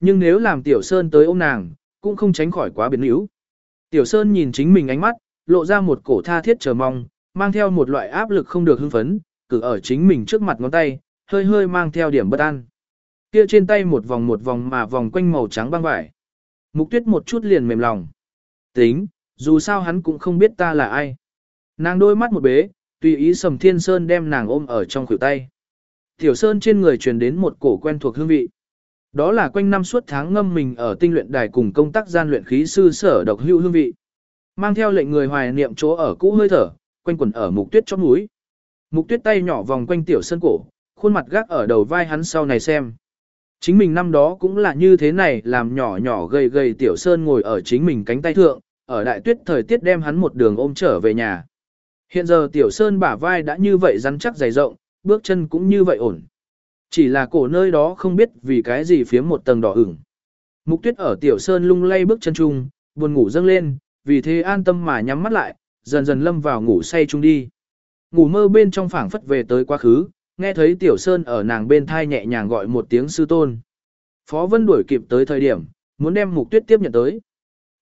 Nhưng nếu làm Tiểu Sơn tới ôm nàng, cũng không tránh khỏi quá biến yếu. Tiểu Sơn nhìn chính mình ánh mắt, lộ ra một cổ tha thiết chờ mong, mang theo một loại áp lực không được hưng phấn, cử ở chính mình trước mặt ngón tay, hơi hơi mang theo điểm bất an. Kia trên tay một vòng một vòng mà vòng quanh màu trắng băng vải. Mục tuyết một chút liền mềm lòng. Tính, dù sao hắn cũng không biết ta là ai. Nàng đôi mắt một bế, tùy ý sầm thiên sơn đem nàng ôm ở trong khuỷu tay. Tiểu sơn trên người truyền đến một cổ quen thuộc hương vị. Đó là quanh năm suốt tháng ngâm mình ở tinh luyện đài cùng công tác gian luyện khí sư sở độc hữu hương vị. Mang theo lệnh người hoài niệm chỗ ở cũ hơi thở, quanh quẩn ở mục tuyết chóp núi. Mục tuyết tay nhỏ vòng quanh tiểu sơn cổ, khuôn mặt gác ở đầu vai hắn sau này xem. Chính mình năm đó cũng là như thế này làm nhỏ nhỏ gầy gầy tiểu sơn ngồi ở chính mình cánh tay thượng, ở đại tuyết thời tiết đem hắn một đường ôm trở về nhà. Hiện giờ tiểu sơn bả vai đã như vậy rắn chắc dày rộng, bước chân cũng như vậy ổn. Chỉ là cổ nơi đó không biết vì cái gì phía một tầng đỏ ửng. Mục tuyết ở tiểu sơn lung lay bước chân chung, buồn ngủ dâng lên, vì thế an tâm mà nhắm mắt lại, dần dần lâm vào ngủ say chung đi. Ngủ mơ bên trong phảng phất về tới quá khứ, nghe thấy tiểu sơn ở nàng bên thai nhẹ nhàng gọi một tiếng sư tôn. Phó Vân đuổi kịp tới thời điểm, muốn đem mục tuyết tiếp nhận tới.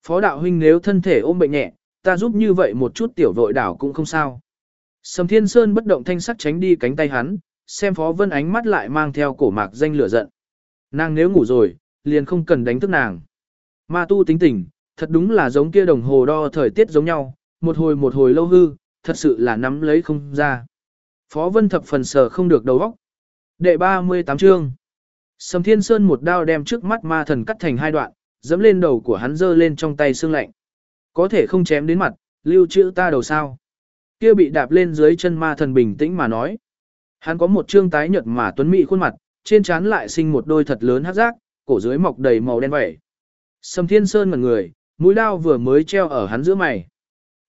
Phó đạo huynh nếu thân thể ôm bệnh nhẹ, ta giúp như vậy một chút tiểu vội đảo cũng không sao. Sầm Thiên Sơn bất động thanh sắc tránh đi cánh tay hắn, xem Phó Vân ánh mắt lại mang theo cổ mạc danh lửa giận. Nàng nếu ngủ rồi, liền không cần đánh thức nàng. Ma tu tính tình, thật đúng là giống kia đồng hồ đo thời tiết giống nhau, một hồi một hồi lâu hư, thật sự là nắm lấy không ra. Phó Vân thập phần sờ không được đầu óc. Đệ 38 chương. Sầm Thiên Sơn một đao đem trước mắt ma thần cắt thành hai đoạn, dẫm lên đầu của hắn giơ lên trong tay xương lạnh. Có thể không chém đến mặt, lưu trữ ta đầu sao. Kia bị đạp lên dưới chân ma thần bình tĩnh mà nói. Hắn có một trương tái nhợt mà tuấn mỹ khuôn mặt, trên trán lại sinh một đôi thật lớn hắc giác, cổ dưới mọc đầy màu đen vẩy. Sầm Thiên Sơn mặt người, mũi đao vừa mới treo ở hắn giữa mày.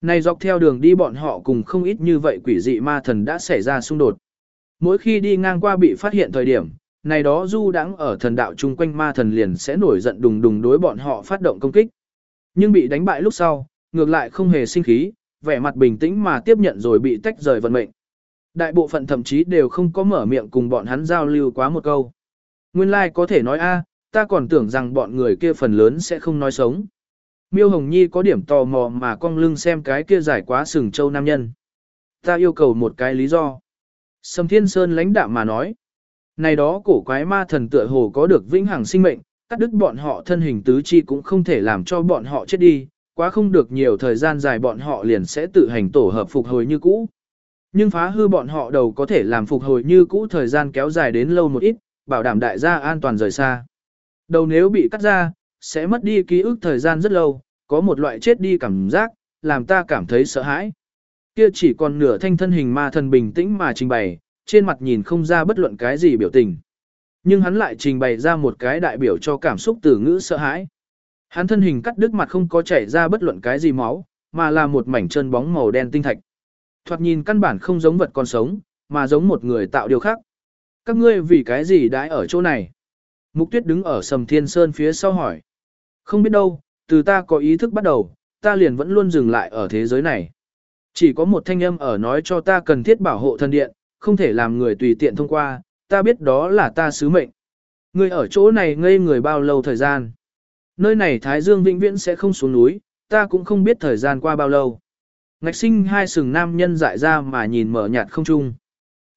Này dọc theo đường đi bọn họ cùng không ít như vậy quỷ dị ma thần đã xảy ra xung đột. Mỗi khi đi ngang qua bị phát hiện thời điểm, này đó du đãng ở thần đạo chung quanh ma thần liền sẽ nổi giận đùng đùng đối bọn họ phát động công kích. Nhưng bị đánh bại lúc sau, ngược lại không hề sinh khí, vẻ mặt bình tĩnh mà tiếp nhận rồi bị tách rời vận mệnh. Đại bộ phận thậm chí đều không có mở miệng cùng bọn hắn giao lưu quá một câu. Nguyên lai like có thể nói a, ta còn tưởng rằng bọn người kia phần lớn sẽ không nói sống. Miêu Hồng Nhi có điểm tò mò mà cong lưng xem cái kia giải quá sừng châu nam nhân. Ta yêu cầu một cái lý do. Sầm Thiên Sơn lãnh đạm mà nói. Này đó cổ quái ma thần tựa hồ có được vĩnh hằng sinh mệnh, cắt đứt bọn họ thân hình tứ chi cũng không thể làm cho bọn họ chết đi, quá không được nhiều thời gian dài bọn họ liền sẽ tự hành tổ hợp phục hồi như cũ. Nhưng phá hư bọn họ đầu có thể làm phục hồi như cũ thời gian kéo dài đến lâu một ít, bảo đảm đại gia an toàn rời xa. Đầu nếu bị cắt ra, sẽ mất đi ký ức thời gian rất lâu, có một loại chết đi cảm giác, làm ta cảm thấy sợ hãi. Kia chỉ còn nửa thanh thân hình ma thần bình tĩnh mà trình bày, trên mặt nhìn không ra bất luận cái gì biểu tình. Nhưng hắn lại trình bày ra một cái đại biểu cho cảm xúc từ ngữ sợ hãi. Hắn thân hình cắt đứt mặt không có chảy ra bất luận cái gì máu, mà là một mảnh chân bóng màu đen tinh thạch. Thoạt nhìn căn bản không giống vật còn sống, mà giống một người tạo điều khác. Các ngươi vì cái gì đãi ở chỗ này? Mục tuyết đứng ở sầm thiên sơn phía sau hỏi. Không biết đâu, từ ta có ý thức bắt đầu, ta liền vẫn luôn dừng lại ở thế giới này. Chỉ có một thanh âm ở nói cho ta cần thiết bảo hộ thân điện, không thể làm người tùy tiện thông qua, ta biết đó là ta sứ mệnh. Người ở chỗ này ngây người bao lâu thời gian. Nơi này Thái Dương vĩnh viễn sẽ không xuống núi, ta cũng không biết thời gian qua bao lâu. Ngạch sinh hai sừng nam nhân dại ra mà nhìn mở nhạt không chung.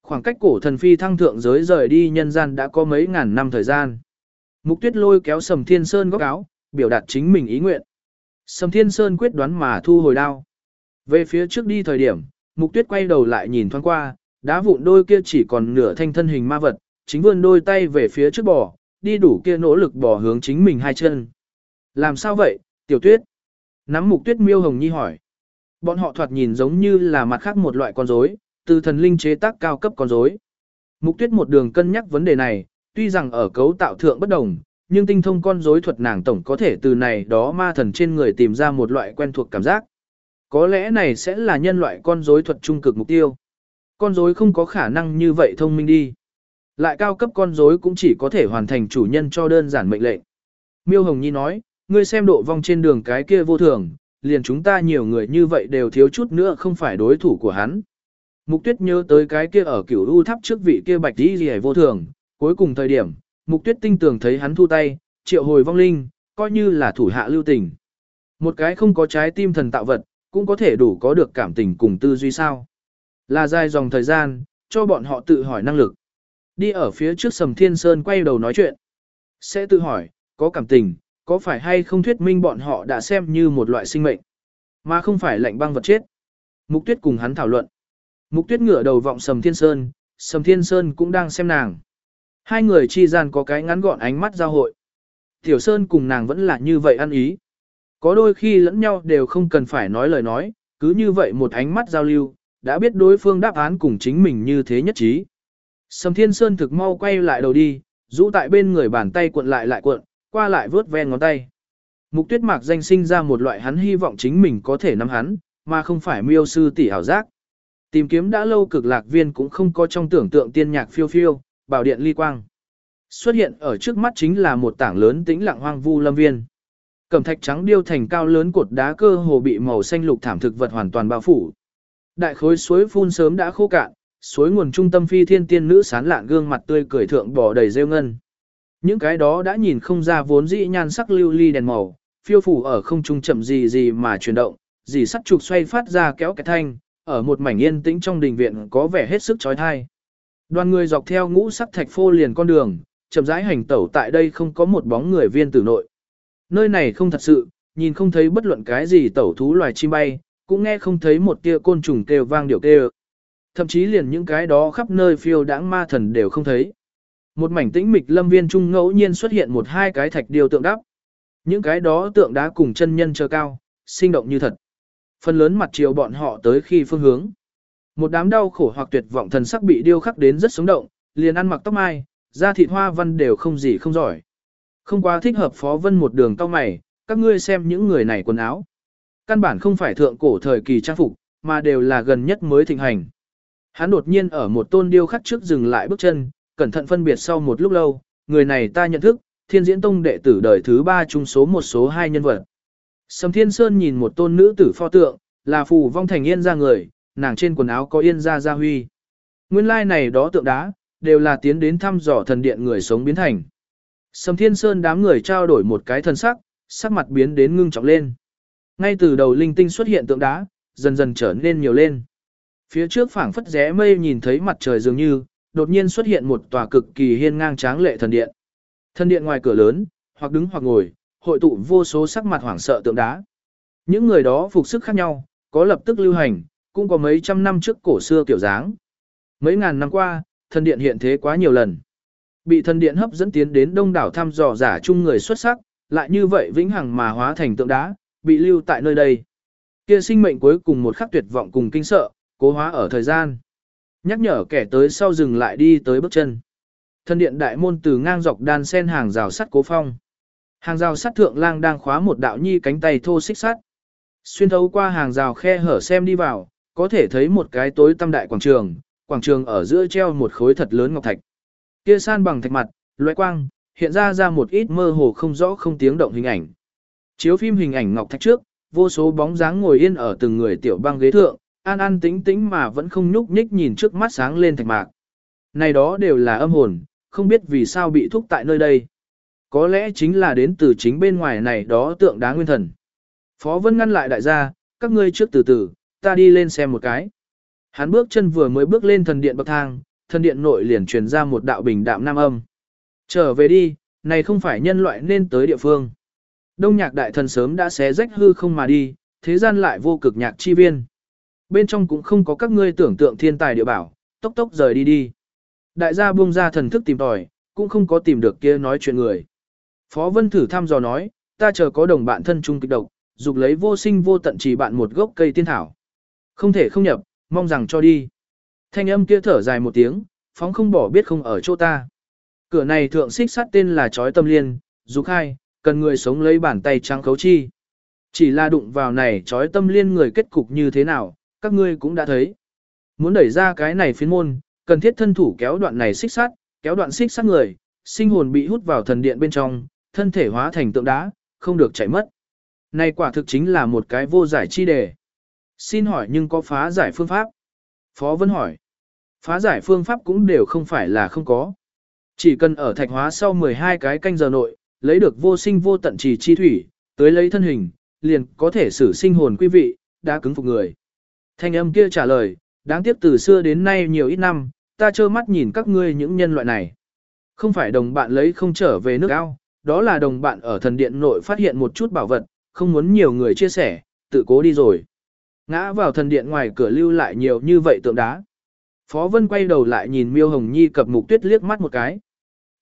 Khoảng cách cổ thần phi thăng thượng giới rời đi nhân gian đã có mấy ngàn năm thời gian. Mục tuyết lôi kéo sầm thiên sơn góc áo, biểu đạt chính mình ý nguyện. Sầm thiên sơn quyết đoán mà thu hồi đao. Về phía trước đi thời điểm, mục tuyết quay đầu lại nhìn thoáng qua, đá vụn đôi kia chỉ còn nửa thanh thân hình ma vật, chính vươn đôi tay về phía trước bò, đi đủ kia nỗ lực bò hướng chính mình hai chân. Làm sao vậy, tiểu tuyết? Nắm mục tuyết miêu hồng nhi hỏi. Bọn họ thoạt nhìn giống như là mặt khác một loại con rối, từ thần linh chế tác cao cấp con rối. Mục tuyết một đường cân nhắc vấn đề này, tuy rằng ở cấu tạo thượng bất đồng, nhưng tinh thông con rối thuật nàng tổng có thể từ này đó ma thần trên người tìm ra một loại quen thuộc cảm giác. Có lẽ này sẽ là nhân loại con rối thuật trung cực mục tiêu. Con rối không có khả năng như vậy thông minh đi. Lại cao cấp con rối cũng chỉ có thể hoàn thành chủ nhân cho đơn giản mệnh lệnh. Miêu Hồng Nhi nói, ngươi xem độ vong trên đường cái kia vô thường, liền chúng ta nhiều người như vậy đều thiếu chút nữa không phải đối thủ của hắn. Mục tuyết nhớ tới cái kia ở cửu u tháp trước vị kia bạch đi gì vô thường, cuối cùng thời điểm, mục tuyết tinh tường thấy hắn thu tay, triệu hồi vong linh, coi như là thủ hạ lưu tình. Một cái không có trái tim thần tạo vật, cũng có thể đủ có được cảm tình cùng tư duy sao. Là dài dòng thời gian, cho bọn họ tự hỏi năng lực. Đi ở phía trước Sầm Thiên Sơn quay đầu nói chuyện. Sẽ tự hỏi, có cảm tình, có phải hay không thuyết minh bọn họ đã xem như một loại sinh mệnh, mà không phải lạnh băng vật chết. Mục Tuyết cùng hắn thảo luận. Mục Tuyết ngửa đầu vọng Sầm Thiên Sơn, Sầm Thiên Sơn cũng đang xem nàng. Hai người chi gian có cái ngắn gọn ánh mắt giao hội. Tiểu Sơn cùng nàng vẫn là như vậy ăn ý. Có đôi khi lẫn nhau đều không cần phải nói lời nói, cứ như vậy một ánh mắt giao lưu, đã biết đối phương đáp án cùng chính mình như thế nhất trí. Sầm Thiên Sơn thực mau quay lại đầu đi, rũ tại bên người bàn tay cuộn lại lại cuộn, qua lại vớt ven ngón tay. Mục tuyết mạc danh sinh ra một loại hắn hy vọng chính mình có thể nắm hắn, mà không phải miêu sư tỷ hảo giác. Tìm kiếm đã lâu cực lạc viên cũng không có trong tưởng tượng tiên nhạc phiêu phiêu, bảo điện ly quang. Xuất hiện ở trước mắt chính là một tảng lớn tĩnh lặng hoang vu lâm viên. Cẩm thạch trắng điêu thành cao lớn cột đá cơ hồ bị màu xanh lục thảm thực vật hoàn toàn bao phủ. Đại khối suối phun sớm đã khô cạn, suối nguồn trung tâm phi thiên tiên nữ sán lạn gương mặt tươi cười thượng bỏ đầy rêu ngân. Những cái đó đã nhìn không ra vốn dĩ nhan sắc lưu ly đèn màu, phiêu phủ ở không trung chậm gì gì mà chuyển động, dì sắt trục xoay phát ra kéo cái thanh, ở một mảnh yên tĩnh trong đình viện có vẻ hết sức trói tai. Đoàn người dọc theo ngũ sắc thạch phô liền con đường, chậm rãi hành tẩu tại đây không có một bóng người viên tử nội. Nơi này không thật sự, nhìn không thấy bất luận cái gì tẩu thú loài chim bay, cũng nghe không thấy một tia côn trùng kêu vang điệu kêu. Thậm chí liền những cái đó khắp nơi phiêu đãng ma thần đều không thấy. Một mảnh tĩnh mịch lâm viên trung ngẫu nhiên xuất hiện một hai cái thạch điêu tượng đắp. Những cái đó tượng đá cùng chân nhân chờ cao, sinh động như thật. Phần lớn mặt chiều bọn họ tới khi phương hướng. Một đám đau khổ hoặc tuyệt vọng thần sắc bị điêu khắc đến rất sống động, liền ăn mặc tóc mai, da thịt hoa văn đều không gì không giỏi. Không quá thích hợp phó vân một đường cao mày, các ngươi xem những người này quần áo. Căn bản không phải thượng cổ thời kỳ trang phục, mà đều là gần nhất mới thịnh hành. Hắn đột nhiên ở một tôn điêu khắc trước dừng lại bước chân, cẩn thận phân biệt sau một lúc lâu, người này ta nhận thức, thiên diễn tông đệ tử đời thứ ba trung số một số hai nhân vật. Sầm Thiên Sơn nhìn một tôn nữ tử pho tượng, là phù vong thành yên ra người, nàng trên quần áo có yên ra gia huy. Nguyên lai này đó tượng đá, đều là tiến đến thăm dò thần điện người sống biến thành. Sầm Thiên Sơn đám người trao đổi một cái thần sắc, sắc mặt biến đến ngưng trọng lên. Ngay từ đầu linh tinh xuất hiện tượng đá, dần dần trở nên nhiều lên. Phía trước phảng phất rẽ mây nhìn thấy mặt trời dường như, đột nhiên xuất hiện một tòa cực kỳ hiên ngang tráng lệ thần điện. Thần điện ngoài cửa lớn, hoặc đứng hoặc ngồi, hội tụ vô số sắc mặt hoảng sợ tượng đá. Những người đó phục sức khác nhau, có lập tức lưu hành, cũng có mấy trăm năm trước cổ xưa kiểu dáng. Mấy ngàn năm qua, thần điện hiện thế quá nhiều lần. Bị thần điện hấp dẫn tiến đến đông đảo thăm dò giả chung người xuất sắc, lại như vậy vĩnh hằng mà hóa thành tượng đá, bị lưu tại nơi đây. Kia sinh mệnh cuối cùng một khắc tuyệt vọng cùng kinh sợ, cố hóa ở thời gian. Nhắc nhở kẻ tới sau dừng lại đi tới bước chân. thân điện đại môn từ ngang dọc đan sen hàng rào sắt cố phong. Hàng rào sắt thượng lang đang khóa một đạo nhi cánh tay thô xích sắt. Xuyên thấu qua hàng rào khe hở xem đi vào, có thể thấy một cái tối tăm đại quảng trường, quảng trường ở giữa treo một khối thật lớn ngọc thạch. Kia san bằng thạch mặt, loại quang, hiện ra ra một ít mơ hồ không rõ không tiếng động hình ảnh. Chiếu phim hình ảnh ngọc thạch trước, vô số bóng dáng ngồi yên ở từng người tiểu băng ghế thượng, an an tĩnh tĩnh mà vẫn không nhúc nhích nhìn trước mắt sáng lên thạch mạc. Này đó đều là âm hồn, không biết vì sao bị thúc tại nơi đây. Có lẽ chính là đến từ chính bên ngoài này đó tượng đá nguyên thần. Phó Vân ngăn lại đại gia, các ngươi trước từ từ, ta đi lên xem một cái. Hắn bước chân vừa mới bước lên thần điện bậc thang, thần điện nội liền truyền ra một đạo bình đạm nam âm. Trở về đi, này không phải nhân loại nên tới địa phương. Đông nhạc đại thần sớm đã xé rách hư không mà đi, thế gian lại vô cực nhạc chi viên. Bên trong cũng không có các ngươi tưởng tượng thiên tài địa bảo, tốc tốc rời đi đi. Đại gia buông ra thần thức tìm tòi, cũng không có tìm được kia nói chuyện người. Phó Vân thử thăm dò nói, ta chờ có đồng bạn thân chung kịch độc, dục lấy vô sinh vô tận chỉ bạn một gốc cây tiên thảo. Không thể không nhập, mong rằng cho đi. Thanh âm kia thở dài một tiếng, phóng không bỏ biết không ở chỗ ta. Cửa này thượng xích sắt tên là chói tâm liên, dục hai cần người sống lấy bàn tay trắng khấu chi. Chỉ là đụng vào này chói tâm liên người kết cục như thế nào, các ngươi cũng đã thấy. Muốn đẩy ra cái này phiến môn, cần thiết thân thủ kéo đoạn này xích sát kéo đoạn xích sát người, sinh hồn bị hút vào thần điện bên trong, thân thể hóa thành tượng đá, không được chạy mất. Này quả thực chính là một cái vô giải chi đề. Xin hỏi nhưng có phá giải phương pháp? Phó Vân hỏi. Phá giải phương pháp cũng đều không phải là không có. Chỉ cần ở thạch hóa sau 12 cái canh giờ nội, lấy được vô sinh vô tận trì chi thủy, tới lấy thân hình, liền có thể xử sinh hồn quý vị, đã cứng phục người. Thanh âm kia trả lời, đáng tiếc từ xưa đến nay nhiều ít năm, ta trơ mắt nhìn các ngươi những nhân loại này. Không phải đồng bạn lấy không trở về nước ao, đó là đồng bạn ở thần điện nội phát hiện một chút bảo vật, không muốn nhiều người chia sẻ, tự cố đi rồi. Ngã vào thần điện ngoài cửa lưu lại nhiều như vậy tượng đá. Phó Vân quay đầu lại nhìn Miêu Hồng Nhi cập mục tuyết liếc mắt một cái.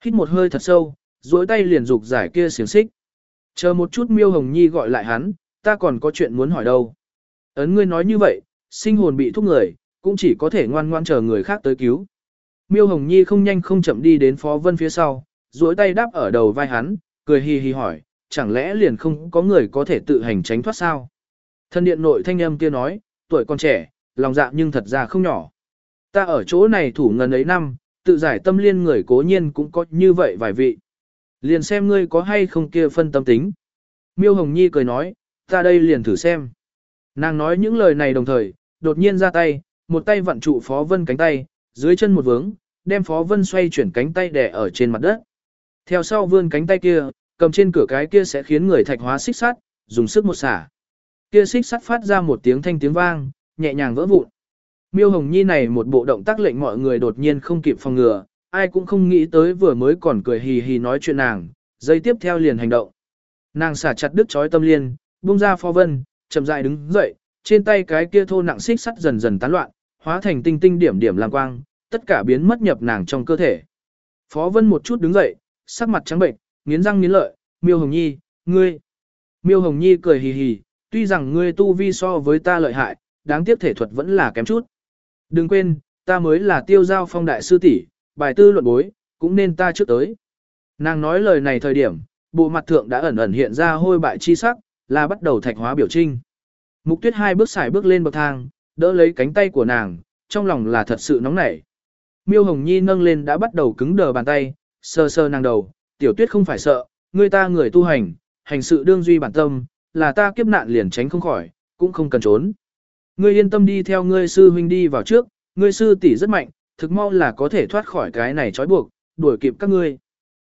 Hít một hơi thật sâu, duỗi tay liền dục giải kia xiềng xích. Chờ một chút Miêu Hồng Nhi gọi lại hắn, ta còn có chuyện muốn hỏi đâu. Ấn ngươi nói như vậy, sinh hồn bị thúc người, cũng chỉ có thể ngoan ngoan chờ người khác tới cứu. Miêu Hồng Nhi không nhanh không chậm đi đến Phó Vân phía sau, duỗi tay đáp ở đầu vai hắn, cười hì hì hỏi, chẳng lẽ liền không có người có thể tự hành tránh thoát sao? Thân điện nội thanh âm kia nói, tuổi còn trẻ, lòng dạ nhưng thật ra không nhỏ. Ta ở chỗ này thủ ngần ấy năm, tự giải tâm liên người cố nhiên cũng có như vậy vài vị. Liền xem ngươi có hay không kia phân tâm tính. Miêu Hồng Nhi cười nói, ta đây liền thử xem. Nàng nói những lời này đồng thời, đột nhiên ra tay, một tay vặn trụ Phó Vân cánh tay, dưới chân một vướng, đem Phó Vân xoay chuyển cánh tay đè ở trên mặt đất. Theo sau vươn cánh tay kia, cầm trên cửa cái kia sẽ khiến người thạch hóa xích sắt, dùng sức một xả. Kia xích sắt phát ra một tiếng thanh tiếng vang, nhẹ nhàng vỡ vụn. Miêu Hồng Nhi này một bộ động tác lệnh mọi người đột nhiên không kịp phòng ngừa, ai cũng không nghĩ tới vừa mới còn cười hì hì nói chuyện nàng, dây tiếp theo liền hành động. Nàng xả chặt đứt chói tâm liên, buông ra Phó Vân, chậm rãi đứng dậy, trên tay cái kia thô nặng xích sắt dần dần tán loạn, hóa thành tinh tinh điểm điểm lam quang, tất cả biến mất nhập nàng trong cơ thể. Phó Vân một chút đứng dậy, sắc mặt trắng bệnh, nghiến răng nghiến lợi, Miêu Hồng Nhi, ngươi. Miêu Hồng Nhi cười hì hì, tuy rằng ngươi tu vi so với ta lợi hại, đáng tiếc thể thuật vẫn là kém chút. Đừng quên, ta mới là tiêu giao phong đại sư tỷ, bài tư luận bối, cũng nên ta trước tới. Nàng nói lời này thời điểm, bộ mặt thượng đã ẩn ẩn hiện ra hôi bại chi sắc, là bắt đầu thạch hóa biểu trinh. Mục tuyết hai bước xài bước lên bậc thang, đỡ lấy cánh tay của nàng, trong lòng là thật sự nóng nảy. Miêu Hồng Nhi nâng lên đã bắt đầu cứng đờ bàn tay, sơ sơ nàng đầu, tiểu tuyết không phải sợ, người ta người tu hành, hành sự đương duy bản tâm, là ta kiếp nạn liền tránh không khỏi, cũng không cần trốn. Ngươi yên tâm đi theo ngươi sư huynh đi vào trước, ngươi sư tỷ rất mạnh, thực mau là có thể thoát khỏi cái này trói buộc, đuổi kịp các ngươi.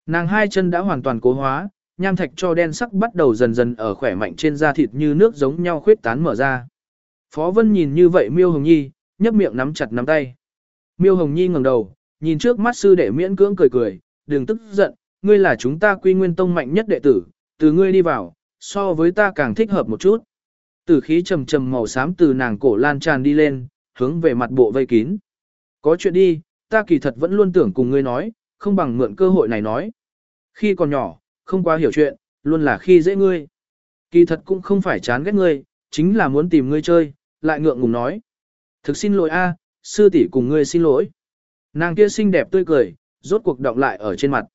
Nàng hai chân đã hoàn toàn cố hóa, nham thạch cho đen sắc bắt đầu dần dần ở khỏe mạnh trên da thịt như nước giống nhau khuyết tán mở ra. Phó Vân nhìn như vậy Miêu Hồng Nhi, nhấp miệng nắm chặt nắm tay. Miêu Hồng Nhi ngẩng đầu, nhìn trước mắt sư đệ miễn cưỡng cười cười, đừng tức giận, ngươi là chúng ta quy nguyên tông mạnh nhất đệ tử, từ ngươi đi vào, so với ta càng thích hợp một chút. Tử khí trầm trầm màu xám từ nàng cổ lan tràn đi lên, hướng về mặt bộ vây kín. Có chuyện đi, ta kỳ thật vẫn luôn tưởng cùng ngươi nói, không bằng mượn cơ hội này nói. Khi còn nhỏ, không quá hiểu chuyện, luôn là khi dễ ngươi. Kỳ thật cũng không phải chán ghét ngươi, chính là muốn tìm ngươi chơi, lại ngượng ngùng nói. Thực xin lỗi a, sư tỷ cùng ngươi xin lỗi. Nàng kia xinh đẹp tươi cười, rốt cuộc động lại ở trên mặt.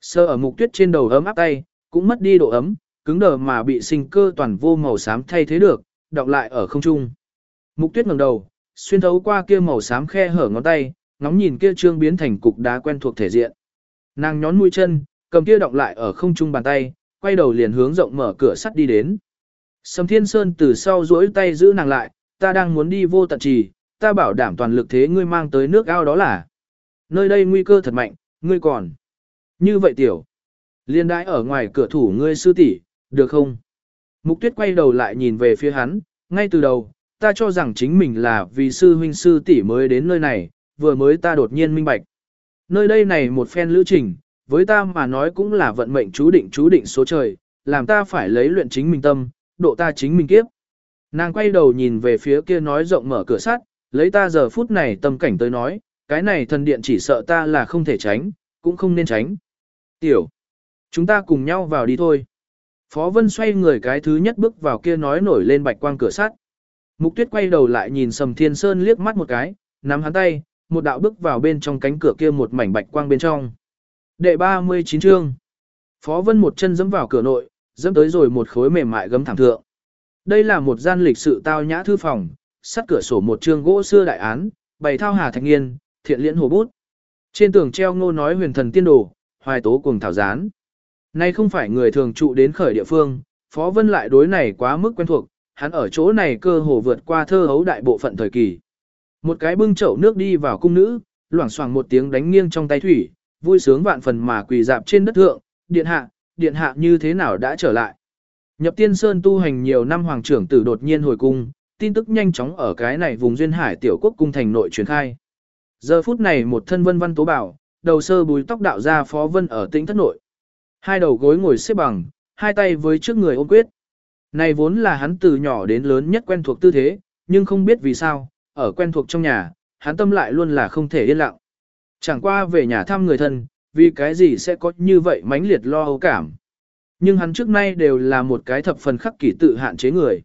Sơ ở mục tuyết trên đầu ấm áp tay, cũng mất đi độ ấm, cứng đờ mà bị sinh cơ toàn vô màu xám thay thế được, động lại ở không trung. Mục tuyết ngẩng đầu, xuyên thấu qua kia màu xám khe hở ngón tay, ngóng nhìn kia trương biến thành cục đá quen thuộc thể diện. Nàng nhón mũi chân, cầm kia động lại ở không trung bàn tay, quay đầu liền hướng rộng mở cửa sắt đi đến. Sầm Thiên Sơn từ sau duỗi tay giữ nàng lại, ta đang muốn đi vô tận trì, ta bảo đảm toàn lực thế ngươi mang tới nước ao đó là. Nơi đây nguy cơ thật mạnh, ngươi còn. Như vậy tiểu. Liên đãi ở ngoài cửa thủ ngươi sư tỷ, được không? Mục tuyết quay đầu lại nhìn về phía hắn, ngay từ đầu, ta cho rằng chính mình là vì sư huynh sư tỷ mới đến nơi này, vừa mới ta đột nhiên minh bạch. Nơi đây này một phen lữ trình, với ta mà nói cũng là vận mệnh chú định chú định số trời, làm ta phải lấy luyện chính mình tâm, độ ta chính mình kiếp. Nàng quay đầu nhìn về phía kia nói rộng mở cửa sắt, lấy ta giờ phút này tâm cảnh tới nói, cái này thần điện chỉ sợ ta là không thể tránh, cũng không nên tránh. Tiểu, chúng ta cùng nhau vào đi thôi. Phó Vân xoay người cái thứ nhất bước vào kia nói nổi lên bạch quang cửa sắt. Mục tuyết quay đầu lại nhìn Sầm Thiên Sơn liếc mắt một cái, nắm hắn tay, một đạo bước vào bên trong cánh cửa kia một mảnh bạch quang bên trong. Đệ 39 chương. Phó Vân một chân dẫm vào cửa nội, dẫm tới rồi một khối mềm mại gấm thảm thượng. Đây là một gian lịch sự tao nhã thư phòng, sắt cửa sổ một chương gỗ xưa đại án, bày thao hà thạch nghiên, thiện liễn hồ bút. Trên tường treo ngô nói huyền thần tiên đồ, hoài tố cùng thảo gián. Nay không phải người thường trụ đến khởi địa phương, Phó Vân lại đối này quá mức quen thuộc, hắn ở chỗ này cơ hồ vượt qua thơ hấu đại bộ phận thời kỳ. Một cái bưng chậu nước đi vào cung nữ, loảng xoảng một tiếng đánh nghiêng trong tay thủy, vui sướng vạn phần mà quỳ dạp trên đất thượng, điện hạ, điện hạ như thế nào đã trở lại. Nhập tiên sơn tu hành nhiều năm hoàng trưởng tử đột nhiên hồi cung, tin tức nhanh chóng ở cái này vùng duyên hải tiểu quốc cung thành nội truyền khai. Giờ phút này một thân vân văn tố bảo, đầu sơ bùi tóc đạo ra phó vân ở tĩnh thất nội. Hai đầu gối ngồi xếp bằng, hai tay với trước người ôm quyết. Này vốn là hắn từ nhỏ đến lớn nhất quen thuộc tư thế, nhưng không biết vì sao, ở quen thuộc trong nhà, hắn tâm lại luôn là không thể yên lặng. Chẳng qua về nhà thăm người thân, vì cái gì sẽ có như vậy mãnh liệt lo âu cảm. Nhưng hắn trước nay đều là một cái thập phần khắc kỷ tự hạn chế người.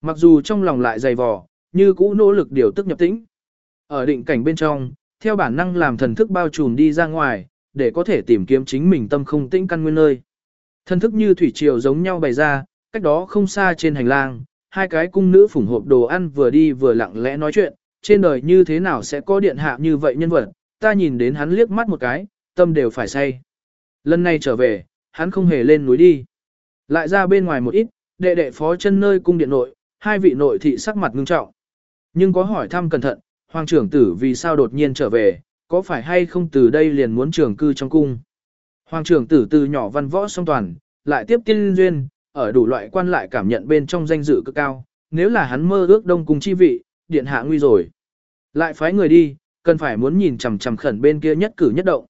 Mặc dù trong lòng lại dày vò, như cũ nỗ lực điều tức nhập tĩnh. Ở định cảnh bên trong, theo bản năng làm thần thức bao trùm đi ra ngoài, để có thể tìm kiếm chính mình tâm không tĩnh căn nguyên nơi. Thần thức như thủy triều giống nhau bày ra, cách đó không xa trên hành lang, hai cái cung nữ phủng hộp đồ ăn vừa đi vừa lặng lẽ nói chuyện, trên đời như thế nào sẽ có điện hạ như vậy nhân vật, ta nhìn đến hắn liếc mắt một cái, tâm đều phải say. Lần này trở về, hắn không hề lên núi đi. Lại ra bên ngoài một ít, đệ đệ phó chân nơi cung điện nội, hai vị nội thị sắc mặt ngưng trọng. Nhưng có hỏi thăm cẩn thận, hoàng trưởng tử vì sao đột nhiên trở về, có phải hay không từ đây liền muốn trường cư trong cung. Hoàng trưởng tử từ nhỏ văn võ song toàn, lại tiếp tiên duyên, ở đủ loại quan lại cảm nhận bên trong danh dự cực cao, nếu là hắn mơ ước đông cung chi vị, điện hạ nguy rồi. Lại phái người đi, cần phải muốn nhìn chằm chằm khẩn bên kia nhất cử nhất động.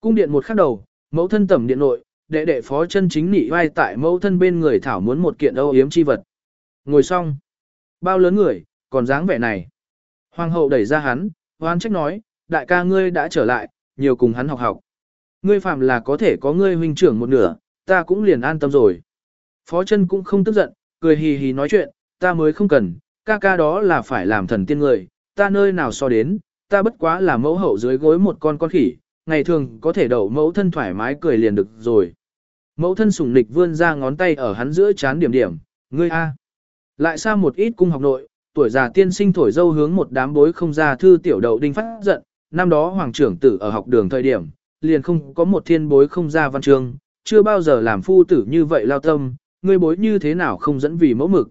Cung điện một khắc đầu, mẫu thân tẩm điện nội, đệ đệ phó chân chính nị vai tại mẫu thân bên người thảo muốn một kiện âu yếm chi vật. Ngồi xong. Bao lớn người, còn dáng vẻ này. Hoàng hậu đẩy ra hắn, hoan trách nói, đại ca ngươi đã trở lại, nhiều cùng hắn học học. Ngươi phạm là có thể có ngươi huynh trưởng một nửa, ta cũng liền an tâm rồi. Phó chân cũng không tức giận, cười hì hì nói chuyện, ta mới không cần, ca ca đó là phải làm thần tiên người, ta nơi nào so đến, ta bất quá là mẫu hậu dưới gối một con con khỉ, ngày thường có thể đậu mẫu thân thoải mái cười liền được rồi. Mẫu thân sủng nịch vươn ra ngón tay ở hắn giữa chán điểm điểm, ngươi a. Lại xa một ít cung học nội, tuổi già tiên sinh thổi dâu hướng một đám bối không ra thư tiểu đậu đinh phát giận, năm đó hoàng trưởng tử ở học đường thời điểm, liền không có một thiên bối không ra văn chương, chưa bao giờ làm phu tử như vậy lao tâm, ngươi bối như thế nào không dẫn vì mẫu mực.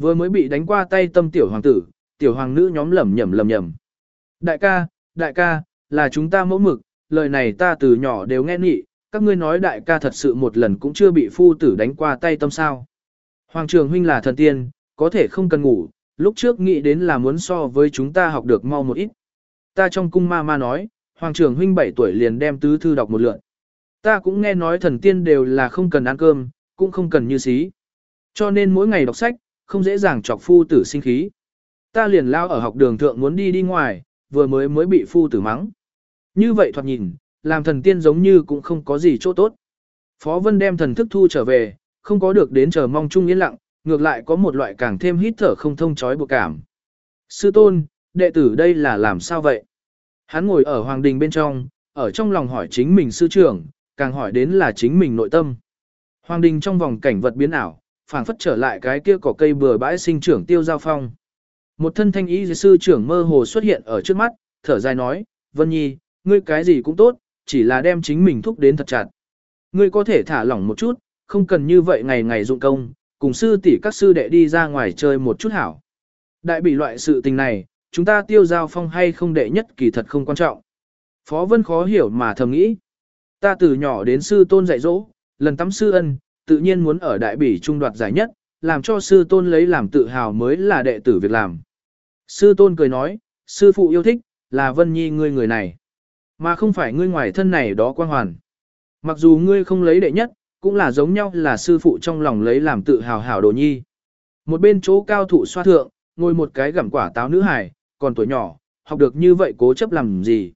Vừa mới bị đánh qua tay tâm tiểu hoàng tử, tiểu hoàng nữ nhóm lẩm nhẩm lẩm nhẩm. Đại ca, đại ca, là chúng ta mẫu mực, lời này ta từ nhỏ đều nghe nghị, các ngươi nói đại ca thật sự một lần cũng chưa bị phu tử đánh qua tay tâm sao. Hoàng trường huynh là thần tiên, có thể không cần ngủ, lúc trước nghĩ đến là muốn so với chúng ta học được mau một ít. Ta trong cung ma ma nói, Hoàng trường huynh 7 tuổi liền đem tứ thư đọc một lượt. Ta cũng nghe nói thần tiên đều là không cần ăn cơm, cũng không cần như xí. Cho nên mỗi ngày đọc sách, không dễ dàng chọc phu tử sinh khí. Ta liền lao ở học đường thượng muốn đi đi ngoài, vừa mới mới bị phu tử mắng. Như vậy thoạt nhìn, làm thần tiên giống như cũng không có gì chỗ tốt. Phó Vân đem thần thức thu trở về, không có được đến chờ mong chung yên lặng, ngược lại có một loại càng thêm hít thở không thông chói buộc cảm. Sư tôn, đệ tử đây là làm sao vậy? Hắn ngồi ở hoàng đình bên trong, ở trong lòng hỏi chính mình sư trưởng, càng hỏi đến là chính mình nội tâm. Hoàng đình trong vòng cảnh vật biến ảo, phảng phất trở lại cái kia cỏ cây bừa bãi sinh trưởng tiêu giao phong. Một thân thanh ý sư trưởng mơ hồ xuất hiện ở trước mắt, thở dài nói, Vân Nhi, ngươi cái gì cũng tốt, chỉ là đem chính mình thúc đến thật chặt. Ngươi có thể thả lỏng một chút, không cần như vậy ngày ngày dụng công, cùng sư tỷ các sư đệ đi ra ngoài chơi một chút hảo. Đại bị loại sự tình này, chúng ta tiêu giao phong hay không đệ nhất kỳ thật không quan trọng. Phó Vân khó hiểu mà thầm nghĩ. Ta từ nhỏ đến sư tôn dạy dỗ, lần tắm sư ân, tự nhiên muốn ở đại bỉ trung đoạt giải nhất, làm cho sư tôn lấy làm tự hào mới là đệ tử việc làm. Sư tôn cười nói, sư phụ yêu thích, là Vân Nhi ngươi người này. Mà không phải ngươi ngoài thân này đó quan hoàn. Mặc dù ngươi không lấy đệ nhất, cũng là giống nhau là sư phụ trong lòng lấy làm tự hào hảo đồ nhi. Một bên chỗ cao thủ xoa thượng, ngồi một cái gặm quả táo nữ hải, còn tuổi nhỏ, học được như vậy cố chấp làm gì.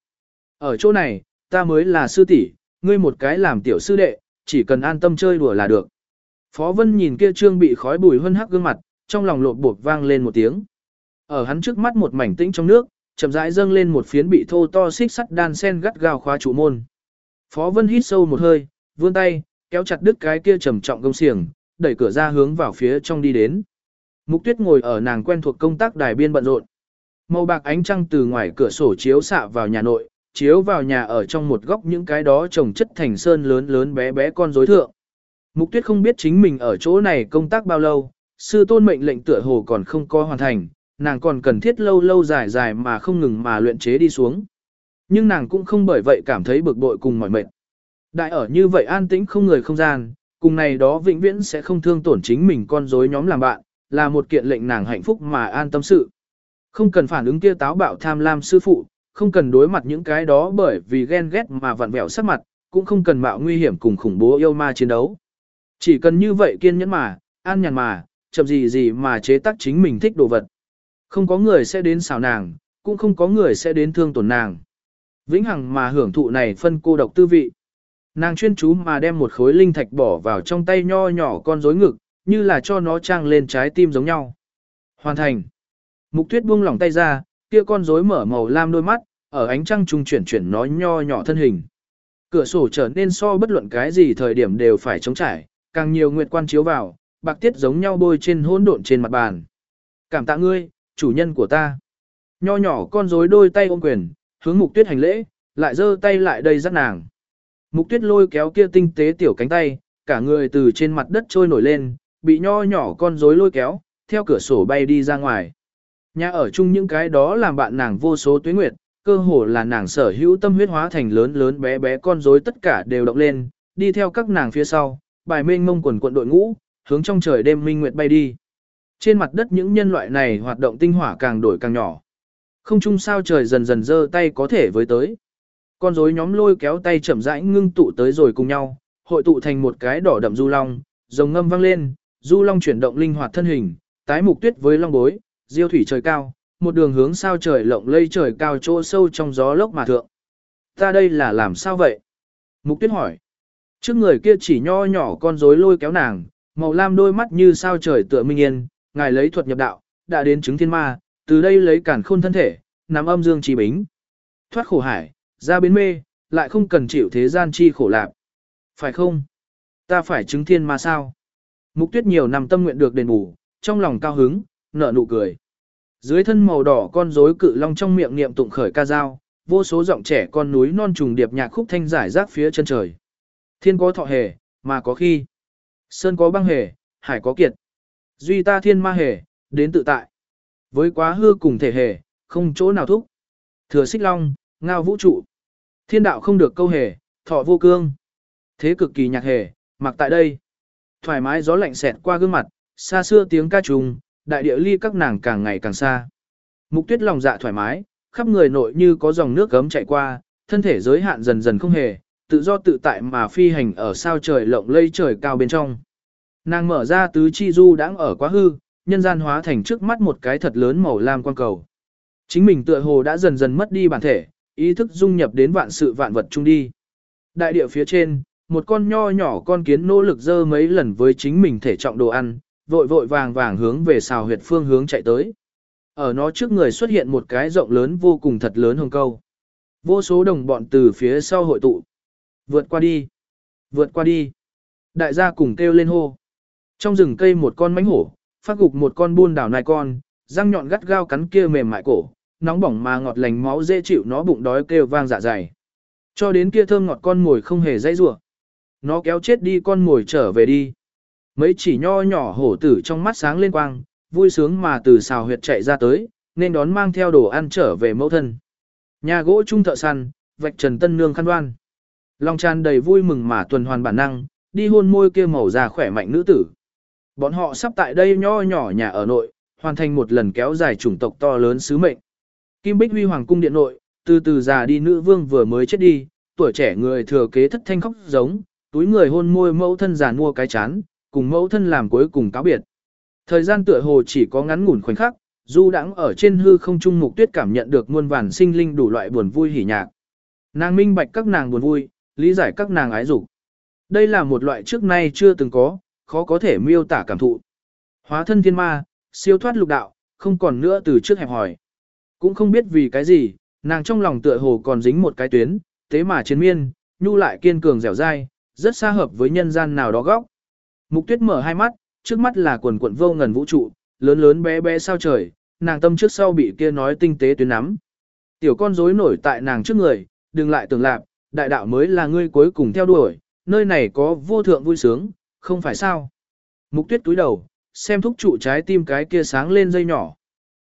Ở chỗ này, ta mới là sư tỷ, ngươi một cái làm tiểu sư đệ, chỉ cần an tâm chơi đùa là được. Phó Vân nhìn kia trương bị khói bùi hân hắc gương mặt, trong lòng lột bột vang lên một tiếng. Ở hắn trước mắt một mảnh tĩnh trong nước, chậm rãi dâng lên một phiến bị thô to xích sắt đan sen gắt gao khóa trụ môn. Phó Vân hít sâu một hơi, vươn tay, kéo chặt đứt cái kia trầm trọng công xiềng, đẩy cửa ra hướng vào phía trong đi đến. Mục Tuyết ngồi ở nàng quen thuộc công tác đài biên bận rộn. Màu bạc ánh trăng từ ngoài cửa sổ chiếu xạ vào nhà nội, chiếu vào nhà ở trong một góc những cái đó trồng chất thành sơn lớn lớn bé bé con rối thượng. Mục Tuyết không biết chính mình ở chỗ này công tác bao lâu, sư tôn mệnh lệnh tựa hồ còn không có hoàn thành, nàng còn cần thiết lâu lâu dài dài mà không ngừng mà luyện chế đi xuống. Nhưng nàng cũng không bởi vậy cảm thấy bực bội cùng mỏi mệt. Đại ở như vậy an tĩnh không người không gian, cùng này đó vĩnh viễn sẽ không thương tổn chính mình con rối nhóm làm bạn, là một kiện lệnh nàng hạnh phúc mà an tâm sự. Không cần phản ứng kia táo bạo tham lam sư phụ, không cần đối mặt những cái đó bởi vì ghen ghét mà vặn vẹo sắc mặt, cũng không cần mạo nguy hiểm cùng khủng bố yêu ma chiến đấu. Chỉ cần như vậy kiên nhẫn mà, an nhàn mà, chậm gì gì mà chế tác chính mình thích đồ vật. Không có người sẽ đến xào nàng, cũng không có người sẽ đến thương tổn nàng. Vĩnh hằng mà hưởng thụ này phân cô độc tư vị. Nàng chuyên chú mà đem một khối linh thạch bỏ vào trong tay nho nhỏ con rối ngực, như là cho nó trang lên trái tim giống nhau. Hoàn thành. Mục tuyết buông lỏng tay ra, kia con rối mở màu lam đôi mắt, ở ánh trăng trung chuyển chuyển nó nho nhỏ thân hình. Cửa sổ trở nên so bất luận cái gì thời điểm đều phải chống trải, càng nhiều nguyệt quan chiếu vào, bạc tiết giống nhau bôi trên hỗn độn trên mặt bàn. Cảm tạ ngươi, chủ nhân của ta. Nho nhỏ con rối đôi tay ôm quyền, hướng mục tuyết hành lễ, lại giơ tay lại đây dắt nàng. Mục tuyết lôi kéo kia tinh tế tiểu cánh tay, cả người từ trên mặt đất trôi nổi lên, bị nho nhỏ con rối lôi kéo, theo cửa sổ bay đi ra ngoài. Nhà ở chung những cái đó làm bạn nàng vô số tuyến nguyệt, cơ hồ là nàng sở hữu tâm huyết hóa thành lớn lớn bé bé con rối tất cả đều động lên, đi theo các nàng phía sau, bài mênh mông quần quận đội ngũ, hướng trong trời đêm minh nguyệt bay đi. Trên mặt đất những nhân loại này hoạt động tinh hỏa càng đổi càng nhỏ. Không chung sao trời dần dần dơ tay có thể với tới. Con rối nhóm lôi kéo tay chậm rãi ngưng tụ tới rồi cùng nhau, hội tụ thành một cái đỏ đậm du long, rồng ngâm vang lên, du long chuyển động linh hoạt thân hình, tái mục tuyết với long bối, diêu thủy trời cao, một đường hướng sao trời lộng lây trời cao chỗ sâu trong gió lốc mà thượng. Ta đây là làm sao vậy? Mục tuyết hỏi. Trước người kia chỉ nho nhỏ con rối lôi kéo nàng, màu lam đôi mắt như sao trời tựa minh yên, ngài lấy thuật nhập đạo, đã đến chứng thiên ma, từ đây lấy cản khôn thân thể, nắm âm dương trì bính. Thoát khổ hải, ra biến mê, lại không cần chịu thế gian chi khổ lạc. Phải không? Ta phải chứng thiên ma sao? Mục tuyết nhiều năm tâm nguyện được đền bù, trong lòng cao hứng, nở nụ cười. Dưới thân màu đỏ con rối cự long trong miệng niệm tụng khởi ca dao, vô số giọng trẻ con núi non trùng điệp nhạc khúc thanh giải rác phía chân trời. Thiên có thọ hề, mà có khi. Sơn có băng hề, hải có kiệt. Duy ta thiên ma hề, đến tự tại. Với quá hư cùng thể hề, không chỗ nào thúc. Thừa xích long, ngao vũ trụ. Thiên đạo không được câu hề, thọ vô cương. Thế cực kỳ nhạc hề, mặc tại đây. Thoải mái gió lạnh xẹt qua gương mặt, xa xưa tiếng ca trùng, đại địa ly các nàng càng ngày càng xa. Mục tuyết lòng dạ thoải mái, khắp người nội như có dòng nước gấm chạy qua, thân thể giới hạn dần dần không hề, tự do tự tại mà phi hành ở sao trời lộng lây trời cao bên trong. Nàng mở ra tứ chi du đãng ở quá hư, nhân gian hóa thành trước mắt một cái thật lớn màu lam quang cầu. Chính mình tựa hồ đã dần dần mất đi bản thể, ý thức dung nhập đến vạn sự vạn vật chung đi. Đại địa phía trên, một con nho nhỏ con kiến nỗ lực dơ mấy lần với chính mình thể trọng đồ ăn, vội vội vàng vàng hướng về xào huyệt phương hướng chạy tới. Ở nó trước người xuất hiện một cái rộng lớn vô cùng thật lớn hồng câu. Vô số đồng bọn từ phía sau hội tụ. Vượt qua đi. Vượt qua đi. Đại gia cùng kêu lên hô. Trong rừng cây một con mánh hổ, phát gục một con buôn đảo nai con, răng nhọn gắt gao cắn kia mềm mại cổ, nóng bỏng mà ngọt lành máu dễ chịu nó bụng đói kêu vang dạ dày. Cho đến kia thơm ngọt con mồi không hề dãy rủa. Nó kéo chết đi con mồi trở về đi. Mấy chỉ nho nhỏ hổ tử trong mắt sáng lên quang, vui sướng mà từ xào huyệt chạy ra tới, nên đón mang theo đồ ăn trở về mẫu thân. Nhà gỗ trung thợ săn, vạch trần tân nương khăn đoan. Long tràn đầy vui mừng mà tuần hoàn bản năng, đi hôn môi kia màu già khỏe mạnh nữ tử. Bọn họ sắp tại đây nho nhỏ nhà ở nội, hoàn thành một lần kéo dài chủng tộc to lớn sứ mệnh. Kim Bích Huy Hoàng cung điện nội, từ từ già đi nữ vương vừa mới chết đi, tuổi trẻ người thừa kế thất thanh khóc giống, túi người hôn môi mẫu thân già mua cái chán, cùng mẫu thân làm cuối cùng cáo biệt. Thời gian tựa hồ chỉ có ngắn ngủn khoảnh khắc, du đãng ở trên hư không trung mục tuyết cảm nhận được muôn vàn sinh linh đủ loại buồn vui hỉ nhạc. Nàng minh bạch các nàng buồn vui, lý giải các nàng ái dục. Đây là một loại trước nay chưa từng có, khó có thể miêu tả cảm thụ. Hóa thân thiên ma, siêu thoát lục đạo, không còn nữa từ trước hẹp hỏi. Cũng không biết vì cái gì, nàng trong lòng tựa hồ còn dính một cái tuyến, thế mà chiến miên, nhu lại kiên cường dẻo dai, rất xa hợp với nhân gian nào đó góc. Mục tuyết mở hai mắt, trước mắt là quần quận vô ngần vũ trụ, lớn lớn bé bé sao trời, nàng tâm trước sau bị kia nói tinh tế tuyến nắm. Tiểu con rối nổi tại nàng trước người, đừng lại tưởng lạc, đại đạo mới là ngươi cuối cùng theo đuổi, nơi này có vô thượng vui sướng, không phải sao. Mục tuyết túi đầu, xem thúc trụ trái tim cái kia sáng lên dây nhỏ.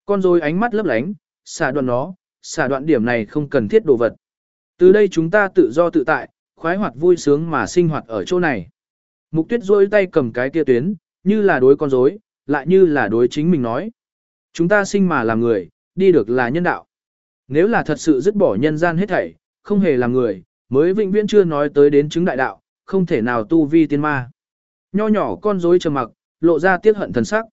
Con rối ánh mắt lấp lánh, xả đoạn nó, xả đoạn điểm này không cần thiết đồ vật. Từ đây chúng ta tự do tự tại, khoái hoạt vui sướng mà sinh hoạt ở chỗ này. Mục tuyết rôi tay cầm cái kia tuyến, như là đối con rối, lại như là đối chính mình nói. Chúng ta sinh mà làm người, đi được là nhân đạo. Nếu là thật sự dứt bỏ nhân gian hết thảy, không hề làm người, mới vĩnh viễn chưa nói tới đến chứng đại đạo, không thể nào tu vi tiên ma. Nho nhỏ con rối trầm mặc, lộ ra tiếc hận thần sắc.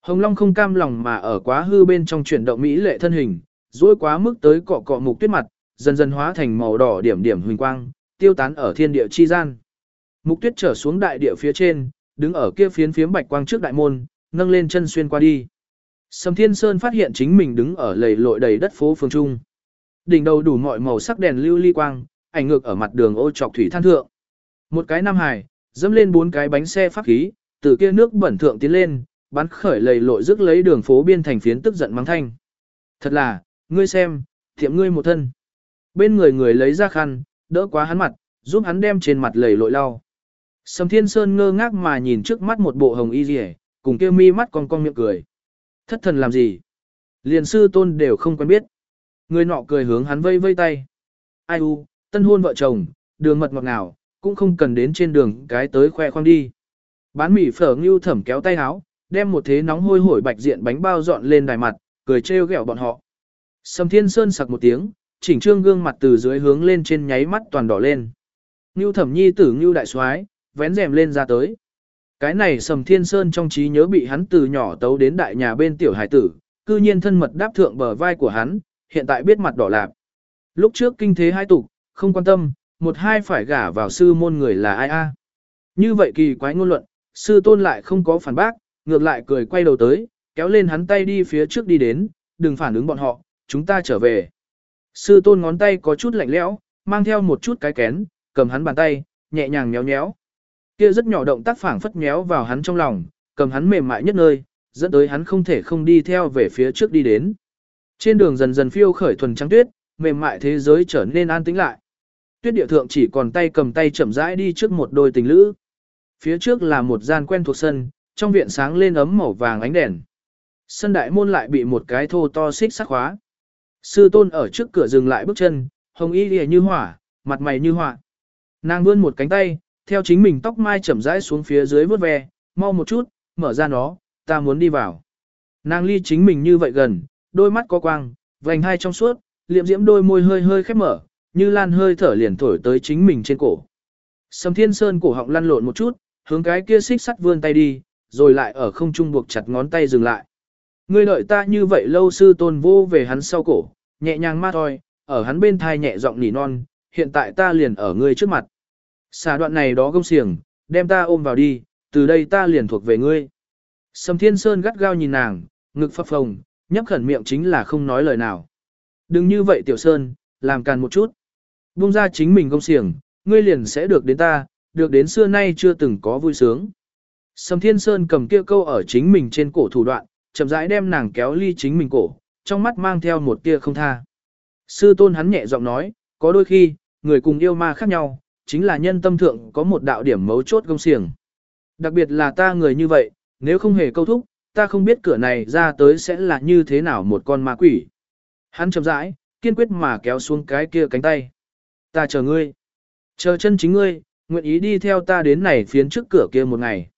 Hồng Long không cam lòng mà ở quá hư bên trong chuyển động mỹ lệ thân hình, rối quá mức tới cọ cọ mục tuyết mặt, dần dần hóa thành màu đỏ điểm điểm huỳnh quang, tiêu tán ở thiên địa chi gian. Mục tuyết trở xuống đại địa phía trên, đứng ở kia phiến phiếm bạch quang trước đại môn, nâng lên chân xuyên qua đi. Sầm Thiên Sơn phát hiện chính mình đứng ở lầy lội đầy đất phố phương trung. Đỉnh đầu đủ mọi màu sắc đèn lưu ly quang, ảnh ngược ở mặt đường ô trọc thủy than thượng. Một cái nam hải, dẫm lên bốn cái bánh xe pháp khí, từ kia nước bẩn thượng tiến lên, bắn khởi lầy lội rước lấy đường phố biên thành phiến tức giận mắng thanh. Thật là, ngươi xem, thiệm ngươi một thân. Bên người người lấy ra khăn, đỡ quá hắn mặt, giúp hắn đem trên mặt lầy lội lau. Sầm Thiên Sơn ngơ ngác mà nhìn trước mắt một bộ hồng y rìa, cùng kia mi mắt con cong miệng cười. Thất thần làm gì? Liền sư tôn đều không quen biết. Người nọ cười hướng hắn vây vây tay. Ai u, tân hôn vợ chồng, đường mật ngọt ngào, cũng không cần đến trên đường cái tới khoe khoang đi. Bán mì phở ngưu thẩm kéo tay áo, đem một thế nóng hôi hổi bạch diện bánh bao dọn lên đài mặt, cười trêu ghẹo bọn họ. Sầm Thiên Sơn sặc một tiếng, chỉnh trương gương mặt từ dưới hướng lên trên nháy mắt toàn đỏ lên. Ngưu Thẩm Nhi tử Ngưu đại soái, vén rèm lên ra tới. Cái này Sầm Thiên Sơn trong trí nhớ bị hắn từ nhỏ tấu đến đại nhà bên tiểu hải tử, cư nhiên thân mật đáp thượng bờ vai của hắn, hiện tại biết mặt đỏ lạp. Lúc trước kinh thế hai tục, không quan tâm, một hai phải gả vào sư môn người là ai a? Như vậy kỳ quái ngôn luận, sư tôn lại không có phản bác, ngược lại cười quay đầu tới, kéo lên hắn tay đi phía trước đi đến, đừng phản ứng bọn họ, chúng ta trở về. Sư tôn ngón tay có chút lạnh lẽo, mang theo một chút cái kén, cầm hắn bàn tay, nhẹ nhàng nhéo nhéo. Kia rất nhỏ động tác phảng phất nhéo vào hắn trong lòng, cầm hắn mềm mại nhất nơi, dẫn tới hắn không thể không đi theo về phía trước đi đến. Trên đường dần dần phiêu khởi thuần trắng tuyết, mềm mại thế giới trở nên an tĩnh lại. Tuyết địa thượng chỉ còn tay cầm tay chậm rãi đi trước một đôi tình lữ. Phía trước là một gian quen thuộc sân, trong viện sáng lên ấm màu vàng ánh đèn. Sân đại môn lại bị một cái thô to xích sắc khóa. Sư tôn ở trước cửa dừng lại bước chân, hồng y lìa như hỏa, mặt mày như họa. Nàng vươn một cánh tay, theo chính mình tóc mai chậm rãi xuống phía dưới vớt ve, mau một chút, mở ra nó, ta muốn đi vào. Nàng ly chính mình như vậy gần, đôi mắt có quang, vành hai trong suốt, liệm diễm đôi môi hơi hơi khép mở, như lan hơi thở liền thổi tới chính mình trên cổ. Sầm thiên sơn cổ họng lăn lộn một chút, hướng cái kia xích sắt vươn tay đi, rồi lại ở không trung buộc chặt ngón tay dừng lại. Ngươi đợi ta như vậy lâu sư tôn vô về hắn sau cổ, nhẹ nhàng mát thôi, ở hắn bên thai nhẹ giọng nỉ non, hiện tại ta liền ở ngươi trước mặt. Xà đoạn này đó gông xiềng, đem ta ôm vào đi, từ đây ta liền thuộc về ngươi. Sầm Thiên Sơn gắt gao nhìn nàng, ngực phập phồng, nhấp khẩn miệng chính là không nói lời nào. Đừng như vậy Tiểu Sơn, làm càn một chút. Buông ra chính mình công xiềng, ngươi liền sẽ được đến ta, được đến xưa nay chưa từng có vui sướng. Sầm Thiên Sơn cầm kia câu ở chính mình trên cổ thủ đoạn, chậm rãi đem nàng kéo ly chính mình cổ, trong mắt mang theo một tia không tha. Sư tôn hắn nhẹ giọng nói, có đôi khi, người cùng yêu ma khác nhau, chính là nhân tâm thượng có một đạo điểm mấu chốt công xiềng. Đặc biệt là ta người như vậy, nếu không hề câu thúc, ta không biết cửa này ra tới sẽ là như thế nào một con ma quỷ. Hắn chậm rãi, kiên quyết mà kéo xuống cái kia cánh tay. Ta chờ ngươi. Chờ chân chính ngươi, nguyện ý đi theo ta đến này phiến trước cửa kia một ngày.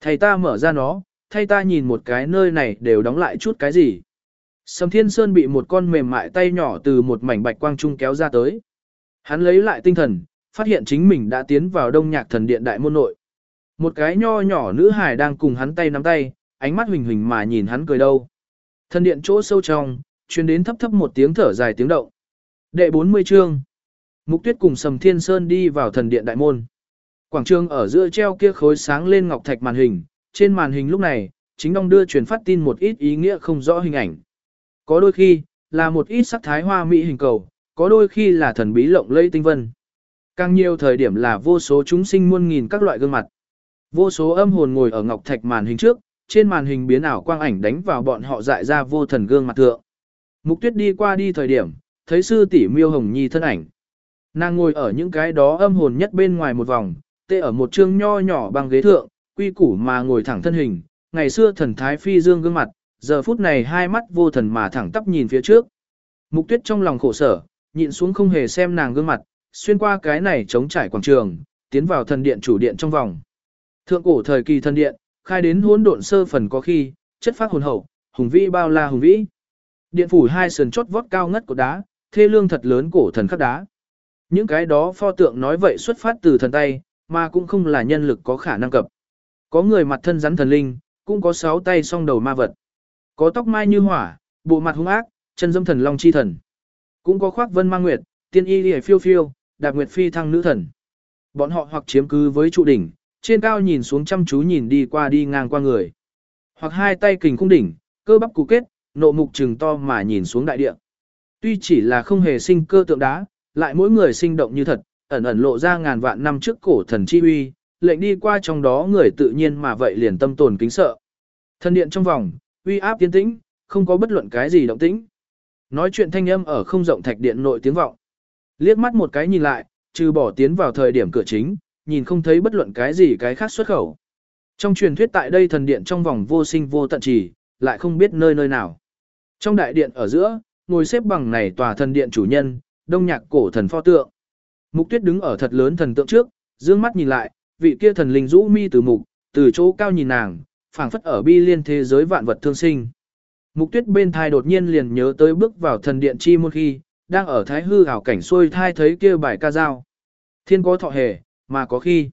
Thầy ta mở ra nó, thay ta nhìn một cái nơi này đều đóng lại chút cái gì. Sầm Thiên Sơn bị một con mềm mại tay nhỏ từ một mảnh bạch quang trung kéo ra tới. Hắn lấy lại tinh thần, phát hiện chính mình đã tiến vào đông nhạc thần điện đại môn nội. Một cái nho nhỏ nữ hài đang cùng hắn tay nắm tay, ánh mắt huỳnh huỳnh mà nhìn hắn cười đâu. Thần điện chỗ sâu trong, truyền đến thấp thấp một tiếng thở dài tiếng động. Đệ 40 chương. Mục Tuyết cùng Sầm Thiên Sơn đi vào thần điện đại môn. Quảng trường ở giữa treo kia khối sáng lên ngọc thạch màn hình, trên màn hình lúc này, chính đông đưa truyền phát tin một ít ý nghĩa không rõ hình ảnh. Có đôi khi, là một ít sắc thái hoa mỹ hình cầu, có đôi khi là thần bí lộng lẫy tinh vân. Càng nhiều thời điểm là vô số chúng sinh muôn nghìn các loại gương mặt. Vô số âm hồn ngồi ở ngọc thạch màn hình trước, trên màn hình biến ảo quang ảnh đánh vào bọn họ dại ra vô thần gương mặt thượng. Mục tuyết đi qua đi thời điểm, thấy sư tỷ miêu hồng nhi thân ảnh. Nàng ngồi ở những cái đó âm hồn nhất bên ngoài một vòng, tê ở một chương nho nhỏ bằng ghế thượng, quy củ mà ngồi thẳng thân hình, ngày xưa thần thái phi dương gương mặt, giờ phút này hai mắt vô thần mà thẳng tắp nhìn phía trước. Mục tuyết trong lòng khổ sở, nhịn xuống không hề xem nàng gương mặt, xuyên qua cái này chống trải quảng trường, tiến vào thần điện chủ điện trong vòng. Thượng cổ thời kỳ thần điện, khai đến hỗn độn sơ phần có khi, chất phát hồn hậu, hùng vĩ bao la hùng vĩ. Điện phủ hai sườn chót vót cao ngất của đá, thê lương thật lớn cổ thần khắc đá. Những cái đó pho tượng nói vậy xuất phát từ thần tay, mà cũng không là nhân lực có khả năng cập. Có người mặt thân rắn thần linh, cũng có sáu tay song đầu ma vật. Có tóc mai như hỏa, bộ mặt hung ác, chân dâm thần long chi thần. Cũng có khoác vân mang nguyệt, tiên y liễu phiêu phiêu, đạp nguyệt phi thăng nữ thần. Bọn họ hoặc chiếm cứ với trụ đỉnh, trên cao nhìn xuống chăm chú nhìn đi qua đi ngang qua người. Hoặc hai tay kình cung đỉnh, cơ bắp cụ kết, nộ mục trừng to mà nhìn xuống đại địa. Tuy chỉ là không hề sinh cơ tượng đá, lại mỗi người sinh động như thật, ẩn ẩn lộ ra ngàn vạn năm trước cổ thần chi uy, lệnh đi qua trong đó người tự nhiên mà vậy liền tâm tồn kính sợ. Thần điện trong vòng, uy áp tiến tĩnh, không có bất luận cái gì động tĩnh. Nói chuyện thanh âm ở không rộng thạch điện nội tiếng vọng. Liếc mắt một cái nhìn lại, trừ bỏ tiến vào thời điểm cửa chính, nhìn không thấy bất luận cái gì cái khác xuất khẩu. Trong truyền thuyết tại đây thần điện trong vòng vô sinh vô tận trì, lại không biết nơi nơi nào. Trong đại điện ở giữa, ngồi xếp bằng này tòa thần điện chủ nhân, đông nhạc cổ thần pho tượng. Mục tuyết đứng ở thật lớn thần tượng trước, dương mắt nhìn lại, vị kia thần linh rũ mi từ mục, từ chỗ cao nhìn nàng, phảng phất ở bi liên thế giới vạn vật thương sinh. Mục tuyết bên thai đột nhiên liền nhớ tới bước vào thần điện chi môn khi, đang ở thái hư ảo cảnh xuôi thai thấy kia bài ca dao. Thiên có thọ hề, mà có khi.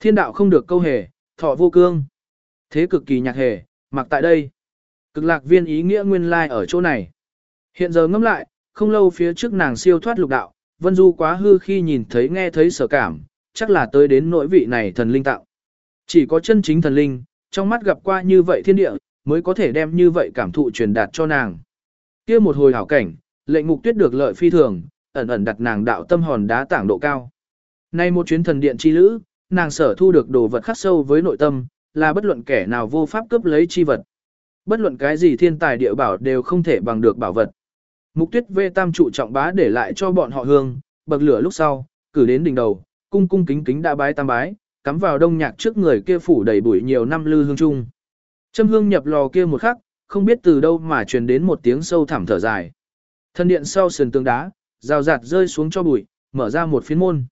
Thiên đạo không được câu hề, thọ vô cương. Thế cực kỳ nhạc hề, mặc tại đây. Cực lạc viên ý nghĩa nguyên lai ở chỗ này. Hiện giờ ngẫm lại, không lâu phía trước nàng siêu thoát lục đạo, vân du quá hư khi nhìn thấy nghe thấy sở cảm, chắc là tới đến nỗi vị này thần linh tạo. Chỉ có chân chính thần linh, trong mắt gặp qua như vậy thiên địa, mới có thể đem như vậy cảm thụ truyền đạt cho nàng. kia một hồi hảo cảnh, lệnh Ngục tuyết được lợi phi thường, ẩn ẩn đặt nàng đạo tâm hòn đá tảng độ cao. Nay một chuyến thần điện chi lữ, nàng sở thu được đồ vật khắc sâu với nội tâm, là bất luận kẻ nào vô pháp cướp lấy chi vật. Bất luận cái gì thiên tài địa bảo đều không thể bằng được bảo vật. Mục tuyết vê tam trụ trọng bá để lại cho bọn họ hương, bậc lửa lúc sau, cử đến đỉnh đầu, cung cung kính kính đã bái tam bái, cắm vào đông nhạc trước người kia phủ đầy bụi nhiều năm lư hương chung. Châm hương nhập lò kia một khắc, không biết từ đâu mà truyền đến một tiếng sâu thẳm thở dài. Thân điện sau sườn tường đá, rào rạt rơi xuống cho bụi, mở ra một phiến môn.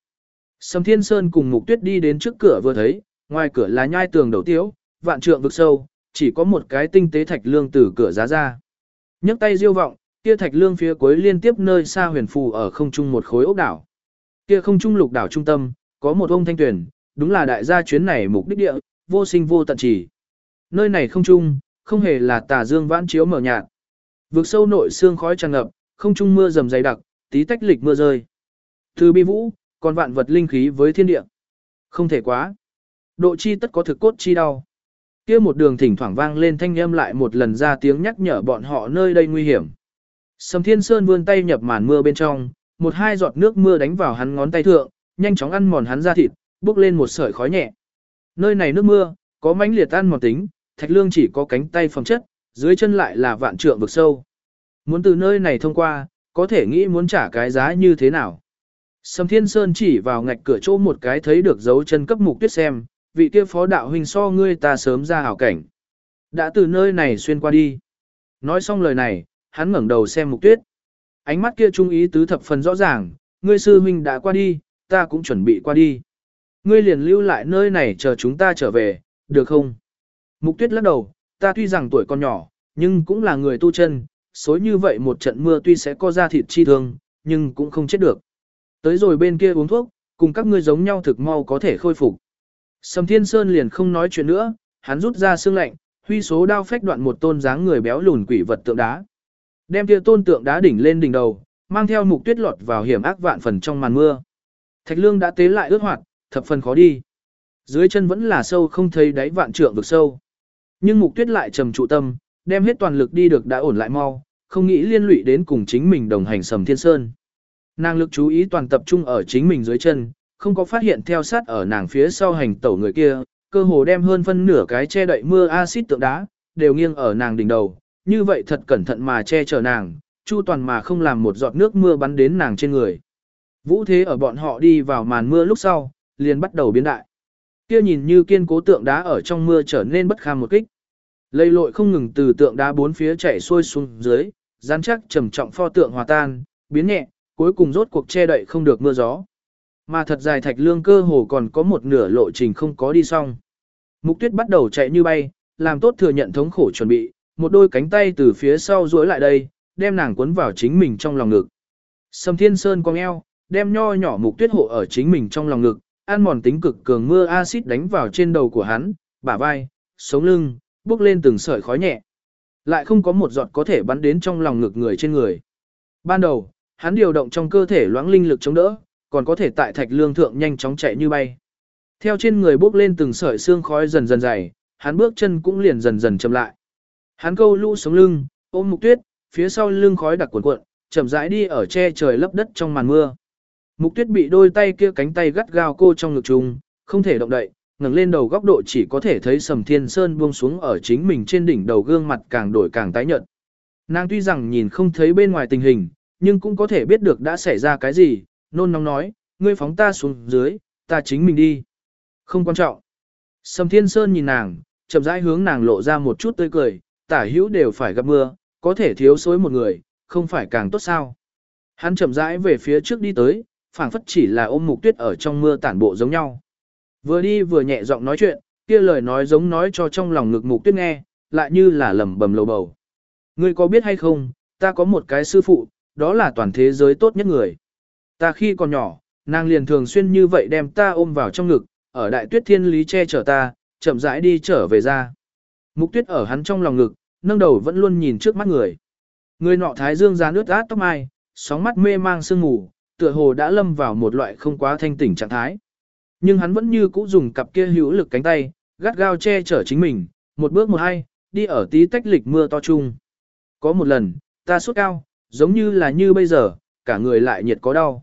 Sầm Thiên Sơn cùng Mục Tuyết đi đến trước cửa vừa thấy, ngoài cửa là nhai tường đầu tiếu, vạn trượng vực sâu, chỉ có một cái tinh tế thạch lương từ cửa giá ra. nhấc tay diêu vọng, kia thạch lương phía cuối liên tiếp nơi xa huyền phù ở không trung một khối ốc đảo. Kia không trung lục đảo trung tâm, có một ông thanh tuyển, đúng là đại gia chuyến này mục đích địa, vô sinh vô tận chỉ. Nơi này không trung, không hề là tà dương vãn chiếu mở nhạt. Vực sâu nội xương khói tràn ngập, không trung mưa rầm dày đặc, tí tách lịch mưa rơi. Từ bi vũ, còn vạn vật linh khí với thiên địa. Không thể quá. Độ chi tất có thực cốt chi đau. Kia một đường thỉnh thoảng vang lên thanh âm lại một lần ra tiếng nhắc nhở bọn họ nơi đây nguy hiểm. Sầm Thiên Sơn vươn tay nhập màn mưa bên trong, một hai giọt nước mưa đánh vào hắn ngón tay thượng, nhanh chóng ăn mòn hắn da thịt, bốc lên một sợi khói nhẹ. Nơi này nước mưa, có mãnh liệt ăn mòn tính, Thạch Lương chỉ có cánh tay phẩm chất, dưới chân lại là vạn trượng vực sâu. Muốn từ nơi này thông qua, có thể nghĩ muốn trả cái giá như thế nào. Sầm Thiên Sơn chỉ vào ngạch cửa chỗ một cái thấy được dấu chân cấp mục tuyết xem, vị kia phó đạo huynh so ngươi ta sớm ra hảo cảnh. Đã từ nơi này xuyên qua đi. Nói xong lời này, hắn ngẩng đầu xem mục tuyết. Ánh mắt kia trung ý tứ thập phần rõ ràng, ngươi sư huynh đã qua đi, ta cũng chuẩn bị qua đi. Ngươi liền lưu lại nơi này chờ chúng ta trở về, được không? Mục tuyết lắc đầu, ta tuy rằng tuổi còn nhỏ, nhưng cũng là người tu chân, xối như vậy một trận mưa tuy sẽ có ra thịt chi thương, nhưng cũng không chết được. Tới rồi bên kia uống thuốc, cùng các ngươi giống nhau thực mau có thể khôi phục. Sầm Thiên Sơn liền không nói chuyện nữa, hắn rút ra xương lạnh, huy số đao phách đoạn một tôn dáng người béo lùn quỷ vật tượng đá. Đem kia tôn tượng đá đỉnh lên đỉnh đầu, mang theo mục tuyết lọt vào hiểm ác vạn phần trong màn mưa. Thạch lương đã tế lại ướt hoạt, thập phần khó đi. Dưới chân vẫn là sâu không thấy đáy vạn trượng vực sâu. Nhưng mục tuyết lại trầm trụ tâm, đem hết toàn lực đi được đã ổn lại mau, không nghĩ liên lụy đến cùng chính mình đồng hành sầm thiên sơn. Nàng lực chú ý toàn tập trung ở chính mình dưới chân, không có phát hiện theo sát ở nàng phía sau hành tẩu người kia, cơ hồ đem hơn phân nửa cái che đậy mưa axit tượng đá, đều nghiêng ở nàng đỉnh đầu, như vậy thật cẩn thận mà che chở nàng, chu toàn mà không làm một giọt nước mưa bắn đến nàng trên người. Vũ thế ở bọn họ đi vào màn mưa lúc sau, liền bắt đầu biến đại. Kia nhìn như kiên cố tượng đá ở trong mưa trở nên bất kham một kích. Lây lội không ngừng từ tượng đá bốn phía chảy xuôi xuống dưới, rắn chắc trầm trọng pho tượng hòa tan, biến nhẹ, cuối cùng rốt cuộc che đậy không được mưa gió. Mà thật dài thạch lương cơ hồ còn có một nửa lộ trình không có đi xong. Mục tuyết bắt đầu chạy như bay, làm tốt thừa nhận thống khổ chuẩn bị, một đôi cánh tay từ phía sau duỗi lại đây, đem nàng cuốn vào chính mình trong lòng ngực. Sầm thiên sơn cong eo, đem nho nhỏ mục tuyết hộ ở chính mình trong lòng ngực, an mòn tính cực cường mưa axit đánh vào trên đầu của hắn, bả vai, sống lưng, bước lên từng sợi khói nhẹ. Lại không có một giọt có thể bắn đến trong lòng ngực người trên người. Ban đầu, hắn điều động trong cơ thể loãng linh lực chống đỡ, còn có thể tại thạch lương thượng nhanh chóng chạy như bay. Theo trên người bước lên từng sợi xương khói dần dần dày, hắn bước chân cũng liền dần dần chậm lại. Hắn câu lũ sống lưng, ôm mục tuyết, phía sau lưng khói đặc cuộn cuộn, chậm rãi đi ở che trời lấp đất trong màn mưa. Mục tuyết bị đôi tay kia cánh tay gắt gao cô trong ngực trùng, không thể động đậy, ngẩng lên đầu góc độ chỉ có thể thấy sầm thiên sơn buông xuống ở chính mình trên đỉnh đầu gương mặt càng đổi càng tái nhợt. Nàng tuy rằng nhìn không thấy bên ngoài tình hình, nhưng cũng có thể biết được đã xảy ra cái gì, nôn nóng nói, ngươi phóng ta xuống dưới, ta chính mình đi. Không quan trọng. Sầm thiên sơn nhìn nàng, chậm rãi hướng nàng lộ ra một chút tươi cười, tả hữu đều phải gặp mưa, có thể thiếu xối một người, không phải càng tốt sao. Hắn chậm rãi về phía trước đi tới, phảng phất chỉ là ôm mục tuyết ở trong mưa tản bộ giống nhau. Vừa đi vừa nhẹ giọng nói chuyện, kia lời nói giống nói cho trong lòng ngực mục tuyết nghe, lại như là lầm bầm lầu bầu. Ngươi có biết hay không, ta có một cái sư phụ, đó là toàn thế giới tốt nhất người. Ta khi còn nhỏ, nàng liền thường xuyên như vậy đem ta ôm vào trong ngực, ở đại tuyết thiên lý che chở ta, chậm rãi đi trở về ra. Mục tuyết ở hắn trong lòng ngực, nâng đầu vẫn luôn nhìn trước mắt người. Người nọ thái dương ra nước át tóc mai, sóng mắt mê mang sương mù, tựa hồ đã lâm vào một loại không quá thanh tỉnh trạng thái. Nhưng hắn vẫn như cũ dùng cặp kia hữu lực cánh tay, gắt gao che chở chính mình, một bước một hai, đi ở tí tách lịch mưa to chung. Có một lần, ta sốt cao, giống như là như bây giờ, cả người lại nhiệt có đau.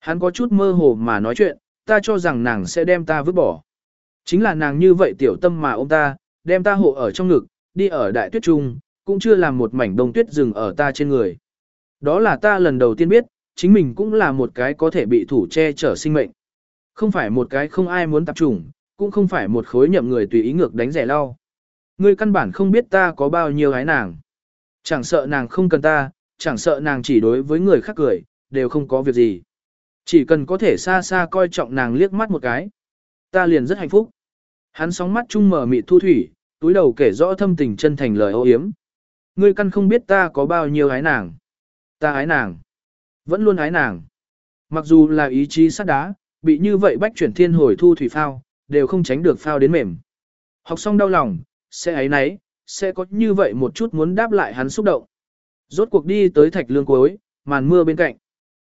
Hắn có chút mơ hồ mà nói chuyện, ta cho rằng nàng sẽ đem ta vứt bỏ. Chính là nàng như vậy tiểu tâm mà ôm ta, đem ta hộ ở trong ngực, đi ở đại tuyết trung, cũng chưa làm một mảnh đông tuyết rừng ở ta trên người. Đó là ta lần đầu tiên biết, chính mình cũng là một cái có thể bị thủ che chở sinh mệnh. Không phải một cái không ai muốn tập trung, cũng không phải một khối nhậm người tùy ý ngược đánh rẻ lau. Ngươi căn bản không biết ta có bao nhiêu gái nàng. Chẳng sợ nàng không cần ta, chẳng sợ nàng chỉ đối với người khác cười, đều không có việc gì. Chỉ cần có thể xa xa coi trọng nàng liếc mắt một cái. Ta liền rất hạnh phúc. Hắn sóng mắt chung mở mịt thu thủy, túi đầu kể rõ thâm tình chân thành lời ô hiếm. Ngươi căn không biết ta có bao nhiêu ái nàng. Ta ái nàng. Vẫn luôn ái nàng. Mặc dù là ý chí sắt đá, bị như vậy bách chuyển thiên hồi thu thủy phao, đều không tránh được phao đến mềm. Học xong đau lòng, sẽ ấy nấy, sẽ có như vậy một chút muốn đáp lại hắn xúc động. Rốt cuộc đi tới thạch lương cuối, màn mưa bên cạnh.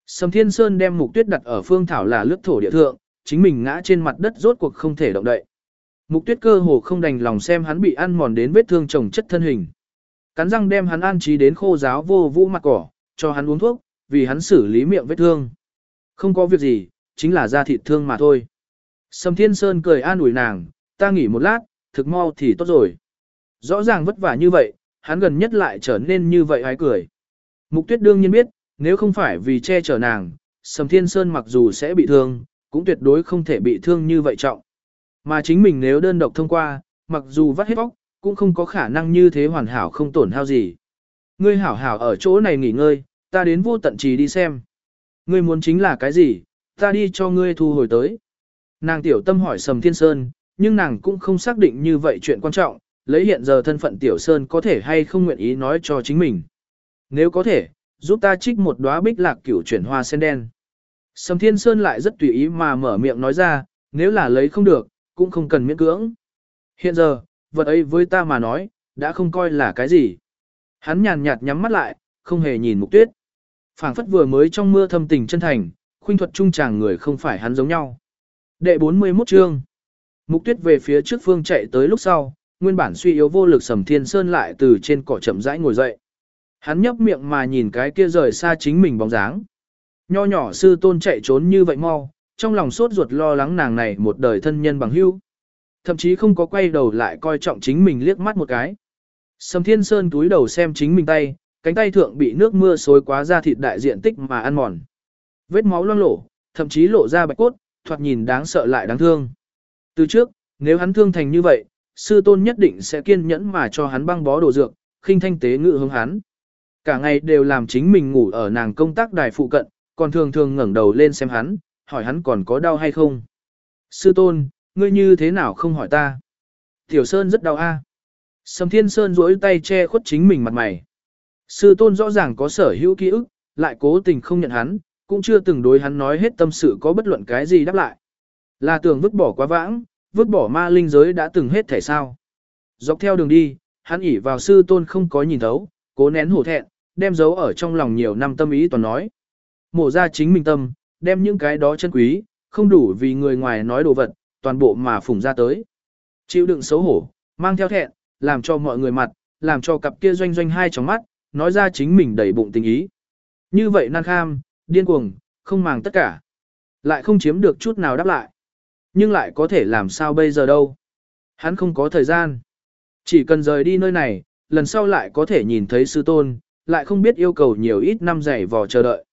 Sầm Thiên Sơn đem mục tuyết đặt ở phương thảo là lướt thổ địa thượng, chính mình ngã trên mặt đất rốt cuộc không thể động đậy. Mục tuyết cơ hồ không đành lòng xem hắn bị ăn mòn đến vết thương chồng chất thân hình. Cắn răng đem hắn an trí đến khô giáo vô vũ mặt cỏ, cho hắn uống thuốc, vì hắn xử lý miệng vết thương. Không có việc gì, chính là da thịt thương mà thôi. Sầm Thiên Sơn cười an ủi nàng, ta nghỉ một lát, thực mau thì tốt rồi. Rõ ràng vất vả như vậy, hắn gần nhất lại trở nên như vậy hay cười. Mục tuyết đương nhiên biết, nếu không phải vì che chở nàng, Sầm Thiên Sơn mặc dù sẽ bị thương, cũng tuyệt đối không thể bị thương như vậy trọng. Mà chính mình nếu đơn độc thông qua, mặc dù vắt hết vóc, cũng không có khả năng như thế hoàn hảo không tổn hao gì. Ngươi hảo hảo ở chỗ này nghỉ ngơi, ta đến vô tận trì đi xem. Ngươi muốn chính là cái gì, ta đi cho ngươi thu hồi tới. Nàng tiểu tâm hỏi Sầm Thiên Sơn, nhưng nàng cũng không xác định như vậy chuyện quan trọng, lấy hiện giờ thân phận tiểu Sơn có thể hay không nguyện ý nói cho chính mình. Nếu có thể, giúp ta trích một đóa bích lạc cửu chuyển hoa sen đen. Sầm Thiên Sơn lại rất tùy ý mà mở miệng nói ra, nếu là lấy không được, cũng không cần miễn cưỡng. Hiện giờ, vật ấy với ta mà nói, đã không coi là cái gì. Hắn nhàn nhạt nhắm mắt lại, không hề nhìn mục tuyết. phảng phất vừa mới trong mưa thâm tình chân thành, khuynh thuật trung chàng người không phải hắn giống nhau. Đệ 41 chương. Mục tuyết về phía trước phương chạy tới lúc sau, nguyên bản suy yếu vô lực sầm thiên sơn lại từ trên cỏ chậm rãi ngồi dậy. Hắn nhấp miệng mà nhìn cái kia rời xa chính mình bóng dáng. Nho nhỏ sư tôn chạy trốn như vậy mau, trong lòng sốt ruột lo lắng nàng này một đời thân nhân bằng hữu. Thậm chí không có quay đầu lại coi trọng chính mình liếc mắt một cái. Sầm Thiên Sơn túi đầu xem chính mình tay, cánh tay thượng bị nước mưa xối quá ra thịt đại diện tích mà ăn mòn. Vết máu loang lổ, thậm chí lộ ra bạch cốt, thoạt nhìn đáng sợ lại đáng thương. Từ trước, nếu hắn thương thành như vậy, sư tôn nhất định sẽ kiên nhẫn mà cho hắn băng bó đồ dược, khinh thanh tế ngự hướng hắn. Cả ngày đều làm chính mình ngủ ở nàng công tác đài phụ cận, còn thường thường ngẩng đầu lên xem hắn, hỏi hắn còn có đau hay không. Sư tôn, ngươi như thế nào không hỏi ta? Tiểu Sơn rất đau a. Sầm Thiên Sơn duỗi tay che khuất chính mình mặt mày. Sư tôn rõ ràng có sở hữu ký ức, lại cố tình không nhận hắn, cũng chưa từng đối hắn nói hết tâm sự có bất luận cái gì đáp lại. Là tưởng vứt bỏ quá vãng, vứt bỏ ma linh giới đã từng hết thể sao. Dọc theo đường đi, hắn ỉ vào sư tôn không có nhìn thấu, cố nén hổ thẹn, đem giấu ở trong lòng nhiều năm tâm ý toàn nói. Mổ ra chính mình tâm, đem những cái đó chân quý, không đủ vì người ngoài nói đồ vật, toàn bộ mà phủng ra tới. Chịu đựng xấu hổ, mang theo thẹn, làm cho mọi người mặt, làm cho cặp kia doanh doanh hai trong mắt, nói ra chính mình đầy bụng tình ý. Như vậy nan kham, điên cuồng, không màng tất cả. Lại không chiếm được chút nào đáp lại. Nhưng lại có thể làm sao bây giờ đâu. Hắn không có thời gian. Chỉ cần rời đi nơi này, lần sau lại có thể nhìn thấy sư tôn, lại không biết yêu cầu nhiều ít năm dày vò chờ đợi.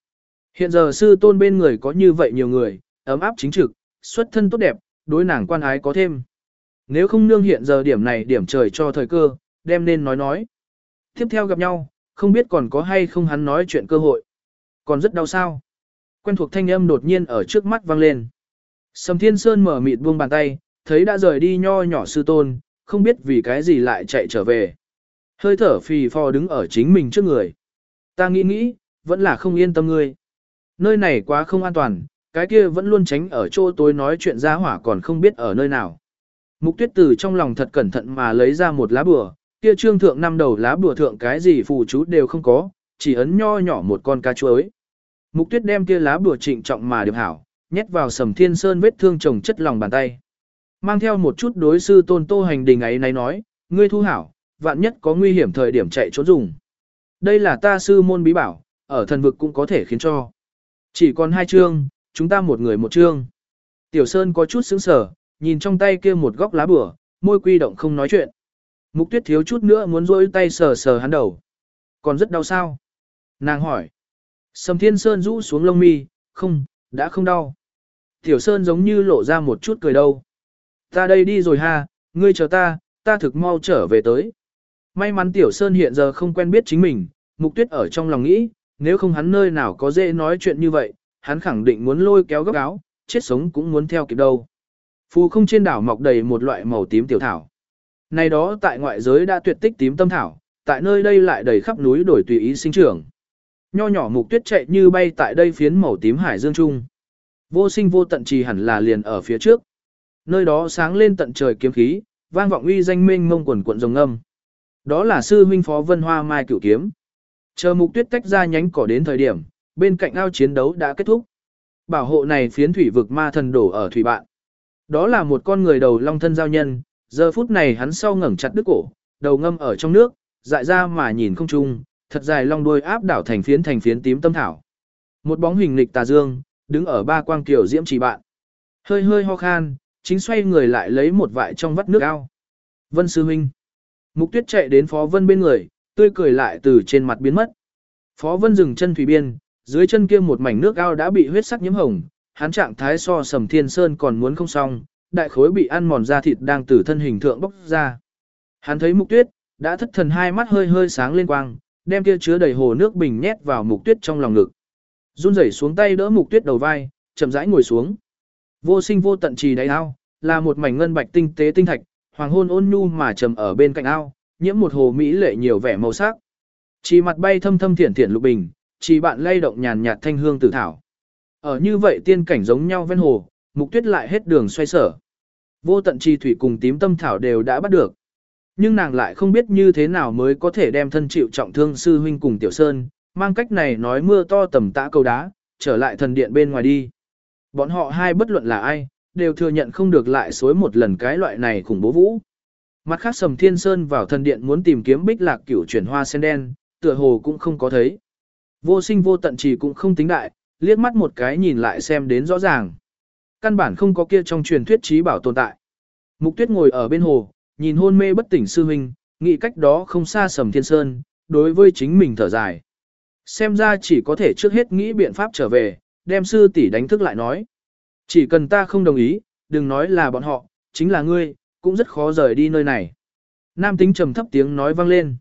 Hiện giờ sư tôn bên người có như vậy nhiều người, ấm áp chính trực, xuất thân tốt đẹp, đối nàng quan ái có thêm. Nếu không nương hiện giờ điểm này điểm trời cho thời cơ, đem nên nói nói. Tiếp theo gặp nhau, không biết còn có hay không hắn nói chuyện cơ hội. Còn rất đau sao. Quen thuộc thanh âm đột nhiên ở trước mắt vang lên. Sầm Thiên Sơn mở mịt buông bàn tay, thấy đã rời đi nho nhỏ sư tôn, không biết vì cái gì lại chạy trở về. Hơi thở phì phò đứng ở chính mình trước người. Ta nghĩ nghĩ, vẫn là không yên tâm ngươi. Nơi này quá không an toàn, cái kia vẫn luôn tránh ở chỗ tối nói chuyện ra hỏa còn không biết ở nơi nào. Mục tuyết từ trong lòng thật cẩn thận mà lấy ra một lá bùa, kia trương thượng năm đầu lá bùa thượng cái gì phù chú đều không có, chỉ ấn nho nhỏ một con cá chuối. Mục tuyết đem kia lá bùa trịnh trọng mà điệp hảo, nhét vào sầm thiên sơn vết thương chồng chất lòng bàn tay. Mang theo một chút đối sư tôn tô hành đình ấy này nói, ngươi thu hảo, vạn nhất có nguy hiểm thời điểm chạy trốn dùng. Đây là ta sư môn bí bảo, ở thần vực cũng có thể khiến cho. Chỉ còn hai chương, chúng ta một người một chương. Tiểu Sơn có chút sững sờ, nhìn trong tay kia một góc lá bửa, môi quy động không nói chuyện. Mục tuyết thiếu chút nữa muốn rôi tay sờ sờ hắn đầu. Còn rất đau sao? Nàng hỏi. Sầm Thiên Sơn rũ xuống lông mi, không, đã không đau. Tiểu Sơn giống như lộ ra một chút cười đâu. Ta đây đi rồi ha, ngươi chờ ta, ta thực mau trở về tới. May mắn Tiểu Sơn hiện giờ không quen biết chính mình, mục tuyết ở trong lòng nghĩ, nếu không hắn nơi nào có dễ nói chuyện như vậy, hắn khẳng định muốn lôi kéo góc áo, chết sống cũng muốn theo kịp đâu. Phù không trên đảo mọc đầy một loại màu tím tiểu thảo. Này đó tại ngoại giới đã tuyệt tích tím tâm thảo, tại nơi đây lại đầy khắp núi đổi tùy ý sinh trưởng. Nho nhỏ mục tuyết chạy như bay tại đây phiến màu tím hải dương trung. Vô sinh vô tận trì hẳn là liền ở phía trước. Nơi đó sáng lên tận trời kiếm khí, vang vọng uy danh minh mông quần cuộn rồng âm. Đó là sư huynh phó vân hoa mai cửu kiếm. Chờ mục tuyết tách ra nhánh cỏ đến thời điểm, bên cạnh ao chiến đấu đã kết thúc. Bảo hộ này phiến thủy vực ma thần đổ ở thủy bạn. Đó là một con người đầu long thân giao nhân, giờ phút này hắn sau ngẩng chặt đứt cổ, đầu ngâm ở trong nước, dại ra mà nhìn không chung, thật dài long đuôi áp đảo thành phiến thành phiến tím tâm thảo. Một bóng hình lịch tà dương, đứng ở ba quang kiều diễm chỉ bạn. Hơi hơi ho khan, chính xoay người lại lấy một vại trong vắt nước ao. Vân sư huynh. Mục tuyết chạy đến phó vân bên người, tươi cười lại từ trên mặt biến mất. Phó vân dừng chân thủy biên, dưới chân kia một mảnh nước ao đã bị huyết sắc nhiễm hồng, hắn trạng thái so sầm thiên sơn còn muốn không xong, đại khối bị ăn mòn da thịt đang từ thân hình thượng bốc ra. Hắn thấy mục tuyết, đã thất thần hai mắt hơi hơi sáng lên quang, đem kia chứa đầy hồ nước bình nhét vào mục tuyết trong lòng ngực. Run rẩy xuống tay đỡ mục tuyết đầu vai, chậm rãi ngồi xuống. Vô sinh vô tận trì đáy ao, là một mảnh ngân bạch tinh tế tinh thạch, hoàng hôn ôn nhu mà trầm ở bên cạnh ao, nhiễm một hồ mỹ lệ nhiều vẻ màu sắc. Chỉ mặt bay thâm thâm thiển thiển lục bình, chỉ bạn lay động nhàn nhạt thanh hương tử thảo. Ở như vậy tiên cảnh giống nhau ven hồ, mục tuyết lại hết đường xoay sở. Vô tận chi thủy cùng tím tâm thảo đều đã bắt được. Nhưng nàng lại không biết như thế nào mới có thể đem thân chịu trọng thương sư huynh cùng tiểu sơn, mang cách này nói mưa to tầm tã cầu đá, trở lại thần điện bên ngoài đi. Bọn họ hai bất luận là ai, đều thừa nhận không được lại xối một lần cái loại này khủng bố vũ. Mặt khác sầm thiên sơn vào thần điện muốn tìm kiếm bích lạc cửu chuyển hoa sen đen, tựa hồ cũng không có thấy. Vô sinh vô tận chỉ cũng không tính đại, liếc mắt một cái nhìn lại xem đến rõ ràng. Căn bản không có kia trong truyền thuyết trí bảo tồn tại. Mục tuyết ngồi ở bên hồ, nhìn hôn mê bất tỉnh sư huynh, nghĩ cách đó không xa sầm thiên sơn, đối với chính mình thở dài. Xem ra chỉ có thể trước hết nghĩ biện pháp trở về, đem sư tỷ đánh thức lại nói. Chỉ cần ta không đồng ý, đừng nói là bọn họ, chính là ngươi, cũng rất khó rời đi nơi này. Nam tính trầm thấp tiếng nói vang lên.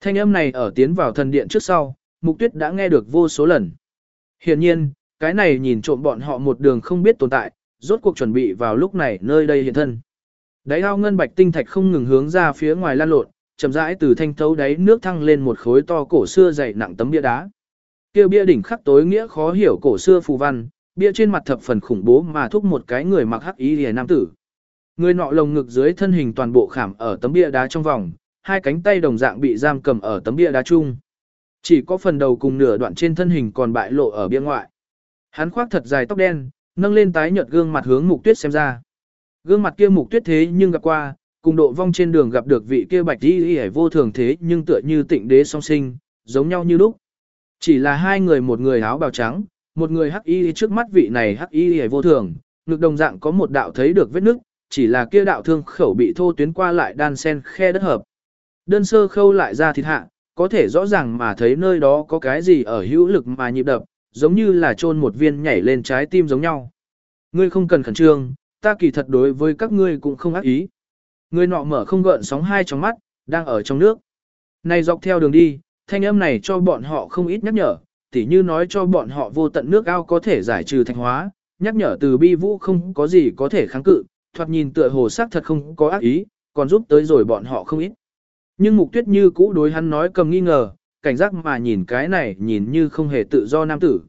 Thanh âm này ở tiến vào thần điện trước sau, mục tuyết đã nghe được vô số lần. Hiện nhiên, cái này nhìn trộm bọn họ một đường không biết tồn tại, rốt cuộc chuẩn bị vào lúc này nơi đây hiện thân. Đáy ao ngân bạch tinh thạch không ngừng hướng ra phía ngoài lan lộn, chậm rãi từ thanh thấu đáy nước thăng lên một khối to cổ xưa dày nặng tấm bia đá. Kia bia đỉnh khắc tối nghĩa khó hiểu cổ xưa phù văn, bia trên mặt thập phần khủng bố mà thúc một cái người mặc hắc y liễu nam tử. Người nọ lồng ngực dưới thân hình toàn bộ khảm ở tấm bia đá trong vòng, hai cánh tay đồng dạng bị giam cầm ở tấm bia đá chung. Chỉ có phần đầu cùng nửa đoạn trên thân hình còn bại lộ ở bia ngoại. Hắn khoác thật dài tóc đen, nâng lên tái nhợt gương mặt hướng Mục Tuyết xem ra. Gương mặt kia Mục Tuyết thế nhưng gặp qua, cùng độ vong trên đường gặp được vị kia bạch y y vô thường thế nhưng tựa như tịnh đế song sinh, giống nhau như lúc. Chỉ là hai người một người áo bào trắng, một người hắc y trước mắt vị này hắc y y vô thường, ngực đồng dạng có một đạo thấy được vết nứt, chỉ là kia đạo thương khẩu bị thô tuyến qua lại đan sen khe đất hợp. Đơn sơ khâu lại ra thịt hạ, có thể rõ ràng mà thấy nơi đó có cái gì ở hữu lực mà nhịp đập, giống như là chôn một viên nhảy lên trái tim giống nhau. Ngươi không cần khẩn trương, ta kỳ thật đối với các ngươi cũng không ác ý. Người nọ mở không gợn sóng hai trong mắt, đang ở trong nước. Này dọc theo đường đi, thanh âm này cho bọn họ không ít nhắc nhở, tỉ như nói cho bọn họ vô tận nước ao có thể giải trừ thanh hóa, nhắc nhở từ bi vũ không có gì có thể kháng cự, thoạt nhìn tựa hồ sắc thật không có ác ý, còn giúp tới rồi bọn họ không ít. Nhưng mục tuyết như cũ đối hắn nói cầm nghi ngờ, cảnh giác mà nhìn cái này nhìn như không hề tự do nam tử.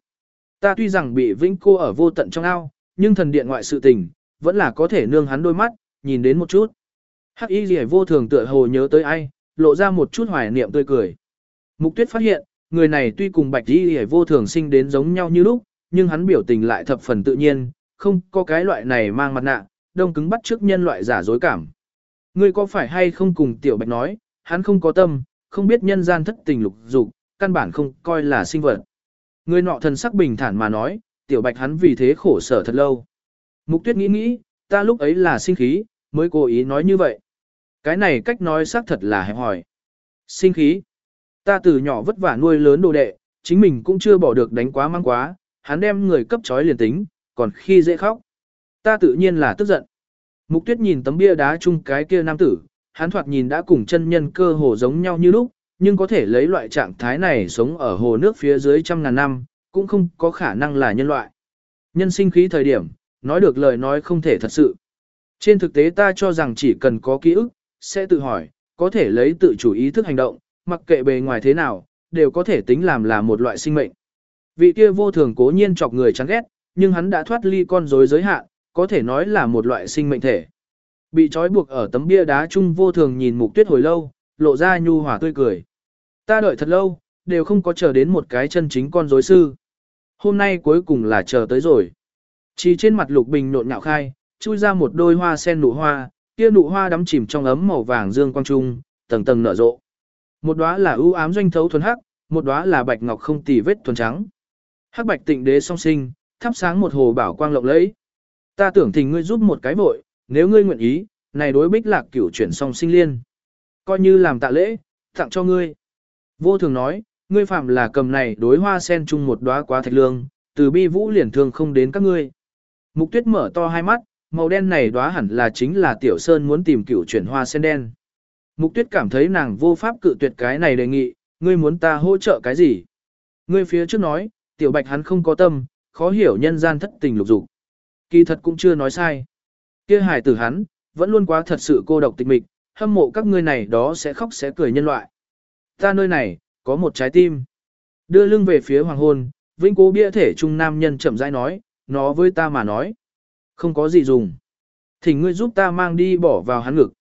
Ta tuy rằng bị vĩnh cô ở vô tận trong ao, nhưng thần điện ngoại sự tình, vẫn là có thể nương hắn đôi mắt, nhìn đến một chút. Hắc y gì vô thường tựa hồ nhớ tới ai, lộ ra một chút hoài niệm tươi cười. Mục tuyết phát hiện, người này tuy cùng bạch y gì vô thường sinh đến giống nhau như lúc, nhưng hắn biểu tình lại thập phần tự nhiên, không có cái loại này mang mặt nạ, đông cứng bắt trước nhân loại giả dối cảm. Ngươi có phải hay không cùng tiểu bạch nói, hắn không có tâm, không biết nhân gian thất tình lục dục, căn bản không coi là sinh vật. Người nọ thần sắc bình thản mà nói, tiểu bạch hắn vì thế khổ sở thật lâu. Mục tuyết nghĩ nghĩ, ta lúc ấy là sinh khí, mới cố ý nói như vậy. Cái này cách nói xác thật là hẹp hỏi. Sinh khí. Ta từ nhỏ vất vả nuôi lớn đồ đệ, chính mình cũng chưa bỏ được đánh quá mang quá, hắn đem người cấp trói liền tính, còn khi dễ khóc. Ta tự nhiên là tức giận. Mục tuyết nhìn tấm bia đá chung cái kia nam tử, hắn thoạt nhìn đã cùng chân nhân cơ hồ giống nhau như lúc, nhưng có thể lấy loại trạng thái này sống ở hồ nước phía dưới trăm ngàn năm, cũng không có khả năng là nhân loại. Nhân sinh khí thời điểm, nói được lời nói không thể thật sự. Trên thực tế ta cho rằng chỉ cần có ký ức, sẽ tự hỏi, có thể lấy tự chủ ý thức hành động, mặc kệ bề ngoài thế nào, đều có thể tính làm là một loại sinh mệnh. Vị kia vô thường cố nhiên chọc người chán ghét, nhưng hắn đã thoát ly con rối giới hạn, có thể nói là một loại sinh mệnh thể. Bị trói buộc ở tấm bia đá chung vô thường nhìn mục tuyết hồi lâu, lộ ra nhu hòa tươi cười. Ta đợi thật lâu, đều không có chờ đến một cái chân chính con rối sư. Hôm nay cuối cùng là chờ tới rồi. Chỉ trên mặt lục bình nộn nhạo khai, chui ra một đôi hoa sen nụ hoa, kia nụ hoa đắm chìm trong ấm màu vàng dương quang trung, tầng tầng nở rộ. Một đóa là ưu ám doanh thấu thuần hắc, một đóa là bạch ngọc không tì vết thuần trắng. Hắc bạch tịnh đế song sinh, thắp sáng một hồ bảo quang lộng lẫy. Ta tưởng thỉnh ngươi giúp một cái vội, nếu ngươi nguyện ý, này đối bích lạc cửu chuyển song sinh liên. Coi như làm tạ lễ, tặng cho ngươi. Vô thường nói, ngươi phạm là cầm này đối hoa sen chung một đóa quá thạch lương, từ bi vũ liền thương không đến các ngươi. Mục tuyết mở to hai mắt, màu đen này đóa hẳn là chính là tiểu sơn muốn tìm cửu chuyển hoa sen đen. Mục tuyết cảm thấy nàng vô pháp cự tuyệt cái này đề nghị, ngươi muốn ta hỗ trợ cái gì? Ngươi phía trước nói, tiểu bạch hắn không có tâm, khó hiểu nhân gian thất tình lục dục. Kỳ thật cũng chưa nói sai. Kia Hải tử hắn, vẫn luôn quá thật sự cô độc tịch mịch, hâm mộ các ngươi này đó sẽ khóc sẽ cười nhân loại. Ta nơi này, có một trái tim. Đưa lưng về phía hoàng hôn, vĩnh cố bia thể trung nam nhân chậm rãi nói, nó với ta mà nói. Không có gì dùng. Thỉnh ngươi giúp ta mang đi bỏ vào hắn ngực.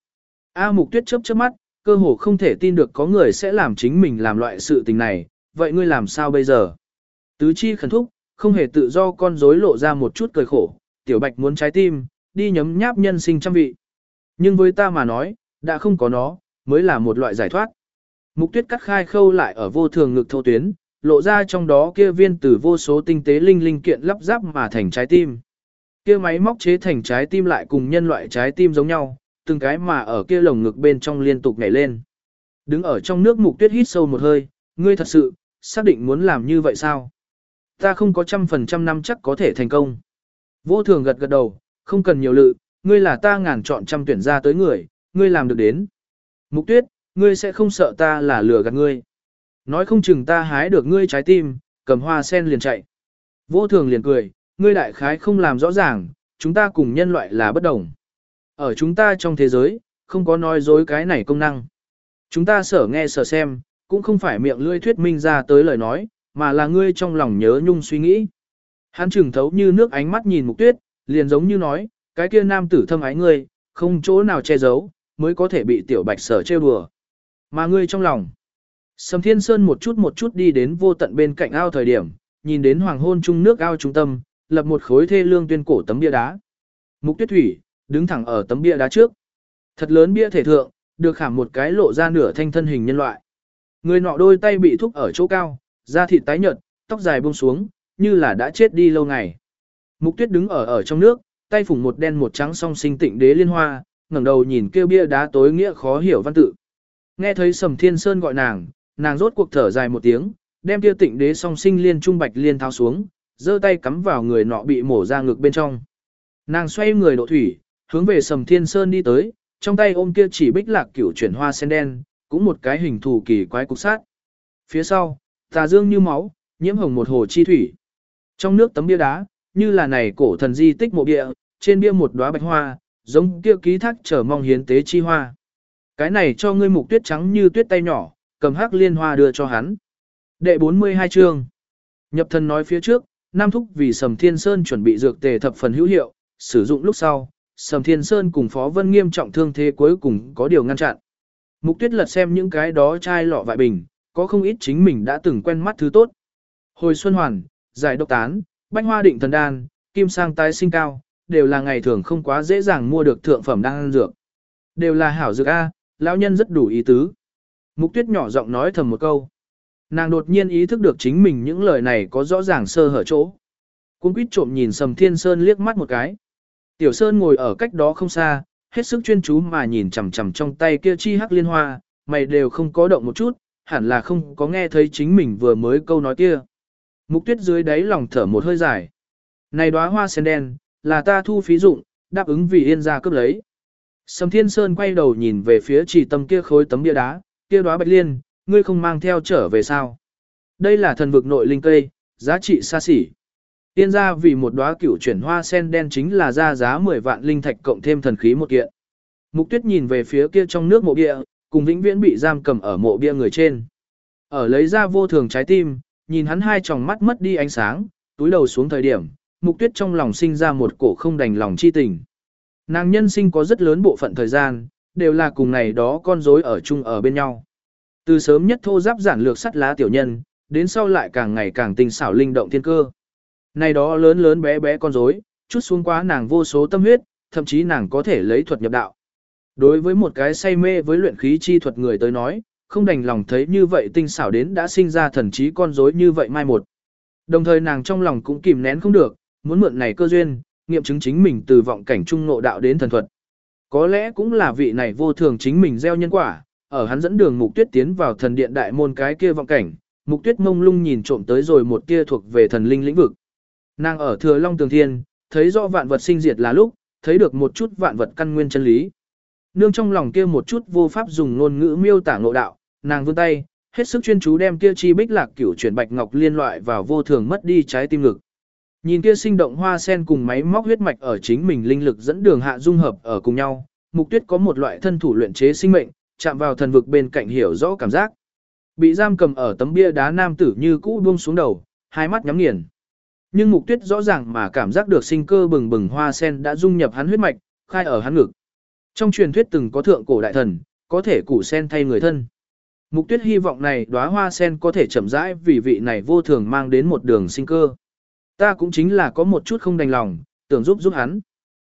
A mục tuyết chớp chớp mắt, cơ hồ không thể tin được có người sẽ làm chính mình làm loại sự tình này, vậy ngươi làm sao bây giờ? Tứ chi khẩn thúc, không hề tự do con rối lộ ra một chút cười khổ, tiểu bạch muốn trái tim, đi nhấm nháp nhân sinh trăm vị. Nhưng với ta mà nói, đã không có nó, mới là một loại giải thoát. Mục tuyết cắt khai khâu lại ở vô thường ngực thô tuyến, lộ ra trong đó kia viên từ vô số tinh tế linh linh kiện lắp ráp mà thành trái tim. Kia máy móc chế thành trái tim lại cùng nhân loại trái tim giống nhau, từng cái mà ở kia lồng ngực bên trong liên tục nhảy lên. Đứng ở trong nước mục tuyết hít sâu một hơi, ngươi thật sự, xác định muốn làm như vậy sao? Ta không có trăm phần trăm năm chắc có thể thành công. Vô thường gật gật đầu, không cần nhiều lự, ngươi là ta ngàn chọn trăm tuyển ra tới người, ngươi làm được đến. Mục tuyết, ngươi sẽ không sợ ta là lừa gạt ngươi. Nói không chừng ta hái được ngươi trái tim, cầm hoa sen liền chạy. Vô thường liền cười, ngươi đại khái không làm rõ ràng, chúng ta cùng nhân loại là bất đồng. Ở chúng ta trong thế giới, không có nói dối cái này công năng. Chúng ta sở nghe sở xem, cũng không phải miệng lưỡi thuyết minh ra tới lời nói, mà là ngươi trong lòng nhớ nhung suy nghĩ. Hắn trừng thấu như nước ánh mắt nhìn mục tuyết, liền giống như nói, cái kia nam tử thâm ái ngươi, không chỗ nào che giấu, mới có thể bị tiểu bạch sở trêu đùa. Mà ngươi trong lòng. Sầm Thiên Sơn một chút một chút đi đến vô tận bên cạnh ao thời điểm, nhìn đến hoàng hôn trung nước ao trung tâm, lập một khối thê lương tuyên cổ tấm bia đá. Mục Tuyết Thủy đứng thẳng ở tấm bia đá trước. Thật lớn bia thể thượng, được khảm một cái lộ ra nửa thanh thân hình nhân loại. Người nọ đôi tay bị thúc ở chỗ cao, da thịt tái nhợt, tóc dài buông xuống, như là đã chết đi lâu ngày. Mục Tuyết đứng ở ở trong nước, tay phủng một đen một trắng song sinh tịnh đế liên hoa, ngẩng đầu nhìn kêu bia đá tối nghĩa khó hiểu văn tự. Nghe thấy Sầm Thiên Sơn gọi nàng, nàng rốt cuộc thở dài một tiếng, đem kia tịnh đế song sinh liên trung bạch liên tháo xuống, giơ tay cắm vào người nọ bị mổ ra ngực bên trong. Nàng xoay người độ thủy, hướng về Sầm Thiên Sơn đi tới, trong tay ôm kia chỉ bích lạc cửu chuyển hoa sen đen, cũng một cái hình thù kỳ quái cục sát. Phía sau, tà dương như máu, nhiễm hồng một hồ chi thủy. Trong nước tấm bia đá, như là này cổ thần di tích mộ bia, trên bia một đóa bạch hoa, giống kia ký thác trở mong hiến tế chi hoa. Cái này cho ngươi mục tuyết trắng như tuyết tay nhỏ, cầm hắc liên hoa đưa cho hắn. Đệ 42 chương. Nhập thần nói phía trước, Nam Thúc vì Sầm Thiên Sơn chuẩn bị dược tề thập phần hữu hiệu, sử dụng lúc sau, Sầm Thiên Sơn cùng Phó Vân nghiêm trọng thương thế cuối cùng có điều ngăn chặn. Mục tuyết lật xem những cái đó chai lọ vại bình, có không ít chính mình đã từng quen mắt thứ tốt. Hồi Xuân Hoàn, giải độc tán, bánh hoa định thần đan, kim sang tái sinh cao, đều là ngày thường không quá dễ dàng mua được thượng phẩm đan dược. Đều là hảo dược A, lão nhân rất đủ ý tứ. Mục tuyết nhỏ giọng nói thầm một câu. Nàng đột nhiên ý thức được chính mình những lời này có rõ ràng sơ hở chỗ. Cung quýt trộm nhìn Sầm Thiên Sơn liếc mắt một cái. Tiểu Sơn ngồi ở cách đó không xa, hết sức chuyên chú mà nhìn chằm chằm trong tay kia chi hắc liên hoa, mày đều không có động một chút, hẳn là không có nghe thấy chính mình vừa mới câu nói kia. Mục tuyết dưới đáy lòng thở một hơi dài. Này đóa hoa sen đen, là ta thu phí dụng, đáp ứng vì yên gia cướp lấy. Sầm Thiên Sơn quay đầu nhìn về phía chỉ tâm kia khối tấm bia đá, kia đóa bạch liên, ngươi không mang theo trở về sao? Đây là thần vực nội linh cây, giá trị xa xỉ. Tiên gia vì một đóa cửu chuyển hoa sen đen chính là ra giá 10 vạn linh thạch cộng thêm thần khí một kiện. Mục Tuyết nhìn về phía kia trong nước mộ bia, cùng vĩnh viễn bị giam cầm ở mộ bia người trên. Ở lấy ra vô thường trái tim, nhìn hắn hai tròng mắt mất đi ánh sáng, túi đầu xuống thời điểm, Mục Tuyết trong lòng sinh ra một cổ không đành lòng chi tình. Nàng nhân sinh có rất lớn bộ phận thời gian, đều là cùng này đó con rối ở chung ở bên nhau. Từ sớm nhất thô giáp giản lược sắt lá tiểu nhân, đến sau lại càng ngày càng tinh xảo linh động thiên cơ. Này đó lớn lớn bé bé con rối, chút xuống quá nàng vô số tâm huyết, thậm chí nàng có thể lấy thuật nhập đạo. Đối với một cái say mê với luyện khí chi thuật người tới nói, không đành lòng thấy như vậy tinh xảo đến đã sinh ra thần trí con rối như vậy mai một. Đồng thời nàng trong lòng cũng kìm nén không được, muốn mượn này cơ duyên, nghiệm chứng chính mình từ vọng cảnh trung ngộ đạo đến thần thuật. Có lẽ cũng là vị này vô thường chính mình gieo nhân quả, ở hắn dẫn đường mục tuyết tiến vào thần điện đại môn cái kia vọng cảnh, mục tuyết mông lung nhìn trộm tới rồi một tia thuộc về thần linh lĩnh vực. Nàng ở thừa long tường thiên, thấy rõ vạn vật sinh diệt là lúc, thấy được một chút vạn vật căn nguyên chân lý. Nương trong lòng kia một chút vô pháp dùng ngôn ngữ miêu tả ngộ đạo, nàng vươn tay, hết sức chuyên chú đem kia chi bích lạc cửu chuyển bạch ngọc liên loại vào vô thường mất đi trái tim lực. Nhìn kia sinh động hoa sen cùng máy móc huyết mạch ở chính mình linh lực dẫn đường hạ dung hợp ở cùng nhau, Mục Tuyết có một loại thân thủ luyện chế sinh mệnh, chạm vào thần vực bên cạnh hiểu rõ cảm giác. Bị giam cầm ở tấm bia đá nam tử như cũ buông xuống đầu, hai mắt nhắm nghiền. Nhưng Mục Tuyết rõ ràng mà cảm giác được sinh cơ bừng bừng hoa sen đã dung nhập hắn huyết mạch, khai ở hắn ngực. Trong truyền thuyết từng có thượng cổ đại thần, có thể củ sen thay người thân. Mục Tuyết hy vọng này đóa hoa sen có thể chậm rãi vì vị này vô thường mang đến một đường sinh cơ. Ta cũng chính là có một chút không đành lòng, tưởng giúp giúp hắn.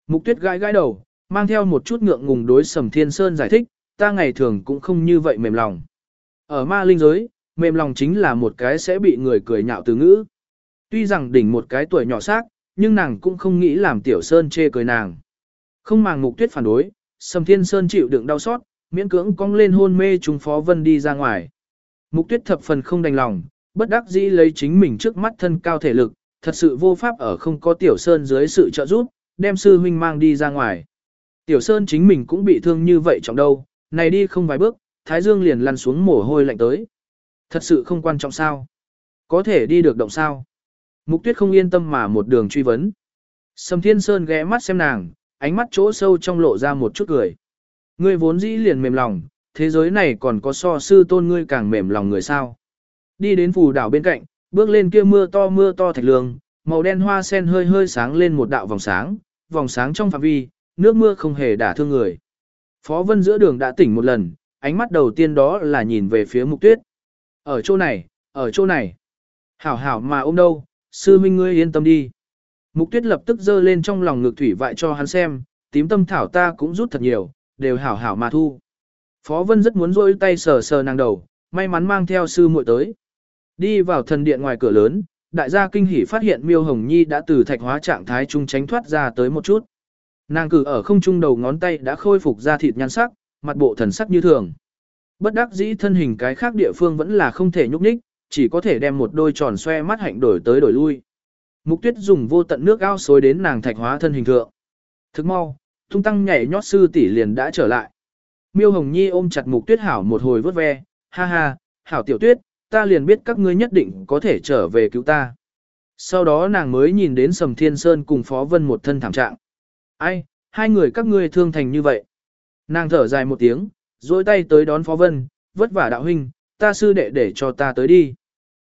Mục tuyết gãi gãi đầu, mang theo một chút ngượng ngùng đối sầm thiên sơn giải thích, ta ngày thường cũng không như vậy mềm lòng. Ở ma linh giới, mềm lòng chính là một cái sẽ bị người cười nhạo từ ngữ. Tuy rằng đỉnh một cái tuổi nhỏ xác, nhưng nàng cũng không nghĩ làm tiểu sơn chê cười nàng. Không màng mục tuyết phản đối, sầm thiên sơn chịu đựng đau xót, miễn cưỡng cong lên hôn mê trùng phó vân đi ra ngoài. Mục tuyết thập phần không đành lòng, bất đắc dĩ lấy chính mình trước mắt thân cao thể lực, thật sự vô pháp ở không có Tiểu Sơn dưới sự trợ giúp, đem sư huynh mang đi ra ngoài. Tiểu Sơn chính mình cũng bị thương như vậy trọng đâu, này đi không vài bước, Thái Dương liền lăn xuống mồ hôi lạnh tới. Thật sự không quan trọng sao. Có thể đi được động sao. Mục tuyết không yên tâm mà một đường truy vấn. Sầm Thiên Sơn ghé mắt xem nàng, ánh mắt chỗ sâu trong lộ ra một chút cười. Ngươi vốn dĩ liền mềm lòng, thế giới này còn có so sư tôn ngươi càng mềm lòng người sao. Đi đến phù đảo bên cạnh, bước lên kia mưa to mưa to thạch lương, màu đen hoa sen hơi hơi sáng lên một đạo vòng sáng, vòng sáng trong phạm vi, nước mưa không hề đả thương người. Phó Vân giữa đường đã tỉnh một lần, ánh mắt đầu tiên đó là nhìn về phía mục tuyết. Ở chỗ này, ở chỗ này. Hảo hảo mà ôm đâu, sư minh ngươi yên tâm đi. Mục tuyết lập tức giơ lên trong lòng ngực thủy vại cho hắn xem, tím tâm thảo ta cũng rút thật nhiều, đều hảo hảo mà thu. Phó Vân rất muốn rôi tay sờ sờ nàng đầu, may mắn mang theo sư muội tới. Đi vào thần điện ngoài cửa lớn, đại gia kinh hỉ phát hiện Miêu Hồng Nhi đã từ thạch hóa trạng thái trung tránh thoát ra tới một chút. Nàng cử ở không trung đầu ngón tay đã khôi phục ra thịt nhan sắc, mặt bộ thần sắc như thường. Bất đắc dĩ thân hình cái khác địa phương vẫn là không thể nhúc nhích, chỉ có thể đem một đôi tròn xoe mắt hạnh đổi tới đổi lui. Mục tuyết dùng vô tận nước ao xối đến nàng thạch hóa thân hình thượng. Thức mau, tung tăng nhảy nhót sư tỷ liền đã trở lại. Miêu Hồng Nhi ôm chặt mục tuyết hảo một hồi vớt ve, ha ha, hảo tiểu tuyết, ta liền biết các ngươi nhất định có thể trở về cứu ta. Sau đó nàng mới nhìn đến Sầm Thiên Sơn cùng Phó Vân một thân thảm trạng. Ai, hai người các ngươi thương thành như vậy. Nàng thở dài một tiếng, dôi tay tới đón Phó Vân, vất vả đạo huynh, ta sư đệ để cho ta tới đi.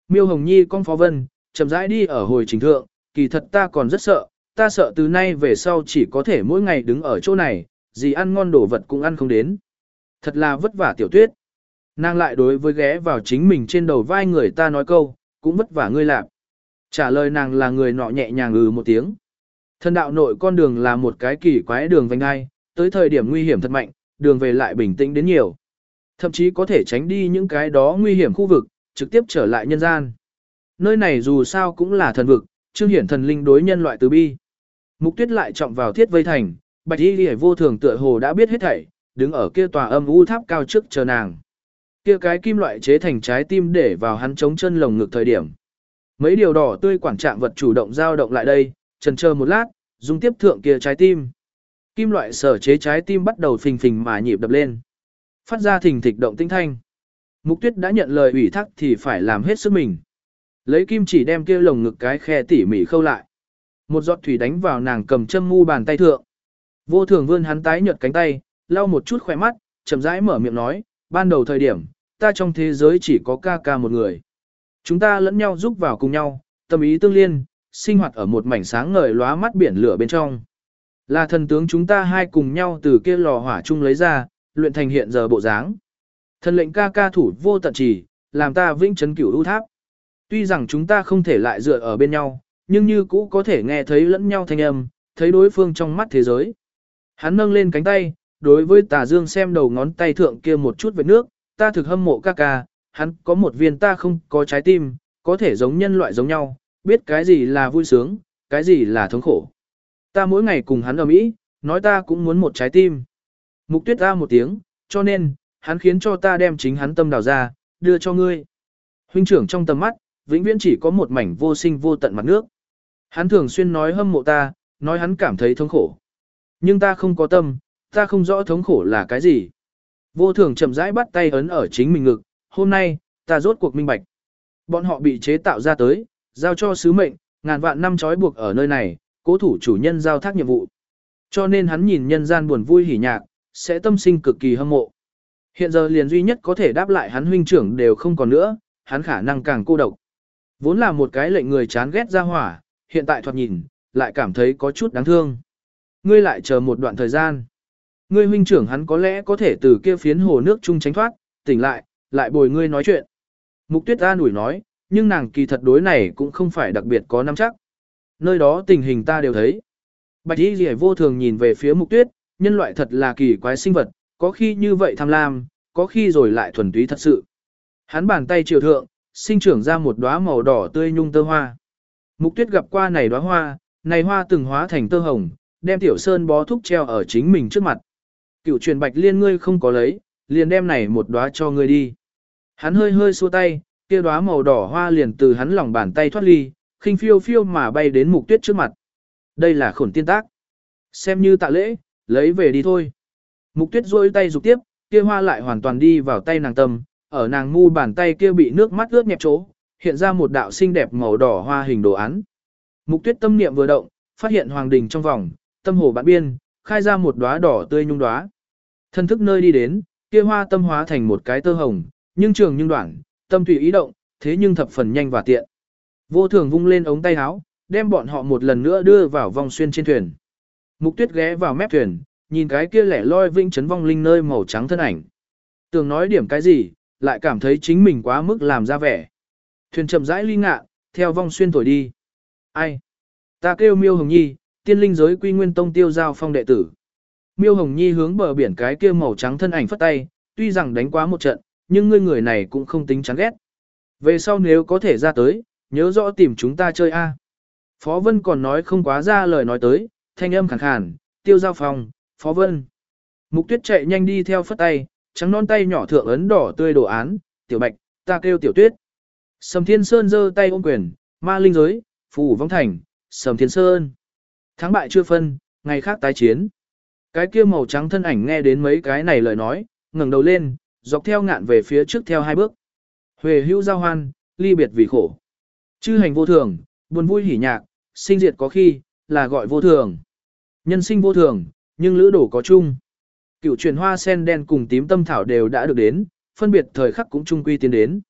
Miêu Hồng Nhi con Phó Vân, chậm rãi đi ở hồi trình thượng, kỳ thật ta còn rất sợ, ta sợ từ nay về sau chỉ có thể mỗi ngày đứng ở chỗ này, gì ăn ngon đồ vật cũng ăn không đến. Thật là vất vả tiểu tuyết. Nàng lại đối với ghé vào chính mình trên đầu vai người ta nói câu, cũng vất vả ngươi làm. Trả lời nàng là người nọ nhẹ nhàng ừ một tiếng. Thần đạo nội con đường là một cái kỳ quái đường vành ai, tới thời điểm nguy hiểm thật mạnh, đường về lại bình tĩnh đến nhiều. Thậm chí có thể tránh đi những cái đó nguy hiểm khu vực, trực tiếp trở lại nhân gian. Nơi này dù sao cũng là thần vực, chương hiển thần linh đối nhân loại từ bi. Mục tuyết lại trọng vào thiết vây thành, bạch y lìa vô thường tựa hồ đã biết hết thảy, đứng ở kia tòa âm u tháp cao trước chờ nàng. Kia cái kim loại chế thành trái tim để vào hắn chống chân lồng ngực thời điểm. Mấy điều đỏ tươi quản trạng vật chủ động dao động lại đây, trần chờ một lát, dùng tiếp thượng kia trái tim. Kim loại sở chế trái tim bắt đầu phình phình mà nhịp đập lên. Phát ra thình thịch động tinh thanh. Mục tuyết đã nhận lời ủy thác thì phải làm hết sức mình. Lấy kim chỉ đem kia lồng ngực cái khe tỉ mỉ khâu lại. Một giọt thủy đánh vào nàng cầm châm mu bàn tay thượng. Vô thường vươn hắn tái nhợt cánh tay, lau một chút khỏe mắt, chậm rãi mở miệng nói, ban đầu thời điểm, ta trong thế giới chỉ có ca ca một người. Chúng ta lẫn nhau giúp vào cùng nhau, tâm ý tương liên, sinh hoạt ở một mảnh sáng ngời lóa mắt biển lửa bên trong. Là thần tướng chúng ta hai cùng nhau từ kia lò hỏa chung lấy ra, luyện thành hiện giờ bộ dáng. Thần lệnh ca ca thủ vô tận trì, làm ta vĩnh chấn cửu ưu tháp. Tuy rằng chúng ta không thể lại dựa ở bên nhau, nhưng như cũ có thể nghe thấy lẫn nhau thanh âm, thấy đối phương trong mắt thế giới. Hắn nâng lên cánh tay, đối với tà dương xem đầu ngón tay thượng kia một chút vệt nước, ta thực hâm mộ ca ca, hắn có một viên ta không có trái tim, có thể giống nhân loại giống nhau, biết cái gì là vui sướng, cái gì là thống khổ. Ta mỗi ngày cùng hắn ở mỹ, nói ta cũng muốn một trái tim. Mục tuyết ta một tiếng, cho nên, hắn khiến cho ta đem chính hắn tâm đào ra, đưa cho ngươi. Huynh trưởng trong tầm mắt, vĩnh viễn chỉ có một mảnh vô sinh vô tận mặt nước. Hắn thường xuyên nói hâm mộ ta, nói hắn cảm thấy thống khổ. Nhưng ta không có tâm, ta không rõ thống khổ là cái gì. Vô thường chậm rãi bắt tay ấn ở chính mình ngực, hôm nay, ta rốt cuộc minh bạch. Bọn họ bị chế tạo ra tới, giao cho sứ mệnh, ngàn vạn năm trói buộc ở nơi này, cố thủ chủ nhân giao thác nhiệm vụ. Cho nên hắn nhìn nhân gian buồn vui hỉ nhạc, sẽ tâm sinh cực kỳ hâm mộ. Hiện giờ liền duy nhất có thể đáp lại hắn huynh trưởng đều không còn nữa, hắn khả năng càng cô độc. Vốn là một cái lệnh người chán ghét ra hỏa, hiện tại thoạt nhìn, lại cảm thấy có chút đáng thương. Ngươi lại chờ một đoạn thời gian. Ngươi huynh trưởng hắn có lẽ có thể từ kia phiến hồ nước chung tránh thoát, tỉnh lại, lại bồi ngươi nói chuyện. Mục tuyết ta nủi nói, nhưng nàng kỳ thật đối này cũng không phải đặc biệt có nắm chắc. Nơi đó tình hình ta đều thấy. Bạch y rỉa vô thường nhìn về phía mục tuyết, nhân loại thật là kỳ quái sinh vật, có khi như vậy tham lam, có khi rồi lại thuần túy thật sự. Hắn bàn tay triều thượng, sinh trưởng ra một đóa màu đỏ tươi nhung tơ hoa. Mục tuyết gặp qua này đóa hoa, này hoa từng hóa thành tơ hồng, đem tiểu sơn bó thúc treo ở chính mình trước mặt. Cựu truyền bạch liên ngươi không có lấy, liền đem này một đóa cho ngươi đi. Hắn hơi hơi xua tay, kia đóa màu đỏ hoa liền từ hắn lòng bàn tay thoát ly, khinh phiêu phiêu mà bay đến mục tuyết trước mặt. Đây là khổn tiên tác. Xem như tạ lễ, lấy về đi thôi. Mục tuyết rôi tay dục tiếp, kia hoa lại hoàn toàn đi vào tay nàng tâm, ở nàng mu bàn tay kia bị nước mắt ướt nhẹp chỗ, hiện ra một đạo xinh đẹp màu đỏ hoa hình đồ án. Mục tuyết tâm niệm vừa động, phát hiện hoàng đình trong vòng, tâm hồ bạn biên, khai ra một đóa đỏ tươi nhung đóa. Thân thức nơi đi đến, kia hoa tâm hóa thành một cái tơ hồng, nhưng trường nhưng đoạn, tâm tùy ý động, thế nhưng thập phần nhanh và tiện. Vô thường vung lên ống tay áo, đem bọn họ một lần nữa đưa vào vòng xuyên trên thuyền. Mục tuyết ghé vào mép thuyền, nhìn cái kia lẻ loi vĩnh chấn vong linh nơi màu trắng thân ảnh. Tưởng nói điểm cái gì, lại cảm thấy chính mình quá mức làm ra vẻ. Thuyền chậm rãi ly ngạ, theo vong xuyên thổi đi. Ai? Ta kêu miêu hồng nhi, tiên linh giới quy nguyên tông tiêu giao phong đệ tử. Miêu hồng nhi hướng bờ biển cái kia màu trắng thân ảnh phất tay, tuy rằng đánh quá một trận, nhưng ngươi người này cũng không tính chán ghét. Về sau nếu có thể ra tới, nhớ rõ tìm chúng ta chơi a. Phó Vân còn nói không quá ra lời nói tới, thanh âm khàn khàn, tiêu giao phong, Phó Vân. Mục tuyết chạy nhanh đi theo phất tay, trắng non tay nhỏ thượng ấn đỏ tươi đồ án, tiểu bạch, ta kêu tiểu tuyết. Sầm Thiên Sơn giơ tay ôm quyền, ma linh giới, phù vong thành, Sầm Thiên Sơn. Thắng bại chưa phân, ngày khác tái chiến. Cái kia màu trắng thân ảnh nghe đến mấy cái này lời nói, ngẩng đầu lên, dọc theo ngạn về phía trước theo hai bước. Huệ hữu giao hoan, ly biệt vì khổ. Chư hành vô thường, buồn vui hỉ nhạc, sinh diệt có khi, là gọi vô thường. Nhân sinh vô thường, nhưng lữ đổ có chung. Cựu truyền hoa sen đen cùng tím tâm thảo đều đã được đến, phân biệt thời khắc cũng trung quy tiến đến.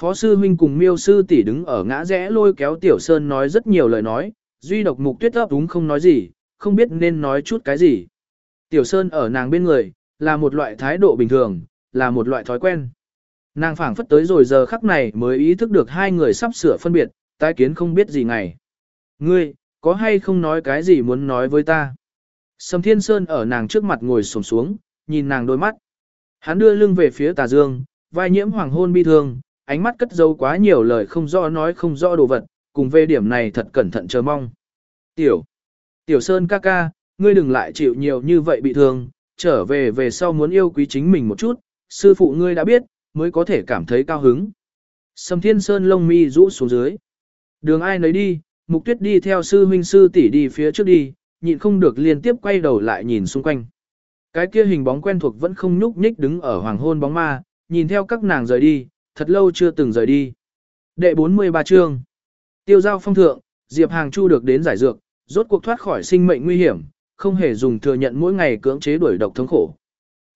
Phó sư huynh cùng miêu sư tỷ đứng ở ngã rẽ lôi kéo tiểu sơn nói rất nhiều lời nói, duy độc mục tuyết ấp đúng không nói gì, không biết nên nói chút cái gì. Tiểu sơn ở nàng bên người, là một loại thái độ bình thường, là một loại thói quen. Nàng phảng phất tới rồi giờ khắc này mới ý thức được hai người sắp sửa phân biệt, tái kiến không biết gì ngày. Ngươi, có hay không nói cái gì muốn nói với ta? Sầm Thiên Sơn ở nàng trước mặt ngồi xổm xuống, nhìn nàng đôi mắt. Hắn đưa lưng về phía tà dương, vai nhiễm hoàng hôn bi thương, ánh mắt cất dấu quá nhiều lời không rõ nói không rõ đồ vật, cùng về điểm này thật cẩn thận chờ mong. Tiểu, Tiểu Sơn ca ca, ngươi đừng lại chịu nhiều như vậy bị thương, trở về về sau muốn yêu quý chính mình một chút, sư phụ ngươi đã biết, mới có thể cảm thấy cao hứng. Sầm Thiên Sơn lông mi rũ xuống dưới. Đường ai nấy đi, Mục Tuyết đi theo sư huynh sư tỷ đi phía trước đi, nhịn không được liên tiếp quay đầu lại nhìn xung quanh. Cái kia hình bóng quen thuộc vẫn không nhúc nhích đứng ở hoàng hôn bóng ma, nhìn theo các nàng rời đi, thật lâu chưa từng rời đi. Đệ 43 chương. Tiêu giao phong thượng, Diệp Hàng Chu được đến giải dược, rốt cuộc thoát khỏi sinh mệnh nguy hiểm, không hề dùng thừa nhận mỗi ngày cưỡng chế đuổi độc thống khổ.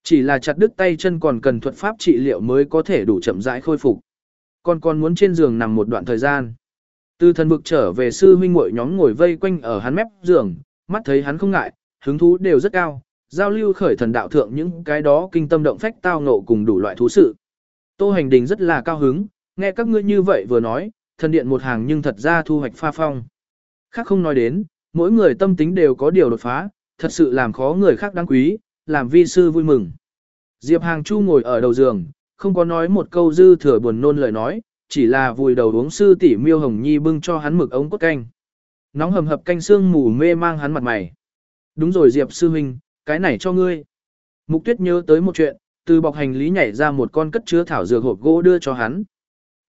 Chỉ là chặt đứt tay chân còn cần thuật pháp trị liệu mới có thể đủ chậm rãi khôi phục. Còn còn muốn trên giường nằm một đoạn thời gian. Từ thần vực trở về sư huynh muội nhóm ngồi vây quanh ở hắn mép giường, mắt thấy hắn không ngại, hứng thú đều rất cao, giao lưu khởi thần đạo thượng những cái đó kinh tâm động phách tao ngộ cùng đủ loại thú sự. Tô hành đình rất là cao hứng, nghe các ngươi như vậy vừa nói, thần điện một hàng nhưng thật ra thu hoạch pha phong. Khác không nói đến, mỗi người tâm tính đều có điều đột phá, thật sự làm khó người khác đáng quý, làm vi sư vui mừng. Diệp Hàng Chu ngồi ở đầu giường, không có nói một câu dư thừa buồn nôn lời nói, chỉ là vùi đầu uống sư tỷ miêu hồng nhi bưng cho hắn mực ống cốt canh. Nóng hầm hập canh xương mù mê mang hắn mặt mày. Đúng rồi Diệp sư huynh, cái này cho ngươi. Mục tuyết nhớ tới một chuyện, từ bọc hành lý nhảy ra một con cất chứa thảo dược hộp gỗ đưa cho hắn.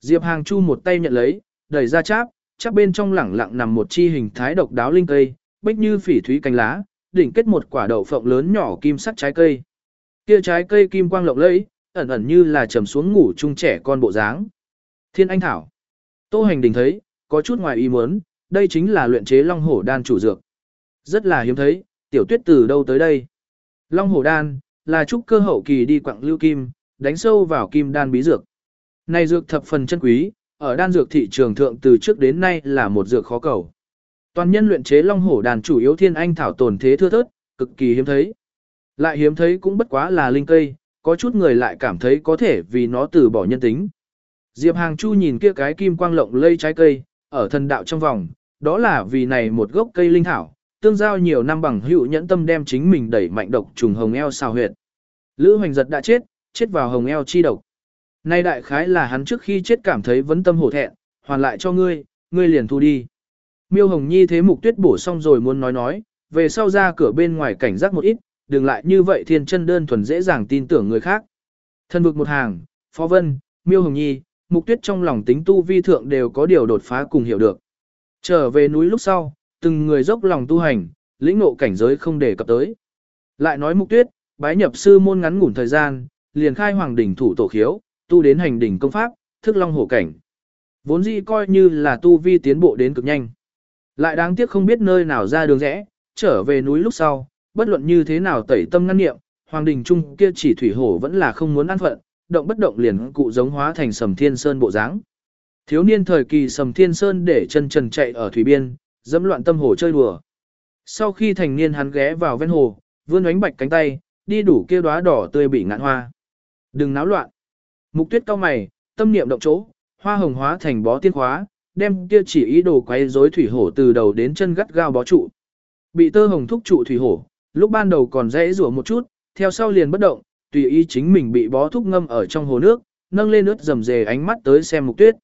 Diệp Hàng Chu một tay nhận lấy, đẩy ra cháp, cháp bên trong lẳng lặng nằm một chi hình thái độc đáo linh cây, bích như phỉ thúy cánh lá, đỉnh kết một quả đậu phộng lớn nhỏ kim sắc trái cây. Kia trái cây kim quang lộng lẫy, ẩn ẩn như là trầm xuống ngủ chung trẻ con bộ dáng. Thiên Anh Thảo. Tô Hành Đình thấy, có chút ngoài ý muốn, đây chính là luyện chế Long Hổ Đan chủ dược. Rất là hiếm thấy, tiểu tuyết từ đâu tới đây. Long Hổ Đan, là trúc cơ hậu kỳ đi quặng lưu kim, đánh sâu vào kim đan bí dược. Này dược thập phần chân quý, ở đan dược thị trường thượng từ trước đến nay là một dược khó cầu. Toàn nhân luyện chế Long Hổ Đan chủ yếu thiên anh thảo tồn thế thưa thớt, cực kỳ hiếm thấy. Lại hiếm thấy cũng bất quá là linh cây, có chút người lại cảm thấy có thể vì nó từ bỏ nhân tính. Diệp Hàng Chu nhìn kia cái kim quang lộng lây trái cây, ở thần đạo trong vòng, đó là vì này một gốc cây linh thảo, tương giao nhiều năm bằng hữu nhẫn tâm đem chính mình đẩy mạnh độc trùng hồng eo xào huyệt. Lữ Hoành giật đã chết, chết vào hồng eo chi độc. Nay đại khái là hắn trước khi chết cảm thấy vấn tâm hổ thẹn, hoàn lại cho ngươi, ngươi liền thu đi. Miêu Hồng Nhi thế mục tuyết bổ xong rồi muốn nói nói, về sau ra cửa bên ngoài cảnh giác một ít, đừng lại như vậy thiên chân đơn thuần dễ dàng tin tưởng người khác. Thân vực một hàng, Phó Vân, Miêu Hồng Nhi, mục tuyết trong lòng tính tu vi thượng đều có điều đột phá cùng hiểu được. Trở về núi lúc sau, từng người dốc lòng tu hành, lĩnh ngộ cảnh giới không để cập tới. Lại nói mục tuyết, bái nhập sư môn ngắn ngủn thời gian, liền khai hoàng đỉnh thủ tổ khiếu, tu đến hành đỉnh công pháp, thức long hổ cảnh. Vốn dĩ coi như là tu vi tiến bộ đến cực nhanh. Lại đáng tiếc không biết nơi nào ra đường rẽ, trở về núi lúc sau, bất luận như thế nào tẩy tâm ngăn niệm, Hoàng Đình Trung kia chỉ thủy hổ vẫn là không muốn ăn phận, động bất động liền cụ giống hóa thành sầm thiên sơn bộ dáng. Thiếu niên thời kỳ sầm thiên sơn để chân trần chạy ở thủy biên, dẫm loạn tâm hồ chơi đùa. Sau khi thành niên hắn ghé vào ven hồ, vươn ánh bạch cánh tay, đi đủ kia đóa đỏ tươi bị ngạn hoa. Đừng náo loạn. Mục tuyết cao mày, tâm niệm động chỗ, hoa hồng hóa thành bó tiên khóa, đem kia chỉ ý đồ quay rối thủy hổ từ đầu đến chân gắt gao bó trụ. Bị tơ hồng thúc trụ thủy hổ, lúc ban đầu còn dễ rủa một chút, theo sau liền bất động, tùy ý chính mình bị bó thúc ngâm ở trong hồ nước, nâng lên ướt rầm rề ánh mắt tới xem mục tuyết.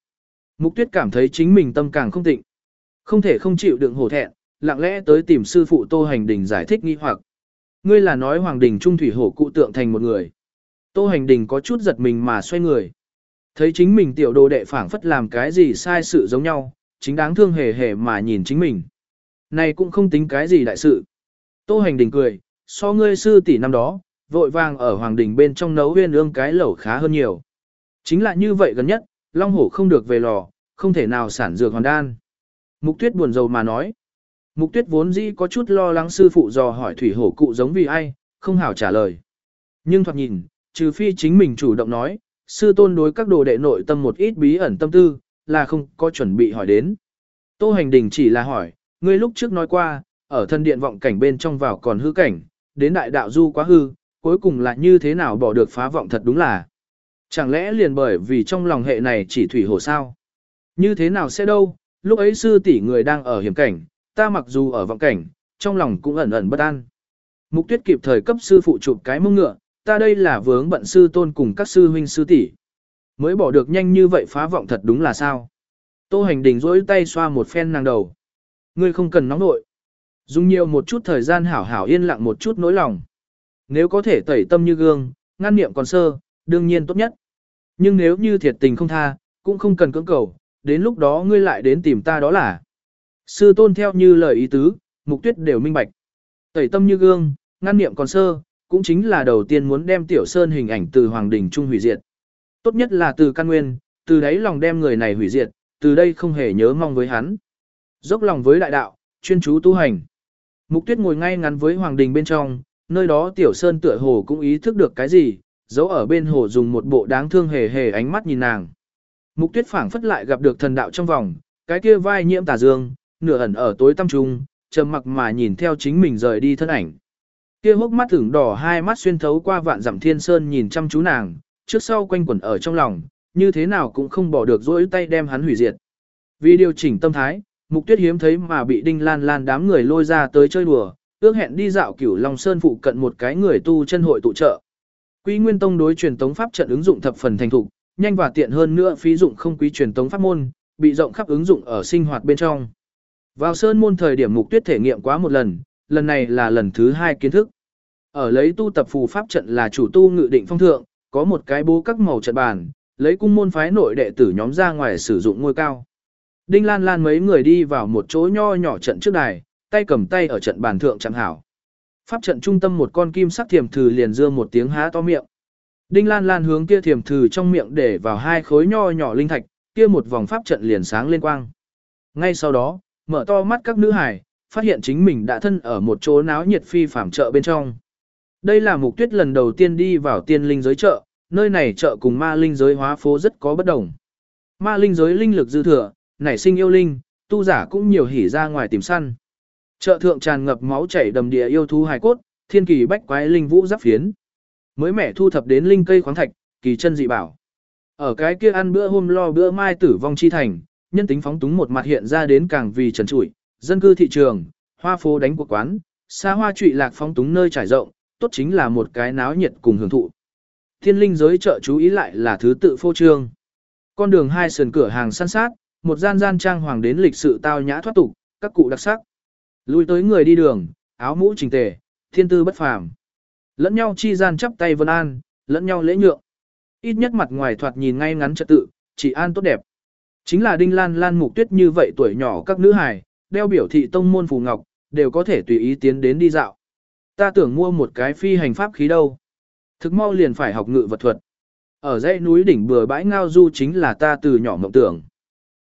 Mục tuyết cảm thấy chính mình tâm càng không tịnh. Không thể không chịu đựng hổ thẹn, lặng lẽ tới tìm sư phụ Tô Hành Đình giải thích nghi hoặc. Ngươi là nói Hoàng Đình Trung Thủy Hổ cụ tượng thành một người. Tô Hành Đình có chút giật mình mà xoay người. Thấy chính mình tiểu đồ đệ phảng phất làm cái gì sai sự giống nhau, chính đáng thương hề hề mà nhìn chính mình. Này cũng không tính cái gì đại sự. Tô Hành Đình cười, so ngươi sư tỷ năm đó, vội vàng ở Hoàng Đình bên trong nấu huyên ương cái lẩu khá hơn nhiều. Chính là như vậy gần nhất, Long Hổ không được về lò, không thể nào sản dược hoàn đan. Mục Tuyết buồn rầu mà nói. Mục Tuyết vốn dĩ có chút lo lắng sư phụ dò hỏi Thủy Hổ cụ giống vì ai, không hảo trả lời. Nhưng thoạt nhìn, trừ phi chính mình chủ động nói, sư tôn đối các đồ đệ nội tâm một ít bí ẩn tâm tư, là không có chuẩn bị hỏi đến. Tô Hành Đình chỉ là hỏi, ngươi lúc trước nói qua, ở thân điện vọng cảnh bên trong vào còn hư cảnh, đến đại đạo du quá hư, cuối cùng là như thế nào bỏ được phá vọng thật đúng là. Chẳng lẽ liền bởi vì trong lòng hệ này chỉ thủy hồ sao? Như thế nào sẽ đâu, lúc ấy sư tỷ người đang ở hiểm cảnh, ta mặc dù ở vọng cảnh, trong lòng cũng ẩn ẩn bất an. Mục tuyết kịp thời cấp sư phụ chụp cái mông ngựa, ta đây là vướng bận sư tôn cùng các sư huynh sư tỷ Mới bỏ được nhanh như vậy phá vọng thật đúng là sao? Tô hành đình rỗi tay xoa một phen nàng đầu. Ngươi không cần nóng nội. Dùng nhiều một chút thời gian hảo hảo yên lặng một chút nỗi lòng. Nếu có thể tẩy tâm như gương, ngăn niệm còn sơ, đương nhiên tốt nhất. Nhưng nếu như thiệt tình không tha, cũng không cần cưỡng cầu, đến lúc đó ngươi lại đến tìm ta đó là. Sư tôn theo như lời ý tứ, mục tuyết đều minh bạch. Tẩy tâm như gương, ngăn niệm còn sơ, cũng chính là đầu tiên muốn đem tiểu sơn hình ảnh từ hoàng đỉnh trung hủy diệt. Tốt nhất là từ căn nguyên, từ đấy lòng đem người này hủy diệt, từ đây không hề nhớ mong với hắn. Dốc lòng với đại đạo, chuyên chú tu hành. Mục tuyết ngồi ngay ngắn với hoàng đình bên trong, nơi đó tiểu sơn tựa hồ cũng ý thức được cái gì, giấu ở bên hồ dùng một bộ đáng thương hề hề ánh mắt nhìn nàng. Mục tuyết phảng phất lại gặp được thần đạo trong vòng, cái kia vai nhiễm tà dương, nửa ẩn ở tối tăm trung, trầm mặc mà nhìn theo chính mình rời đi thân ảnh. Kia hốc mắt tưởng đỏ hai mắt xuyên thấu qua vạn dặm thiên sơn nhìn chăm chú nàng, trước sau quanh quẩn ở trong lòng, như thế nào cũng không bỏ được dỗi tay đem hắn hủy diệt. Vì điều chỉnh tâm thái, mục tuyết hiếm thấy mà bị đinh lan lan đám người lôi ra tới chơi đùa, ước hẹn đi dạo cửu Long Sơn phụ cận một cái người tu chân hội tụ trợ. Quý Nguyên Tông đối truyền tống pháp trận ứng dụng thập phần thành thục, nhanh và tiện hơn nữa phí dụng không quý truyền tống pháp môn, bị rộng khắp ứng dụng ở sinh hoạt bên trong. Vào sơn môn thời điểm mục tuyết thể nghiệm quá một lần, lần này là lần thứ hai kiến thức. Ở lấy tu tập phù pháp trận là chủ tu ngự định phong thượng, có một cái bố các màu trận bàn, lấy cung môn phái nội đệ tử nhóm ra ngoài sử dụng ngôi cao. Đinh Lan Lan mấy người đi vào một chỗ nho nhỏ trận trước đài, tay cầm tay ở trận bàn thượng chẳng hảo. Pháp trận trung tâm một con kim sắc thiềm thử liền dưa một tiếng há to miệng. Đinh Lan Lan hướng kia thiềm thử trong miệng để vào hai khối nho nhỏ linh thạch, kia một vòng pháp trận liền sáng lên quang. Ngay sau đó, mở to mắt các nữ hải, phát hiện chính mình đã thân ở một chỗ náo nhiệt phi phàm chợ bên trong. Đây là mục tuyết lần đầu tiên đi vào tiên linh giới chợ, nơi này chợ cùng ma linh giới hóa phố rất có bất đồng. Ma linh giới linh lực dư thừa, nảy sinh yêu linh, tu giả cũng nhiều hỉ ra ngoài tìm săn. Chợ thượng tràn ngập máu chảy đầm địa yêu thú hài cốt, thiên kỳ bách quái linh vũ giáp phiến. Mới mẻ thu thập đến linh cây khoáng thạch, kỳ chân dị bảo. Ở cái kia ăn bữa hôm lo bữa mai tử vong chi thành, nhân tính phóng túng một mặt hiện ra đến càng vì trần trụi, dân cư thị trường, hoa phố đánh cuộc quán, xa hoa trụy lạc phóng túng nơi trải rộng, tốt chính là một cái náo nhiệt cùng hưởng thụ. Thiên linh giới chợ chú ý lại là thứ tự phô trương. Con đường hai sườn cửa hàng săn sát, một gian gian trang hoàng đến lịch sự tao nhã thoát tục, các cụ đặc sắc. Lui tới người đi đường, áo mũ chỉnh tề, thiên tư bất phàm. Lẫn nhau chi gian chắp tay vân an, lẫn nhau lễ nhượng. Ít nhất mặt ngoài thoạt nhìn ngay ngắn trật tự, chỉ an tốt đẹp. Chính là Đinh Lan Lan Mục Tuyết như vậy tuổi nhỏ các nữ hài, đeo biểu thị tông môn phù ngọc, đều có thể tùy ý tiến đến đi dạo. Ta tưởng mua một cái phi hành pháp khí đâu. Thực mau liền phải học ngự vật thuật. Ở dãy núi đỉnh bừa bãi ngao du chính là ta từ nhỏ mộng tưởng.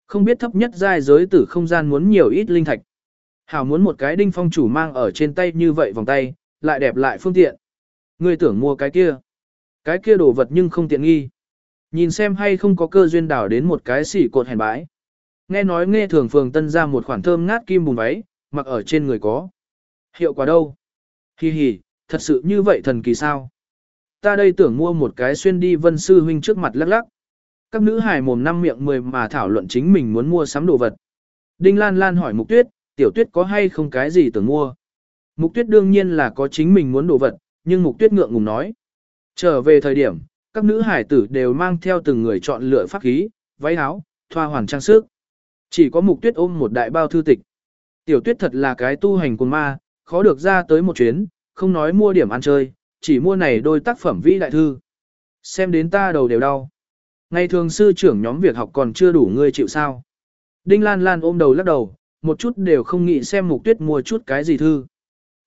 Không biết thấp nhất giai giới tử không gian muốn nhiều ít linh thạch, Hảo muốn một cái đinh phong chủ mang ở trên tay như vậy vòng tay, lại đẹp lại phương tiện. Ngươi tưởng mua cái kia. Cái kia đồ vật nhưng không tiện nghi. Nhìn xem hay không có cơ duyên đảo đến một cái xỉ cột hèn bãi. Nghe nói nghe thường phường tân ra một khoản thơm ngát kim bùn váy, mặc ở trên người có. Hiệu quả đâu? Hi hi, thật sự như vậy thần kỳ sao? Ta đây tưởng mua một cái xuyên đi vân sư huynh trước mặt lắc lắc. Các nữ hài mồm năm miệng mười mà thảo luận chính mình muốn mua sắm đồ vật. Đinh Lan Lan hỏi Mục Tuyết, tiểu tuyết có hay không cái gì tưởng mua? Mục Tuyết đương nhiên là có chính mình muốn đồ vật, nhưng Mục Tuyết ngượng ngùng nói. Trở về thời điểm, các nữ hải tử đều mang theo từng người chọn lựa pháp khí, váy áo, thoa hoàn trang sức. Chỉ có Mục Tuyết ôm một đại bao thư tịch. Tiểu Tuyết thật là cái tu hành cùng ma, khó được ra tới một chuyến, không nói mua điểm ăn chơi, chỉ mua này đôi tác phẩm vĩ đại thư. Xem đến ta đầu đều đau. Ngày thường sư trưởng nhóm việc học còn chưa đủ ngươi chịu sao. Đinh Lan Lan ôm đầu lắc đầu, một chút đều không nghĩ xem mục tuyết mua chút cái gì thư.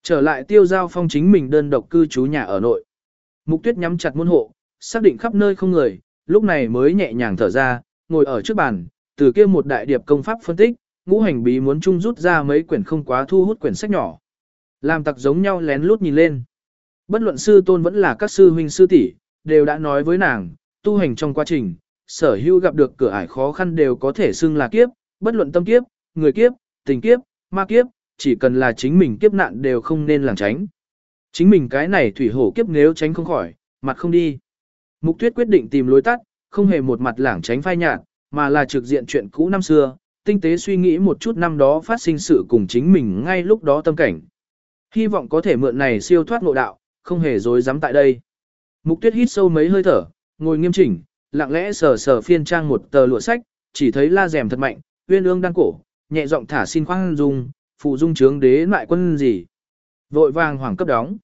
Trở lại tiêu giao phong chính mình đơn độc cư trú nhà ở nội. Mục tuyết nhắm chặt môn hộ, xác định khắp nơi không người, lúc này mới nhẹ nhàng thở ra, ngồi ở trước bàn, từ kia một đại điệp công pháp phân tích, ngũ hành bí muốn chung rút ra mấy quyển không quá thu hút quyển sách nhỏ. Làm tặc giống nhau lén lút nhìn lên. Bất luận sư tôn vẫn là các sư huynh sư tỷ đều đã nói với nàng, tu hành trong quá trình, sở hữu gặp được cửa ải khó khăn đều có thể xưng là kiếp, bất luận tâm kiếp, người kiếp, tình kiếp, ma kiếp, chỉ cần là chính mình kiếp nạn đều không nên làng tránh. Chính mình cái này thủy hổ kiếp nếu tránh không khỏi, mặt không đi. Mục tuyết quyết định tìm lối tắt, không hề một mặt lảng tránh phai nhạt, mà là trực diện chuyện cũ năm xưa, tinh tế suy nghĩ một chút năm đó phát sinh sự cùng chính mình ngay lúc đó tâm cảnh. Hy vọng có thể mượn này siêu thoát ngộ đạo, không hề dối dám tại đây. Mục tuyết hít sâu mấy hơi thở, ngồi nghiêm chỉnh, lặng lẽ sờ sờ phiên trang một tờ lụa sách, chỉ thấy la rèm thật mạnh, uyên ương đang cổ, nhẹ giọng thả xin khoan dung, phụ dung trướng đế lại quân gì. Vội vàng hoàng cấp đóng.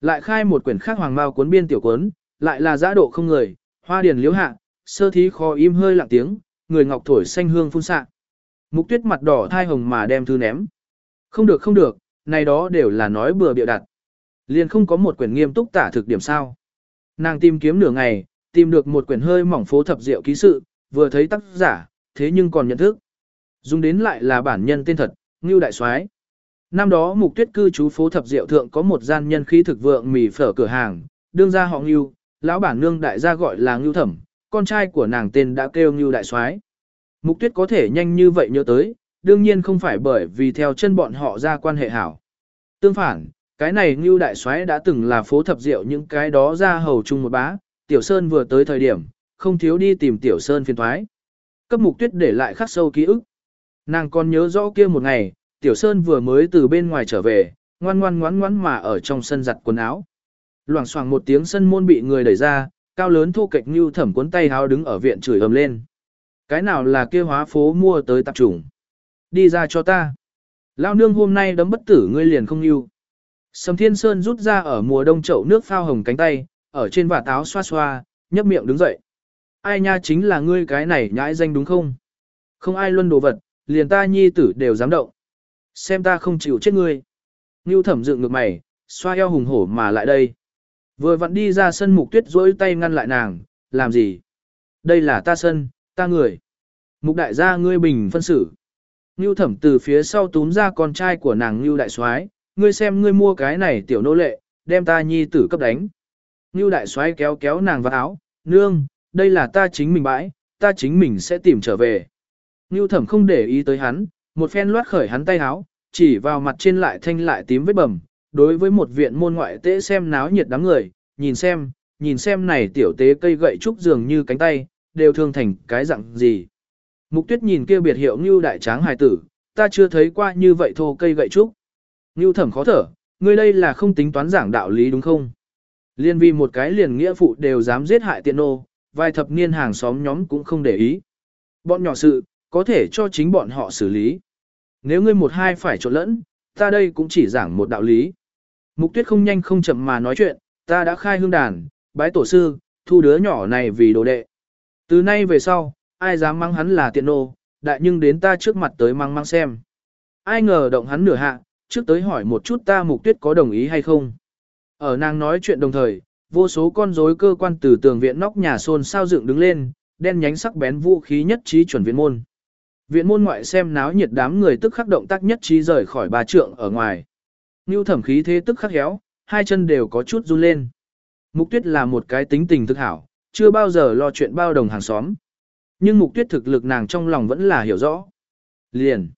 Lại khai một quyển khác hoàng mao cuốn biên tiểu cuốn, lại là giã độ không người, hoa điền liễu hạ, sơ thí khó im hơi lặng tiếng, người ngọc thổi xanh hương phun xạ. Mục tuyết mặt đỏ thai hồng mà đem thư ném. Không được không được, này đó đều là nói bừa bịa đặt. Liền không có một quyển nghiêm túc tả thực điểm sao. Nàng tìm kiếm nửa ngày, tìm được một quyển hơi mỏng phố thập diệu ký sự, vừa thấy tác giả, thế nhưng còn nhận thức. Dùng đến lại là bản nhân tên thật, Ngưu Đại Soái. Năm đó mục tuyết cư trú phố thập diệu thượng có một gian nhân khí thực vượng mì phở cửa hàng, đương ra họ Ngưu, lão bản nương đại gia gọi là Ngưu Thẩm, con trai của nàng tên đã kêu Ngưu Đại Soái. Mục tuyết có thể nhanh như vậy nhớ tới, đương nhiên không phải bởi vì theo chân bọn họ ra quan hệ hảo. Tương phản, cái này Ngưu Đại Soái đã từng là phố thập diệu những cái đó ra hầu chung một bá, Tiểu Sơn vừa tới thời điểm, không thiếu đi tìm Tiểu Sơn phiền thoái. Cấp mục tuyết để lại khắc sâu ký ức. Nàng còn nhớ rõ kia một ngày, Tiểu Sơn vừa mới từ bên ngoài trở về, ngoan ngoan ngoan ngoan mà ở trong sân giặt quần áo. Loảng xoảng một tiếng sân môn bị người đẩy ra, cao lớn thu kịch như thẩm cuốn tay háo đứng ở viện chửi ầm lên. Cái nào là kia hóa phố mua tới tạp trùng? Đi ra cho ta. Lao nương hôm nay đấm bất tử ngươi liền không yêu. Sầm Thiên Sơn rút ra ở mùa đông chậu nước phao hồng cánh tay, ở trên vạt áo xoa xoa, nhấp miệng đứng dậy. Ai nha chính là ngươi cái này nhãi danh đúng không? Không ai luân đồ vật, liền ta nhi tử đều dám động. Xem ta không chịu chết ngươi. Ngưu thẩm dựng ngược mày, xoa eo hùng hổ mà lại đây. Vừa vặn đi ra sân mục tuyết rỗi tay ngăn lại nàng, làm gì? Đây là ta sân, ta người. Mục đại gia ngươi bình phân xử. Ngưu thẩm từ phía sau túm ra con trai của nàng Ngưu đại soái, ngươi xem ngươi mua cái này tiểu nô lệ, đem ta nhi tử cấp đánh. Ngưu đại soái kéo kéo nàng vào áo, nương, đây là ta chính mình bãi, ta chính mình sẽ tìm trở về. Ngưu thẩm không để ý tới hắn, một phen loát khởi hắn tay áo, chỉ vào mặt trên lại thanh lại tím vết bầm. Đối với một viện môn ngoại tế xem náo nhiệt đám người, nhìn xem, nhìn xem này tiểu tế cây gậy trúc dường như cánh tay, đều thương thành cái dạng gì. Mục tuyết nhìn kia biệt hiệu Ngưu đại tráng hài tử, ta chưa thấy qua như vậy thô cây gậy trúc. Ngưu thẩm khó thở, ngươi đây là không tính toán giảng đạo lý đúng không? Liên vì một cái liền nghĩa phụ đều dám giết hại tiện nô, vài thập niên hàng xóm nhóm cũng không để ý. Bọn nhỏ sự, có thể cho chính bọn họ xử lý. Nếu ngươi một hai phải trộn lẫn, ta đây cũng chỉ giảng một đạo lý. Mục tuyết không nhanh không chậm mà nói chuyện, ta đã khai hương đàn, bái tổ sư, thu đứa nhỏ này vì đồ đệ. Từ nay về sau, ai dám mang hắn là tiện nô, đại nhưng đến ta trước mặt tới mang mang xem. Ai ngờ động hắn nửa hạ, trước tới hỏi một chút ta mục tuyết có đồng ý hay không. Ở nàng nói chuyện đồng thời, vô số con rối cơ quan từ tường viện nóc nhà xôn sao dựng đứng lên, đen nhánh sắc bén vũ khí nhất trí chuẩn viện môn. Viện môn ngoại xem náo nhiệt đám người tức khắc động tác nhất trí rời khỏi bà trượng ở ngoài. Nưu thẩm khí thế tức khắc héo, hai chân đều có chút run lên. Mục tuyết là một cái tính tình thực hảo, chưa bao giờ lo chuyện bao đồng hàng xóm. Nhưng mục tuyết thực lực nàng trong lòng vẫn là hiểu rõ. Liền.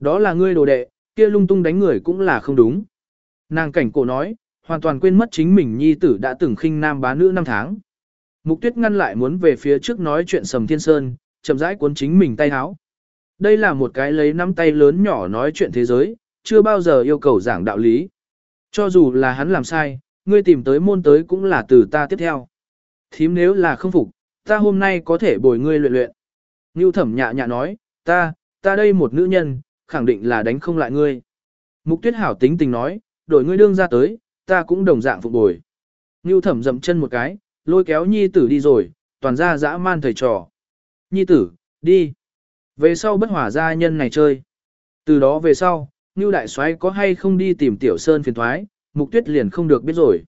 Đó là ngươi đồ đệ, kia lung tung đánh người cũng là không đúng. Nàng cảnh cổ nói, hoàn toàn quên mất chính mình nhi tử đã từng khinh nam bá nữ năm tháng. Mục tuyết ngăn lại muốn về phía trước nói chuyện sầm thiên sơn, chậm rãi cuốn chính mình tay háo. Đây là một cái lấy nắm tay lớn nhỏ nói chuyện thế giới, chưa bao giờ yêu cầu giảng đạo lý. Cho dù là hắn làm sai, ngươi tìm tới môn tới cũng là từ ta tiếp theo. Thím nếu là không phục, ta hôm nay có thể bồi ngươi luyện luyện. Ngưu thẩm nhạ nhạ nói, ta, ta đây một nữ nhân, khẳng định là đánh không lại ngươi. Mục tuyết hảo tính tình nói, đổi ngươi đương ra tới, ta cũng đồng dạng phục bồi. Ngưu thẩm dậm chân một cái, lôi kéo nhi tử đi rồi, toàn ra dã man thầy trò. Nhi tử, đi. Về sau bất hỏa gia nhân này chơi. Từ đó về sau, Ngưu đại soái có hay không đi tìm tiểu sơn phiền thoái, mục tuyết liền không được biết rồi.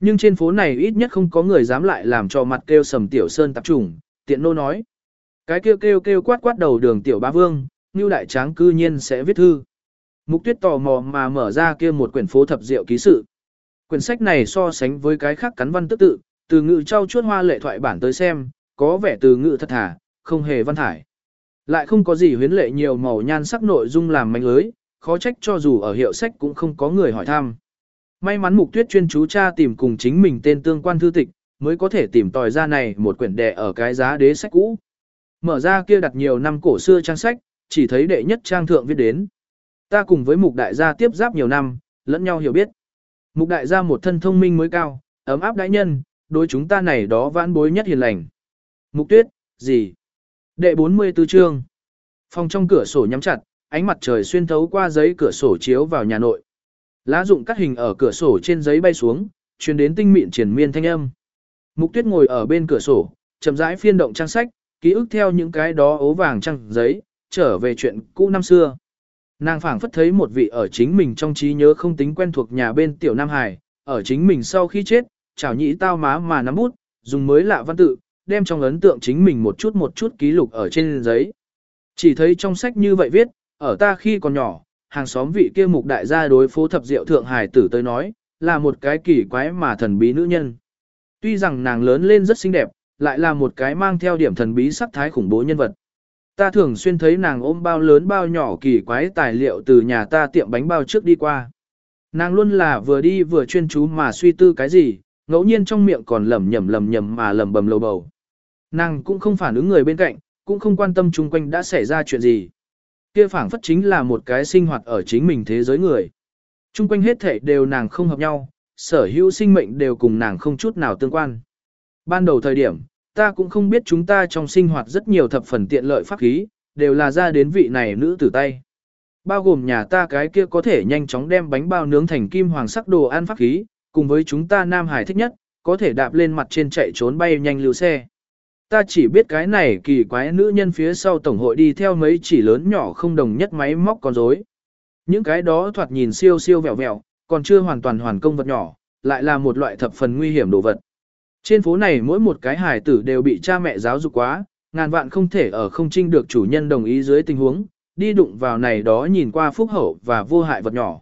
Nhưng trên phố này ít nhất không có người dám lại làm cho mặt kêu sầm tiểu sơn tập trùng tiện nô nói. Cái kêu kêu kêu quát quát đầu đường tiểu ba vương, Ngưu đại tráng cư nhiên sẽ viết thư. Mục tuyết tò mò mà mở ra kia một quyển phố thập diệu ký sự. Quyển sách này so sánh với cái khác cắn văn tức tự, từ ngữ trau chuốt hoa lệ thoại bản tới xem, có vẻ từ ngữ thật thà, không hề văn thải. Lại không có gì huyến lệ nhiều màu nhan sắc nội dung làm manh lưới, khó trách cho dù ở hiệu sách cũng không có người hỏi thăm. May mắn mục tuyết chuyên chú cha tìm cùng chính mình tên tương quan thư tịch, mới có thể tìm tòi ra này một quyển đệ ở cái giá đế sách cũ. Mở ra kia đặt nhiều năm cổ xưa trang sách, chỉ thấy đệ nhất trang thượng viết đến. Ta cùng với mục đại gia tiếp giáp nhiều năm, lẫn nhau hiểu biết. Mục đại gia một thân thông minh mới cao, ấm áp đại nhân, đối chúng ta này đó vãn bối nhất hiền lành. Mục tuyết, gì? Đệ 44 chương. Phòng trong cửa sổ nhắm chặt, ánh mặt trời xuyên thấu qua giấy cửa sổ chiếu vào nhà nội. Lá dụng cắt hình ở cửa sổ trên giấy bay xuống, truyền đến tinh mịn triển miên thanh âm. Mục tuyết ngồi ở bên cửa sổ, chậm rãi phiên động trang sách, ký ức theo những cái đó ố vàng trang giấy, trở về chuyện cũ năm xưa. Nàng phảng phất thấy một vị ở chính mình trong trí nhớ không tính quen thuộc nhà bên tiểu Nam Hải, ở chính mình sau khi chết, chảo nhĩ tao má mà nắm bút, dùng mới lạ văn tự, đem trong ấn tượng chính mình một chút một chút ký lục ở trên giấy. Chỉ thấy trong sách như vậy viết, ở ta khi còn nhỏ, hàng xóm vị kia mục đại gia đối phố thập diệu thượng hải tử tới nói, là một cái kỳ quái mà thần bí nữ nhân. Tuy rằng nàng lớn lên rất xinh đẹp, lại là một cái mang theo điểm thần bí sắc thái khủng bố nhân vật. Ta thường xuyên thấy nàng ôm bao lớn bao nhỏ kỳ quái tài liệu từ nhà ta tiệm bánh bao trước đi qua. Nàng luôn là vừa đi vừa chuyên chú mà suy tư cái gì, ngẫu nhiên trong miệng còn lẩm nhẩm lẩm nhẩm mà lẩm bẩm lầu bầu. Nàng cũng không phản ứng người bên cạnh, cũng không quan tâm chung quanh đã xảy ra chuyện gì. Kia phảng phất chính là một cái sinh hoạt ở chính mình thế giới người. Chung quanh hết thể đều nàng không hợp nhau, sở hữu sinh mệnh đều cùng nàng không chút nào tương quan. Ban đầu thời điểm, ta cũng không biết chúng ta trong sinh hoạt rất nhiều thập phần tiện lợi pháp khí, đều là ra đến vị này nữ tử tay. Bao gồm nhà ta cái kia có thể nhanh chóng đem bánh bao nướng thành kim hoàng sắc đồ ăn pháp khí, cùng với chúng ta Nam Hải thích nhất, có thể đạp lên mặt trên chạy trốn bay nhanh lưu xe. Ta chỉ biết cái này kỳ quái nữ nhân phía sau tổng hội đi theo mấy chỉ lớn nhỏ không đồng nhất máy móc con rối. Những cái đó thoạt nhìn siêu siêu vẹo vẹo, còn chưa hoàn toàn hoàn công vật nhỏ, lại là một loại thập phần nguy hiểm đồ vật. Trên phố này mỗi một cái hài tử đều bị cha mẹ giáo dục quá, ngàn vạn không thể ở không trinh được chủ nhân đồng ý dưới tình huống, đi đụng vào này đó nhìn qua phúc hậu và vô hại vật nhỏ.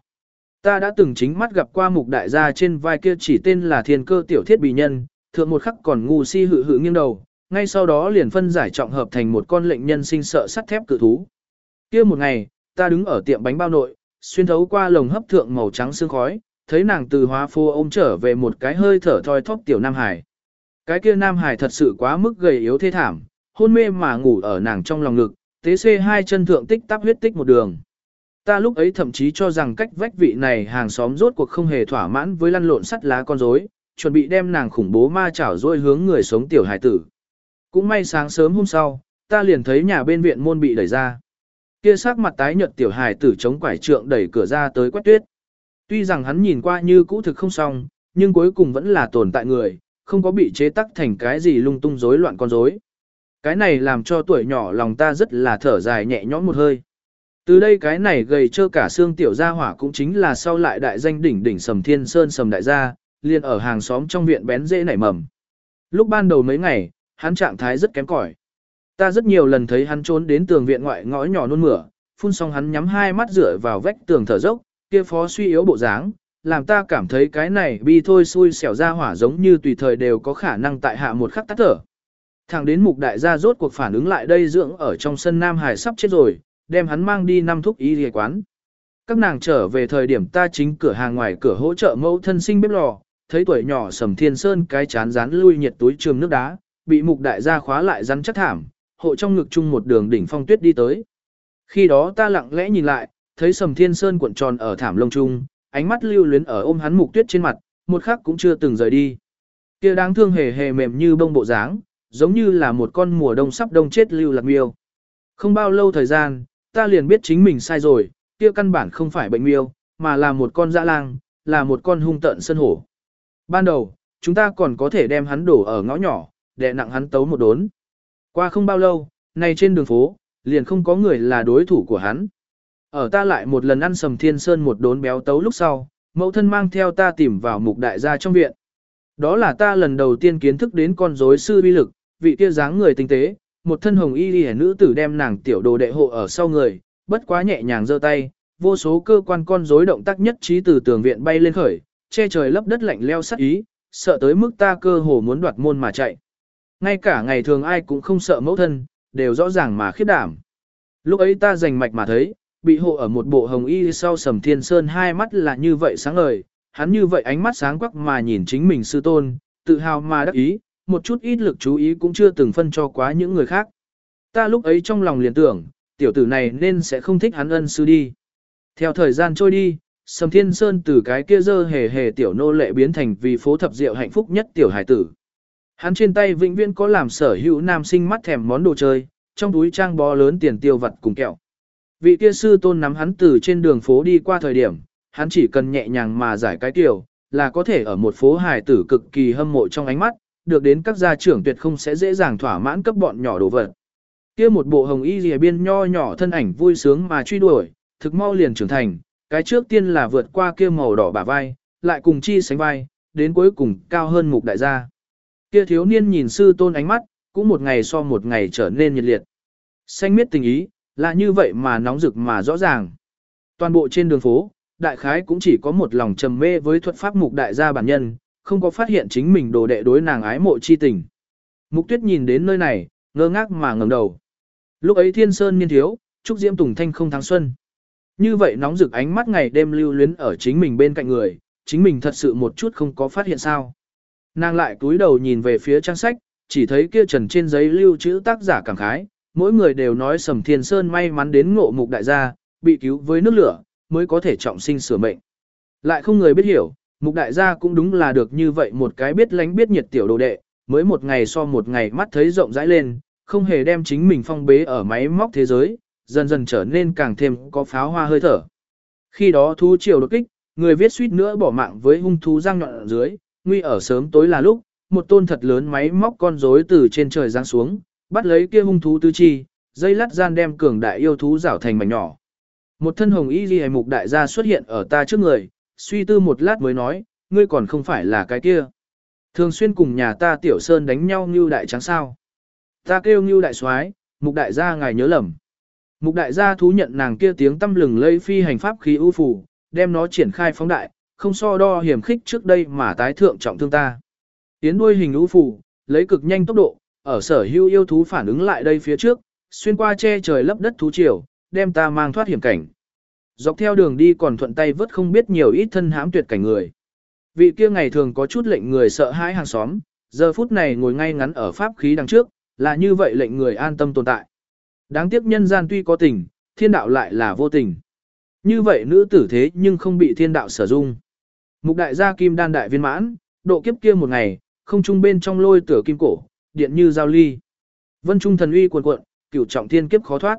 Ta đã từng chính mắt gặp qua mục đại gia trên vai kia chỉ tên là thiên cơ tiểu thiết bị nhân, thượng một khắc còn ngu si hự hự nghiêng đầu, ngay sau đó liền phân giải trọng hợp thành một con lệnh nhân sinh sợ sắt thép cự thú. Kia một ngày, ta đứng ở tiệm bánh bao nội, xuyên thấu qua lồng hấp thượng màu trắng sương khói, thấy nàng từ hóa phô ôm trở về một cái hơi thở thoi thóp tiểu Nam Hải. Cái kia Nam Hải thật sự quá mức gầy yếu thê thảm, hôn mê mà ngủ ở nàng trong lòng ngực, tế xê hai chân thượng tích tắc huyết tích một đường. Ta lúc ấy thậm chí cho rằng cách vách vị này hàng xóm rốt cuộc không hề thỏa mãn với lăn lộn sắt lá con rối, chuẩn bị đem nàng khủng bố ma chảo rôi hướng người sống tiểu hải tử. Cũng may sáng sớm hôm sau, ta liền thấy nhà bên viện môn bị đẩy ra. Kia sắc mặt tái nhợt tiểu hải tử chống quải trượng đẩy cửa ra tới quét tuyết. Tuy rằng hắn nhìn qua như cũ thực không xong, nhưng cuối cùng vẫn là tồn tại người, không có bị chế tắc thành cái gì lung tung rối loạn con rối. Cái này làm cho tuổi nhỏ lòng ta rất là thở dài nhẹ nhõm một hơi. Từ đây cái này gầy trơ cả xương tiểu gia hỏa cũng chính là sau lại đại danh đỉnh đỉnh sầm thiên sơn sầm đại gia, liền ở hàng xóm trong viện bén dễ nảy mầm. Lúc ban đầu mấy ngày, hắn trạng thái rất kém cỏi. Ta rất nhiều lần thấy hắn trốn đến tường viện ngoại ngõ nhỏ nôn mửa, phun xong hắn nhắm hai mắt rửa vào vách tường thở dốc, kia phó suy yếu bộ dáng, làm ta cảm thấy cái này bi thôi xui xẻo ra hỏa giống như tùy thời đều có khả năng tại hạ một khắc tắt thở. Thẳng đến mục đại gia rốt cuộc phản ứng lại đây dưỡng ở trong sân Nam Hải sắp chết rồi, đem hắn mang đi năm thuốc y y quán. Các nàng trở về thời điểm ta chính cửa hàng ngoài cửa hỗ trợ mẫu thân sinh bếp lò, thấy tuổi nhỏ sầm thiên sơn cái chán rán lui nhiệt túi trường nước đá, bị mục đại gia khóa lại rắn chắc thảm, hộ trong ngực chung một đường đỉnh phong tuyết đi tới. Khi đó ta lặng lẽ nhìn lại, thấy sầm thiên sơn cuộn tròn ở thảm lông trung, ánh mắt lưu luyến ở ôm hắn mục tuyết trên mặt, một khắc cũng chưa từng rời đi. Kia đáng thương hề hề mềm như bông bộ dáng, giống như là một con mùa đông sắp đông chết lưu lạc miêu. Không bao lâu thời gian, ta liền biết chính mình sai rồi, kia căn bản không phải bệnh miêu, mà là một con dã lang, là một con hung tợn sân hổ. Ban đầu, chúng ta còn có thể đem hắn đổ ở ngõ nhỏ, đè nặng hắn tấu một đốn. Qua không bao lâu, nay trên đường phố, liền không có người là đối thủ của hắn. Ở ta lại một lần ăn sầm thiên sơn một đốn béo tấu lúc sau, mẫu thân mang theo ta tìm vào mục đại gia trong viện. Đó là ta lần đầu tiên kiến thức đến con rối sư vi lực, vị kia dáng người tinh tế, một thân hồng y y nữ tử đem nàng tiểu đồ đệ hộ ở sau người, bất quá nhẹ nhàng giơ tay, vô số cơ quan con rối động tác nhất trí từ tường viện bay lên khởi, che trời lấp đất lạnh leo sắc ý, sợ tới mức ta cơ hồ muốn đoạt môn mà chạy. Ngay cả ngày thường ai cũng không sợ mẫu thân, đều rõ ràng mà khiếp đảm. Lúc ấy ta rành mạch mà thấy, bị hộ ở một bộ hồng y sau sầm thiên sơn hai mắt là như vậy sáng ngời, hắn như vậy ánh mắt sáng quắc mà nhìn chính mình sư tôn, tự hào mà đắc ý, một chút ít lực chú ý cũng chưa từng phân cho quá những người khác. Ta lúc ấy trong lòng liền tưởng, tiểu tử này nên sẽ không thích hắn ân sư đi. Theo thời gian trôi đi, Sầm Thiên Sơn từ cái kia dơ hề hề tiểu nô lệ biến thành vì phố thập diệu hạnh phúc nhất tiểu hải tử. Hắn trên tay vĩnh viễn có làm sở hữu nam sinh mắt thèm món đồ chơi, trong túi trang bó lớn tiền tiêu vặt cùng kẹo. Vị kia sư tôn nắm hắn từ trên đường phố đi qua thời điểm, hắn chỉ cần nhẹ nhàng mà giải cái tiểu, là có thể ở một phố hài tử cực kỳ hâm mộ trong ánh mắt, được đến các gia trưởng tuyệt không sẽ dễ dàng thỏa mãn cấp bọn nhỏ đồ vật. Kia một bộ hồng y lìa biên nho nhỏ thân ảnh vui sướng mà truy đuổi, thực mau liền trưởng thành, cái trước tiên là vượt qua kia màu đỏ bả vai, lại cùng chi sánh vai, đến cuối cùng cao hơn mục đại gia. Kia thiếu niên nhìn sư tôn ánh mắt, cũng một ngày so một ngày trở nên nhiệt liệt. Xanh miết tình ý, là như vậy mà nóng rực mà rõ ràng. Toàn bộ trên đường phố, đại khái cũng chỉ có một lòng trầm mê với thuật pháp mục đại gia bản nhân, không có phát hiện chính mình đồ đệ đối nàng ái mộ chi tình. Mục tuyết nhìn đến nơi này, ngơ ngác mà ngẩng đầu. Lúc ấy thiên sơn niên thiếu, trúc diễm tùng thanh không tháng xuân. Như vậy nóng rực ánh mắt ngày đêm lưu luyến ở chính mình bên cạnh người, chính mình thật sự một chút không có phát hiện sao. Nàng lại cúi đầu nhìn về phía trang sách, chỉ thấy kia trần trên giấy lưu chữ tác giả cảm khái, mỗi người đều nói Sầm Thiên Sơn may mắn đến ngộ mục đại gia, bị cứu với nước lửa, mới có thể trọng sinh sửa mệnh. Lại không người biết hiểu, mục đại gia cũng đúng là được như vậy một cái biết lánh biết nhiệt tiểu đồ đệ, mới một ngày so một ngày mắt thấy rộng rãi lên, không hề đem chính mình phong bế ở máy móc thế giới, dần dần trở nên càng thêm có pháo hoa hơi thở. Khi đó thú triều đột kích, người viết suýt nữa bỏ mạng với hung thú giang nhọn ở dưới, nguy ở sớm tối là lúc, một tôn thật lớn máy móc con rối từ trên trời giáng xuống, bắt lấy kia hung thú tứ chi, dây lắt gian đem cường đại yêu thú rảo thành mảnh nhỏ. Một thân hồng y ghi mục đại gia xuất hiện ở ta trước người, suy tư một lát mới nói, ngươi còn không phải là cái kia. Thường xuyên cùng nhà ta tiểu sơn đánh nhau như đại trắng sao. Ta kêu như đại soái, mục đại gia ngài nhớ lầm. Mục đại gia thú nhận nàng kia tiếng tâm lừng lây phi hành pháp khí ưu phù, đem nó triển khai phóng đại, không so đo hiểm khích trước đây mà tái thượng trọng thương ta. Tiến đuôi hình ưu phù, lấy cực nhanh tốc độ, ở sở hữu yêu thú phản ứng lại đây phía trước, xuyên qua che trời lấp đất thú triều, đem ta mang thoát hiểm cảnh. Dọc theo đường đi còn thuận tay vớt không biết nhiều ít thân hãm tuyệt cảnh người. Vị kia ngày thường có chút lệnh người sợ hãi hàng xóm, giờ phút này ngồi ngay ngắn ở pháp khí đằng trước, là như vậy lệnh người an tâm tồn tại. Đáng tiếc nhân gian tuy có tình, thiên đạo lại là vô tình. Như vậy nữ tử thế nhưng không bị thiên đạo sở dung. Mục đại gia kim đan đại viên mãn, độ kiếp kia một ngày, không trung bên trong lôi tửa kim cổ, điện như giao ly. Vân trung thần uy cuồn cuộn, cửu trọng thiên kiếp khó thoát.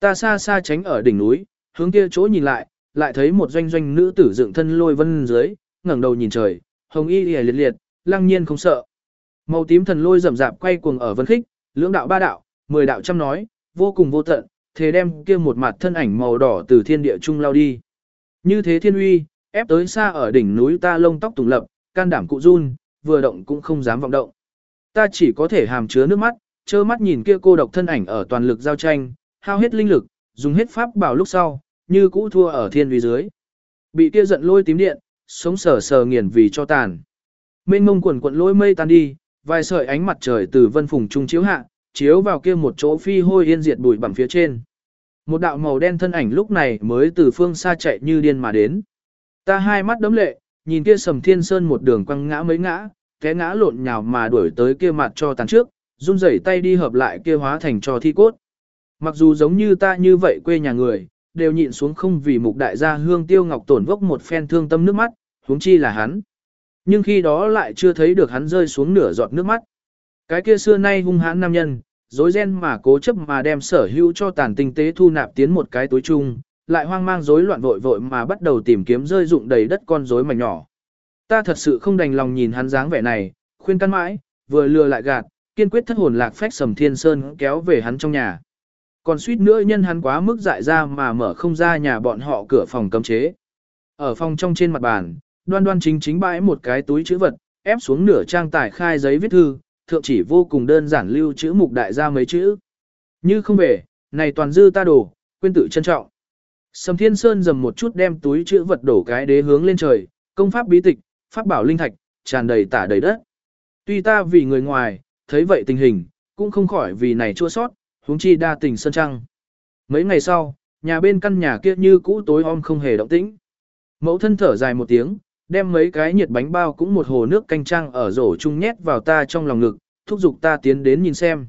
Ta xa xa tránh ở đỉnh núi, hướng kia chỗ nhìn lại, lại thấy một doanh doanh nữ tử dựng thân lôi vân dưới, ngẩng đầu nhìn trời, hồng y liệt liệt liệt, lăng nhiên không sợ. Màu tím thần lôi rậm rạp quay cuồng ở vân khích, lưỡng đạo ba đạo, mười đạo trăm nói, vô cùng vô tận, thế đem kia một mặt thân ảnh màu đỏ từ thiên địa trung lao đi. Như thế thiên uy, ép tới xa ở đỉnh núi ta lông tóc tùng lập, can đảm cụ run, vừa động cũng không dám vọng động. Ta chỉ có thể hàm chứa nước mắt, trơ mắt nhìn kia cô độc thân ảnh ở toàn lực giao tranh, hao hết linh lực, dùng hết pháp bảo lúc sau, như cũ thua ở thiên vi dưới. Bị kia giận lôi tím điện, sống sờ sờ nghiền vì cho tàn. Mênh mông quần quận lôi mây tan đi, vài sợi ánh mặt trời từ vân phùng trung chiếu hạ, chiếu vào kia một chỗ phi hôi yên diệt bụi bằng phía trên. Một đạo màu đen thân ảnh lúc này mới từ phương xa chạy như điên mà đến. Ta hai mắt đấm lệ, nhìn kia sầm thiên sơn một đường quăng ngã mấy ngã, té ngã lộn nhào mà đuổi tới kia mặt cho tàn trước, run rẩy tay đi hợp lại kia hóa thành cho thi cốt. Mặc dù giống như ta như vậy quê nhà người, đều nhịn xuống không vì mục đại gia hương tiêu ngọc tổn vốc một phen thương tâm nước mắt, huống chi là hắn. Nhưng khi đó lại chưa thấy được hắn rơi xuống nửa giọt nước mắt. Cái kia xưa nay hung hãn nam nhân, dối ren mà cố chấp mà đem sở hữu cho tàn tinh tế thu nạp tiến một cái túi chung, lại hoang mang rối loạn vội vội mà bắt đầu tìm kiếm rơi dụng đầy đất con rối mảnh nhỏ. Ta thật sự không đành lòng nhìn hắn dáng vẻ này, khuyên căn mãi, vừa lừa lại gạt, kiên quyết thất hồn lạc phách sầm thiên sơn kéo về hắn trong nhà. Còn suýt nữa nhân hắn quá mức dại ra mà mở không ra nhà bọn họ cửa phòng cấm chế. Ở phòng trong trên mặt bàn, đoan đoan chính chính bãi một cái túi chữ vật, ép xuống nửa trang tải khai giấy viết thư, thượng chỉ vô cùng đơn giản lưu chữ mục đại ra mấy chữ. Như không về, này toàn dư ta đổ, quên tự trân trọng. Sầm Thiên Sơn dầm một chút đem túi chữ vật đổ cái đế hướng lên trời, công pháp bí tịch, pháp bảo linh thạch, tràn đầy tả đầy đất. Tuy ta vì người ngoài, thấy vậy tình hình, cũng không khỏi vì này chua sót, huống chi đa tình sơn trăng. Mấy ngày sau, nhà bên căn nhà kia như cũ tối om không hề động tĩnh. Mẫu thân thở dài một tiếng, đem mấy cái nhiệt bánh bao cũng một hồ nước canh trang ở rổ chung nhét vào ta trong lòng ngực, thúc giục ta tiến đến nhìn xem.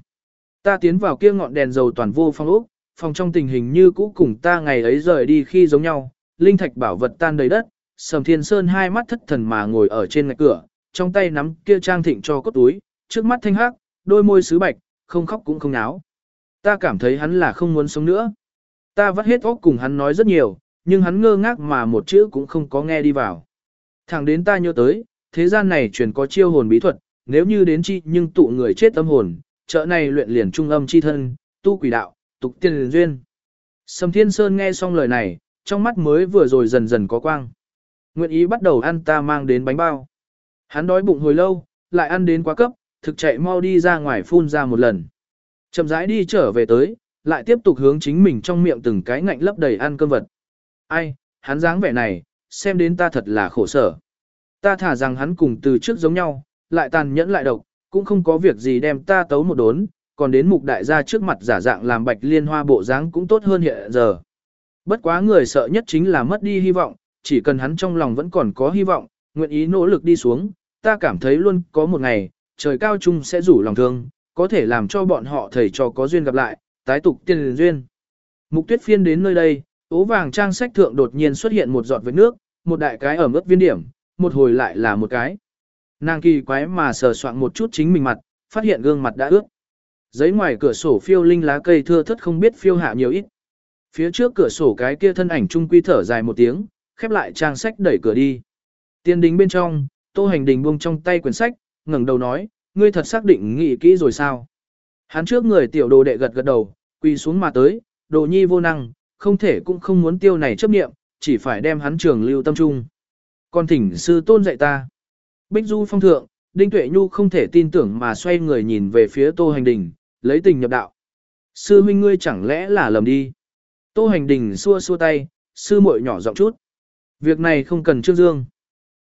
Ta tiến vào kia ngọn đèn dầu toàn vô phong ốc, phòng trong tình hình như cũ cùng ta ngày ấy rời đi khi giống nhau, linh thạch bảo vật tan đầy đất, Sầm Thiên Sơn hai mắt thất thần mà ngồi ở trên ngạch cửa, trong tay nắm kia trang thịnh cho cốt túi, trước mắt thanh hắc, đôi môi sứ bạch, không khóc cũng không náo. Ta cảm thấy hắn là không muốn sống nữa. Ta vắt hết óc cùng hắn nói rất nhiều, nhưng hắn ngơ ngác mà một chữ cũng không có nghe đi vào. Thẳng đến ta nhớ tới, thế gian này truyền có chiêu hồn bí thuật, nếu như đến chi nhưng tụ người chết tâm hồn, chợ này luyện liền trung âm chi thân, tu quỷ đạo, tục tiền duyên. Sầm Thiên Sơn nghe xong lời này, trong mắt mới vừa rồi dần dần có quang. Nguyện ý bắt đầu ăn ta mang đến bánh bao. Hắn đói bụng hồi lâu, lại ăn đến quá cấp, thực chạy mau đi ra ngoài phun ra một lần. Chậm rãi đi trở về tới, lại tiếp tục hướng chính mình trong miệng từng cái ngạnh lấp đầy ăn cơm vật. Ai, hắn dáng vẻ này, xem đến ta thật là khổ sở. Ta thả rằng hắn cùng từ trước giống nhau, lại tàn nhẫn lại độc, cũng không có việc gì đem ta tấu một đốn, còn đến mục đại gia trước mặt giả dạng làm bạch liên hoa bộ dáng cũng tốt hơn hiện giờ. Bất quá người sợ nhất chính là mất đi hy vọng, chỉ cần hắn trong lòng vẫn còn có hy vọng, nguyện ý nỗ lực đi xuống, ta cảm thấy luôn có một ngày, trời cao trung sẽ rủ lòng thương, có thể làm cho bọn họ thầy trò có duyên gặp lại, tái tục tiên duyên. Mục tuyết phiên đến nơi đây, ố vàng trang sách thượng đột nhiên xuất hiện một giọt với nước, một đại cái ở mức viên điểm, một hồi lại là một cái. Nàng kỳ quái mà sờ soạn một chút chính mình mặt, phát hiện gương mặt đã ướt. Giấy ngoài cửa sổ phiêu linh lá cây thưa thất không biết phiêu hạ nhiều ít. Phía trước cửa sổ cái kia thân ảnh trung quy thở dài một tiếng, khép lại trang sách đẩy cửa đi. Tiên đình bên trong, tô hành đình buông trong tay quyển sách, ngẩng đầu nói, ngươi thật xác định nghĩ kỹ rồi sao? Hắn trước người tiểu đồ đệ gật gật đầu, quỳ xuống mà tới, đồ nhi vô năng, không thể cũng không muốn tiêu này chấp niệm, chỉ phải đem hắn trường lưu tâm trung. Còn thỉnh sư tôn dạy ta. Bích du phong thượng, Đinh Tuệ Nhu không thể tin tưởng mà xoay người nhìn về phía tô hành đình, lấy tình nhập đạo. Sư huynh ngươi chẳng lẽ là lầm đi. Tô hành đình xua xua tay, sư muội nhỏ giọng chút. Việc này không cần trương dương.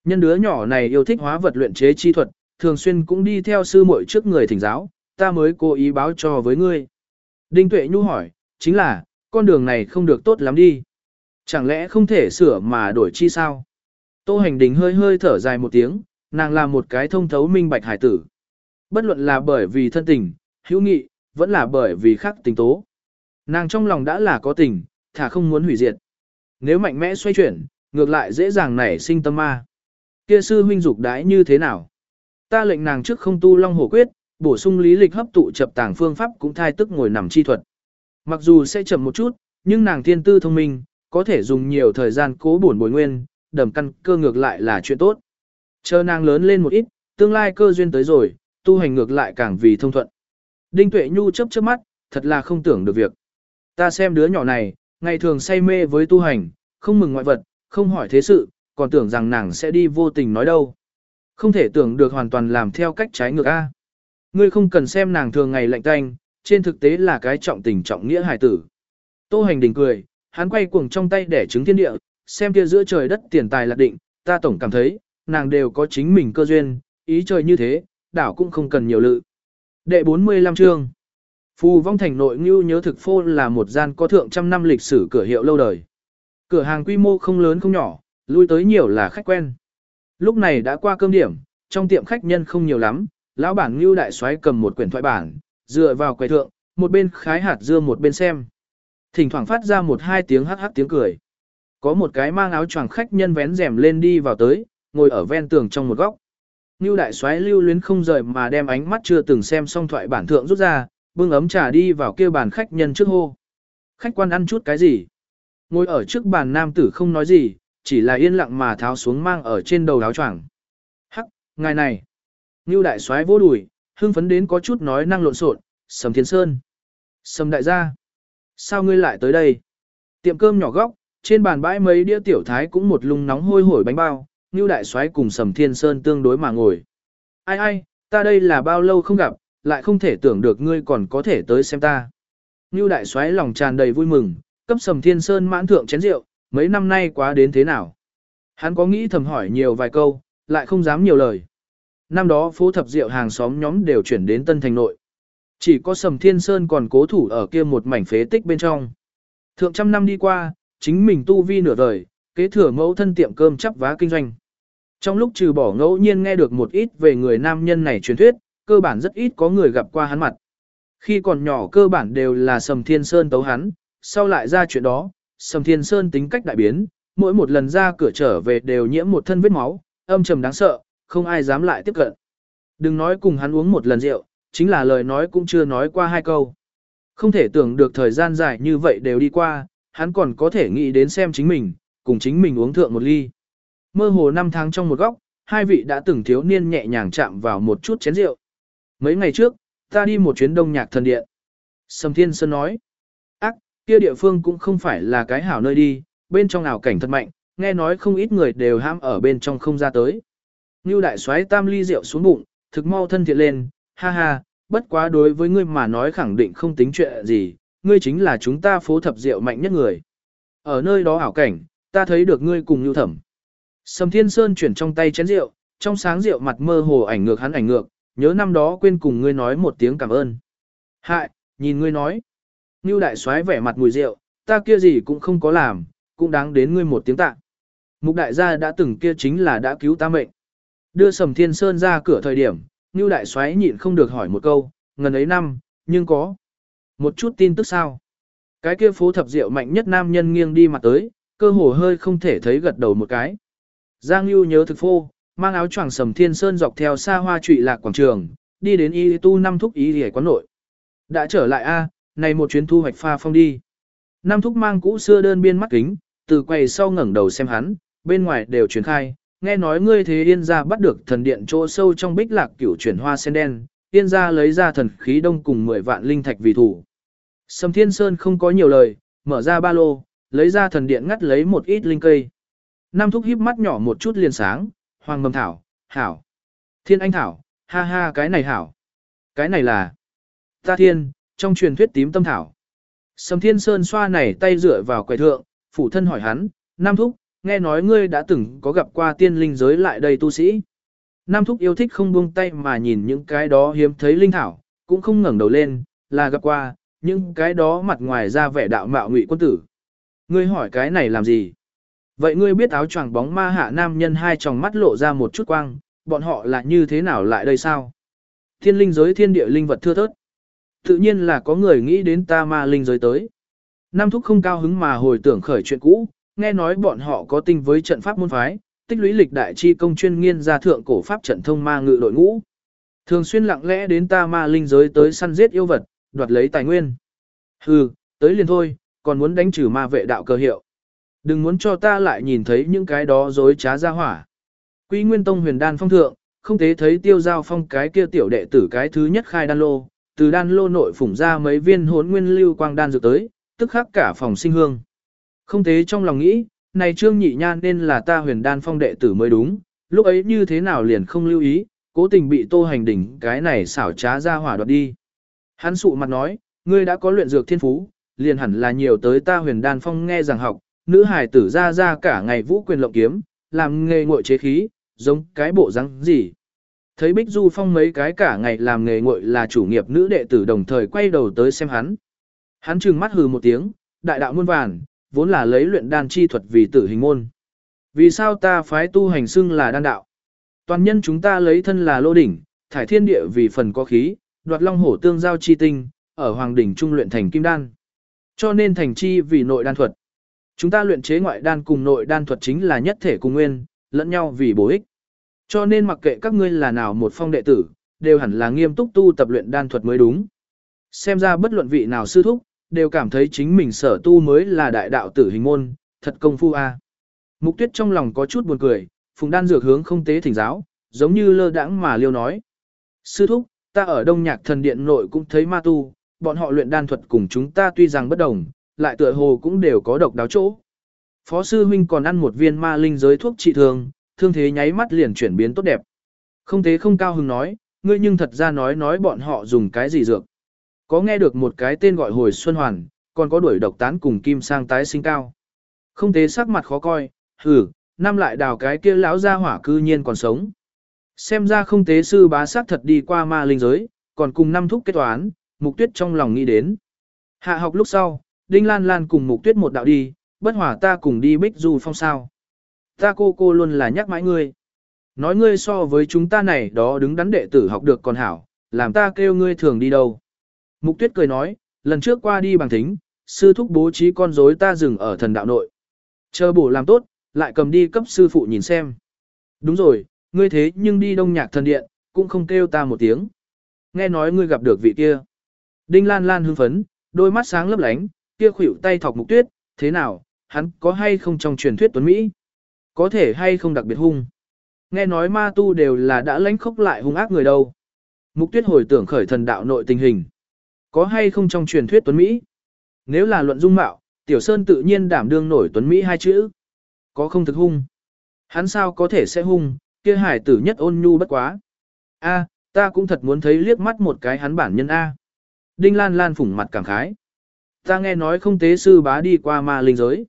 Nhân đứa nhỏ này yêu thích hóa vật luyện chế chi thuật, thường xuyên cũng đi theo sư muội trước người thỉnh giáo, ta mới cố ý báo cho với ngươi. Đinh Tuệ Nhu hỏi, chính là, con đường này không được tốt lắm đi. Chẳng lẽ không thể sửa mà đổi chi sao? Tô hành đình hơi hơi thở dài một tiếng, nàng là một cái thông thấu minh bạch hải tử. Bất luận là bởi vì thân tình, hữu nghị, vẫn là bởi vì khác tình tố. Nàng trong lòng đã là có tình, thả không muốn hủy diệt. Nếu mạnh mẽ xoay chuyển, ngược lại dễ dàng nảy sinh tâm ma. Kia sư huynh dục đái như thế nào? Ta lệnh nàng trước không tu long hổ quyết, bổ sung lý lịch hấp tụ chập tàng phương pháp cũng thai tức ngồi nằm chi thuật. Mặc dù sẽ chậm một chút, nhưng nàng thiên tư thông minh, có thể dùng nhiều thời gian cố bổn bồi nguyên, đầm căn cơ ngược lại là chuyện tốt. Chờ nàng lớn lên một ít, tương lai cơ duyên tới rồi, tu hành ngược lại càng vì thông thuận. Đinh Tuệ Nhu chớp chớp mắt, thật là không tưởng được việc. Ta xem đứa nhỏ này, ngày thường say mê với tu hành, không mừng ngoại vật, không hỏi thế sự, còn tưởng rằng nàng sẽ đi vô tình nói đâu. Không thể tưởng được hoàn toàn làm theo cách trái ngược A. Ngươi không cần xem nàng thường ngày lạnh tanh, trên thực tế là cái trọng tình trọng nghĩa hài tử. Tô hành đình cười, hắn quay cuồng trong tay để chứng thiên địa, xem kia giữa trời đất tiền tài lạc định, ta tổng cảm thấy, nàng đều có chính mình cơ duyên, ý trời như thế, đảo cũng không cần nhiều lự. Đệ 45 chương Phù vong thành nội ngưu nhớ thực phô là một gian có thượng trăm năm lịch sử cửa hiệu lâu đời. Cửa hàng quy mô không lớn không nhỏ, lui tới nhiều là khách quen. Lúc này đã qua cơm điểm, trong tiệm khách nhân không nhiều lắm, lão bản ngưu đại soái cầm một quyển thoại bản, dựa vào quầy thượng, một bên khái hạt dưa một bên xem. Thỉnh thoảng phát ra một hai tiếng hắc hắc tiếng cười. Có một cái mang áo choàng khách nhân vén rèm lên đi vào tới, ngồi ở ven tường trong một góc. Ngưu đại soái lưu luyến không rời mà đem ánh mắt chưa từng xem xong thoại bản thượng rút ra, bưng ấm trà đi vào kêu bàn khách nhân trước hô. Khách quan ăn chút cái gì? Ngồi ở trước bàn nam tử không nói gì, chỉ là yên lặng mà tháo xuống mang ở trên đầu áo choàng. Hắc, ngài này. Ngưu đại soái vô đùi, hưng phấn đến có chút nói năng lộn xộn, Sầm Thiên Sơn. Sầm đại gia. Sao ngươi lại tới đây? Tiệm cơm nhỏ góc, trên bàn bãi mấy đĩa tiểu thái cũng một lùng nóng hôi hổi bánh bao, Ngưu đại soái cùng Sầm Thiên Sơn tương đối mà ngồi. Ai ai, ta đây là bao lâu không gặp, lại không thể tưởng được ngươi còn có thể tới xem ta. Ngưu đại soái lòng tràn đầy vui mừng, cấp Sầm Thiên Sơn mãn thượng chén rượu, mấy năm nay quá đến thế nào? Hắn có nghĩ thầm hỏi nhiều vài câu, lại không dám nhiều lời. Năm đó phố thập rượu hàng xóm nhóm đều chuyển đến Tân Thành Nội. Chỉ có Sầm Thiên Sơn còn cố thủ ở kia một mảnh phế tích bên trong. Thượng trăm năm đi qua, chính mình tu vi nửa đời, kế thừa mẫu thân tiệm cơm chắp vá kinh doanh. Trong lúc trừ bỏ ngẫu nhiên nghe được một ít về người nam nhân này truyền thuyết, cơ bản rất ít có người gặp qua hắn mặt. Khi còn nhỏ cơ bản đều là Sầm Thiên Sơn tấu hắn, sau lại ra chuyện đó, Sầm Thiên Sơn tính cách đại biến, mỗi một lần ra cửa trở về đều nhiễm một thân vết máu, âm trầm đáng sợ, không ai dám lại tiếp cận. Đừng nói cùng hắn uống một lần rượu, chính là lời nói cũng chưa nói qua hai câu. Không thể tưởng được thời gian dài như vậy đều đi qua, hắn còn có thể nghĩ đến xem chính mình, cùng chính mình uống thượng một ly. Mơ hồ năm tháng trong một góc, hai vị đã từng thiếu niên nhẹ nhàng chạm vào một chút chén rượu. Mấy ngày trước, ta đi một chuyến đông nhạc thần điện. Sầm Thiên Sơn nói, ác, kia địa phương cũng không phải là cái hảo nơi đi, bên trong ảo cảnh thật mạnh, nghe nói không ít người đều ham ở bên trong không ra tới. Ngưu đại Soái tam ly rượu xuống bụng, thực mau thân thiện lên, ha ha, bất quá đối với ngươi mà nói khẳng định không tính chuyện gì, ngươi chính là chúng ta phố thập rượu mạnh nhất người. Ở nơi đó ảo cảnh, ta thấy được ngươi cùng Ngưu thẩm. Sầm Thiên Sơn chuyển trong tay chén rượu, trong sáng rượu mặt mơ hồ ảnh ngược hắn ảnh ngược, nhớ năm đó quên cùng ngươi nói một tiếng cảm ơn. Hại, nhìn ngươi nói. Ngưu đại soái vẻ mặt mùi rượu, ta kia gì cũng không có làm, cũng đáng đến ngươi một tiếng tạ. Mục đại gia đã từng kia chính là đã cứu ta mệnh. Đưa Sầm Thiên Sơn ra cửa thời điểm, Ngưu đại soái nhịn không được hỏi một câu, ngần ấy năm, nhưng có một chút tin tức sao? Cái kia phố thập rượu mạnh nhất nam nhân nghiêng đi mặt tới, cơ hồ hơi không thể thấy gật đầu một cái. Giang Nhu nhớ thực phô, mang áo choàng sầm thiên sơn dọc theo xa hoa trụy lạc quảng trường, đi đến y tu năm thúc y hề quán nội. Đã trở lại a, này một chuyến thu hoạch pha phong đi. Năm thúc mang cũ xưa đơn biên mắt kính, từ quầy sau ngẩng đầu xem hắn, bên ngoài đều truyền khai, nghe nói ngươi thế yên gia bắt được thần điện chỗ sâu trong bích lạc cửu chuyển hoa sen đen, yên gia lấy ra thần khí đông cùng 10 vạn linh thạch vì thủ. Sầm thiên sơn không có nhiều lời, mở ra ba lô, lấy ra thần điện ngắt lấy một ít linh cây. Nam thúc híp mắt nhỏ một chút liền sáng, hoàng mầm thảo, hảo. Thiên anh thảo, ha ha cái này hảo. Cái này là ta thiên, trong truyền thuyết tím tâm thảo. Sầm thiên sơn xoa này tay dựa vào quầy thượng, phủ thân hỏi hắn, Nam thúc, nghe nói ngươi đã từng có gặp qua tiên linh giới lại đây tu sĩ. Nam thúc yêu thích không buông tay mà nhìn những cái đó hiếm thấy linh thảo, cũng không ngẩng đầu lên, là gặp qua, những cái đó mặt ngoài ra vẻ đạo mạo ngụy quân tử. Ngươi hỏi cái này làm gì? Vậy ngươi biết áo choàng bóng ma hạ nam nhân hai tròng mắt lộ ra một chút quang, bọn họ là như thế nào lại đây sao? Thiên linh giới thiên địa linh vật thưa thớt. Tự nhiên là có người nghĩ đến ta ma linh giới tới. Nam thúc không cao hứng mà hồi tưởng khởi chuyện cũ, nghe nói bọn họ có tinh với trận pháp môn phái, tích lũy lịch đại chi công chuyên nghiên ra thượng cổ pháp trận thông ma ngự đội ngũ. Thường xuyên lặng lẽ đến ta ma linh giới tới săn giết yêu vật, đoạt lấy tài nguyên. Hừ, tới liền thôi, còn muốn đánh trừ ma vệ đạo cơ hiệu. Đừng muốn cho ta lại nhìn thấy những cái đó dối trá ra hỏa. Quý Nguyên Tông huyền đan phong thượng, không thế thấy tiêu giao phong cái kia tiểu đệ tử cái thứ nhất khai đan lô, từ đan lô nội phủng ra mấy viên hốn nguyên lưu quang đan dược tới, tức khắc cả phòng sinh hương. Không thế trong lòng nghĩ, này trương nhị nhan nên là ta huyền đan phong đệ tử mới đúng, lúc ấy như thế nào liền không lưu ý, cố tình bị tô hành đỉnh cái này xảo trá ra hỏa đoạt đi. Hắn sụ mặt nói, ngươi đã có luyện dược thiên phú, liền hẳn là nhiều tới ta huyền đan phong nghe giảng học, nữ hài tử ra ra cả ngày vũ quyền lộng kiếm, làm nghề ngội chế khí, giống cái bộ răng gì. Thấy Bích Du Phong mấy cái cả ngày làm nghề ngội là chủ nghiệp nữ đệ tử đồng thời quay đầu tới xem hắn. Hắn trừng mắt hừ một tiếng, đại đạo muôn vàn, vốn là lấy luyện đan chi thuật vì tử hình môn. Vì sao ta phái tu hành xưng là đan đạo? Toàn nhân chúng ta lấy thân là lô đỉnh, thải thiên địa vì phần có khí, đoạt long hổ tương giao chi tinh, ở hoàng đỉnh trung luyện thành kim đan. Cho nên thành chi vì nội đan thuật. Chúng ta luyện chế ngoại đan cùng nội đan thuật chính là nhất thể cùng nguyên, lẫn nhau vì bổ ích. Cho nên mặc kệ các ngươi là nào một phong đệ tử, đều hẳn là nghiêm túc tu tập luyện đan thuật mới đúng. Xem ra bất luận vị nào sư thúc, đều cảm thấy chính mình sở tu mới là đại đạo tử hình môn, thật công phu a. À. Mục tuyết trong lòng có chút buồn cười, phùng đan dược hướng không tế thỉnh giáo, giống như lơ đãng mà liêu nói. Sư thúc, ta ở đông nhạc thần điện nội cũng thấy ma tu, bọn họ luyện đan thuật cùng chúng ta tuy rằng bất đồng, lại tựa hồ cũng đều có độc đáo chỗ. Phó sư huynh còn ăn một viên ma linh giới thuốc trị thương, thương thế nháy mắt liền chuyển biến tốt đẹp. Không thế không cao hứng nói, ngươi nhưng thật ra nói nói bọn họ dùng cái gì dược. Có nghe được một cái tên gọi hồi xuân hoàn, còn có đuổi độc tán cùng kim sang tái sinh cao. Không thế sắc mặt khó coi, hử, năm lại đào cái kia lão ra hỏa cư nhiên còn sống. Xem ra không tế sư bá sát thật đi qua ma linh giới, còn cùng năm thúc kết toán, mục tuyết trong lòng nghĩ đến. Hạ học lúc sau, Đinh Lan Lan cùng mục tuyết một đạo đi, bất hòa ta cùng đi bích du phong sao. Ta cô cô luôn là nhắc mãi ngươi. Nói ngươi so với chúng ta này đó đứng đắn đệ tử học được còn hảo, làm ta kêu ngươi thường đi đâu. Mục tuyết cười nói, lần trước qua đi bằng thính, sư thúc bố trí con rối ta dừng ở thần đạo nội. Chờ bổ làm tốt, lại cầm đi cấp sư phụ nhìn xem. Đúng rồi, ngươi thế nhưng đi đông nhạc thần điện, cũng không kêu ta một tiếng. Nghe nói ngươi gặp được vị kia. Đinh Lan Lan hưng phấn, đôi mắt sáng lấp lánh, kia khuỷu tay thọc mục tuyết, thế nào, hắn có hay không trong truyền thuyết tuấn Mỹ? Có thể hay không đặc biệt hung? Nghe nói ma tu đều là đã lãnh khốc lại hung ác người đâu. Mục tuyết hồi tưởng khởi thần đạo nội tình hình. Có hay không trong truyền thuyết tuấn Mỹ? Nếu là luận dung mạo, Tiểu Sơn tự nhiên đảm đương nổi tuấn Mỹ hai chữ. Có không thực hung? Hắn sao có thể sẽ hung, kia hải tử nhất ôn nhu bất quá. A, ta cũng thật muốn thấy liếc mắt một cái hắn bản nhân A. Đinh Lan Lan phủng mặt cảm khái. Ta nghe nói không tế sư bá đi qua ma linh giới.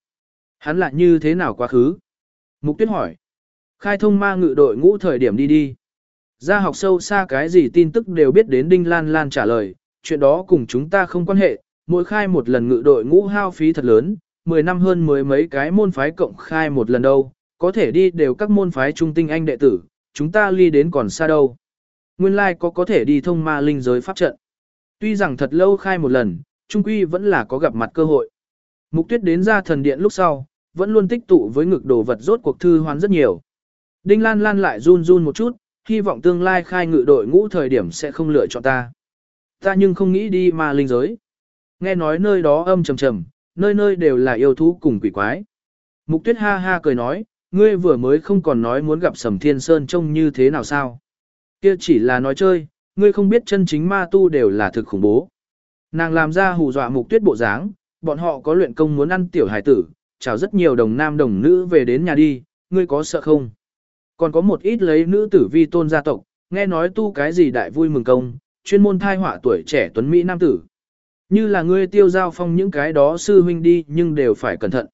Hắn lại như thế nào quá khứ? Mục tuyết hỏi. Khai thông ma ngự đội ngũ thời điểm đi đi. Ra học sâu xa cái gì tin tức đều biết đến Đinh Lan Lan trả lời, chuyện đó cùng chúng ta không quan hệ, mỗi khai một lần ngự đội ngũ hao phí thật lớn, 10 năm hơn mười mấy cái môn phái cộng khai một lần đâu, có thể đi đều các môn phái trung tinh anh đệ tử, chúng ta ly đến còn xa đâu. Nguyên lai like có có thể đi thông ma linh giới pháp trận. Tuy rằng thật lâu khai một lần, trung quy vẫn là có gặp mặt cơ hội. Mục tuyết đến ra thần điện lúc sau, vẫn luôn tích tụ với ngực đồ vật rốt cuộc thư hoán rất nhiều. Đinh Lan Lan lại run run một chút, hy vọng tương lai khai ngự đội ngũ thời điểm sẽ không lựa chọn ta. Ta nhưng không nghĩ đi ma linh giới. Nghe nói nơi đó âm trầm trầm, nơi nơi đều là yêu thú cùng quỷ quái. Mục tuyết ha ha cười nói, ngươi vừa mới không còn nói muốn gặp Sầm Thiên Sơn trông như thế nào sao. Kia chỉ là nói chơi, ngươi không biết chân chính ma tu đều là thực khủng bố. Nàng làm ra hù dọa mục tuyết bộ dáng, bọn họ có luyện công muốn ăn tiểu hải tử, chào rất nhiều đồng nam đồng nữ về đến nhà đi, ngươi có sợ không? Còn có một ít lấy nữ tử vi tôn gia tộc, nghe nói tu cái gì đại vui mừng công, chuyên môn thai họa tuổi trẻ tuấn Mỹ nam tử. Như là ngươi tiêu giao phong những cái đó sư huynh đi nhưng đều phải cẩn thận.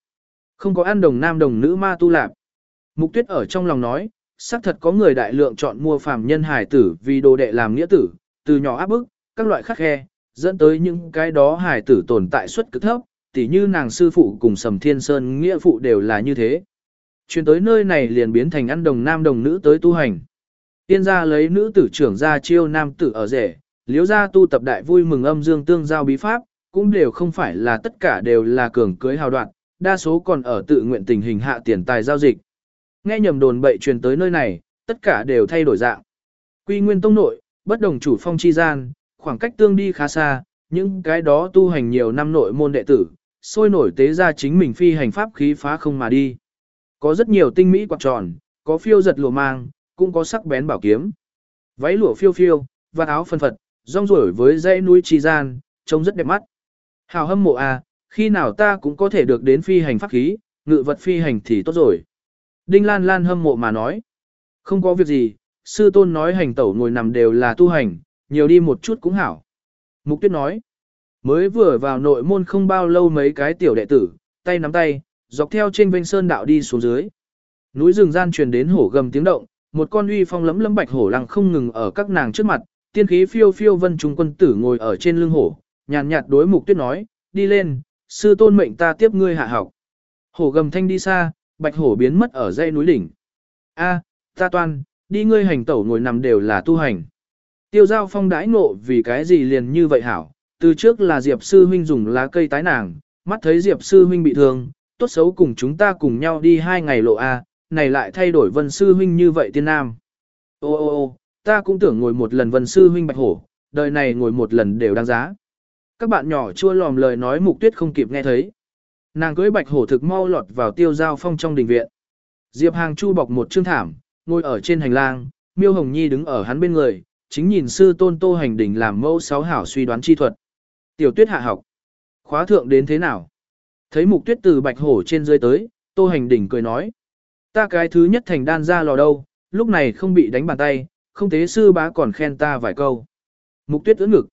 Không có ăn đồng nam đồng nữ ma tu lạp. Mục tuyết ở trong lòng nói, xác thật có người đại lượng chọn mua phàm nhân hải tử vì đồ đệ làm nghĩa tử, từ nhỏ áp bức, các loại khắc khe, dẫn tới những cái đó hải tử tồn tại suất cực thấp, tỉ như nàng sư phụ cùng sầm thiên sơn nghĩa phụ đều là như thế. Chuyển tới nơi này liền biến thành ăn đồng nam đồng nữ tới tu hành. Tiên gia lấy nữ tử trưởng ra chiêu nam tử ở rể, liếu gia tu tập đại vui mừng âm dương tương giao bí pháp, cũng đều không phải là tất cả đều là cường cưới hào đoạn, đa số còn ở tự nguyện tình hình hạ tiền tài giao dịch. Nghe nhầm đồn bậy truyền tới nơi này, tất cả đều thay đổi dạng. Quy nguyên tông nội, bất đồng chủ phong chi gian, khoảng cách tương đi khá xa, những cái đó tu hành nhiều năm nội môn đệ tử, sôi nổi tế ra chính mình phi hành pháp khí phá không mà đi. Có rất nhiều tinh mỹ quạt tròn, có phiêu giật lùa mang, cũng có sắc bén bảo kiếm. Váy lụa phiêu phiêu, và áo phân phật, rong rổi với dãy núi chi gian, trông rất đẹp mắt. Hào hâm mộ à, khi nào ta cũng có thể được đến phi hành pháp khí, ngự vật phi hành thì tốt rồi. Đinh Lan Lan hâm mộ mà nói. Không có việc gì, sư tôn nói hành tẩu ngồi nằm đều là tu hành, nhiều đi một chút cũng hảo. Mục tuyết nói, mới vừa vào nội môn không bao lâu mấy cái tiểu đệ tử, tay nắm tay, dọc theo trên vênh sơn đạo đi xuống dưới. Núi rừng gian truyền đến hổ gầm tiếng động, một con uy phong lấm lấm bạch hổ lăng không ngừng ở các nàng trước mặt, tiên khí phiêu phiêu vân trung quân tử ngồi ở trên lưng hổ, nhàn nhạt đối mục tuyết nói, đi lên, sư tôn mệnh ta tiếp ngươi hạ học. Hổ gầm thanh đi xa, bạch hổ biến mất ở dãy núi đỉnh. A, ta toan, đi ngươi hành tẩu ngồi nằm đều là tu hành. Tiêu giao phong đãi ngộ vì cái gì liền như vậy hảo, từ trước là Diệp sư huynh dùng lá cây tái nàng, mắt thấy Diệp sư huynh bị thương, tốt xấu cùng chúng ta cùng nhau đi hai ngày lộ A, này lại thay đổi vân sư huynh như vậy tiên nam. Ô ô ô, ta cũng tưởng ngồi một lần vân sư huynh bạch hổ, đời này ngồi một lần đều đáng giá. Các bạn nhỏ chua lòm lời nói mục tuyết không kịp nghe thấy. Nàng cưới bạch hổ thực mau lọt vào tiêu giao phong trong đình viện. Diệp Hàng Chu bọc một chương thảm, ngồi ở trên hành lang, Miêu Hồng Nhi đứng ở hắn bên người, chính nhìn sư tôn tô hành đỉnh làm mẫu sáu hảo suy đoán chi thuật. Tiểu tuyết hạ học. Khóa thượng đến thế nào? Thấy mục tuyết từ bạch hổ trên dưới tới, tô hành đỉnh cười nói. Ta cái thứ nhất thành đan ra lò đâu, lúc này không bị đánh bàn tay, không thế sư bá còn khen ta vài câu. Mục tuyết ưỡn ngực.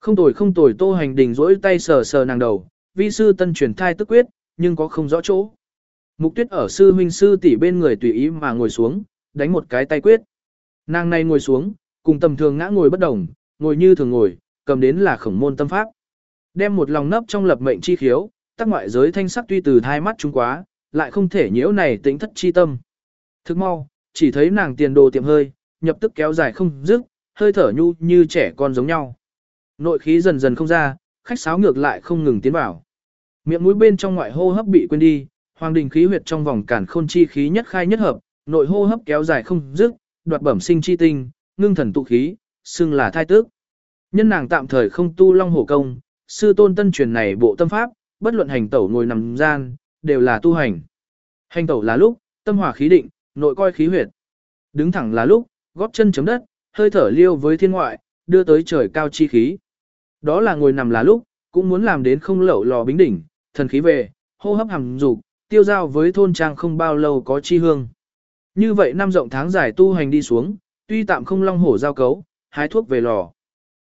Không tồi không tồi tô hành đỉnh rỗi tay sờ sờ nàng đầu, vi sư tân truyền thai tức quyết, nhưng có không rõ chỗ. Mục tuyết ở sư huynh sư tỷ bên người tùy ý mà ngồi xuống, đánh một cái tay quyết. Nàng này ngồi xuống, cùng tầm thường ngã ngồi bất đồng, ngồi như thường ngồi, cầm đến là khổng môn tâm pháp. Đem một lòng nấp trong lập mệnh chi khiếu, tác ngoại giới thanh sắc tuy từ thai mắt chúng quá, lại không thể nhiễu này tính thất chi tâm. Thức mau, chỉ thấy nàng tiền đồ tiệm hơi, nhập tức kéo dài không dứt, hơi thở nhu như trẻ con giống nhau. Nội khí dần dần không ra, khách sáo ngược lại không ngừng tiến vào. Miệng mũi bên trong ngoại hô hấp bị quên đi, hoàng đình khí huyệt trong vòng cản khôn chi khí nhất khai nhất hợp, nội hô hấp kéo dài không dứt, đoạt bẩm sinh chi tinh, ngưng thần tụ khí, xưng là thai tước. Nhân nàng tạm thời không tu long hổ công, sư tôn tân truyền này bộ tâm pháp, bất luận hành tẩu ngồi nằm gian, đều là tu hành. Hành tẩu là lúc, tâm hòa khí định, nội coi khí huyệt. Đứng thẳng là lúc, góp chân chấm đất, hơi thở liêu với thiên ngoại, đưa tới trời cao chi khí. Đó là ngồi nằm là lúc, cũng muốn làm đến không lẩu lò bính đỉnh, thần khí về, hô hấp hằng dục, tiêu giao với thôn trang không bao lâu có chi hương. Như vậy năm rộng tháng dài tu hành đi xuống, tuy tạm không long hổ giao cấu, hái thuốc về lò.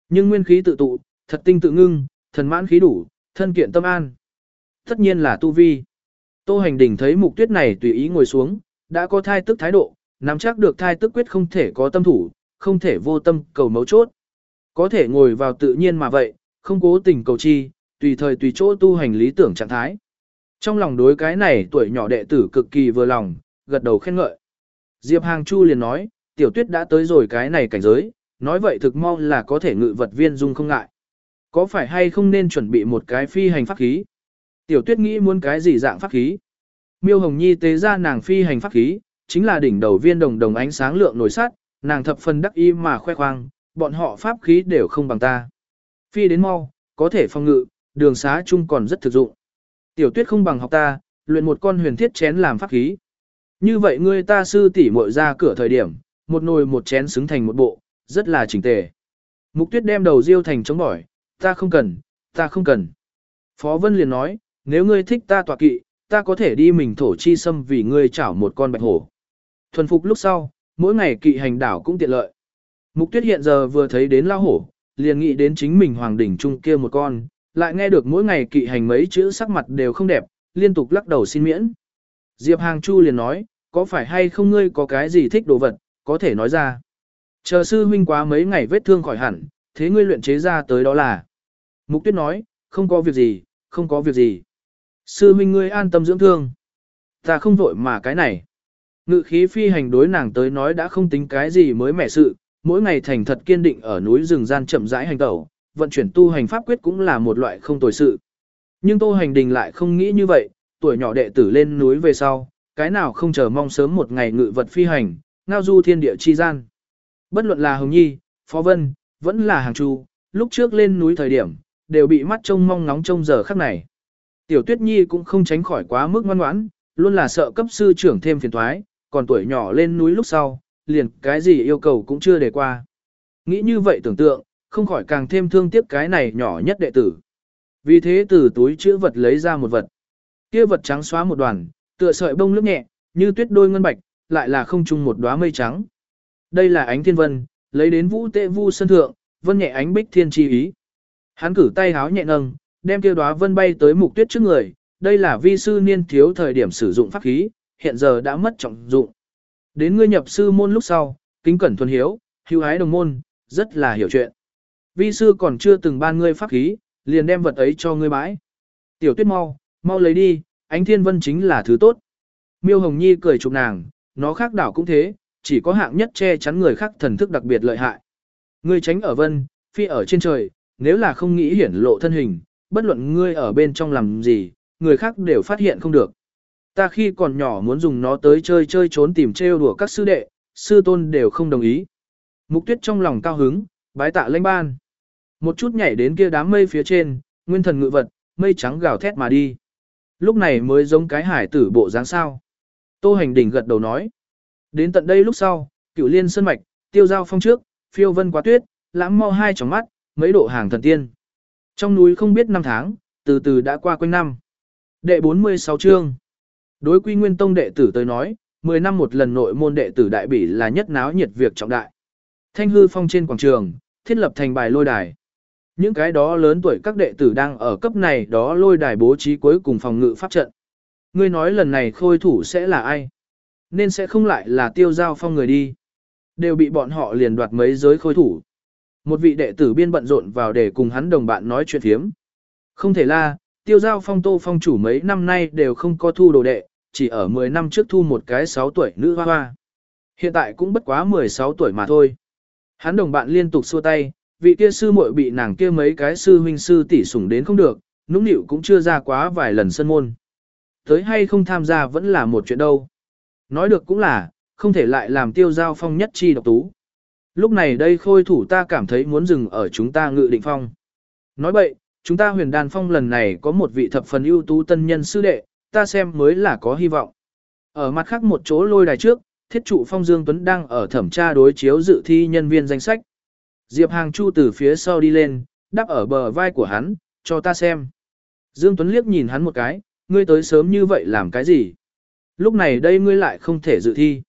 Nhưng nguyên khí tự tụ, thật tinh tự ngưng, thần mãn khí đủ, thân kiện tâm an. Tất nhiên là tu vi. Tô hành đỉnh thấy mục tuyết này tùy ý ngồi xuống, đã có thai tức thái độ, nắm chắc được thai tức quyết không thể có tâm thủ, không thể vô tâm cầu mấu chốt. Có thể ngồi vào tự nhiên mà vậy, không cố tình cầu chi, tùy thời tùy chỗ tu hành lý tưởng trạng thái. Trong lòng đối cái này tuổi nhỏ đệ tử cực kỳ vừa lòng, gật đầu khen ngợi. Diệp Hàng Chu liền nói, tiểu tuyết đã tới rồi cái này cảnh giới, nói vậy thực mau là có thể ngự vật viên dung không ngại. Có phải hay không nên chuẩn bị một cái phi hành pháp khí? Tiểu tuyết nghĩ muốn cái gì dạng pháp khí? Miêu Hồng Nhi tế ra nàng phi hành pháp khí, chính là đỉnh đầu viên đồng đồng ánh sáng lượng nổi sát, nàng thập phần đắc ý mà khoe khoang, bọn họ pháp khí đều không bằng ta. Phi đến mau, có thể phòng ngự, đường xá chung còn rất thực dụng. Tiểu tuyết không bằng học ta, luyện một con huyền thiết chén làm pháp khí. Như vậy ngươi ta sư tỷ muội ra cửa thời điểm, một nồi một chén xứng thành một bộ, rất là chỉnh tề. Mục tuyết đem đầu riêu thành chống bỏi, ta không cần, ta không cần. Phó Vân liền nói, nếu ngươi thích ta tọa kỵ, ta có thể đi mình thổ chi xâm vì ngươi chảo một con bạch hổ. Thuần phục lúc sau, mỗi ngày kỵ hành đảo cũng tiện lợi. Mục tuyết hiện giờ vừa thấy đến lao hổ, liền nghĩ đến chính mình hoàng đỉnh trung kia một con, lại nghe được mỗi ngày kỵ hành mấy chữ sắc mặt đều không đẹp, liên tục lắc đầu xin miễn. Diệp Hàng Chu liền nói, có phải hay không ngươi có cái gì thích đồ vật, có thể nói ra. Chờ sư huynh quá mấy ngày vết thương khỏi hẳn, thế ngươi luyện chế ra tới đó là. Mục tuyết nói, không có việc gì, không có việc gì. Sư huynh ngươi an tâm dưỡng thương. Ta không vội mà cái này. Ngự khí phi hành đối nàng tới nói đã không tính cái gì mới mẻ sự, mỗi ngày thành thật kiên định ở núi rừng gian chậm rãi hành tẩu, vận chuyển tu hành pháp quyết cũng là một loại không tồi sự. Nhưng Tô Hành Đình lại không nghĩ như vậy, tuổi nhỏ đệ tử lên núi về sau, cái nào không chờ mong sớm một ngày ngự vật phi hành, ngao du thiên địa chi gian. Bất luận là Hồng Nhi, Phó Vân, vẫn là Hàng Chu, lúc trước lên núi thời điểm, đều bị mắt trông mong ngóng trông giờ khắc này. Tiểu Tuyết Nhi cũng không tránh khỏi quá mức ngoan ngoãn, luôn là sợ cấp sư trưởng thêm phiền toái, còn tuổi nhỏ lên núi lúc sau, liền cái gì yêu cầu cũng chưa đề qua. Nghĩ như vậy tưởng tượng, không khỏi càng thêm thương tiếc cái này nhỏ nhất đệ tử. Vì thế từ túi chữ vật lấy ra một vật. Kia vật trắng xóa một đoàn, tựa sợi bông lướt nhẹ, như tuyết đôi ngân bạch, lại là không chung một đóa mây trắng. đây là ánh thiên vân, lấy đến vũ tệ vu sân thượng, vân nhẹ ánh bích thiên chi ý. Hắn cử tay háo nhẹ nâng, đem kia đóa vân bay tới mục tuyết trước người, đây là vi sư niên thiếu thời điểm sử dụng pháp khí, hiện giờ đã mất trọng dụng. Đến ngươi nhập sư môn lúc sau, kính cẩn thuần hiếu, hữu ái đồng môn, rất là hiểu chuyện. Vi sư còn chưa từng ban ngươi pháp khí, liền đem vật ấy cho ngươi bãi. Tiểu tuyết mau, mau lấy đi, ánh thiên vân chính là thứ tốt. Miêu Hồng Nhi cười chụp nàng, nó khác đảo cũng thế, chỉ có hạng nhất che chắn người khác thần thức đặc biệt lợi hại. Ngươi tránh ở vân, phi ở trên trời, nếu là không nghĩ hiển lộ thân hình, bất luận ngươi ở bên trong làm gì, người khác đều phát hiện không được. Ta khi còn nhỏ muốn dùng nó tới chơi chơi trốn tìm trêu đùa các sư đệ, sư tôn đều không đồng ý. Mục tuyết trong lòng cao hứng, bái tạ lãnh ban. Một chút nhảy đến kia đám mây phía trên, nguyên thần ngự vật, mây trắng gào thét mà đi. Lúc này mới giống cái hải tử bộ dáng sao. Tô hành đỉnh gật đầu nói. Đến tận đây lúc sau, cửu liên sơn mạch, tiêu giao phong trước, phiêu vân quá tuyết, lãm mau hai tròng mắt, mấy độ hàng thần tiên. Trong núi không biết năm tháng, từ từ đã qua quanh năm. Đệ 46 chương. Đối quy nguyên tông đệ tử tới nói, 10 năm một lần nội môn đệ tử đại bỉ là nhất náo nhiệt việc trọng đại. Thanh hư phong trên quảng trường, thiết lập thành bài lôi đài. Những cái đó lớn tuổi các đệ tử đang ở cấp này đó lôi đài bố trí cuối cùng phòng ngự pháp trận. Ngươi nói lần này khôi thủ sẽ là ai? Nên sẽ không lại là tiêu giao phong người đi. Đều bị bọn họ liền đoạt mấy giới khôi thủ. Một vị đệ tử biên bận rộn vào để cùng hắn đồng bạn nói chuyện thiếm. Không thể la, tiêu giao phong tô phong chủ mấy năm nay đều không có thu đồ đệ, chỉ ở 10 năm trước thu một cái 6 tuổi nữ hoa hoa. Hiện tại cũng bất quá 16 tuổi mà thôi. Hắn đồng bạn liên tục xua tay, vị kia sư muội bị nàng kia mấy cái sư huynh sư tỷ sủng đến không được, nũng nịu cũng chưa ra quá vài lần sân môn. Tới hay không tham gia vẫn là một chuyện đâu. Nói được cũng là, không thể lại làm tiêu giao phong nhất chi độc tú. Lúc này đây khôi thủ ta cảm thấy muốn dừng ở chúng ta ngự định phong. Nói vậy, chúng ta huyền đàn phong lần này có một vị thập phần ưu tú tân nhân sư đệ, ta xem mới là có hy vọng. Ở mặt khác một chỗ lôi đài trước, thiết trụ phong Dương Tuấn đang ở thẩm tra đối chiếu dự thi nhân viên danh sách. Diệp Hàng Chu từ phía sau đi lên, đắp ở bờ vai của hắn, cho ta xem. Dương Tuấn liếc nhìn hắn một cái, ngươi tới sớm như vậy làm cái gì? Lúc này đây ngươi lại không thể dự thi.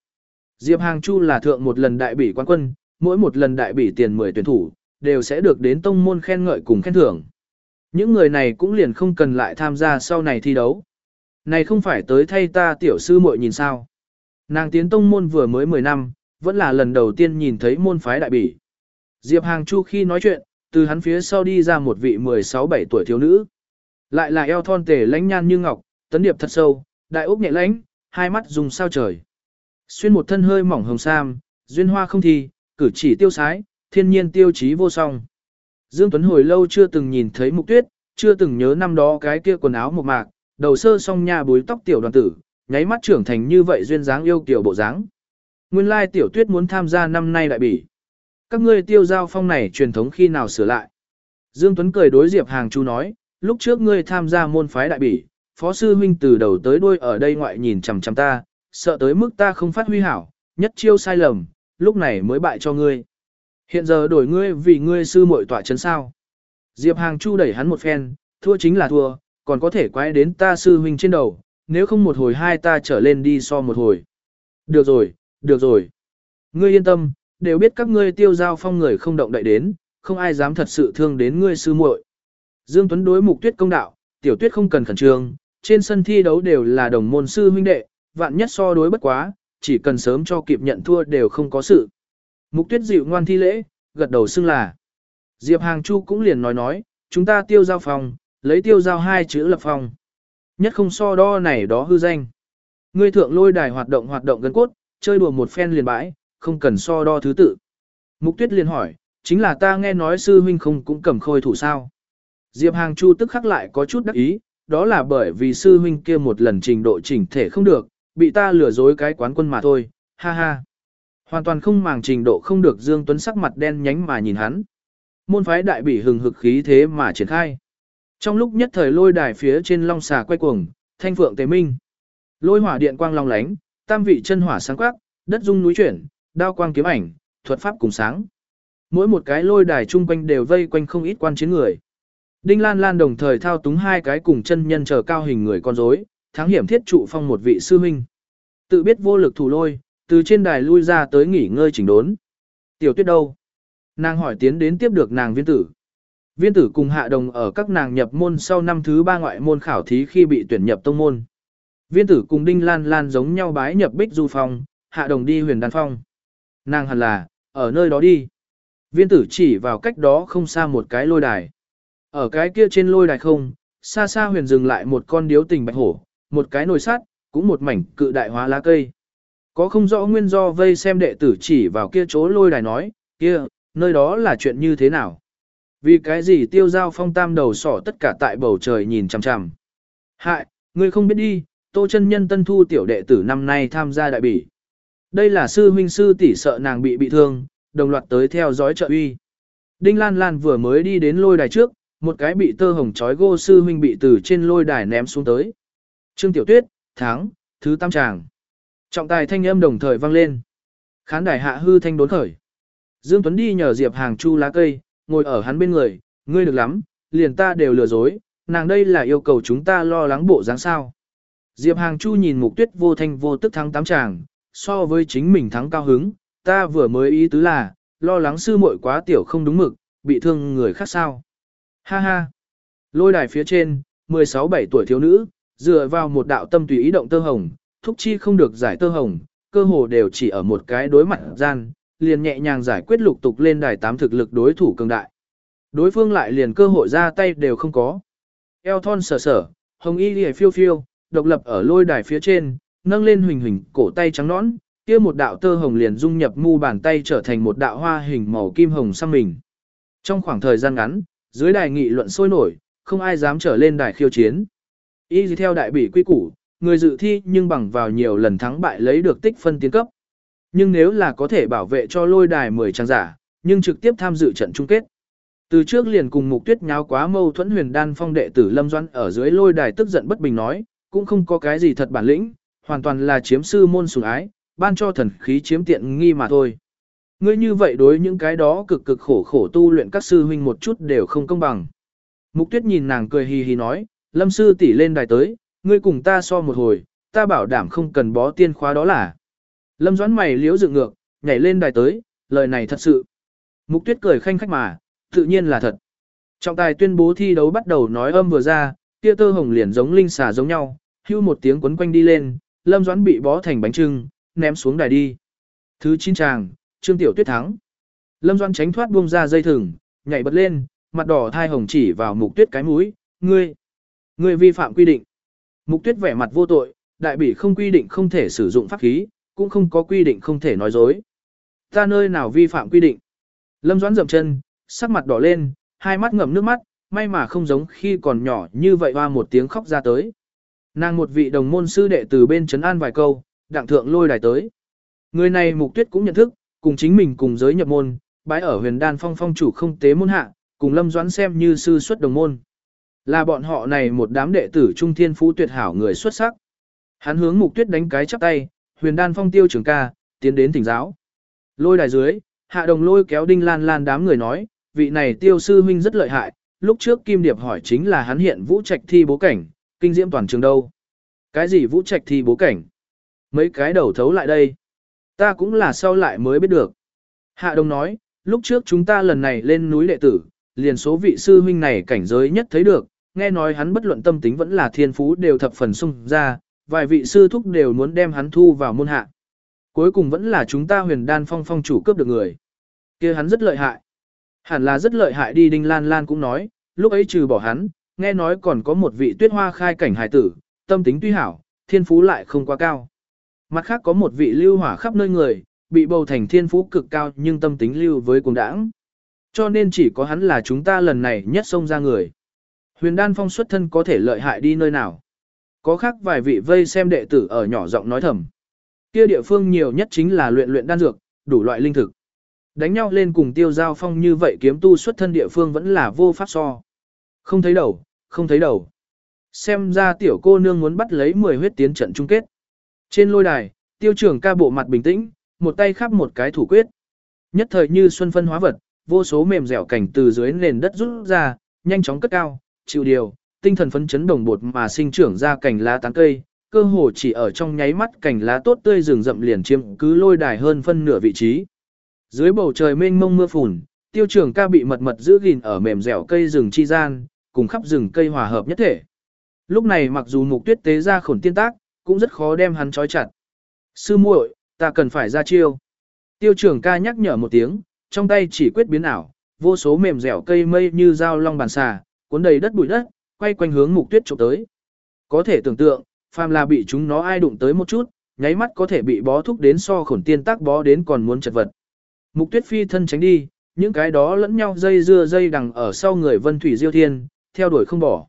Diệp Hàng Chu là thượng một lần đại bỉ quan quân, mỗi một lần đại bỉ tiền 10 tuyển thủ, đều sẽ được đến tông môn khen ngợi cùng khen thưởng. Những người này cũng liền không cần lại tham gia sau này thi đấu. Này không phải tới thay ta tiểu sư muội nhìn sao. Nàng tiến tông môn vừa mới 10 năm, vẫn là lần đầu tiên nhìn thấy môn phái đại bỉ. Diệp Hàng Chu khi nói chuyện, từ hắn phía sau đi ra một vị 16-17 tuổi thiếu nữ. Lại là eo thon tề lãnh nhan như ngọc, tấn điệp thật sâu, đại úc nhẹ lãnh, hai mắt dùng sao trời. Xuyên một thân hơi mỏng hồng sam, duyên hoa không thi, cử chỉ tiêu sái, thiên nhiên tiêu chí vô song. Dương Tuấn hồi lâu chưa từng nhìn thấy mục tuyết, chưa từng nhớ năm đó cái kia quần áo một mạc, đầu sơ song nha búi tóc tiểu đoàn tử, nháy mắt trưởng thành như vậy duyên dáng yêu kiểu bộ dáng. Nguyên lai tiểu tuyết muốn tham gia năm nay đại bỉ. Các ngươi tiêu giao phong này truyền thống khi nào sửa lại? Dương Tuấn cười đối Diệp Hàng Chu nói, lúc trước ngươi tham gia môn phái đại bỉ, phó sư huynh từ đầu tới đuôi ở đây ngoại nhìn chằm chằm ta, sợ tới mức ta không phát huy hảo, nhất chiêu sai lầm, lúc này mới bại cho ngươi. Hiện giờ đổi ngươi vì ngươi sư muội tỏa chấn sao. Diệp Hàng Chu đẩy hắn một phen, thua chính là thua, còn có thể quay đến ta sư huynh trên đầu, nếu không một hồi hai ta trở lên đi so một hồi. Được rồi, được rồi. Ngươi yên tâm, đều biết các ngươi tiêu giao phong người không động đậy đến, không ai dám thật sự thương đến ngươi sư muội. Dương Tuấn đối mục tuyết công đạo, tiểu tuyết không cần khẩn trương, trên sân thi đấu đều là đồng môn sư huynh đệ, vạn nhất so đối bất quá, chỉ cần sớm cho kịp nhận thua đều không có sự. Mục tuyết dịu ngoan thi lễ, gật đầu xưng là. Diệp Hàng Chu cũng liền nói nói, chúng ta tiêu giao phòng, lấy tiêu giao hai chữ lập phòng. Nhất không so đo này đó hư danh. Ngươi thượng lôi đài hoạt động hoạt động gần cốt, chơi đùa một phen liền bãi, không cần so đo thứ tự. Mục tuyết liền hỏi, chính là ta nghe nói sư huynh không cũng cầm khôi thủ sao. Diệp Hàng Chu tức khắc lại có chút đắc ý, đó là bởi vì sư huynh kia một lần trình độ chỉnh thể không được, bị ta lừa dối cái quán quân mà thôi, ha ha. Hoàn toàn không màng trình độ không được Dương Tuấn sắc mặt đen nhánh mà nhìn hắn. Môn phái đại bỉ hừng hực khí thế mà triển khai. Trong lúc nhất thời lôi đài phía trên long xà quay cuồng, thanh phượng tế minh. Lôi hỏa điện quang long lánh, tam vị chân hỏa sáng quắc, đất dung núi chuyển, đao quang kiếm ảnh, thuật pháp cùng sáng. Mỗi một cái lôi đài chung quanh đều vây quanh không ít quan chiến người. Đinh Lan Lan đồng thời thao túng hai cái cùng chân nhân chờ cao hình người con rối, thắng hiểm thiết trụ phong một vị sư huynh. Tự biết vô lực thủ lôi, từ trên đài lui ra tới nghỉ ngơi chỉnh đốn. Tiểu tuyết đâu? Nàng hỏi tiến đến tiếp được nàng viên tử. Viên tử cùng hạ đồng ở các nàng nhập môn sau năm thứ ba ngoại môn khảo thí khi bị tuyển nhập tông môn. Viên tử cùng Đinh Lan Lan giống nhau bái nhập Bích Du Phong, hạ đồng đi huyền đan phong. Nàng hẳn là, ở nơi đó đi. Viên tử chỉ vào cách đó không xa một cái lôi đài. Ở cái kia trên lôi đài không, xa xa huyền dừng lại một con điếu tình bạch hổ, một cái nồi sắt, cũng một mảnh cự đại hóa lá cây. Có không rõ nguyên do vây xem đệ tử chỉ vào kia chỗ lôi đài nói, kia, nơi đó là chuyện như thế nào? Vì cái gì tiêu giao phong tam đầu sỏ tất cả tại bầu trời nhìn chằm chằm. Hại, ngươi không biết đi, tô chân nhân tân thu tiểu đệ tử năm nay tham gia đại bỉ. Đây là sư huynh sư tỷ sợ nàng bị bị thương, đồng loạt tới theo dõi trợ uy. Đinh Lan Lan vừa mới đi đến lôi đài trước, một cái bị tơ hồng trói gô sư huynh bị từ trên lôi đài ném xuống tới. Trương Tiểu Tuyết, tháng, thứ tam tràng. Trọng tài thanh âm đồng thời vang lên. Khán đài hạ hư thanh đốn khởi. Dương Tuấn đi nhờ Diệp Hàng Chu lá cây, ngồi ở hắn bên người, ngươi được lắm, liền ta đều lừa dối, nàng đây là yêu cầu chúng ta lo lắng bộ dáng sao. Diệp Hàng Chu nhìn mục tuyết vô thanh vô tức thắng tám tràng, so với chính mình thắng cao hứng, ta vừa mới ý tứ là, lo lắng sư muội quá tiểu không đúng mực, bị thương người khác sao. Ha ha. Lôi đài phía trên, 16-17 tuổi thiếu nữ, dựa vào một đạo tâm tùy ý động tơ hồng, thúc chi không được giải tơ hồng, cơ hồ đều chỉ ở một cái đối mặt gian, liền nhẹ nhàng giải quyết lục tục lên đài tám thực lực đối thủ cường đại. Đối phương lại liền cơ hội ra tay đều không có. Eo thon sở sở, hồng y lìa phiêu phiêu, độc lập ở lôi đài phía trên, nâng lên huỳnh huỳnh cổ tay trắng nõn, kia một đạo tơ hồng liền dung nhập mu bàn tay trở thành một đạo hoa hình màu kim hồng sang mình. Trong khoảng thời gian ngắn, dưới đài nghị luận sôi nổi, không ai dám trở lên đài khiêu chiến. Y theo đại bỉ quy củ, người dự thi nhưng bằng vào nhiều lần thắng bại lấy được tích phân tiến cấp. Nhưng nếu là có thể bảo vệ cho lôi đài 10 trang giả, nhưng trực tiếp tham dự trận chung kết. Từ trước liền cùng mục tuyết nháo quá mâu thuẫn huyền đan phong đệ tử Lâm Doãn ở dưới lôi đài tức giận bất bình nói, cũng không có cái gì thật bản lĩnh, hoàn toàn là chiếm sư môn sủng ái, ban cho thần khí chiếm tiện nghi mà thôi. Ngươi như vậy đối những cái đó cực cực khổ khổ tu luyện các sư huynh một chút đều không công bằng. Mục tuyết nhìn nàng cười hì hì nói, lâm sư tỷ lên đài tới, ngươi cùng ta so một hồi, ta bảo đảm không cần bó tiên khóa đó là. Lâm doãn mày liếu dựng ngược, nhảy lên đài tới, lời này thật sự. Mục tuyết cười khanh khách mà, tự nhiên là thật. Trọng tài tuyên bố thi đấu bắt đầu nói âm vừa ra, kia tơ hồng liền giống linh xà giống nhau, hưu một tiếng quấn quanh đi lên, lâm doãn bị bó thành bánh trưng, ném xuống đài đi. Thứ chín chàng. Trương Tiểu Tuyết thắng. Lâm Doan tránh thoát buông ra dây thừng, nhảy bật lên, mặt đỏ thai hồng chỉ vào Mục Tuyết cái mũi, "Ngươi, ngươi vi phạm quy định." Mục Tuyết vẻ mặt vô tội, đại bỉ không quy định không thể sử dụng pháp khí, cũng không có quy định không thể nói dối. Ta nơi nào vi phạm quy định? Lâm Doãn dậm chân, sắc mặt đỏ lên, hai mắt ngậm nước mắt, may mà không giống khi còn nhỏ như vậy hoa một tiếng khóc ra tới. Nàng một vị đồng môn sư đệ từ bên trấn an vài câu, đặng thượng lôi đài tới. Người này mục tuyết cũng nhận thức, cùng chính mình cùng giới nhập môn, bái ở huyền đan phong phong chủ không tế môn hạ, cùng lâm doãn xem như sư xuất đồng môn. Là bọn họ này một đám đệ tử trung thiên phú tuyệt hảo người xuất sắc. Hắn hướng mục tuyết đánh cái chắp tay, huyền đan phong tiêu trưởng ca, tiến đến thỉnh giáo. Lôi đài dưới, hạ đồng lôi kéo đinh lan lan đám người nói, vị này tiêu sư huynh rất lợi hại, lúc trước Kim Điệp hỏi chính là hắn hiện vũ trạch thi bố cảnh, kinh diễm toàn trường đâu. Cái gì vũ trạch thi bố cảnh? Mấy cái đầu thấu lại đây. Ta cũng là sau lại mới biết được. Hạ Đông nói, lúc trước chúng ta lần này lên núi đệ tử, liền số vị sư huynh này cảnh giới nhất thấy được, nghe nói hắn bất luận tâm tính vẫn là thiên phú đều thập phần sung ra, vài vị sư thúc đều muốn đem hắn thu vào môn hạ. Cuối cùng vẫn là chúng ta huyền đan phong phong chủ cướp được người. kia hắn rất lợi hại. Hẳn là rất lợi hại đi Đinh Lan Lan cũng nói, lúc ấy trừ bỏ hắn, nghe nói còn có một vị tuyết hoa khai cảnh hải tử, tâm tính tuy hảo, thiên phú lại không quá cao. Mặt khác có một vị lưu hỏa khắp nơi người, bị bầu thành thiên phú cực cao nhưng tâm tính lưu với cuồng đảng. Cho nên chỉ có hắn là chúng ta lần này nhất xông ra người. Huyền đan phong xuất thân có thể lợi hại đi nơi nào. Có khác vài vị vây xem đệ tử ở nhỏ giọng nói thầm. Kia địa phương nhiều nhất chính là luyện luyện đan dược, đủ loại linh thực. Đánh nhau lên cùng tiêu giao phong như vậy kiếm tu xuất thân địa phương vẫn là vô pháp so. Không thấy đầu, không thấy đầu. Xem ra tiểu cô nương muốn bắt lấy 10 huyết tiến trận chung kết. Trên lôi đài, tiêu trưởng ca bộ mặt bình tĩnh, một tay khắp một cái thủ quyết. Nhất thời như xuân phân hóa vật, vô số mềm dẻo cảnh từ dưới nền đất rút ra, nhanh chóng cất cao, chịu điều, tinh thần phấn chấn đồng bột mà sinh trưởng ra cảnh lá tán cây, cơ hồ chỉ ở trong nháy mắt cảnh lá tốt tươi rừng rậm liền chiếm cứ lôi đài hơn phân nửa vị trí. Dưới bầu trời mênh mông mưa phùn, tiêu trưởng ca bị mật mật giữ gìn ở mềm dẻo cây rừng chi gian, cùng khắp rừng cây hòa hợp nhất thể. Lúc này mặc dù mục tuyết tế ra khổn tiên tác, cũng rất khó đem hắn trói chặt. Sư muội, ta cần phải ra chiêu. Tiêu trưởng ca nhắc nhở một tiếng, trong tay chỉ quyết biến ảo, vô số mềm dẻo cây mây như dao long bàn xà, cuốn đầy đất bụi đất, quay quanh hướng mục tuyết trộm tới. Có thể tưởng tượng, phàm là bị chúng nó ai đụng tới một chút, nháy mắt có thể bị bó thúc đến so khổn tiên tác bó đến còn muốn chật vật. Mục tuyết phi thân tránh đi, những cái đó lẫn nhau dây dưa dây đằng ở sau người vân thủy diêu thiên, theo đuổi không bỏ.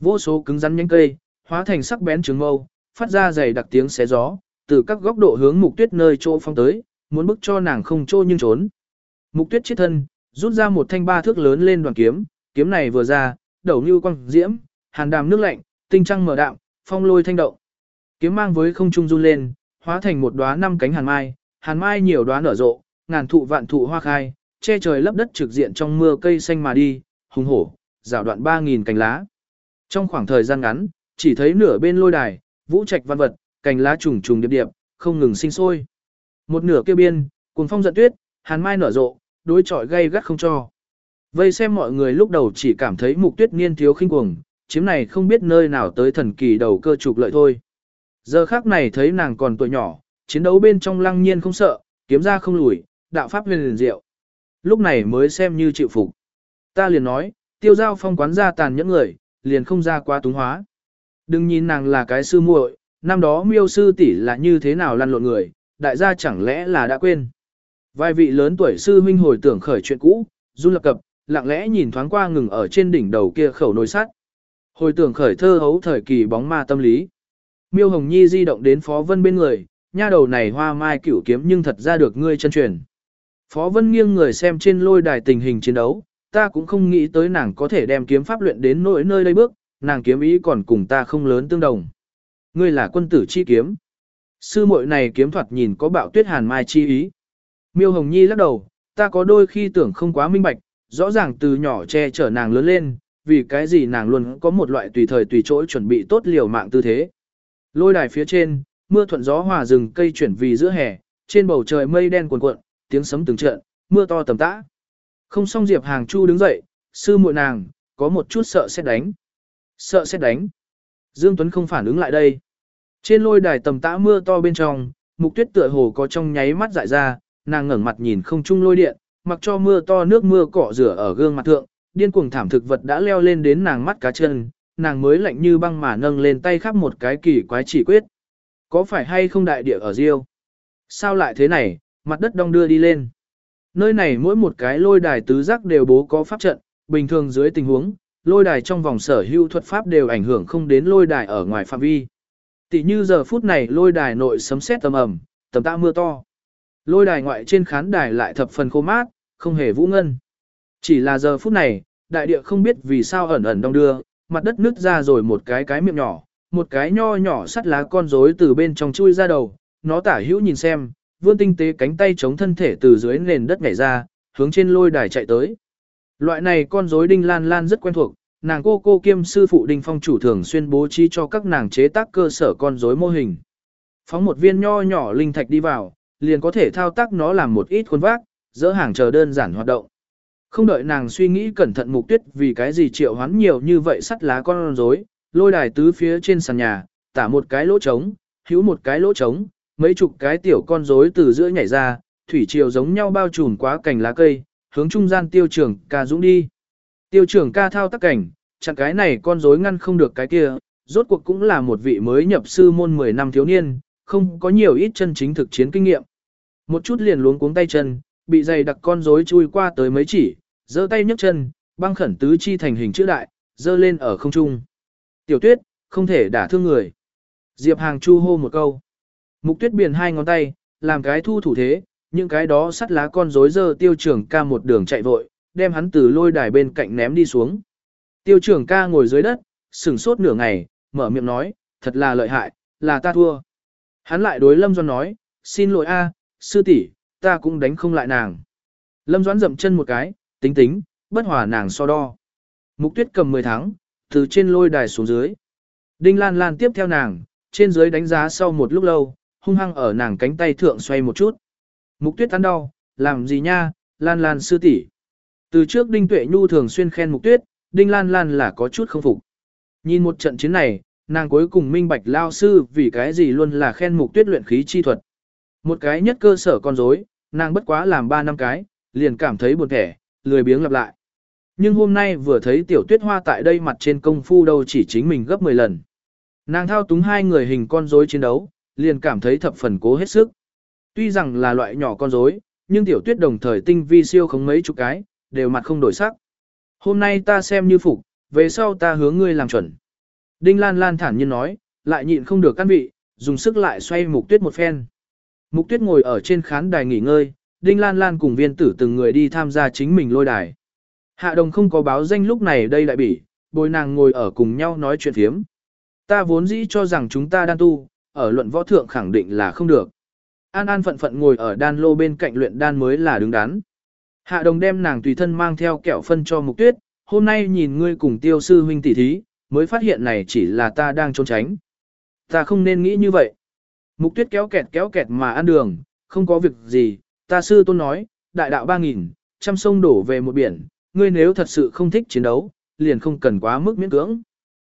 Vô số cứng rắn nhánh cây, hóa thành sắc bén trường mâu, phát ra dày đặc tiếng xé gió, từ các góc độ hướng mục tuyết nơi chỗ phong tới, muốn bức cho nàng không trô nhưng trốn. Mục tuyết chết thân, rút ra một thanh ba thước lớn lên đoàn kiếm, kiếm này vừa ra, đầu như quăng diễm, hàn đàm nước lạnh, tinh trăng mở đạm, phong lôi thanh động. Kiếm mang với không trung run lên, hóa thành một đóa năm cánh hàn mai, hàn mai nhiều đóa nở rộ, ngàn thụ vạn thụ hoa khai, che trời lấp đất trực diện trong mưa cây xanh mà đi, hùng hổ, rào đoạn 3.000 cánh lá. Trong khoảng thời gian ngắn, chỉ thấy nửa bên lôi đài, vũ trạch văn vật, cành lá trùng trùng điệp điệp, không ngừng sinh sôi. Một nửa kia biên, cuồng phong giận tuyết, hàn mai nở rộ, đối chọi gay gắt không cho. Vây xem mọi người lúc đầu chỉ cảm thấy mục tuyết niên thiếu khinh cuồng, chiếm này không biết nơi nào tới thần kỳ đầu cơ trục lợi thôi. Giờ khác này thấy nàng còn tuổi nhỏ, chiến đấu bên trong lăng nhiên không sợ, kiếm ra không lùi, đạo pháp huyền liền diệu. Lúc này mới xem như chịu phục. Ta liền nói, tiêu giao phong quán ra tàn nhẫn người, liền không ra quá túng hóa. Đừng nhìn nàng là cái sư muội, năm đó miêu sư tỷ là như thế nào lăn lộn người, đại gia chẳng lẽ là đã quên. Vài vị lớn tuổi sư huynh hồi tưởng khởi chuyện cũ, run lập cập, lặng lẽ nhìn thoáng qua ngừng ở trên đỉnh đầu kia khẩu nồi sắt. Hồi tưởng khởi thơ hấu thời kỳ bóng ma tâm lý. Miêu Hồng Nhi di động đến Phó Vân bên người, nha đầu này hoa mai cửu kiếm nhưng thật ra được ngươi chân truyền. Phó Vân nghiêng người xem trên lôi đài tình hình chiến đấu, ta cũng không nghĩ tới nàng có thể đem kiếm pháp luyện đến nỗi nơi đây bước, nàng kiếm ý còn cùng ta không lớn tương đồng. Ngươi là quân tử chi kiếm. Sư muội này kiếm thuật nhìn có bạo tuyết hàn mai chi ý. Miêu Hồng Nhi lắc đầu, ta có đôi khi tưởng không quá minh bạch, rõ ràng từ nhỏ che chở nàng lớn lên, vì cái gì nàng luôn có một loại tùy thời tùy chỗ chuẩn bị tốt liều mạng tư thế. Lôi đài phía trên, mưa thuận gió hòa rừng cây chuyển vì giữa hè, trên bầu trời mây đen cuồn cuộn, tiếng sấm từng trận, mưa to tầm tã. Không xong Diệp Hàng Chu đứng dậy, sư muội nàng, có một chút sợ sẽ đánh. Sợ sẽ đánh. Dương Tuấn không phản ứng lại đây. Trên lôi đài tầm tã mưa to bên trong, mục tuyết tựa hồ có trong nháy mắt dại ra, nàng ngẩng mặt nhìn không trung lôi điện, mặc cho mưa to nước mưa cọ rửa ở gương mặt thượng, điên cuồng thảm thực vật đã leo lên đến nàng mắt cá chân, nàng mới lạnh như băng mà nâng lên tay khắp một cái kỳ quái chỉ quyết. Có phải hay không đại địa ở Diêu? Sao lại thế này, mặt đất đông đưa đi lên. Nơi này mỗi một cái lôi đài tứ giác đều bố có pháp trận, bình thường dưới tình huống, lôi đài trong vòng sở hữu thuật pháp đều ảnh hưởng không đến lôi đài ở ngoài phạm vi. Tỷ như giờ phút này lôi đài nội sấm sét tầm ầm, tầm tạ mưa to. Lôi đài ngoại trên khán đài lại thập phần khô mát, không hề vũ ngân. Chỉ là giờ phút này, đại địa không biết vì sao ẩn ẩn đông đưa, mặt đất nứt ra rồi một cái cái miệng nhỏ, một cái nho nhỏ sắt lá con rối từ bên trong chui ra đầu, nó tả hữu nhìn xem, vươn tinh tế cánh tay chống thân thể từ dưới nền đất nhảy ra, hướng trên lôi đài chạy tới. Loại này con rối đinh lan lan rất quen thuộc, nàng cô cô kiêm sư phụ đinh phong chủ thường xuyên bố trí cho các nàng chế tác cơ sở con rối mô hình. Phóng một viên nho nhỏ linh thạch đi vào, liền có thể thao tác nó làm một ít khuôn vác, dỡ hàng chờ đơn giản hoạt động. Không đợi nàng suy nghĩ cẩn thận mục tuyết vì cái gì triệu hoán nhiều như vậy sắt lá con rối, lôi đài tứ phía trên sàn nhà, tả một cái lỗ trống, hữu một cái lỗ trống, mấy chục cái tiểu con rối từ giữa nhảy ra, thủy triều giống nhau bao trùm quá cành lá cây, hướng trung gian tiêu trưởng ca dũng đi. Tiêu trưởng ca thao tác cảnh, chặn cái này con rối ngăn không được cái kia, rốt cuộc cũng là một vị mới nhập sư môn 10 năm thiếu niên, không có nhiều ít chân chính thực chiến kinh nghiệm. Một chút liền luống cuống tay chân, bị dày đặc con rối chui qua tới mấy chỉ, giơ tay nhấc chân, băng khẩn tứ chi thành hình chữ đại, giơ lên ở không trung. Tiểu tuyết, không thể đả thương người. Diệp Hàng chu hô một câu. Mục tuyết biển hai ngón tay, làm cái thu thủ thế, những cái đó sắt lá con rối dơ tiêu trưởng ca một đường chạy vội, đem hắn từ lôi đài bên cạnh ném đi xuống. Tiêu trưởng ca ngồi dưới đất, sửng sốt nửa ngày, mở miệng nói, thật là lợi hại, là ta thua. Hắn lại đối Lâm Doan nói, xin lỗi a, sư tỷ, ta cũng đánh không lại nàng. Lâm Doãn dậm chân một cái, tính tính, bất hòa nàng so đo. Mục tuyết cầm 10 tháng, từ trên lôi đài xuống dưới. Đinh Lan Lan tiếp theo nàng, trên dưới đánh giá sau một lúc lâu, hung hăng ở nàng cánh tay thượng xoay một chút. Mục tuyết ăn đau, làm gì nha, lan lan sư tỷ. Từ trước Đinh Tuệ Nhu thường xuyên khen mục tuyết, Đinh Lan Lan là có chút không phục. Nhìn một trận chiến này, nàng cuối cùng minh bạch lao sư vì cái gì luôn là khen mục tuyết luyện khí chi thuật. Một cái nhất cơ sở con rối, nàng bất quá làm ba năm cái, liền cảm thấy buồn thẻ, lười biếng lặp lại. Nhưng hôm nay vừa thấy tiểu tuyết hoa tại đây mặt trên công phu đâu chỉ chính mình gấp 10 lần. Nàng thao túng hai người hình con rối chiến đấu, liền cảm thấy thập phần cố hết sức. Tuy rằng là loại nhỏ con rối, nhưng tiểu tuyết đồng thời tinh vi siêu không mấy chục cái, đều mặt không đổi sắc. Hôm nay ta xem như phục, về sau ta hướng ngươi làm chuẩn. Đinh Lan Lan thản nhiên nói, lại nhịn không được căn vị, dùng sức lại xoay mục tuyết một phen. Mục tuyết ngồi ở trên khán đài nghỉ ngơi, Đinh Lan Lan cùng viên tử từng người đi tham gia chính mình lôi đài. Hạ đồng không có báo danh lúc này đây lại bỉ, bồi nàng ngồi ở cùng nhau nói chuyện thiếm. Ta vốn dĩ cho rằng chúng ta đang tu, ở luận võ thượng khẳng định là không được. An An phận phận ngồi ở đan lô bên cạnh luyện đan mới là đứng đắn. Hạ đồng đem nàng tùy thân mang theo kẹo phân cho mục tuyết, hôm nay nhìn ngươi cùng tiêu sư huynh tỷ thí, mới phát hiện này chỉ là ta đang trốn tránh. Ta không nên nghĩ như vậy. Mục tuyết kéo kẹt kéo kẹt mà ăn đường, không có việc gì, ta sư tôn nói, đại đạo ba nghìn, trăm sông đổ về một biển, ngươi nếu thật sự không thích chiến đấu, liền không cần quá mức miễn cưỡng.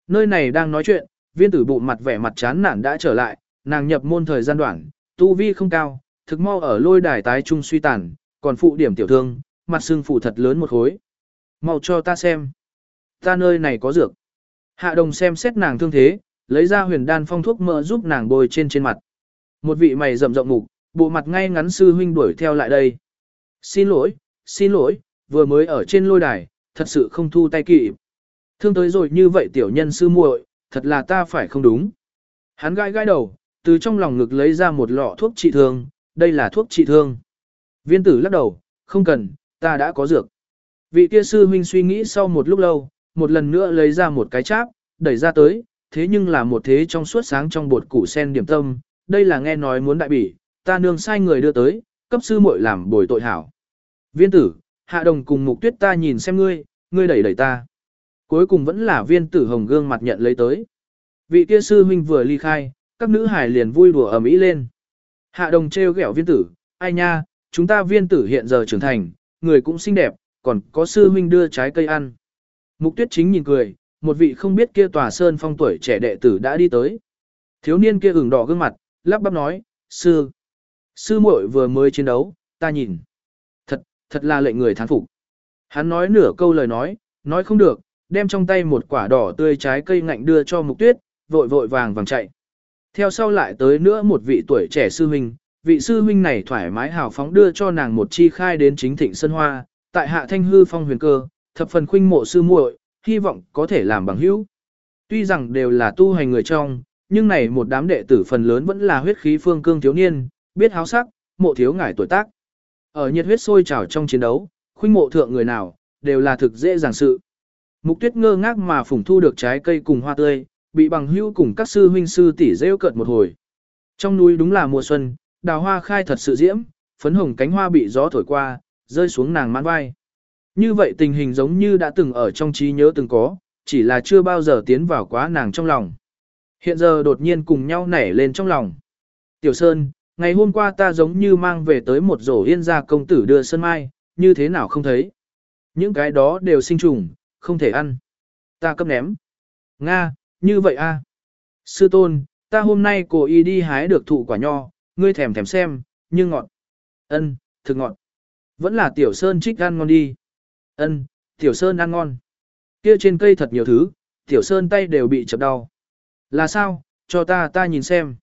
Nơi này đang nói chuyện, viên tử bụng mặt vẻ mặt chán nản đã trở lại, nàng nhập môn thời gian đoạn, tu vi không cao, thực mau ở lôi đài tái trung suy tàn, còn phụ điểm tiểu thương, mặt xương phụ thật lớn một khối. Mau cho ta xem. Ta nơi này có dược. Hạ đồng xem xét nàng thương thế, lấy ra huyền đan phong thuốc mỡ giúp nàng bôi trên trên mặt. Một vị mày rậm rộng mục, bộ mặt ngay ngắn sư huynh đuổi theo lại đây. Xin lỗi, xin lỗi, vừa mới ở trên lôi đài, thật sự không thu tay kỵ. Thương tới rồi như vậy tiểu nhân sư muội, thật là ta phải không đúng. Hắn gai gai đầu, từ trong lòng ngực lấy ra một lọ thuốc trị thương, đây là thuốc trị thương. Viên tử lắc đầu, không cần, ta đã có dược. Vị kia sư huynh suy nghĩ sau một lúc lâu, một lần nữa lấy ra một cái cháp, đẩy ra tới, thế nhưng là một thế trong suốt sáng trong bột củ sen điểm tâm, đây là nghe nói muốn đại bỉ, ta nương sai người đưa tới, cấp sư muội làm bồi tội hảo. Viên tử, hạ đồng cùng mục tuyết ta nhìn xem ngươi, ngươi đẩy đẩy ta. Cuối cùng vẫn là viên tử hồng gương mặt nhận lấy tới. Vị kia sư huynh vừa ly khai, các nữ hải liền vui đùa ầm ĩ lên. Hạ đồng trêu ghẹo viên tử, ai nha, chúng ta viên tử hiện giờ trưởng thành, người cũng xinh đẹp, còn có sư huynh đưa trái cây ăn. Mục tuyết chính nhìn cười, một vị không biết kia tòa sơn phong tuổi trẻ đệ tử đã đi tới. Thiếu niên kia ửng đỏ gương mặt, lắp bắp nói, sư, sư muội vừa mới chiến đấu, ta nhìn. Thật, thật là lệnh người thán phục. Hắn nói nửa câu lời nói, nói không được, đem trong tay một quả đỏ tươi trái cây ngạnh đưa cho mục tuyết, vội vội vàng vàng chạy. Theo sau lại tới nữa một vị tuổi trẻ sư huynh, vị sư huynh này thoải mái hào phóng đưa cho nàng một chi khai đến chính thịnh sân hoa, tại hạ thanh hư phong huyền cơ, thập phần khuynh mộ sư muội, hy vọng có thể làm bằng hữu. Tuy rằng đều là tu hành người trong, nhưng này một đám đệ tử phần lớn vẫn là huyết khí phương cương thiếu niên, biết háo sắc, mộ thiếu ngải tuổi tác. Ở nhiệt huyết sôi trào trong chiến đấu, khuynh mộ thượng người nào, đều là thực dễ dàng sự. Mục tuyết ngơ ngác mà phủng thu được trái cây cùng hoa tươi, bị bằng hữu cùng các sư huynh sư tỷ rêu cợt một hồi. Trong núi đúng là mùa xuân, đào hoa khai thật sự diễm, phấn hồng cánh hoa bị gió thổi qua, rơi xuống nàng mãn vai. Như vậy tình hình giống như đã từng ở trong trí nhớ từng có, chỉ là chưa bao giờ tiến vào quá nàng trong lòng. Hiện giờ đột nhiên cùng nhau nảy lên trong lòng. Tiểu Sơn, ngày hôm qua ta giống như mang về tới một rổ yên gia công tử đưa Sơn Mai, như thế nào không thấy. Những cái đó đều sinh trùng, không thể ăn. Ta cấp ném. Nga, như vậy a. Sư tôn, ta hôm nay cố ý đi hái được thụ quả nho, ngươi thèm thèm xem, như ngọt. Ân, thực ngọt. Vẫn là tiểu sơn trích ăn ngon đi. Ân, tiểu sơn ăn ngon. Kia trên cây thật nhiều thứ, tiểu sơn tay đều bị chập đau. Là sao, cho ta ta nhìn xem.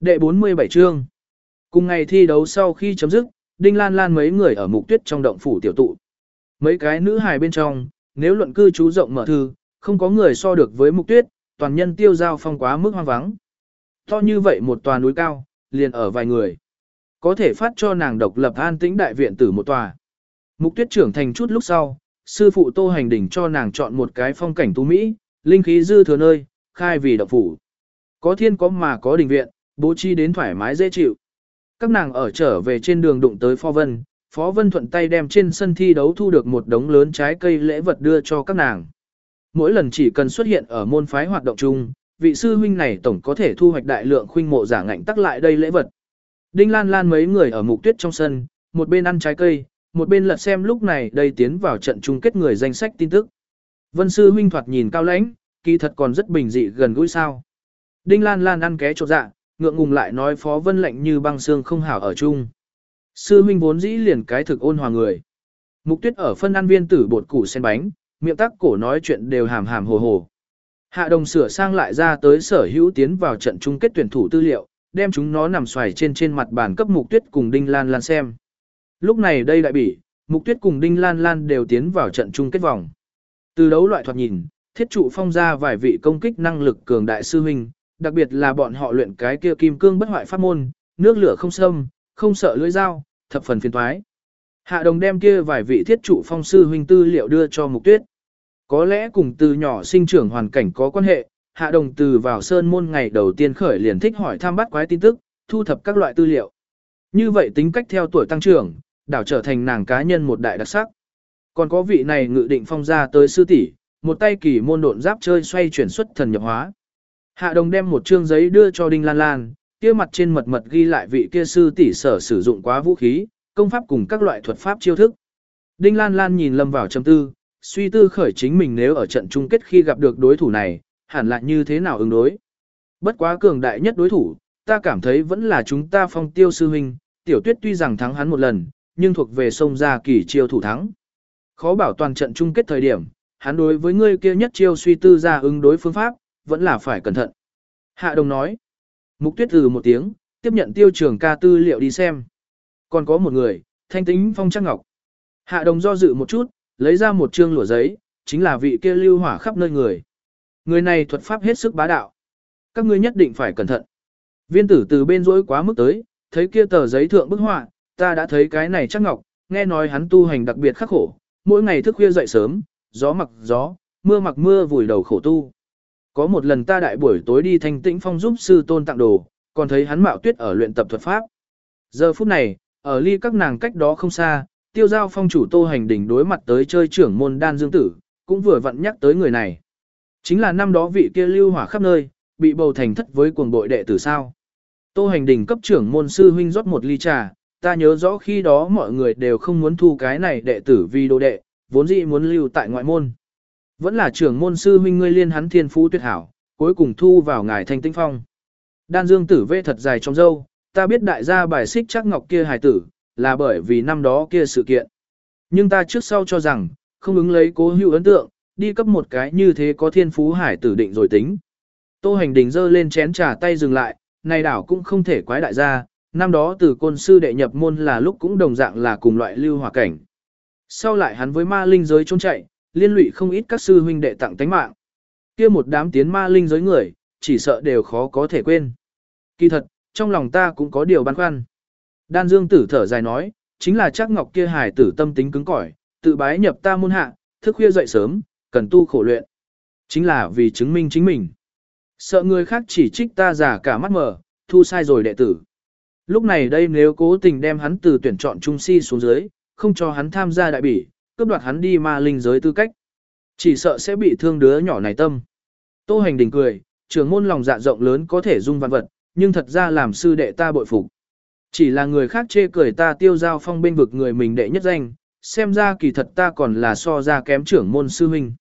Đệ 47 chương. Cùng ngày thi đấu sau khi chấm dứt, Đinh Lan Lan mấy người ở mục tuyết trong động phủ tiểu tụ. Mấy cái nữ hài bên trong, nếu luận cư trú rộng mở thư, không có người so được với mục tuyết, toàn nhân tiêu giao phong quá mức hoang vắng. To như vậy một tòa núi cao, liền ở vài người. Có thể phát cho nàng độc lập an tĩnh đại viện tử một tòa. Mục tuyết trưởng thành chút lúc sau, sư phụ tô hành đỉnh cho nàng chọn một cái phong cảnh tú Mỹ, linh khí dư thừa nơi, khai vì độc phủ. Có thiên có mà có đình viện, bố trí đến thoải mái dễ chịu. Các nàng ở trở về trên đường đụng tới Phó Vân, Phó Vân thuận tay đem trên sân thi đấu thu được một đống lớn trái cây lễ vật đưa cho các nàng. Mỗi lần chỉ cần xuất hiện ở môn phái hoạt động chung, vị sư huynh này tổng có thể thu hoạch đại lượng khuynh mộ giả ngạnh tắc lại đây lễ vật. Đinh Lan Lan mấy người ở mục tuyết trong sân, một bên ăn trái cây, một bên lật xem lúc này đây tiến vào trận chung kết người danh sách tin tức. Vân sư huynh thoạt nhìn cao lãnh, kỳ thật còn rất bình dị gần gũi sao. Đinh Lan Lan ăn ké chột dạ, ngượng ngùng lại nói phó vân lạnh như băng xương không hảo ở chung. Sư huynh vốn dĩ liền cái thực ôn hòa người. Mục tuyết ở phân ăn viên tử bột củ sen bánh, miệng tắc cổ nói chuyện đều hàm hàm hồ hồ. Hạ đồng sửa sang lại ra tới sở hữu tiến vào trận chung kết tuyển thủ tư liệu, đem chúng nó nằm xoài trên trên mặt bàn cấp mục tuyết cùng Đinh Lan Lan xem. Lúc này đây đại bỉ, mục tuyết cùng Đinh Lan Lan đều tiến vào trận chung kết vòng. Từ đấu loại thoạt nhìn, thiết trụ phong ra vài vị công kích năng lực cường đại sư huynh, đặc biệt là bọn họ luyện cái kia kim cương bất hoại pháp môn, nước lửa không sâm không sợ lưỡi dao, thập phần phiền toái. Hạ đồng đem kia vài vị thiết trụ phong sư huynh tư liệu đưa cho mục tuyết. Có lẽ cùng từ nhỏ sinh trưởng hoàn cảnh có quan hệ, hạ đồng từ vào sơn môn ngày đầu tiên khởi liền thích hỏi thăm bắt quái tin tức, thu thập các loại tư liệu. Như vậy tính cách theo tuổi tăng trưởng, đảo trở thành nàng cá nhân một đại đặc sắc. Còn có vị này ngự định phong ra tới sư tỷ, một tay kỳ môn độn giáp chơi xoay chuyển xuất thần nhập hóa. Hạ đồng đem một chương giấy đưa cho Đinh Lan Lan, kia mặt trên mật mật ghi lại vị kia sư tỷ sở sử dụng quá vũ khí, công pháp cùng các loại thuật pháp chiêu thức. Đinh Lan Lan nhìn lâm vào trầm tư, suy tư khởi chính mình nếu ở trận chung kết khi gặp được đối thủ này, hẳn là như thế nào ứng đối. Bất quá cường đại nhất đối thủ, ta cảm thấy vẫn là chúng ta phong tiêu sư huynh, tiểu tuyết tuy rằng thắng hắn một lần, nhưng thuộc về sông ra kỳ chiêu thủ thắng. Khó bảo toàn trận chung kết thời điểm, hắn đối với ngươi kia nhất chiêu suy tư ra ứng đối phương pháp, vẫn là phải cẩn thận. Hạ đồng nói, mục tuyết từ một tiếng, tiếp nhận tiêu trường ca tư liệu đi xem. Còn có một người, thanh tính phong trắc ngọc. Hạ đồng do dự một chút, lấy ra một chương lụa giấy, chính là vị kia lưu hỏa khắp nơi người. Người này thuật pháp hết sức bá đạo. Các ngươi nhất định phải cẩn thận. Viên tử từ bên rỗi quá mức tới, thấy kia tờ giấy thượng bức họa, ta đã thấy cái này chắc ngọc, nghe nói hắn tu hành đặc biệt khắc khổ, mỗi ngày thức khuya dậy sớm, gió mặc gió, mưa mặc mưa vùi đầu khổ tu. Có một lần ta đại buổi tối đi thanh tĩnh phong giúp sư tôn tặng đồ, còn thấy hắn mạo tuyết ở luyện tập thuật pháp. Giờ phút này, ở ly các nàng cách đó không xa, tiêu giao phong chủ tô hành đỉnh đối mặt tới chơi trưởng môn đan dương tử, cũng vừa vặn nhắc tới người này. Chính là năm đó vị kia lưu hỏa khắp nơi, bị bầu thành thất với cuồng bội đệ tử sao. Tô hành đỉnh cấp trưởng môn sư huynh rót một ly trà, ta nhớ rõ khi đó mọi người đều không muốn thu cái này đệ tử vì đồ đệ, vốn dĩ muốn lưu tại ngoại môn. Vẫn là trưởng môn sư huynh ngươi liên hắn thiên phú tuyệt hảo, cuối cùng thu vào ngài thanh tinh phong. Đan dương tử vê thật dài trong dâu, ta biết đại gia bài xích chắc ngọc kia hài tử, là bởi vì năm đó kia sự kiện. Nhưng ta trước sau cho rằng, không ứng lấy cố hữu ấn tượng, đi cấp một cái như thế có thiên phú hải tử định rồi tính. Tô hành đình giơ lên chén trà tay dừng lại, này đảo cũng không thể quái đại gia, năm đó từ côn sư đệ nhập môn là lúc cũng đồng dạng là cùng loại lưu hòa cảnh. Sau lại hắn với ma linh giới trốn chạy, liên lụy không ít các sư huynh đệ tặng tánh mạng. kia một đám tiến ma linh giới người, chỉ sợ đều khó có thể quên. Kỳ thật, trong lòng ta cũng có điều băn khoăn. Đan Dương tử thở dài nói, chính là chắc ngọc kia hài tử tâm tính cứng cỏi, tự bái nhập ta môn hạ, thức khuya dậy sớm, cần tu khổ luyện. Chính là vì chứng minh chính mình. Sợ người khác chỉ trích ta giả cả mắt mở, thu sai rồi đệ tử. Lúc này đây nếu cố tình đem hắn từ tuyển chọn trung si xuống dưới, không cho hắn tham gia đại bỉ, cướp đoạt hắn đi ma linh giới tư cách. Chỉ sợ sẽ bị thương đứa nhỏ này tâm. Tô hành đình cười, trưởng môn lòng dạ rộng lớn có thể dung văn vật, nhưng thật ra làm sư đệ ta bội phục. Chỉ là người khác chê cười ta tiêu giao phong bên vực người mình đệ nhất danh, xem ra kỳ thật ta còn là so ra kém trưởng môn sư huynh.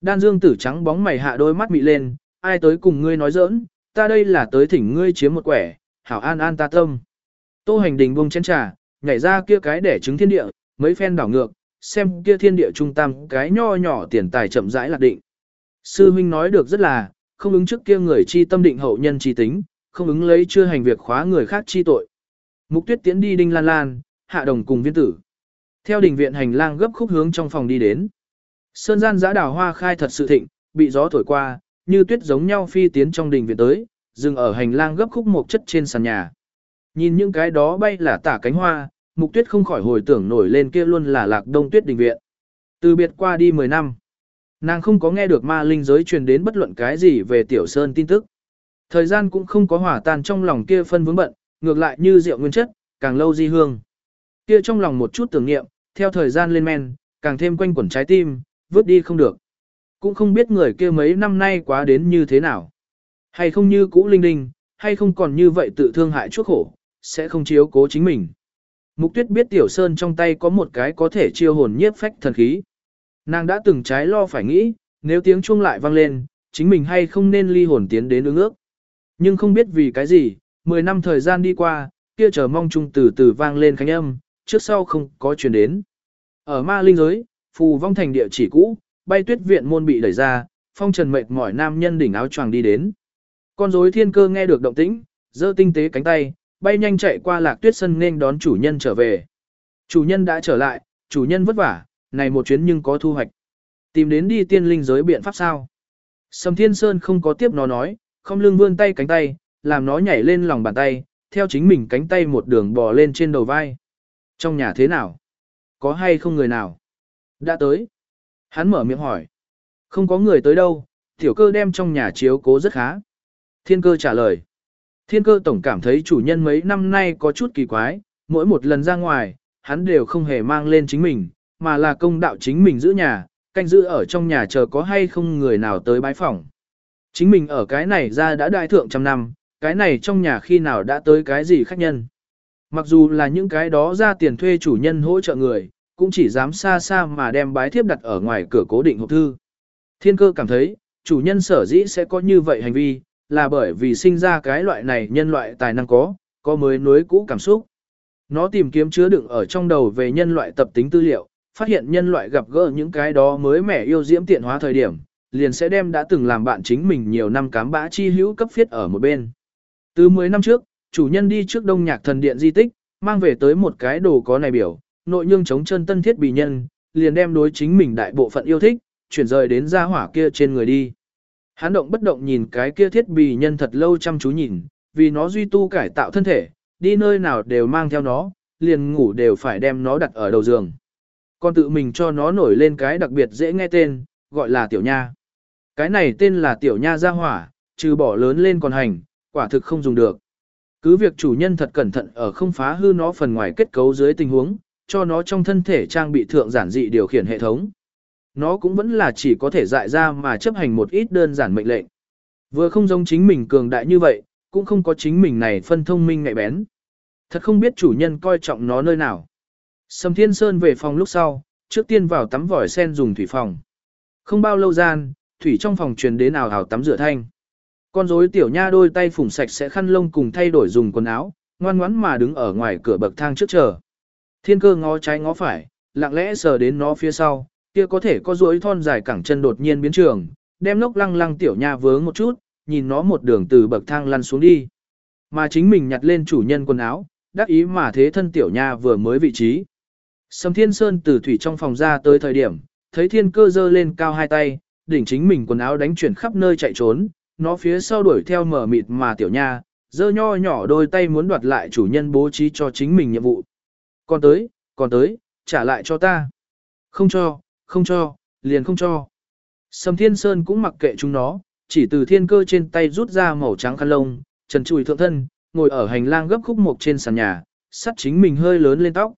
Đan dương tử trắng bóng mày hạ đôi mắt mị lên, ai tới cùng ngươi nói giỡn, ta đây là tới thỉnh ngươi chiếm một quẻ, hảo an an ta tâm. Tô hành đình buông chén trà, nhảy ra kia cái để chứng thiên địa, mấy phen đảo ngược, xem kia thiên địa trung tâm cái nho nhỏ tiền tài chậm rãi lạc định. Sư huynh nói được rất là, không ứng trước kia người chi tâm định hậu nhân chi tính, không ứng lấy chưa hành việc khóa người khác chi tội. Mục tuyết tiến đi đinh lan lan, hạ đồng cùng viên tử. Theo đình viện hành lang gấp khúc hướng trong phòng đi đến. Sơn gian giã đào hoa khai thật sự thịnh, bị gió thổi qua, như tuyết giống nhau phi tiến trong đình viện tới, dừng ở hành lang gấp khúc một chất trên sàn nhà. Nhìn những cái đó bay là tả cánh hoa, mục tuyết không khỏi hồi tưởng nổi lên kia luôn là lạc đông tuyết đình viện. Từ biệt qua đi 10 năm, nàng không có nghe được ma linh giới truyền đến bất luận cái gì về tiểu sơn tin tức. Thời gian cũng không có hỏa tan trong lòng kia phân vướng bận, ngược lại như rượu nguyên chất, càng lâu di hương. Kia trong lòng một chút tưởng niệm, theo thời gian lên men, càng thêm quanh quẩn trái tim, vứt đi không được. Cũng không biết người kia mấy năm nay quá đến như thế nào. Hay không như cũ linh đinh, hay không còn như vậy tự thương hại chuốc khổ, sẽ không chiếu cố chính mình. Mục tuyết biết tiểu sơn trong tay có một cái có thể chiêu hồn nhiếp phách thần khí. Nàng đã từng trái lo phải nghĩ, nếu tiếng chuông lại vang lên, chính mình hay không nên ly hồn tiến đến ứng ước. Nhưng không biết vì cái gì, 10 năm thời gian đi qua, kia chờ mong chung từ từ vang lên khánh âm, trước sau không có truyền đến. Ở ma linh giới, phù vong thành địa chỉ cũ, bay tuyết viện môn bị đẩy ra, phong trần mệt mỏi nam nhân đỉnh áo choàng đi đến. Con rối thiên cơ nghe được động tĩnh, giơ tinh tế cánh tay, bay nhanh chạy qua lạc tuyết sân nên đón chủ nhân trở về. Chủ nhân đã trở lại, chủ nhân vất vả, này một chuyến nhưng có thu hoạch. Tìm đến đi tiên linh giới biện pháp sao? Sầm Thiên Sơn không có tiếp nó nói, không lưng vươn tay cánh tay, làm nó nhảy lên lòng bàn tay, theo chính mình cánh tay một đường bò lên trên đầu vai. Trong nhà thế nào? Có hay không người nào? Đã tới. Hắn mở miệng hỏi. Không có người tới đâu, tiểu cơ đem trong nhà chiếu cố rất khá. Thiên cơ trả lời. Thiên cơ tổng cảm thấy chủ nhân mấy năm nay có chút kỳ quái, mỗi một lần ra ngoài, hắn đều không hề mang lên chính mình, mà là công đạo chính mình giữ nhà, canh giữ ở trong nhà chờ có hay không người nào tới bái phỏng. Chính mình ở cái này ra đã đại thượng trăm năm, cái này trong nhà khi nào đã tới cái gì khách nhân. Mặc dù là những cái đó ra tiền thuê chủ nhân hỗ trợ người, cũng chỉ dám xa xa mà đem bái thiếp đặt ở ngoài cửa cố định hộp thư. Thiên cơ cảm thấy, chủ nhân sở dĩ sẽ có như vậy hành vi, là bởi vì sinh ra cái loại này nhân loại tài năng có, có mới nối cũ cảm xúc. Nó tìm kiếm chứa đựng ở trong đầu về nhân loại tập tính tư liệu, phát hiện nhân loại gặp gỡ những cái đó mới mẻ yêu diễm tiện hóa thời điểm, liền sẽ đem đã từng làm bạn chính mình nhiều năm cám bã chi hữu cấp phiết ở một bên. Từ 10 năm trước, chủ nhân đi trước đông nhạc thần điện di tích, mang về tới một cái đồ có này biểu, nội nhương chống chân tân thiết bị nhân, liền đem đối chính mình đại bộ phận yêu thích, chuyển rời đến gia hỏa kia trên người đi. Hắn động bất động nhìn cái kia thiết bị nhân thật lâu chăm chú nhìn, vì nó duy tu cải tạo thân thể, đi nơi nào đều mang theo nó, liền ngủ đều phải đem nó đặt ở đầu giường. Còn tự mình cho nó nổi lên cái đặc biệt dễ nghe tên, gọi là tiểu nha. Cái này tên là tiểu nha gia hỏa, trừ bỏ lớn lên còn hành, quả thực không dùng được. Cứ việc chủ nhân thật cẩn thận ở không phá hư nó phần ngoài kết cấu dưới tình huống, cho nó trong thân thể trang bị thượng giản dị điều khiển hệ thống. Nó cũng vẫn là chỉ có thể dại ra mà chấp hành một ít đơn giản mệnh lệnh. Vừa không giống chính mình cường đại như vậy, cũng không có chính mình này phân thông minh ngại bén. Thật không biết chủ nhân coi trọng nó nơi nào. Sầm Thiên Sơn về phòng lúc sau, trước tiên vào tắm vòi sen dùng thủy phòng. Không bao lâu gian, thủy trong phòng truyền đến nào hào tắm rửa thanh. Con rối tiểu nha đôi tay phủng sạch sẽ khăn lông cùng thay đổi dùng quần áo, ngoan ngoãn mà đứng ở ngoài cửa bậc thang trước chờ. Thiên cơ ngó trái ngó phải, lặng lẽ sờ đến nó phía sau, kia có thể có rối thon dài cẳng chân đột nhiên biến trường, đem lốc lăng lăng tiểu nha vướng một chút, nhìn nó một đường từ bậc thang lăn xuống đi. Mà chính mình nhặt lên chủ nhân quần áo, đắc ý mà thế thân tiểu nha vừa mới vị trí. Sầm Thiên Sơn từ thủy trong phòng ra tới thời điểm, thấy thiên cơ giơ lên cao hai tay, đỉnh chính mình quần áo đánh chuyển khắp nơi chạy trốn, nó phía sau đuổi theo mở mịt mà tiểu nha, giơ nho nhỏ đôi tay muốn đoạt lại chủ nhân bố trí cho chính mình nhiệm vụ. Còn tới, còn tới, trả lại cho ta. Không cho, không cho, liền không cho. Sầm Thiên Sơn cũng mặc kệ chúng nó, chỉ từ thiên cơ trên tay rút ra màu trắng khăn lông, trần trùi thượng thân, ngồi ở hành lang gấp khúc mộc trên sàn nhà, sắt chính mình hơi lớn lên tóc.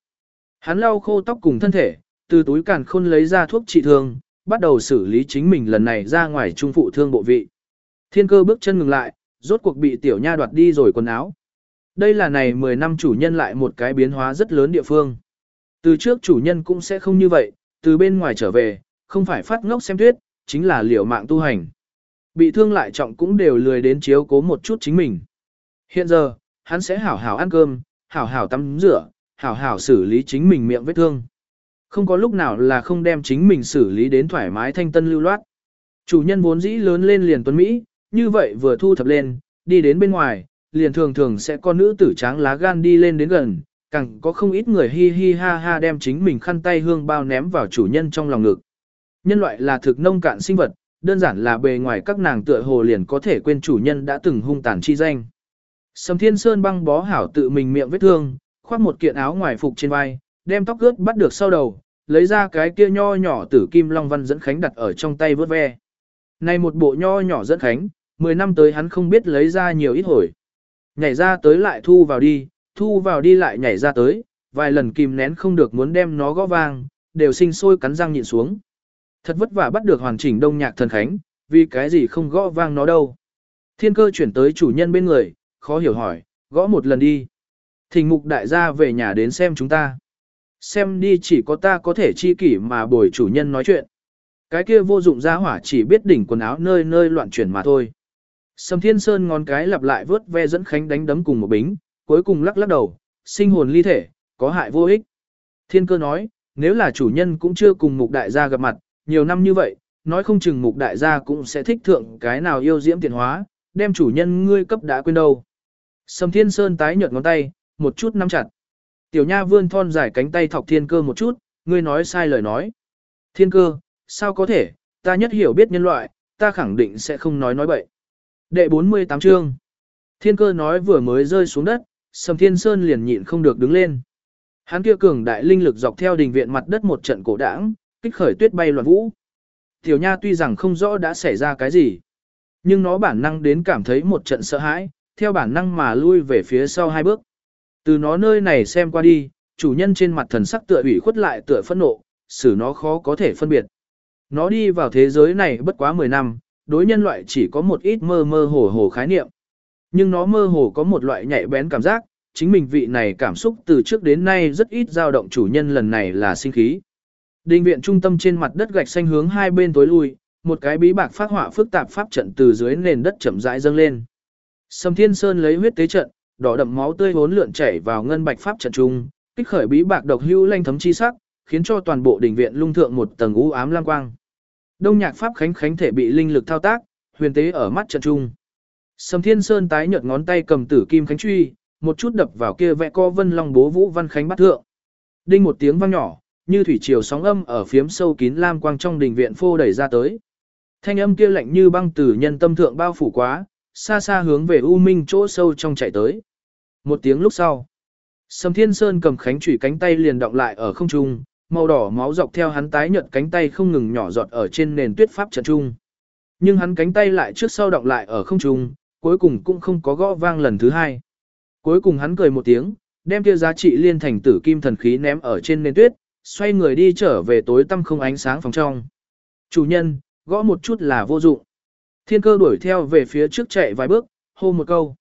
Hắn lau khô tóc cùng thân thể, từ túi càn khôn lấy ra thuốc trị thương, bắt đầu xử lý chính mình lần này ra ngoài trung phụ thương bộ vị. Thiên cơ bước chân ngừng lại, rốt cuộc bị tiểu nha đoạt đi rồi quần áo. Đây là này 10 năm chủ nhân lại một cái biến hóa rất lớn địa phương. Từ trước chủ nhân cũng sẽ không như vậy, từ bên ngoài trở về, không phải phát ngốc xem tuyết, chính là liều mạng tu hành. Bị thương lại trọng cũng đều lười đến chiếu cố một chút chính mình. Hiện giờ, hắn sẽ hảo hảo ăn cơm, hảo hảo tắm rửa, hảo hảo xử lý chính mình miệng vết thương. Không có lúc nào là không đem chính mình xử lý đến thoải mái thanh tân lưu loát. Chủ nhân vốn dĩ lớn lên liền tuấn Mỹ, như vậy vừa thu thập lên, đi đến bên ngoài, liền thường thường sẽ có nữ tử tráng lá gan đi lên đến gần, càng có không ít người hi hi ha ha đem chính mình khăn tay hương bao ném vào chủ nhân trong lòng ngực. Nhân loại là thực nông cạn sinh vật, đơn giản là bề ngoài các nàng tựa hồ liền có thể quên chủ nhân đã từng hung tàn chi danh. Sầm Thiên Sơn băng bó hảo tự mình miệng vết thương, khoác một kiện áo ngoài phục trên vai, đem tóc ướt bắt được sau đầu, lấy ra cái kia nho nhỏ tử kim long văn dẫn khánh đặt ở trong tay vớt ve. Này một bộ nho nhỏ dẫn khánh, 10 năm tới hắn không biết lấy ra nhiều ít hồi. Nhảy ra tới lại thu vào đi, thu vào đi lại nhảy ra tới, vài lần kìm nén không được muốn đem nó gõ vang, đều sinh sôi cắn răng nhịn xuống. Thật vất vả bắt được hoàn chỉnh đông nhạc thần khánh, vì cái gì không gõ vang nó đâu. Thiên cơ chuyển tới chủ nhân bên người, khó hiểu hỏi, gõ một lần đi. thình mục đại gia về nhà đến xem chúng ta. Xem đi chỉ có ta có thể chi kỷ mà bồi chủ nhân nói chuyện. Cái kia vô dụng ra hỏa chỉ biết đỉnh quần áo nơi nơi loạn chuyển mà thôi. Sầm Thiên Sơn ngón cái lặp lại vớt ve dẫn Khánh đánh đấm cùng một bính, cuối cùng lắc lắc đầu, sinh hồn ly thể, có hại vô ích. Thiên cơ nói, nếu là chủ nhân cũng chưa cùng mục đại gia gặp mặt, nhiều năm như vậy, nói không chừng mục đại gia cũng sẽ thích thượng cái nào yêu diễm tiền hóa, đem chủ nhân ngươi cấp đã quên đâu. Sầm Thiên Sơn tái nhợt ngón tay, một chút nắm chặt. Tiểu Nha vươn thon dài cánh tay thọc Thiên Cơ một chút, ngươi nói sai lời nói. Thiên Cơ, sao có thể, ta nhất hiểu biết nhân loại, ta khẳng định sẽ không nói nói bậy. Đệ 48 chương. Thiên Cơ nói vừa mới rơi xuống đất, Sầm Thiên Sơn liền nhịn không được đứng lên. Hắn kia cường đại linh lực dọc theo đình viện mặt đất một trận cổ đảng, kích khởi tuyết bay loạn vũ. Tiểu Nha tuy rằng không rõ đã xảy ra cái gì, nhưng nó bản năng đến cảm thấy một trận sợ hãi, theo bản năng mà lui về phía sau hai bước. Từ nó nơi này xem qua đi, chủ nhân trên mặt thần sắc tựa ủy khuất lại tựa phẫn nộ, xử nó khó có thể phân biệt. Nó đi vào thế giới này bất quá 10 năm, đối nhân loại chỉ có một ít mơ mơ hồ hồ khái niệm. Nhưng nó mơ hồ có một loại nhạy bén cảm giác, chính mình vị này cảm xúc từ trước đến nay rất ít dao động chủ nhân lần này là sinh khí. Đình viện trung tâm trên mặt đất gạch xanh hướng hai bên tối lui, một cái bí bạc phát họa phức tạp pháp trận từ dưới nền đất chậm rãi dâng lên. Sầm Thiên Sơn lấy huyết tế trận, đỏ đậm máu tươi hỗn lượn chảy vào ngân bạch pháp trận trung, kích khởi bí bạc độc hưu lanh thấm chi sắc, khiến cho toàn bộ đình viện lung thượng một tầng u ám lam quang. Đông nhạc pháp khánh khánh thể bị linh lực thao tác, huyền tế ở mắt trận trung. Sầm Thiên Sơn tái nhợt ngón tay cầm tử kim khánh truy, một chút đập vào kia vẽ co vân long bố vũ văn khánh bắt thượng. Đinh một tiếng vang nhỏ, như thủy triều sóng âm ở phiếm sâu kín lam quang trong đình viện phô đẩy ra tới. Thanh âm kia lạnh như băng từ nhân tâm thượng bao phủ quá, xa xa hướng về u minh chỗ sâu trong chạy tới. Một tiếng lúc sau, Sầm Thiên Sơn cầm khánh chủy cánh tay liền động lại ở không trung, màu đỏ máu dọc theo hắn tái nhợt cánh tay không ngừng nhỏ giọt ở trên nền tuyết pháp trận trung. Nhưng hắn cánh tay lại trước sau động lại ở không trung, cuối cùng cũng không có gõ vang lần thứ hai. Cuối cùng hắn cười một tiếng, đem kia giá trị liên thành tử kim thần khí ném ở trên nền tuyết, xoay người đi trở về tối tăm không ánh sáng phòng trong. Chủ nhân, gõ một chút là vô dụng. Thiên cơ đuổi theo về phía trước chạy vài bước, hô một câu.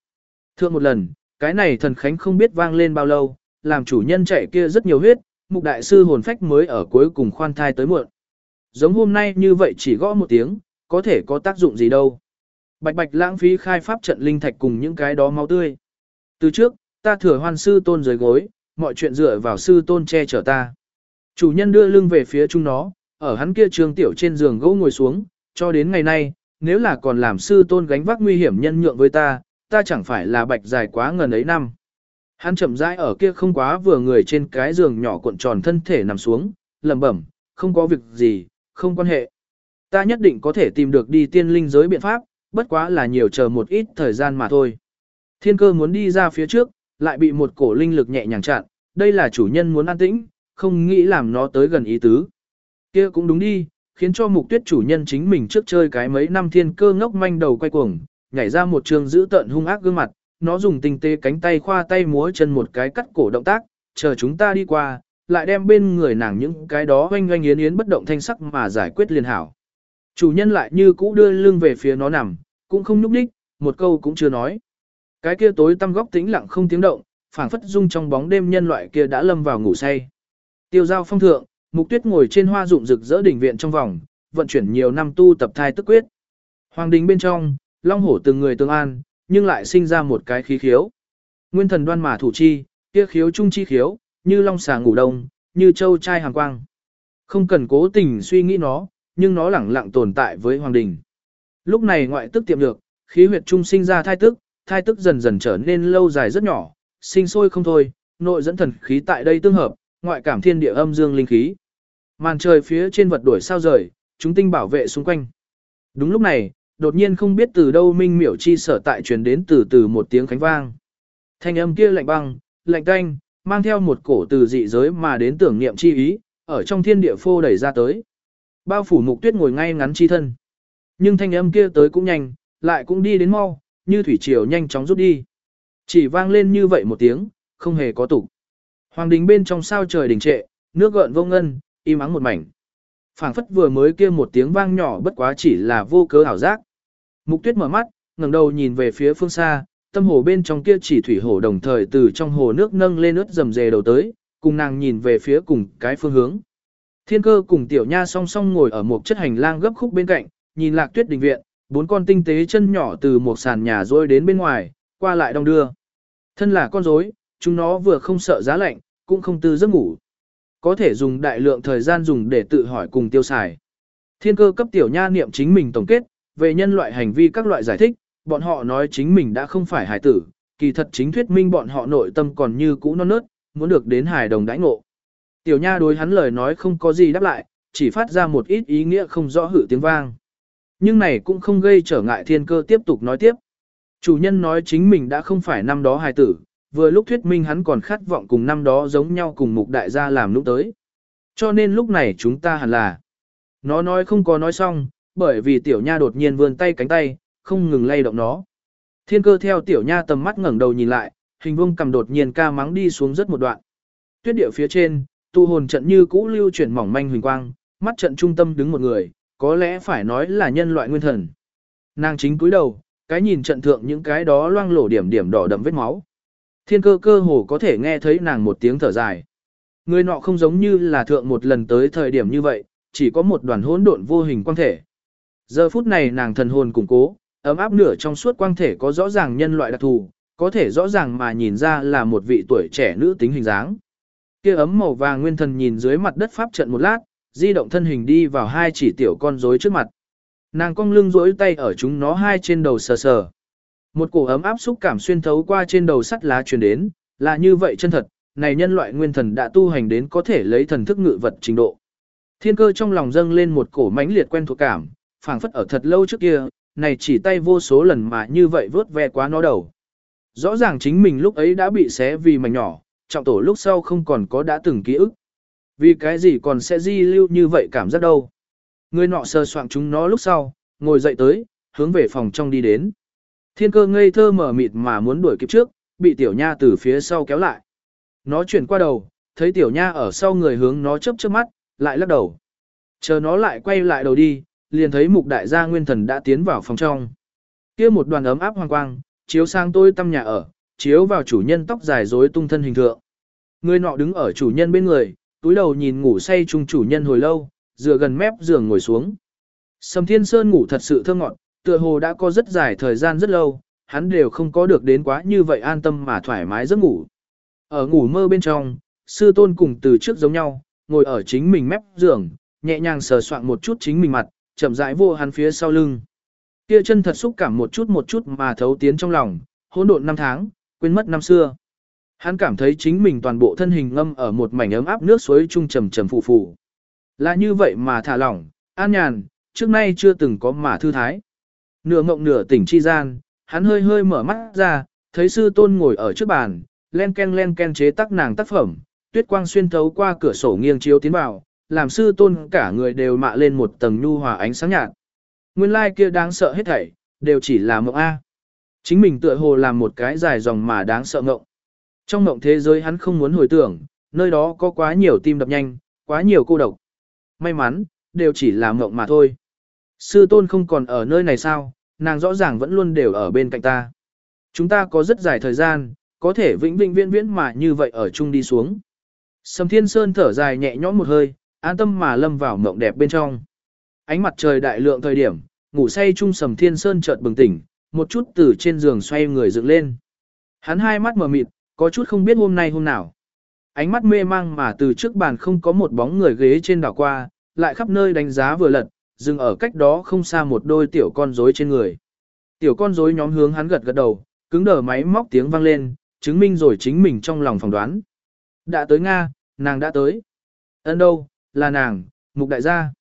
Thượng một lần, cái này thần khánh không biết vang lên bao lâu, làm chủ nhân chạy kia rất nhiều huyết, mục đại sư hồn phách mới ở cuối cùng khoan thai tới muộn. Giống hôm nay như vậy chỉ gõ một tiếng, có thể có tác dụng gì đâu. Bạch bạch lãng phí khai pháp trận linh thạch cùng những cái đó máu tươi. Từ trước, ta thừa hoan sư tôn dưới gối, mọi chuyện dựa vào sư tôn che chở ta. Chủ nhân đưa lưng về phía chúng nó, ở hắn kia trường tiểu trên giường gỗ ngồi xuống, cho đến ngày nay, nếu là còn làm sư tôn gánh vác nguy hiểm nhân nhượng với ta, ta chẳng phải là bạch dài quá ngần ấy năm. Hắn chậm rãi ở kia không quá vừa người trên cái giường nhỏ cuộn tròn thân thể nằm xuống, lẩm bẩm, không có việc gì, không quan hệ. Ta nhất định có thể tìm được đi tiên linh giới biện pháp, bất quá là nhiều chờ một ít thời gian mà thôi. Thiên cơ muốn đi ra phía trước, lại bị một cổ linh lực nhẹ nhàng chặn, đây là chủ nhân muốn an tĩnh, không nghĩ làm nó tới gần ý tứ. kia cũng đúng đi, khiến cho mục tuyết chủ nhân chính mình trước chơi cái mấy năm thiên cơ ngốc manh đầu quay cuồng, nhảy ra một trường giữ tận hung ác gương mặt, nó dùng tinh tế cánh tay khoa tay múa chân một cái cắt cổ động tác, chờ chúng ta đi qua, lại đem bên người nàng những cái đó oanh oanh yến yến bất động thanh sắc mà giải quyết liền hảo. Chủ nhân lại như cũ đưa lưng về phía nó nằm, cũng không nhúc đích, một câu cũng chưa nói. Cái kia tối tăm góc tĩnh lặng không tiếng động, phảng phất dung trong bóng đêm nhân loại kia đã lâm vào ngủ say. Tiêu giao phong thượng, mục tuyết ngồi trên hoa dụng rực rỡ đỉnh viện trong vòng, vận chuyển nhiều năm tu tập thai tức quyết. Hoàng đình bên trong, long hổ từng người tương an, nhưng lại sinh ra một cái khí khiếu. Nguyên thần đoan mà thủ chi, kia khiếu trung chi khiếu, như long xà ngủ đông, như châu trai hàng quang. Không cần cố tình suy nghĩ nó, nhưng nó lẳng lặng tồn tại với hoàng đình. Lúc này ngoại tức tiệm được, khí huyệt trung sinh ra thai tức, thai tức dần dần trở nên lâu dài rất nhỏ, sinh sôi không thôi, nội dẫn thần khí tại đây tương hợp, ngoại cảm thiên địa âm dương linh khí. Màn trời phía trên vật đổi sao rời, chúng tinh bảo vệ xung quanh. Đúng lúc này, đột nhiên không biết từ đâu minh miểu chi sở tại truyền đến từ từ một tiếng khánh vang. Thanh âm kia lạnh băng, lạnh tanh, mang theo một cổ từ dị giới mà đến tưởng niệm chi ý, ở trong thiên địa phô đẩy ra tới. Bao phủ mục tuyết ngồi ngay ngắn chi thân. Nhưng thanh âm kia tới cũng nhanh, lại cũng đi đến mau, như thủy triều nhanh chóng rút đi. Chỉ vang lên như vậy một tiếng, không hề có tục. Hoàng đình bên trong sao trời đình trệ, nước gợn vô ngân, im ắng một mảnh. phảng phất vừa mới kia một tiếng vang nhỏ bất quá chỉ là vô cớ ảo giác. Mục tuyết mở mắt, ngẩng đầu nhìn về phía phương xa, tâm hồ bên trong kia chỉ thủy hồ đồng thời từ trong hồ nước nâng lên ướt rầm rề đầu tới, cùng nàng nhìn về phía cùng cái phương hướng. Thiên cơ cùng tiểu nha song song ngồi ở một chất hành lang gấp khúc bên cạnh, nhìn lạc tuyết đình viện, bốn con tinh tế chân nhỏ từ một sàn nhà rôi đến bên ngoài, qua lại đong đưa. Thân là con rối, chúng nó vừa không sợ giá lạnh, cũng không tư giấc ngủ. Có thể dùng đại lượng thời gian dùng để tự hỏi cùng tiêu xài. Thiên cơ cấp tiểu nha niệm chính mình tổng kết, về nhân loại hành vi các loại giải thích, bọn họ nói chính mình đã không phải hài tử, kỳ thật chính thuyết minh bọn họ nội tâm còn như cũ non nớt, muốn được đến hài đồng đãi ngộ. Tiểu nha đối hắn lời nói không có gì đáp lại, chỉ phát ra một ít ý nghĩa không rõ hử tiếng vang. Nhưng này cũng không gây trở ngại thiên cơ tiếp tục nói tiếp. Chủ nhân nói chính mình đã không phải năm đó hài tử, vừa lúc thuyết minh hắn còn khát vọng cùng năm đó giống nhau cùng mục đại gia làm lúc tới. Cho nên lúc này chúng ta hẳn là. Nó nói không có nói xong, bởi vì tiểu nha đột nhiên vươn tay cánh tay, không ngừng lay động nó. Thiên cơ theo tiểu nha tầm mắt ngẩng đầu nhìn lại, hình vuông cầm đột nhiên ca mắng đi xuống rất một đoạn. Tuyết địa phía trên, tu hồn trận như cũ lưu chuyển mỏng manh huỳnh quang, mắt trận trung tâm đứng một người, có lẽ phải nói là nhân loại nguyên thần. Nàng chính cúi đầu, cái nhìn trận thượng những cái đó loang lổ điểm điểm đỏ đậm vết máu. Thiên cơ cơ hồ có thể nghe thấy nàng một tiếng thở dài. Người nọ không giống như là thượng một lần tới thời điểm như vậy, chỉ có một đoàn hỗn độn vô hình quang thể. Giờ phút này nàng thần hồn củng cố, ấm áp nửa trong suốt quang thể có rõ ràng nhân loại đặc thù, có thể rõ ràng mà nhìn ra là một vị tuổi trẻ nữ tính hình dáng. Kia ấm màu vàng nguyên thần nhìn dưới mặt đất pháp trận một lát, di động thân hình đi vào hai chỉ tiểu con rối trước mặt. Nàng cong lưng rỗi tay ở chúng nó hai trên đầu sờ sờ. Một cổ ấm áp xúc cảm xuyên thấu qua trên đầu sắt lá truyền đến, là như vậy chân thật, này nhân loại nguyên thần đã tu hành đến có thể lấy thần thức ngự vật trình độ. Thiên cơ trong lòng dâng lên một cổ mãnh liệt quen thuộc cảm, phảng phất ở thật lâu trước kia, này chỉ tay vô số lần mà như vậy vớt ve quá nó đầu. Rõ ràng chính mình lúc ấy đã bị xé vì mảnh nhỏ, trọng tổ lúc sau không còn có đã từng ký ức. Vì cái gì còn sẽ di lưu như vậy cảm giác đâu. Người nọ sơ soạn chúng nó lúc sau, ngồi dậy tới, hướng về phòng trong đi đến. Thiên cơ ngây thơ mở mịt mà muốn đuổi kịp trước, bị tiểu nha từ phía sau kéo lại. Nó chuyển qua đầu, thấy tiểu nha ở sau người hướng nó chớp chớp mắt, lại lắc đầu. Chờ nó lại quay lại đầu đi, liền thấy mục đại gia nguyên thần đã tiến vào phòng trong. kia một đoàn ấm áp hoàng quang, chiếu sang tôi tâm nhà ở, chiếu vào chủ nhân tóc dài rối tung thân hình thượng. Người nọ đứng ở chủ nhân bên người, túi đầu nhìn ngủ say chung chủ nhân hồi lâu, dựa gần mép giường ngồi xuống. Sầm Thiên Sơn ngủ thật sự thơ ngọt, tựa hồ đã có rất dài thời gian rất lâu, hắn đều không có được đến quá như vậy an tâm mà thoải mái giấc ngủ. Ở ngủ mơ bên trong, sư tôn cùng từ trước giống nhau, ngồi ở chính mình mép giường, nhẹ nhàng sờ soạn một chút chính mình mặt, chậm rãi vô hắn phía sau lưng. Kia chân thật xúc cảm một chút một chút mà thấu tiến trong lòng, hỗn độn năm tháng, quên mất năm xưa. Hắn cảm thấy chính mình toàn bộ thân hình ngâm ở một mảnh ấm áp nước suối trung trầm trầm phù phù. Là như vậy mà thả lỏng, an nhàn, trước nay chưa từng có mà thư thái. Nửa mộng nửa tỉnh chi gian, hắn hơi hơi mở mắt ra, thấy sư tôn ngồi ở trước bàn, len ken len ken chế tác nàng tác phẩm, tuyết quang xuyên thấu qua cửa sổ nghiêng chiếu tiến vào, làm sư tôn cả người đều mạ lên một tầng nhu hòa ánh sáng nhạt. Nguyên lai like kia đáng sợ hết thảy, đều chỉ là mộng A. Chính mình tựa hồ làm một cái dài dòng mà đáng sợ mộng. Trong mộng thế giới hắn không muốn hồi tưởng, nơi đó có quá nhiều tim đập nhanh, quá nhiều cô độc. May mắn, đều chỉ là mộng mà thôi. Sư tôn không còn ở nơi này sao, nàng rõ ràng vẫn luôn đều ở bên cạnh ta. Chúng ta có rất dài thời gian, có thể vĩnh vĩnh viễn viễn mà như vậy ở chung đi xuống. Sầm Thiên Sơn thở dài nhẹ nhõm một hơi, an tâm mà lâm vào mộng đẹp bên trong. Ánh mặt trời đại lượng thời điểm, ngủ say chung Sầm Thiên Sơn chợt bừng tỉnh, một chút từ trên giường xoay người dựng lên. Hắn hai mắt mở mịt, có chút không biết hôm nay hôm nào. Ánh mắt mê mang mà từ trước bàn không có một bóng người ghế trên đảo qua, lại khắp nơi đánh giá vừa lật, dừng ở cách đó không xa một đôi tiểu con rối trên người. Tiểu con rối nhóm hướng hắn gật gật đầu, cứng đờ máy móc tiếng vang lên, chứng minh rồi chính mình trong lòng phỏng đoán. Đã tới Nga, nàng đã tới. Ấn đâu, là nàng, mục đại gia.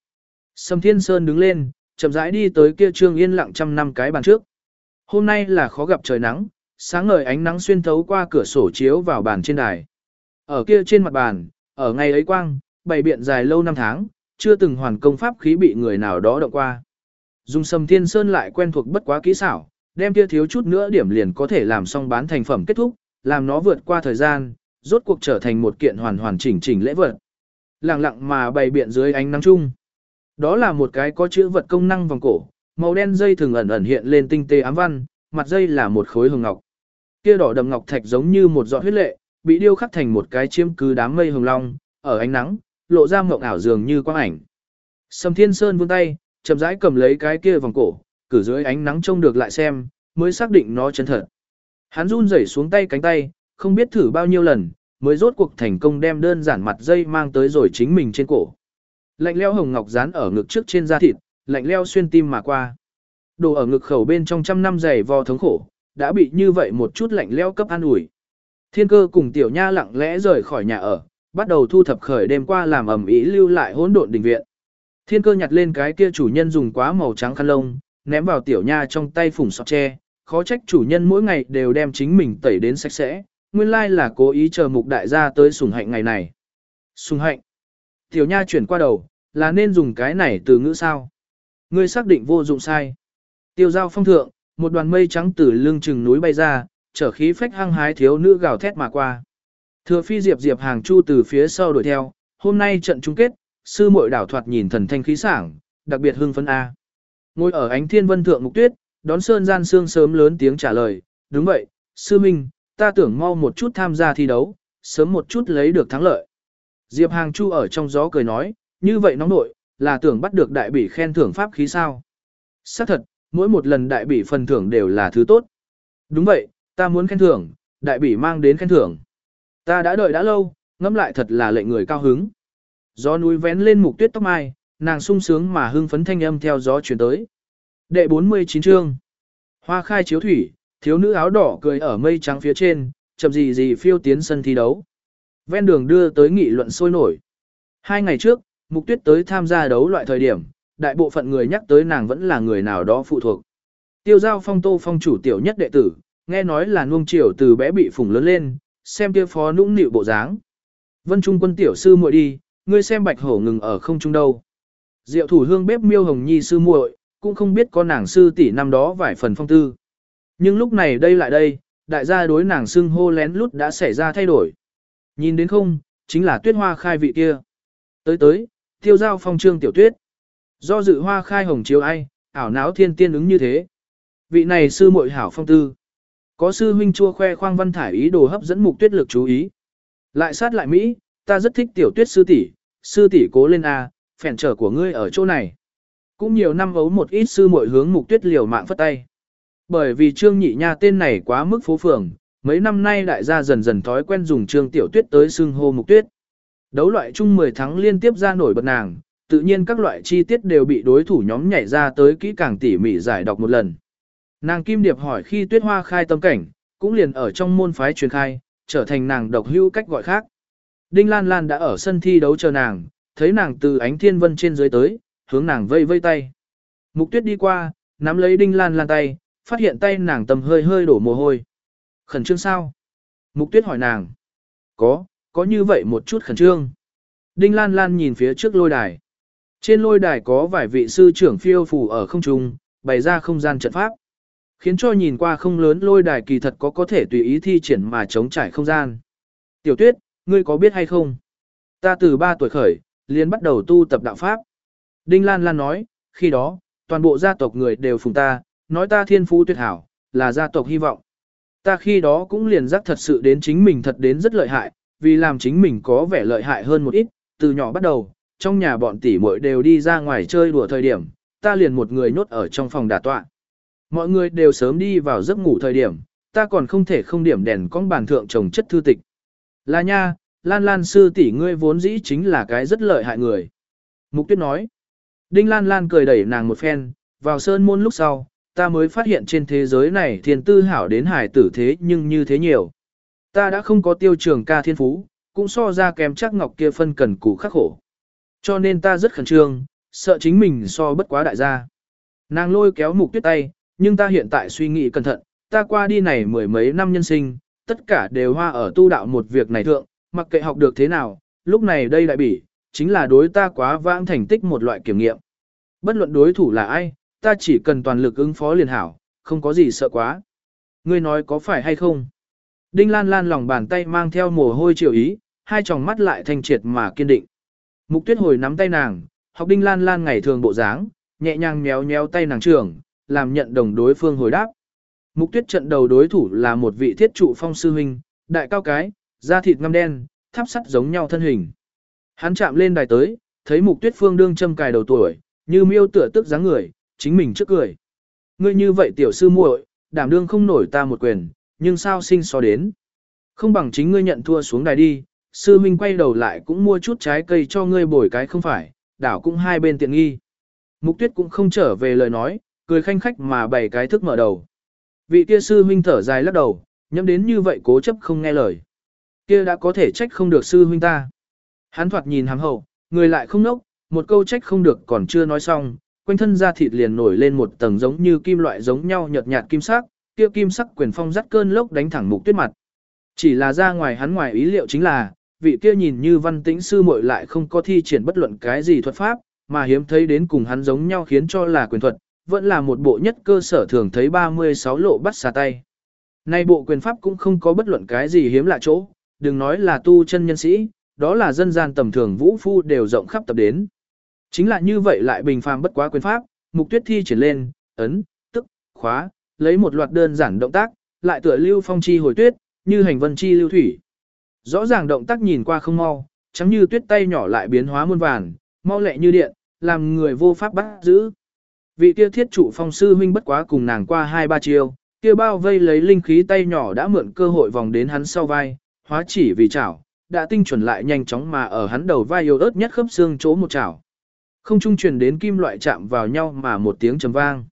Sầm Thiên Sơn đứng lên, chậm rãi đi tới kia trương yên lặng trăm năm cái bàn trước. Hôm nay là khó gặp trời nắng, sáng ngời ánh nắng xuyên thấu qua cửa sổ chiếu vào bàn trên đài. Ở kia trên mặt bàn, ở ngày ấy quang, bày biện dài lâu năm tháng, chưa từng hoàn công pháp khí bị người nào đó động qua. Dùng Sầm Thiên Sơn lại quen thuộc bất quá kỹ xảo, đem kia thiếu chút nữa điểm liền có thể làm xong bán thành phẩm kết thúc, làm nó vượt qua thời gian, rốt cuộc trở thành một kiện hoàn hoàn chỉnh chỉnh lễ vật. Lặng lặng mà bày biện dưới ánh nắng chung. Đó là một cái có chữ vật công năng vòng cổ, màu đen dây thường ẩn ẩn hiện lên tinh tế ám văn, mặt dây là một khối hồng ngọc. Kia đỏ đậm ngọc thạch giống như một giọt huyết lệ, bị điêu khắc thành một cái chiêm cứ đám mây hồng long, ở ánh nắng, lộ ra mộng ảo dường như quang ảnh. Sầm Thiên Sơn vươn tay, chậm rãi cầm lấy cái kia vòng cổ, cử dưới ánh nắng trông được lại xem, mới xác định nó chân thật. Hắn run rẩy xuống tay cánh tay, không biết thử bao nhiêu lần, mới rốt cuộc thành công đem đơn giản mặt dây mang tới rồi chính mình trên cổ. Lạnh leo hồng ngọc dán ở ngực trước trên da thịt, lạnh leo xuyên tim mà qua. Đồ ở ngực khẩu bên trong trăm năm dày vò thống khổ, đã bị như vậy một chút lạnh leo cấp an ủi. Thiên cơ cùng tiểu nha lặng lẽ rời khỏi nhà ở, bắt đầu thu thập khởi đêm qua làm ẩm ý lưu lại hỗn độn đình viện. Thiên cơ nhặt lên cái kia chủ nhân dùng quá màu trắng khăn lông, ném vào tiểu nha trong tay phủng sọt tre, khó trách chủ nhân mỗi ngày đều đem chính mình tẩy đến sạch sẽ, nguyên lai là cố ý chờ mục đại gia tới sùng hạnh ngày này. Sùng hạnh. Tiểu nha chuyển qua đầu, là nên dùng cái này từ ngữ sao? Ngươi xác định vô dụng sai. Tiêu giao phong thượng, một đoàn mây trắng từ lưng chừng núi bay ra, trở khí phách hăng hái thiếu nữ gào thét mà qua. Thừa phi diệp diệp hàng chu từ phía sau đuổi theo, hôm nay trận chung kết, sư muội đảo thoạt nhìn thần thanh khí sảng, đặc biệt hưng phấn A. Ngồi ở ánh thiên vân thượng mục tuyết, đón sơn gian sương sớm lớn tiếng trả lời, đúng vậy, sư minh, ta tưởng mau một chút tham gia thi đấu, sớm một chút lấy được thắng lợi. Diệp hàng chu ở trong gió cười nói, như vậy nóng nội, là tưởng bắt được đại bỉ khen thưởng pháp khí sao. Xác thật, mỗi một lần đại bỉ phần thưởng đều là thứ tốt. Đúng vậy, ta muốn khen thưởng, đại bỉ mang đến khen thưởng. Ta đã đợi đã lâu, ngẫm lại thật là lệnh người cao hứng. Gió núi vén lên mục tuyết tóc mai, nàng sung sướng mà hưng phấn thanh âm theo gió chuyển tới. Đệ 49 chương. Hoa khai chiếu thủy, thiếu nữ áo đỏ cười ở mây trắng phía trên, chậm gì gì phiêu tiến sân thi đấu. Ven đường đưa tới nghị luận sôi nổi. Hai ngày trước, mục tuyết tới tham gia đấu loại thời điểm, đại bộ phận người nhắc tới nàng vẫn là người nào đó phụ thuộc. Tiêu giao phong tô phong chủ tiểu nhất đệ tử, nghe nói là nuông chiều từ bé bị phủng lớn lên, xem kia phó nũng nịu bộ dáng. Vân Trung quân tiểu sư muội đi, ngươi xem bạch hổ ngừng ở không trung đâu. Diệu thủ hương bếp miêu hồng nhi sư muội, cũng không biết có nàng sư tỷ năm đó vài phần phong tư. Nhưng lúc này đây lại đây, đại gia đối nàng xưng hô lén lút đã xảy ra thay đổi. Nhìn đến không, chính là tuyết hoa khai vị kia. Tới tới, tiêu giao phong trương tiểu tuyết. Do dự hoa khai hồng chiếu ai, ảo náo thiên tiên ứng như thế. Vị này sư muội hảo phong tư. Có sư huynh chua khoe khoang văn thải ý đồ hấp dẫn mục tuyết lực chú ý. Lại sát lại Mỹ, ta rất thích tiểu tuyết sư tỷ, sư tỷ cố lên A, phèn trở của ngươi ở chỗ này. Cũng nhiều năm ấu một ít sư muội hướng mục tuyết liều mạng phất tay. Bởi vì trương nhị nha tên này quá mức phố phường, mấy năm nay đại gia dần dần thói quen dùng trương tiểu tuyết tới xưng hô mục tuyết. Đấu loại chung 10 tháng liên tiếp ra nổi bật nàng, tự nhiên các loại chi tiết đều bị đối thủ nhóm nhảy ra tới kỹ càng tỉ mỉ giải đọc một lần. Nàng Kim Điệp hỏi khi tuyết hoa khai tâm cảnh, cũng liền ở trong môn phái truyền khai, trở thành nàng độc hữu cách gọi khác. Đinh Lan Lan đã ở sân thi đấu chờ nàng, thấy nàng từ ánh thiên vân trên dưới tới, hướng nàng vây vây tay. Mục tuyết đi qua, nắm lấy Đinh Lan Lan tay, phát hiện tay nàng tầm hơi hơi đổ mồ hôi. Khẩn trương sao? Mục tuyết hỏi nàng. Có, có như vậy một chút khẩn trương. Đinh Lan Lan nhìn phía trước lôi đài. Trên lôi đài có vài vị sư trưởng phiêu phù ở không trung, bày ra không gian trận pháp. Khiến cho nhìn qua không lớn lôi đài kỳ thật có có thể tùy ý thi triển mà chống trải không gian. Tiểu tuyết, ngươi có biết hay không? Ta từ 3 tuổi khởi, liền bắt đầu tu tập đạo Pháp. Đinh Lan Lan nói, khi đó, toàn bộ gia tộc người đều phùng ta, nói ta thiên phú tuyệt hảo, là gia tộc hy vọng. Ta khi đó cũng liền giác thật sự đến chính mình thật đến rất lợi hại, vì làm chính mình có vẻ lợi hại hơn một ít, từ nhỏ bắt đầu, trong nhà bọn tỷ muội đều đi ra ngoài chơi đùa thời điểm, ta liền một người nhốt ở trong phòng đà tọa. Mọi người đều sớm đi vào giấc ngủ thời điểm, ta còn không thể không điểm đèn con bàn thượng trồng chất thư tịch. Là nha, Lan Lan sư tỷ ngươi vốn dĩ chính là cái rất lợi hại người. Mục tuyết nói. Đinh Lan Lan cười đẩy nàng một phen, vào sơn môn lúc sau, ta mới phát hiện trên thế giới này thiên tư hảo đến hải tử thế nhưng như thế nhiều. Ta đã không có tiêu trường ca thiên phú, cũng so ra kém chắc ngọc kia phân cần cù khắc khổ. Cho nên ta rất khẩn trương, sợ chính mình so bất quá đại gia. Nàng lôi kéo mục tuyết tay, nhưng ta hiện tại suy nghĩ cẩn thận, ta qua đi này mười mấy năm nhân sinh, tất cả đều hoa ở tu đạo một việc này thượng, mặc kệ học được thế nào, lúc này đây đại bỉ, chính là đối ta quá vãng thành tích một loại kiểm nghiệm. Bất luận đối thủ là ai, ta chỉ cần toàn lực ứng phó liền hảo, không có gì sợ quá. Ngươi nói có phải hay không? Đinh Lan Lan lòng bàn tay mang theo mồ hôi chiều ý, hai tròng mắt lại thanh triệt mà kiên định. Mục tuyết hồi nắm tay nàng, học Đinh Lan Lan ngày thường bộ dáng, nhẹ nhàng méo méo tay nàng trưởng, làm nhận đồng đối phương hồi đáp. Mục tuyết trận đầu đối thủ là một vị thiết trụ phong sư huynh, đại cao cái, da thịt ngăm đen, tháp sắt giống nhau thân hình. Hắn chạm lên đài tới, thấy mục tuyết phương đương châm cài đầu tuổi, như miêu tựa tức dáng người, chính mình trước cười. Ngươi như vậy tiểu sư muội, đảm đương không nổi ta một quyền, nhưng sao sinh so đến. Không bằng chính ngươi nhận thua xuống đài đi, sư huynh quay đầu lại cũng mua chút trái cây cho ngươi bồi cái không phải, đảo cũng hai bên tiện nghi. Mục tuyết cũng không trở về lời nói, cười khanh khách mà bày cái thức mở đầu. Vị kia sư huynh thở dài lắc đầu, nhắm đến như vậy cố chấp không nghe lời. Kia đã có thể trách không được sư huynh ta. Hắn thoạt nhìn hàm hậu, người lại không nốc, một câu trách không được còn chưa nói xong, quanh thân da thịt liền nổi lên một tầng giống như kim loại giống nhau nhợt nhạt kim sắc, kia kim sắc quyền phong dắt cơn lốc đánh thẳng mục tuyết mặt. Chỉ là ra ngoài hắn ngoài ý liệu chính là, vị kia nhìn như văn tĩnh sư muội lại không có thi triển bất luận cái gì thuật pháp, mà hiếm thấy đến cùng hắn giống nhau khiến cho là quyền thuật, vẫn là một bộ nhất cơ sở thường thấy 36 lộ bắt xà tay. Nay bộ quyền pháp cũng không có bất luận cái gì hiếm lạ chỗ, đừng nói là tu chân nhân sĩ, đó là dân gian tầm thường vũ phu đều rộng khắp tập đến. Chính là như vậy lại bình phàm bất quá quyền pháp, mục tuyết thi triển lên, ấn, tức, khóa, lấy một loạt đơn giản động tác, lại tựa lưu phong chi hồi tuyết, như hành vân chi lưu thủy. Rõ ràng động tác nhìn qua không mau, chẳng như tuyết tay nhỏ lại biến hóa muôn vàn, mau lẹ như điện, làm người vô pháp bắt giữ. Vị kia thiết trụ phong sư huynh bất quá cùng nàng qua hai ba chiêu, kia bao vây lấy linh khí tay nhỏ đã mượn cơ hội vòng đến hắn sau vai, hóa chỉ vì chảo, đã tinh chuẩn lại nhanh chóng mà ở hắn đầu vai yếu ớt nhất khớp xương chỗ một chảo. Không trung truyền đến kim loại chạm vào nhau mà một tiếng trầm vang.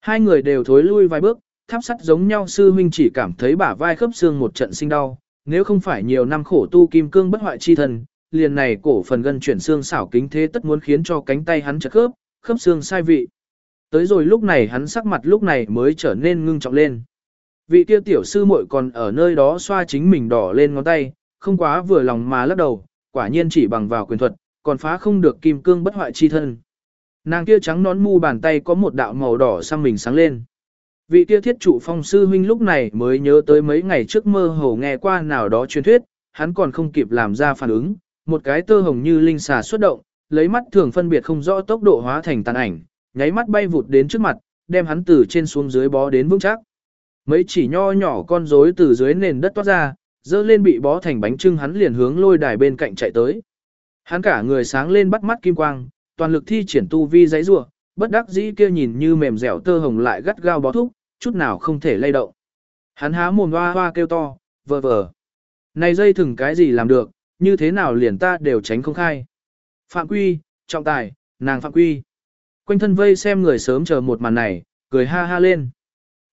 Hai người đều thối lui vài bước, tháp sắt giống nhau sư huynh chỉ cảm thấy bả vai khớp xương một trận sinh đau, nếu không phải nhiều năm khổ tu kim cương bất hoại chi thần, liền này cổ phần gân chuyển xương xảo kính thế tất muốn khiến cho cánh tay hắn chật khớp, khớp xương sai vị. Tới rồi lúc này hắn sắc mặt lúc này mới trở nên ngưng trọng lên. Vị kia tiểu sư muội còn ở nơi đó xoa chính mình đỏ lên ngón tay, không quá vừa lòng mà lắc đầu, quả nhiên chỉ bằng vào quyền thuật, còn phá không được kim cương bất hoại chi thân. Nàng kia trắng nón mu bàn tay có một đạo màu đỏ sang mình sáng lên. Vị kia thiết trụ phong sư huynh lúc này mới nhớ tới mấy ngày trước mơ hồ nghe qua nào đó truyền thuyết, hắn còn không kịp làm ra phản ứng, một cái tơ hồng như linh xà xuất động, lấy mắt thường phân biệt không rõ tốc độ hóa thành tàn ảnh, nháy mắt bay vụt đến trước mặt, đem hắn từ trên xuống dưới bó đến vững chắc. Mấy chỉ nho nhỏ con rối từ dưới nền đất toát ra, dơ lên bị bó thành bánh trưng hắn liền hướng lôi đài bên cạnh chạy tới. Hắn cả người sáng lên bắt mắt kim quang, toàn lực thi triển tu vi giấy rủa, bất đắc dĩ kia nhìn như mềm dẻo tơ hồng lại gắt gao bó thúc, chút nào không thể lay động. Hắn há mồm hoa hoa kêu to, vờ vờ. Này dây thừng cái gì làm được, như thế nào liền ta đều tránh không khai. Phạm quy, trọng tài, nàng phạm quy. Quanh thân vây xem người sớm chờ một màn này, cười ha ha lên.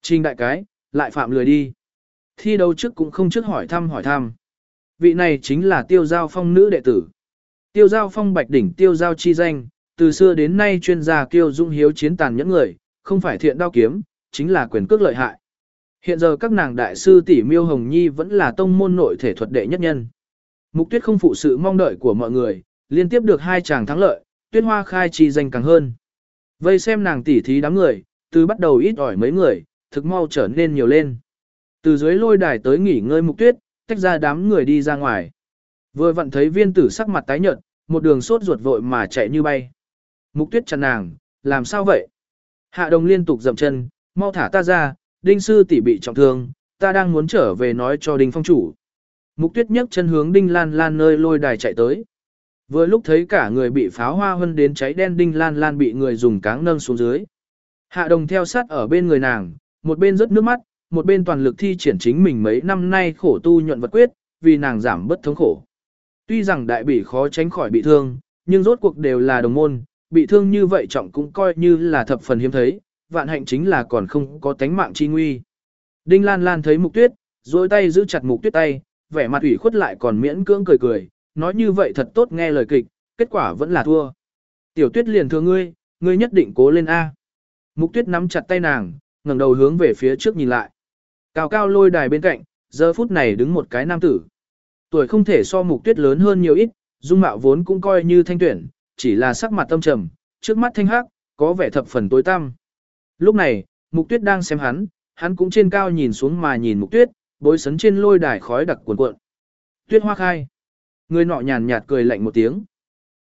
Trình đại cái, lại phạm lười đi. Thi đấu trước cũng không trước hỏi thăm hỏi thăm. Vị này chính là tiêu giao phong nữ đệ tử. Tiêu giao phong bạch đỉnh tiêu giao chi danh, từ xưa đến nay chuyên gia kiêu dung hiếu chiến tàn những người, không phải thiện đao kiếm, chính là quyền cước lợi hại. Hiện giờ các nàng đại sư tỷ miêu hồng nhi vẫn là tông môn nội thể thuật đệ nhất nhân. Mục tuyết không phụ sự mong đợi của mọi người, liên tiếp được hai chàng thắng lợi, tuyết hoa khai chi danh càng hơn. Vây xem nàng tỉ thí đám người, từ bắt đầu ít ỏi mấy người, thực mau trở nên nhiều lên. Từ dưới lôi đài tới nghỉ ngơi mục tuyết, tách ra đám người đi ra ngoài. Vừa vặn thấy viên tử sắc mặt tái nhợt, một đường sốt ruột vội mà chạy như bay. Mục tuyết chặn nàng, làm sao vậy? Hạ đồng liên tục dậm chân, mau thả ta ra, đinh sư tỷ bị trọng thương, ta đang muốn trở về nói cho đinh phong chủ. Mục tuyết nhấc chân hướng đinh lan lan nơi lôi đài chạy tới. Vừa lúc thấy cả người bị pháo hoa hơn đến cháy đen đinh lan lan bị người dùng cáng nâng xuống dưới. Hạ đồng theo sát ở bên người nàng, một bên rớt nước mắt, một bên toàn lực thi triển chính mình mấy năm nay khổ tu nhuận vật quyết, vì nàng giảm bất thống khổ. Tuy rằng đại bỉ khó tránh khỏi bị thương, nhưng rốt cuộc đều là đồng môn, bị thương như vậy trọng cũng coi như là thập phần hiếm thấy, vạn hạnh chính là còn không có tánh mạng chi nguy. Đinh Lan Lan thấy mục tuyết, dối tay giữ chặt mục tuyết tay, vẻ mặt ủy khuất lại còn miễn cưỡng cười cười, nói như vậy thật tốt nghe lời kịch, kết quả vẫn là thua. Tiểu tuyết liền thưa ngươi, ngươi nhất định cố lên A. Mục tuyết nắm chặt tay nàng, ngẩng đầu hướng về phía trước nhìn lại. Cao cao lôi đài bên cạnh, giờ phút này đứng một cái nam tử. Tuổi không thể so mục tuyết lớn hơn nhiều ít, dung mạo vốn cũng coi như thanh tuyển, chỉ là sắc mặt tâm trầm, trước mắt thanh hắc, có vẻ thập phần tối tăm. Lúc này, mục tuyết đang xem hắn, hắn cũng trên cao nhìn xuống mà nhìn mục tuyết, bối sấn trên lôi đài khói đặc cuộn cuộn. Tuyết hoa khai. Người nọ nhàn nhạt cười lạnh một tiếng.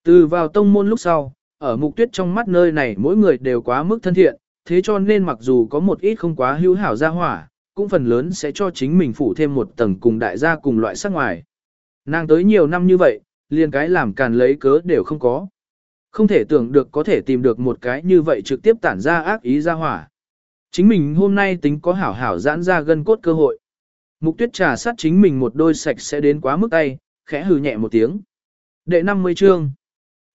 Từ vào tông môn lúc sau, ở mục tuyết trong mắt nơi này mỗi người đều quá mức thân thiện, thế cho nên mặc dù có một ít không quá hữu hảo gia hỏa, cũng phần lớn sẽ cho chính mình phủ thêm một tầng cùng đại gia cùng loại sắc ngoài. Nàng tới nhiều năm như vậy, liền cái làm càn lấy cớ đều không có. Không thể tưởng được có thể tìm được một cái như vậy trực tiếp tản ra ác ý ra hỏa. Chính mình hôm nay tính có hảo hảo giãn ra gân cốt cơ hội. Mục tuyết trà sát chính mình một đôi sạch sẽ đến quá mức tay, khẽ hừ nhẹ một tiếng. Đệ 50 chương.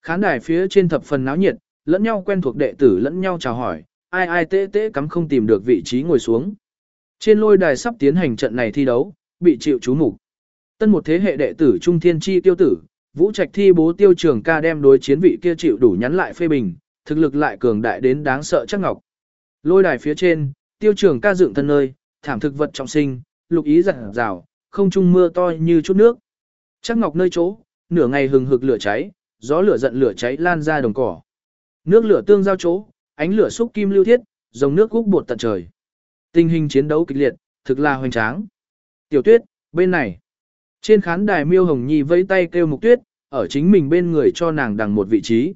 Khán đài phía trên thập phần náo nhiệt, lẫn nhau quen thuộc đệ tử lẫn nhau chào hỏi, ai ai tê tê cắm không tìm được vị trí ngồi xuống. Trên lôi đài sắp tiến hành trận này thi đấu, bị chịu chú mục. Tân một thế hệ đệ tử Trung Thiên Chi tiêu tử, Vũ Trạch thi bố tiêu trường ca đem đối chiến vị kia chịu đủ nhắn lại phê bình, thực lực lại cường đại đến đáng sợ chắc ngọc. Lôi đài phía trên, tiêu trường ca dựng thân nơi, thảm thực vật trọng sinh, lục ý giật rào, không trung mưa to như chút nước. Chắc ngọc nơi chỗ, nửa ngày hừng hực lửa cháy, gió lửa giận lửa cháy lan ra đồng cỏ. Nước lửa tương giao chỗ, ánh lửa xúc kim lưu thiết, dòng nước cúc bột tận trời. Tình hình chiến đấu kịch liệt, thực là hoành tráng. Tiểu tuyết, bên này. Trên khán đài miêu hồng nhi vẫy tay kêu mục tuyết, ở chính mình bên người cho nàng đằng một vị trí.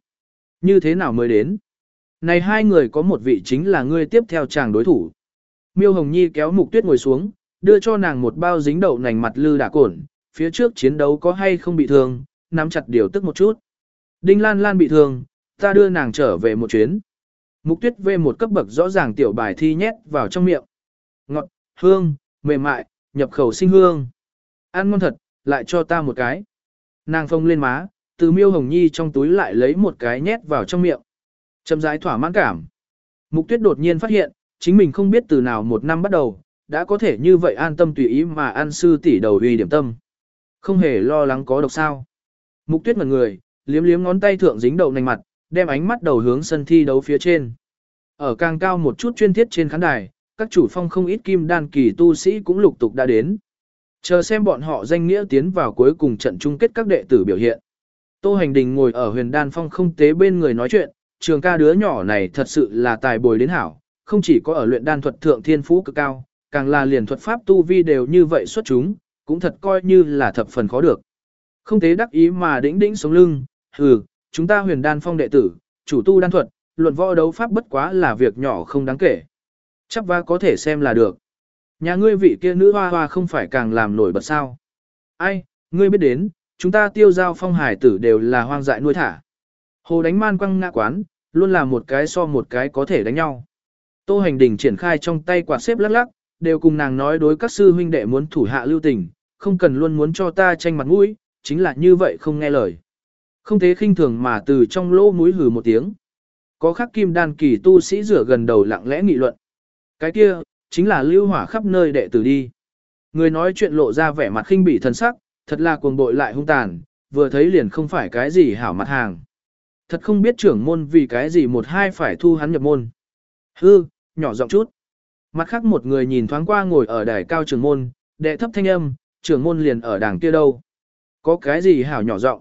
Như thế nào mới đến? Này hai người có một vị chính là ngươi tiếp theo chàng đối thủ. Miêu hồng nhi kéo mục tuyết ngồi xuống, đưa cho nàng một bao dính đậu nành mặt lư đả cổn, phía trước chiến đấu có hay không bị thương, nắm chặt điều tức một chút. Đinh Lan Lan bị thương, ta đưa nàng trở về một chuyến. Mục tuyết về một cấp bậc rõ ràng tiểu bài thi nhét vào trong miệng. Ngọt, hương, mềm mại, nhập khẩu sinh hương. Ăn ngon thật, lại cho ta một cái. Nàng phông lên má, từ miêu hồng nhi trong túi lại lấy một cái nhét vào trong miệng. Chậm rãi thỏa mãn cảm. Mục tuyết đột nhiên phát hiện, chính mình không biết từ nào một năm bắt đầu, đã có thể như vậy an tâm tùy ý mà ăn sư tỷ đầu uy điểm tâm. Không hề lo lắng có độc sao. Mục tuyết mật người, liếm liếm ngón tay thượng dính đậu nành mặt, đem ánh mắt đầu hướng sân thi đấu phía trên. Ở càng cao một chút chuyên thiết trên khán đài, các chủ phong không ít kim đan kỳ tu sĩ cũng lục tục đã đến. Chờ xem bọn họ danh nghĩa tiến vào cuối cùng trận chung kết các đệ tử biểu hiện. Tô Hành Đình ngồi ở huyền đan phong không tế bên người nói chuyện, trường ca đứa nhỏ này thật sự là tài bồi đến hảo, không chỉ có ở luyện đan thuật thượng thiên phú cực cao, càng là liền thuật pháp tu vi đều như vậy xuất chúng, cũng thật coi như là thập phần khó được. Không thế đắc ý mà đĩnh đĩnh sống lưng, hừ, chúng ta huyền đan phong đệ tử, chủ tu đan thuật, luận võ đấu pháp bất quá là việc nhỏ không đáng kể. Chắc va có thể xem là được. Nhà ngươi vị kia nữ hoa hoa không phải càng làm nổi bật sao. Ai, ngươi biết đến, chúng ta tiêu giao phong hải tử đều là hoang dại nuôi thả. Hồ đánh man quăng ngã quán, luôn là một cái so một cái có thể đánh nhau. Tô hành đình triển khai trong tay quạt xếp lắc lắc, đều cùng nàng nói đối các sư huynh đệ muốn thủ hạ lưu tình, không cần luôn muốn cho ta tranh mặt mũi, chính là như vậy không nghe lời. Không thế khinh thường mà từ trong lỗ mũi hừ một tiếng. Có khắc kim đan kỳ tu sĩ rửa gần đầu lặng lẽ nghị luận. Cái kia, chính là lưu hỏa khắp nơi đệ tử đi. Người nói chuyện lộ ra vẻ mặt khinh bỉ thần sắc, thật là cuồng bội lại hung tàn, vừa thấy liền không phải cái gì hảo mặt hàng. Thật không biết trưởng môn vì cái gì một hai phải thu hắn nhập môn. Hư, nhỏ giọng chút. Mặt khác một người nhìn thoáng qua ngồi ở đài cao trưởng môn, đệ thấp thanh âm, trưởng môn liền ở đàng kia đâu. Có cái gì hảo nhỏ giọng.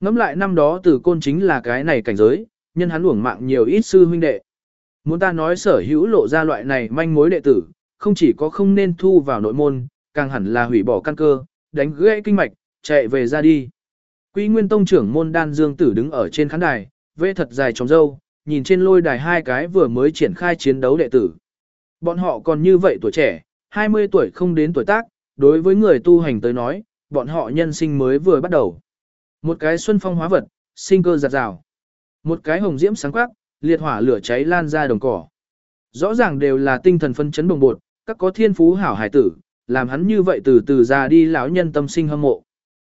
Ngắm lại năm đó từ côn chính là cái này cảnh giới, nhân hắn uổng mạng nhiều ít sư huynh đệ. Muốn ta nói sở hữu lộ ra loại này manh mối đệ tử, không chỉ có không nên thu vào nội môn, càng hẳn là hủy bỏ căn cơ, đánh gãy kinh mạch, chạy về ra đi. Quý Nguyên Tông trưởng môn Đan Dương Tử đứng ở trên khán đài, vẽ thật dài trong dâu, nhìn trên lôi đài hai cái vừa mới triển khai chiến đấu đệ tử. Bọn họ còn như vậy tuổi trẻ, 20 tuổi không đến tuổi tác, đối với người tu hành tới nói, bọn họ nhân sinh mới vừa bắt đầu. Một cái xuân phong hóa vật, sinh cơ giạt rào. Một cái hồng diễm sáng quắc, liệt hỏa lửa cháy lan ra đồng cỏ. Rõ ràng đều là tinh thần phân chấn đồng bột, các có thiên phú hảo hải tử, làm hắn như vậy từ từ ra đi lão nhân tâm sinh hâm mộ.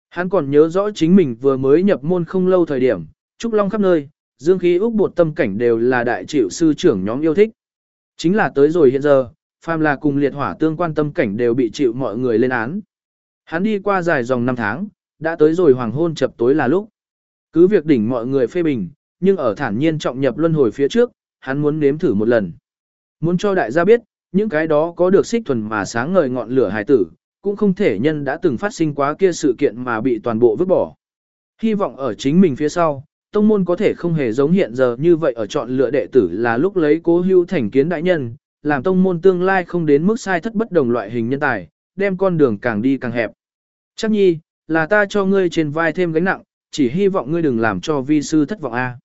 Hắn còn nhớ rõ chính mình vừa mới nhập môn không lâu thời điểm, trúc long khắp nơi, dương khí úc bột tâm cảnh đều là đại triệu sư trưởng nhóm yêu thích. Chính là tới rồi hiện giờ, phàm là cùng liệt hỏa tương quan tâm cảnh đều bị chịu mọi người lên án. Hắn đi qua dài dòng năm tháng, đã tới rồi hoàng hôn chập tối là lúc. Cứ việc đỉnh mọi người phê bình, nhưng ở thản nhiên trọng nhập luân hồi phía trước, hắn muốn nếm thử một lần. Muốn cho đại gia biết, những cái đó có được xích thuần mà sáng ngời ngọn lửa hài tử, cũng không thể nhân đã từng phát sinh quá kia sự kiện mà bị toàn bộ vứt bỏ. Hy vọng ở chính mình phía sau, tông môn có thể không hề giống hiện giờ như vậy ở chọn lựa đệ tử là lúc lấy cố hưu thành kiến đại nhân, làm tông môn tương lai không đến mức sai thất bất đồng loại hình nhân tài, đem con đường càng đi càng hẹp. Chắc nhi, là ta cho ngươi trên vai thêm gánh nặng, chỉ hy vọng ngươi đừng làm cho vi sư thất vọng a.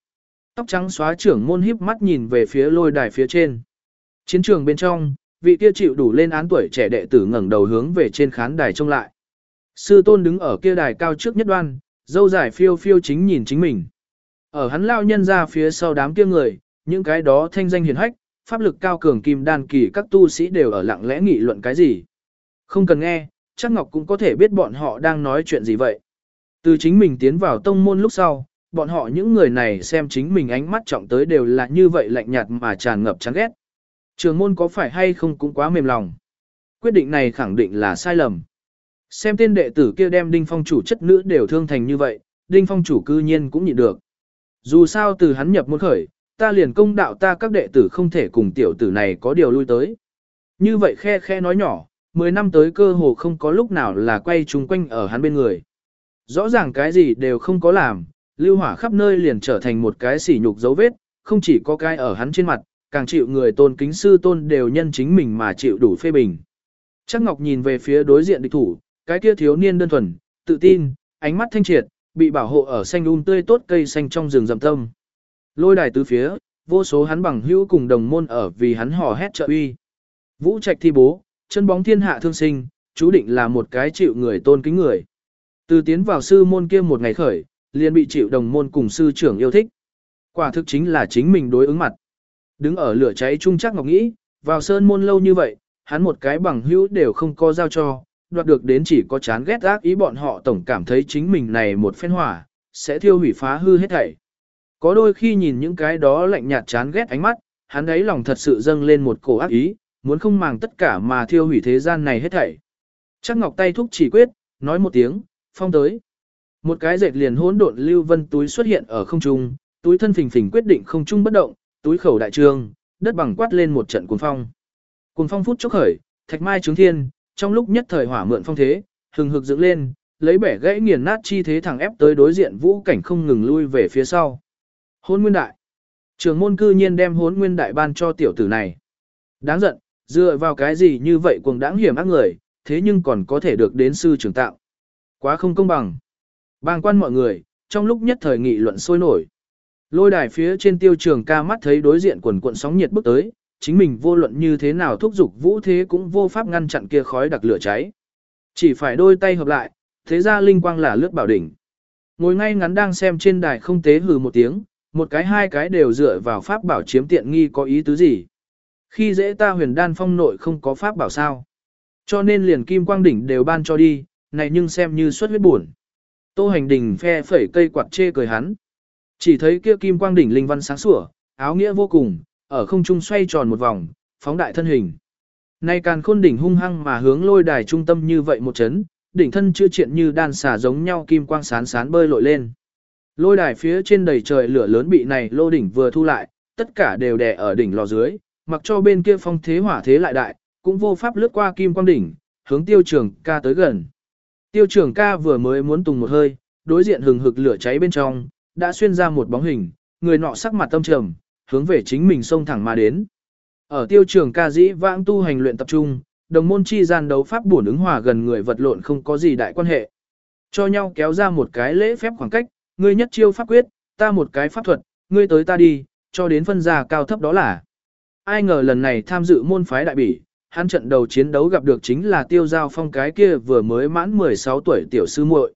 Tóc trắng xóa trưởng môn híp mắt nhìn về phía lôi đài phía trên. Chiến trường bên trong, vị kia chịu đủ lên án tuổi trẻ đệ tử ngẩng đầu hướng về trên khán đài trông lại. Sư tôn đứng ở kia đài cao trước nhất đoan, dâu dài phiêu phiêu chính nhìn chính mình. Ở hắn lao nhân ra phía sau đám kia người, những cái đó thanh danh hiển hách, pháp lực cao cường kim đan kỳ các tu sĩ đều ở lặng lẽ nghị luận cái gì. Không cần nghe, chắc Ngọc cũng có thể biết bọn họ đang nói chuyện gì vậy. Từ chính mình tiến vào tông môn lúc sau, bọn họ những người này xem chính mình ánh mắt trọng tới đều là như vậy lạnh nhạt mà tràn ngập chán ghét. Trường môn có phải hay không cũng quá mềm lòng. Quyết định này khẳng định là sai lầm. Xem tên đệ tử kia đem đinh phong chủ chất nữ đều thương thành như vậy, đinh phong chủ cư nhiên cũng nhịn được. Dù sao từ hắn nhập môn khởi, ta liền công đạo ta các đệ tử không thể cùng tiểu tử này có điều lui tới. Như vậy khe khe nói nhỏ, 10 năm tới cơ hồ không có lúc nào là quay chung quanh ở hắn bên người. Rõ ràng cái gì đều không có làm, lưu hỏa khắp nơi liền trở thành một cái sỉ nhục dấu vết, không chỉ có cái ở hắn trên mặt, càng chịu người tôn kính sư tôn đều nhân chính mình mà chịu đủ phê bình. Chắc Ngọc nhìn về phía đối diện địch thủ, cái kia thiếu niên đơn thuần, tự tin, ánh mắt thanh triệt, bị bảo hộ ở xanh un tươi tốt cây xanh trong rừng rậm tâm. Lôi đài tứ phía, vô số hắn bằng hữu cùng đồng môn ở vì hắn hò hét trợ uy. Vũ Trạch thi bố, chân bóng thiên hạ thương sinh, chú định là một cái chịu người tôn kính người. Từ tiến vào sư môn kia một ngày khởi, liền bị chịu đồng môn cùng sư trưởng yêu thích. Quả thực chính là chính mình đối ứng mặt. Đứng ở lửa cháy trung chắc ngọc nghĩ, vào sơn môn lâu như vậy, hắn một cái bằng hữu đều không có giao cho, đoạt được đến chỉ có chán ghét ác ý bọn họ tổng cảm thấy chính mình này một phen hỏa, sẽ thiêu hủy phá hư hết thảy. Có đôi khi nhìn những cái đó lạnh nhạt chán ghét ánh mắt, hắn ấy lòng thật sự dâng lên một cổ ác ý, muốn không màng tất cả mà thiêu hủy thế gian này hết thảy. Chắc ngọc tay thúc chỉ quyết, nói một tiếng, phong tới. Một cái dệt liền hỗn độn lưu vân túi xuất hiện ở không trung, túi thân phình phình quyết định không trung bất động, túi khẩu đại trương, đất bằng quát lên một trận cuồng phong. Cuồng phong phút chốc khởi, thạch mai trướng thiên, trong lúc nhất thời hỏa mượn phong thế, hừng hực dựng lên, lấy bẻ gãy nghiền nát chi thế thẳng ép tới đối diện vũ cảnh không ngừng lui về phía sau. Hôn nguyên đại. Trường môn cư nhiên đem hôn nguyên đại ban cho tiểu tử này. Đáng giận, dựa vào cái gì như vậy cuồng đáng hiểm ác người, thế nhưng còn có thể được đến sư trưởng tạo. Quá không công bằng. Bang quan mọi người, trong lúc nhất thời nghị luận sôi nổi. Lôi đài phía trên tiêu trường ca mắt thấy đối diện quần cuộn sóng nhiệt bước tới, chính mình vô luận như thế nào thúc giục vũ thế cũng vô pháp ngăn chặn kia khói đặc lửa cháy. Chỉ phải đôi tay hợp lại, thế ra linh quang là lướt bảo đỉnh. Ngồi ngay ngắn đang xem trên đài không tế hừ một tiếng, một cái hai cái đều dựa vào pháp bảo chiếm tiện nghi có ý tứ gì. Khi dễ ta huyền đan phong nội không có pháp bảo sao. Cho nên liền kim quang đỉnh đều ban cho đi, này nhưng xem như xuất huyết buồn. Tô hành đình phe phẩy cây quạt chê cười hắn. Chỉ thấy kia kim quang đỉnh linh văn sáng sủa, áo nghĩa vô cùng, ở không trung xoay tròn một vòng, phóng đại thân hình. Nay càn khôn đỉnh hung hăng mà hướng lôi đài trung tâm như vậy một chấn, đỉnh thân chưa triện như đan xả giống nhau kim quang sán sán bơi lội lên. Lôi đài phía trên đầy trời lửa lớn bị này lô đỉnh vừa thu lại, tất cả đều đè ở đỉnh lò dưới, mặc cho bên kia phong thế hỏa thế lại đại, cũng vô pháp lướt qua kim quang đỉnh, hướng tiêu trường ca tới gần. Tiêu trường ca vừa mới muốn tùng một hơi, đối diện hừng hực lửa cháy bên trong, đã xuyên ra một bóng hình, người nọ sắc mặt tâm trầm, hướng về chính mình xông thẳng mà đến. Ở tiêu trường ca dĩ vãng tu hành luyện tập trung, đồng môn chi gian đấu pháp bổn ứng hòa gần người vật lộn không có gì đại quan hệ. Cho nhau kéo ra một cái lễ phép khoảng cách, ngươi nhất chiêu pháp quyết, ta một cái pháp thuật, ngươi tới ta đi, cho đến phân ra cao thấp đó là. Ai ngờ lần này tham dự môn phái đại bỉ, hắn trận đầu chiến đấu gặp được chính là tiêu giao phong cái kia vừa mới mãn 16 tuổi tiểu sư muội.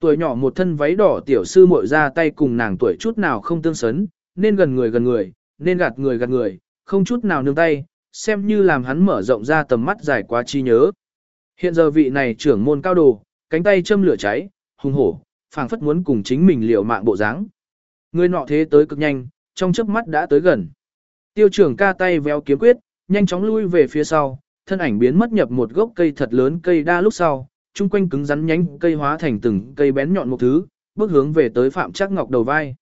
Tuổi nhỏ một thân váy đỏ tiểu sư muội ra tay cùng nàng tuổi chút nào không tương xứng, nên gần người gần người, nên gạt người gạt người, không chút nào nương tay, xem như làm hắn mở rộng ra tầm mắt dài quá chi nhớ. Hiện giờ vị này trưởng môn cao đồ, cánh tay châm lửa cháy, hung hổ, phảng phất muốn cùng chính mình liều mạng bộ dáng. Người nọ thế tới cực nhanh, trong chớp mắt đã tới gần. Tiêu trưởng ca tay véo kiếm quyết, nhanh chóng lui về phía sau, thân ảnh biến mất nhập một gốc cây thật lớn cây đa lúc sau, chung quanh cứng rắn nhánh cây hóa thành từng cây bén nhọn một thứ, bước hướng về tới Phạm Trác Ngọc đầu vai.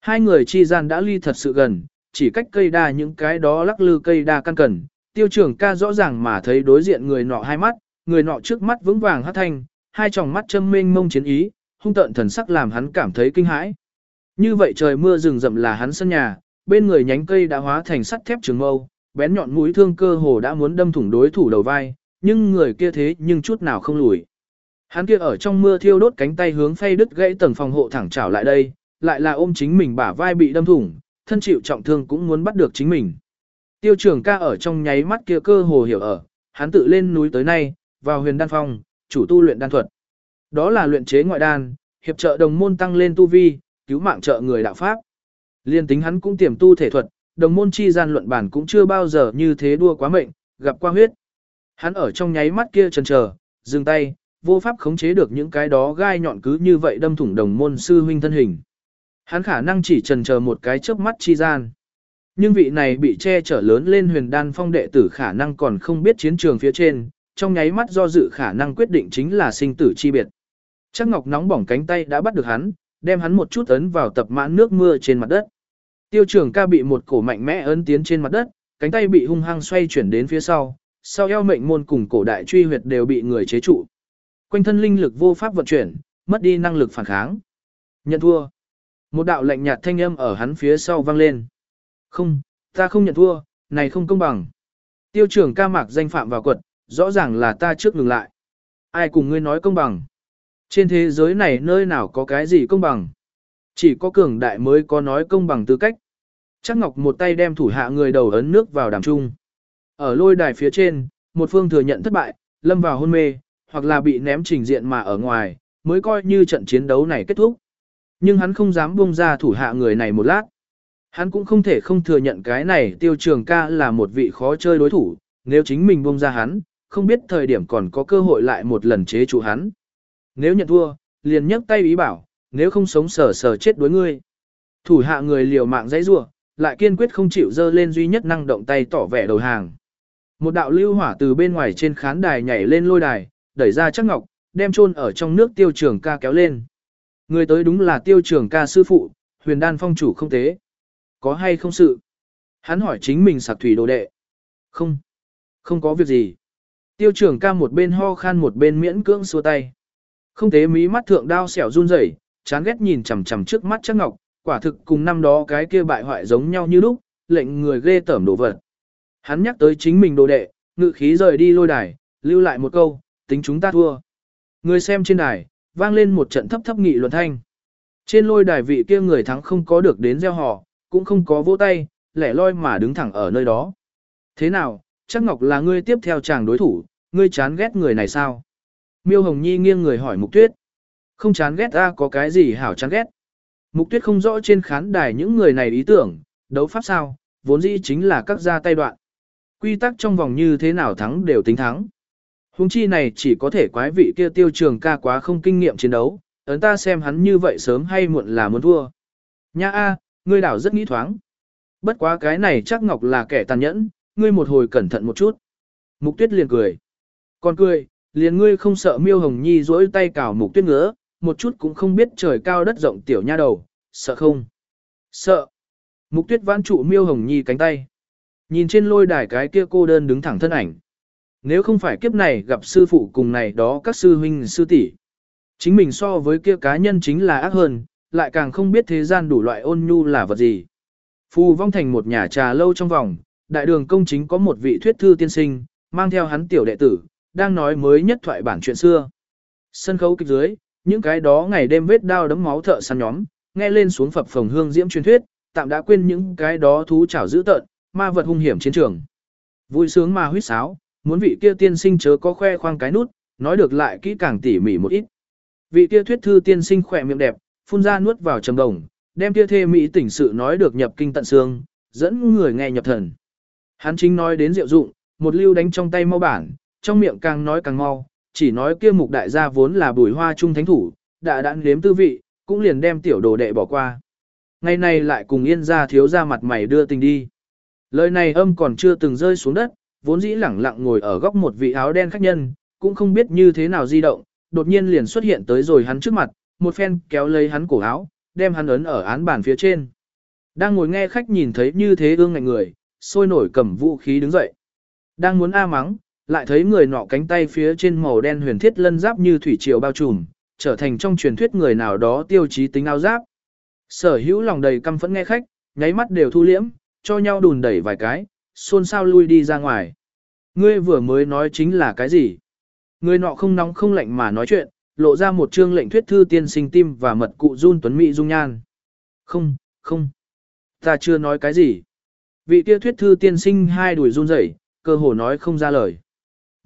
Hai người chi gian đã ly thật sự gần, chỉ cách cây đa những cái đó lắc lư cây đa căn cần. Tiêu trưởng ca rõ ràng mà thấy đối diện người nọ hai mắt, người nọ trước mắt vững vàng hát thanh, hai tròng mắt châm mênh mông chiến ý, hung tợn thần sắc làm hắn cảm thấy kinh hãi. Như vậy trời mưa rừng rậm là hắn sân nhà, bên người nhánh cây đã hóa thành sắt thép trường mâu, bén nhọn mũi thương cơ hồ đã muốn đâm thủng đối thủ đầu vai, nhưng người kia thế nhưng chút nào không lùi. Hắn kia ở trong mưa thiêu đốt cánh tay hướng phay đứt gãy tầng phòng hộ thẳng trảo lại đây, lại là ôm chính mình bả vai bị đâm thủng, thân chịu trọng thương cũng muốn bắt được chính mình. Tiêu trưởng ca ở trong nháy mắt kia cơ hồ hiểu ở, hắn tự lên núi tới nay, vào huyền đan phong, chủ tu luyện đan thuật. Đó là luyện chế ngoại đan, hiệp trợ đồng môn tăng lên tu vi, cứu mạng trợ người đạo pháp. Liên tính hắn cũng tiềm tu thể thuật, đồng môn chi gian luận bản cũng chưa bao giờ như thế đua quá mệnh, gặp qua huyết. Hắn ở trong nháy mắt kia chần chờ, dừng tay, vô pháp khống chế được những cái đó gai nhọn cứ như vậy đâm thủng đồng môn sư huynh thân hình. Hắn khả năng chỉ trần chờ một cái chớp mắt chi gian. Nhưng vị này bị che chở lớn lên huyền đan phong đệ tử khả năng còn không biết chiến trường phía trên, trong nháy mắt do dự khả năng quyết định chính là sinh tử chi biệt. Chắc ngọc nóng bỏng cánh tay đã bắt được hắn, đem hắn một chút ấn vào tập mãn nước mưa trên mặt đất. Tiêu trưởng ca bị một cổ mạnh mẽ ấn tiến trên mặt đất, cánh tay bị hung hăng xoay chuyển đến phía sau, sau eo mệnh môn cùng cổ đại truy huyệt đều bị người chế trụ. Quanh thân linh lực vô pháp vận chuyển, mất đi năng lực phản kháng. Nhận thua. Một đạo lạnh nhạt thanh âm ở hắn phía sau vang lên. Không, ta không nhận thua, này không công bằng. Tiêu trưởng ca mạc danh phạm vào quật, rõ ràng là ta trước ngừng lại. Ai cùng ngươi nói công bằng? Trên thế giới này nơi nào có cái gì công bằng? Chỉ có cường đại mới có nói công bằng tư cách. Chắc Ngọc một tay đem thủ hạ người đầu ấn nước vào đàm trung. Ở lôi đài phía trên, một phương thừa nhận thất bại, lâm vào hôn mê, hoặc là bị ném trình diện mà ở ngoài, mới coi như trận chiến đấu này kết thúc. Nhưng hắn không dám buông ra thủ hạ người này một lát. Hắn cũng không thể không thừa nhận cái này tiêu trường ca là một vị khó chơi đối thủ, nếu chính mình buông ra hắn, không biết thời điểm còn có cơ hội lại một lần chế trụ hắn. Nếu nhận thua, liền nhấc tay ý bảo, nếu không sống sờ sờ chết đối ngươi. Thủ hạ người liều mạng dãy rủa, lại kiên quyết không chịu dơ lên duy nhất năng động tay tỏ vẻ đầu hàng. Một đạo lưu hỏa từ bên ngoài trên khán đài nhảy lên lôi đài, đẩy ra chắc ngọc, đem chôn ở trong nước tiêu trường ca kéo lên. Người tới đúng là tiêu trường ca sư phụ, huyền đan phong chủ không tế. Có hay không sự? Hắn hỏi chính mình sạc thủy đồ đệ. Không. Không có việc gì. Tiêu trường ca một bên ho khan một bên miễn cưỡng xua tay. Không tế mí mắt thượng đao xẻo run rẩy, chán ghét nhìn chằm chằm trước mắt chắc ngọc, quả thực cùng năm đó cái kia bại hoại giống nhau như lúc, lệnh người ghê tởm đổ vật. Hắn nhắc tới chính mình đồ đệ, ngự khí rời đi lôi đài, lưu lại một câu, tính chúng ta thua. Người xem trên đài, vang lên một trận thấp thấp nghị luận thanh. Trên lôi đài vị kia người thắng không có được đến gieo họ, cũng không có vỗ tay, lẻ loi mà đứng thẳng ở nơi đó. Thế nào, chắc Ngọc là ngươi tiếp theo chàng đối thủ, ngươi chán ghét người này sao? Miêu Hồng Nhi nghiêng người hỏi Mục Tuyết. Không chán ghét ta có cái gì hảo chán ghét. Mục Tuyết không rõ trên khán đài những người này ý tưởng, đấu pháp sao, vốn dĩ chính là các gia tay đoạn. Quy tắc trong vòng như thế nào thắng đều tính thắng. Hùng chi này chỉ có thể quái vị kia tiêu trường ca quá không kinh nghiệm chiến đấu, ấn ta xem hắn như vậy sớm hay muộn là muốn thua. Nha a, ngươi đảo rất nghĩ thoáng. Bất quá cái này chắc Ngọc là kẻ tàn nhẫn, ngươi một hồi cẩn thận một chút. Mục tuyết liền cười. Còn cười, liền ngươi không sợ miêu hồng nhi dỗi tay cào mục tuyết ngứa, một chút cũng không biết trời cao đất rộng tiểu nha đầu, sợ không? Sợ. Mục tuyết vãn trụ miêu hồng nhi cánh tay. Nhìn trên lôi đài cái kia cô đơn đứng thẳng thân ảnh. Nếu không phải kiếp này gặp sư phụ cùng này đó các sư huynh sư tỷ, Chính mình so với kia cá nhân chính là ác hơn, lại càng không biết thế gian đủ loại ôn nhu là vật gì. Phù vong thành một nhà trà lâu trong vòng, đại đường công chính có một vị thuyết thư tiên sinh, mang theo hắn tiểu đệ tử, đang nói mới nhất thoại bản chuyện xưa. Sân khấu kịch dưới, những cái đó ngày đêm vết đao đấm máu thợ săn nhóm, nghe lên xuống phập phồng hương diễm truyền thuyết, tạm đã quên những cái đó thú chảo dữ tợn, ma vật hung hiểm chiến trường. Vui sướng mà huýt sáo, muốn vị kia tiên sinh chớ có khoe khoang cái nút, nói được lại kỹ càng tỉ mỉ một ít. Vị kia thuyết thư tiên sinh khỏe miệng đẹp, phun ra nuốt vào trầm đồng, đem kia thê mỹ tỉnh sự nói được nhập kinh tận xương, dẫn người nghe nhập thần. Hắn chính nói đến diệu dụng, một lưu đánh trong tay mau bản, trong miệng càng nói càng mau, chỉ nói kia mục đại gia vốn là bùi hoa trung thánh thủ, đã đã nếm tư vị, cũng liền đem tiểu đồ đệ bỏ qua. Ngày này lại cùng yên gia thiếu ra mặt mày đưa tình đi. Lời này âm còn chưa từng rơi xuống đất, vốn dĩ lẳng lặng ngồi ở góc một vị áo đen khách nhân, cũng không biết như thế nào di động, đột nhiên liền xuất hiện tới rồi hắn trước mặt, một phen kéo lấy hắn cổ áo, đem hắn ấn ở án bàn phía trên. Đang ngồi nghe khách nhìn thấy như thế ương ngạnh người, sôi nổi cầm vũ khí đứng dậy. Đang muốn a mắng, lại thấy người nọ cánh tay phía trên màu đen huyền thiết lân giáp như thủy triều bao trùm, trở thành trong truyền thuyết người nào đó tiêu chí tính áo giáp. Sở hữu lòng đầy căm phẫn nghe khách, nháy mắt đều thu liễm, cho nhau đùn đẩy vài cái, xôn xao lui đi ra ngoài. Ngươi vừa mới nói chính là cái gì? Người nọ không nóng không lạnh mà nói chuyện, lộ ra một chương lệnh thuyết thư tiên sinh tim và mật cụ run tuấn mỹ dung nhan. Không, không. Ta chưa nói cái gì. Vị kia thuyết thư tiên sinh hai đuổi run rẩy, cơ hồ nói không ra lời.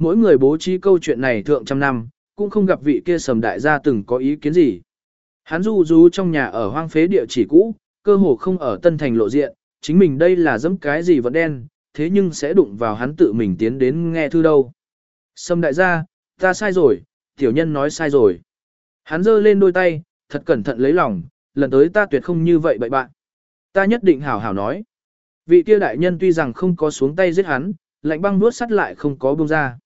Mỗi người bố trí câu chuyện này thượng trăm năm, cũng không gặp vị kia sầm đại gia từng có ý kiến gì. Hắn du du trong nhà ở hoang phế địa chỉ cũ, cơ hồ không ở tân thành lộ diện, chính mình đây là dẫm cái gì vẫn đen, thế nhưng sẽ đụng vào hắn tự mình tiến đến nghe thư đâu. Sầm đại gia, ta sai rồi, tiểu nhân nói sai rồi. Hắn giơ lên đôi tay, thật cẩn thận lấy lòng, lần tới ta tuyệt không như vậy bậy bạn. Ta nhất định hảo hảo nói. Vị kia đại nhân tuy rằng không có xuống tay giết hắn, lạnh băng nuốt sắt lại không có buông ra.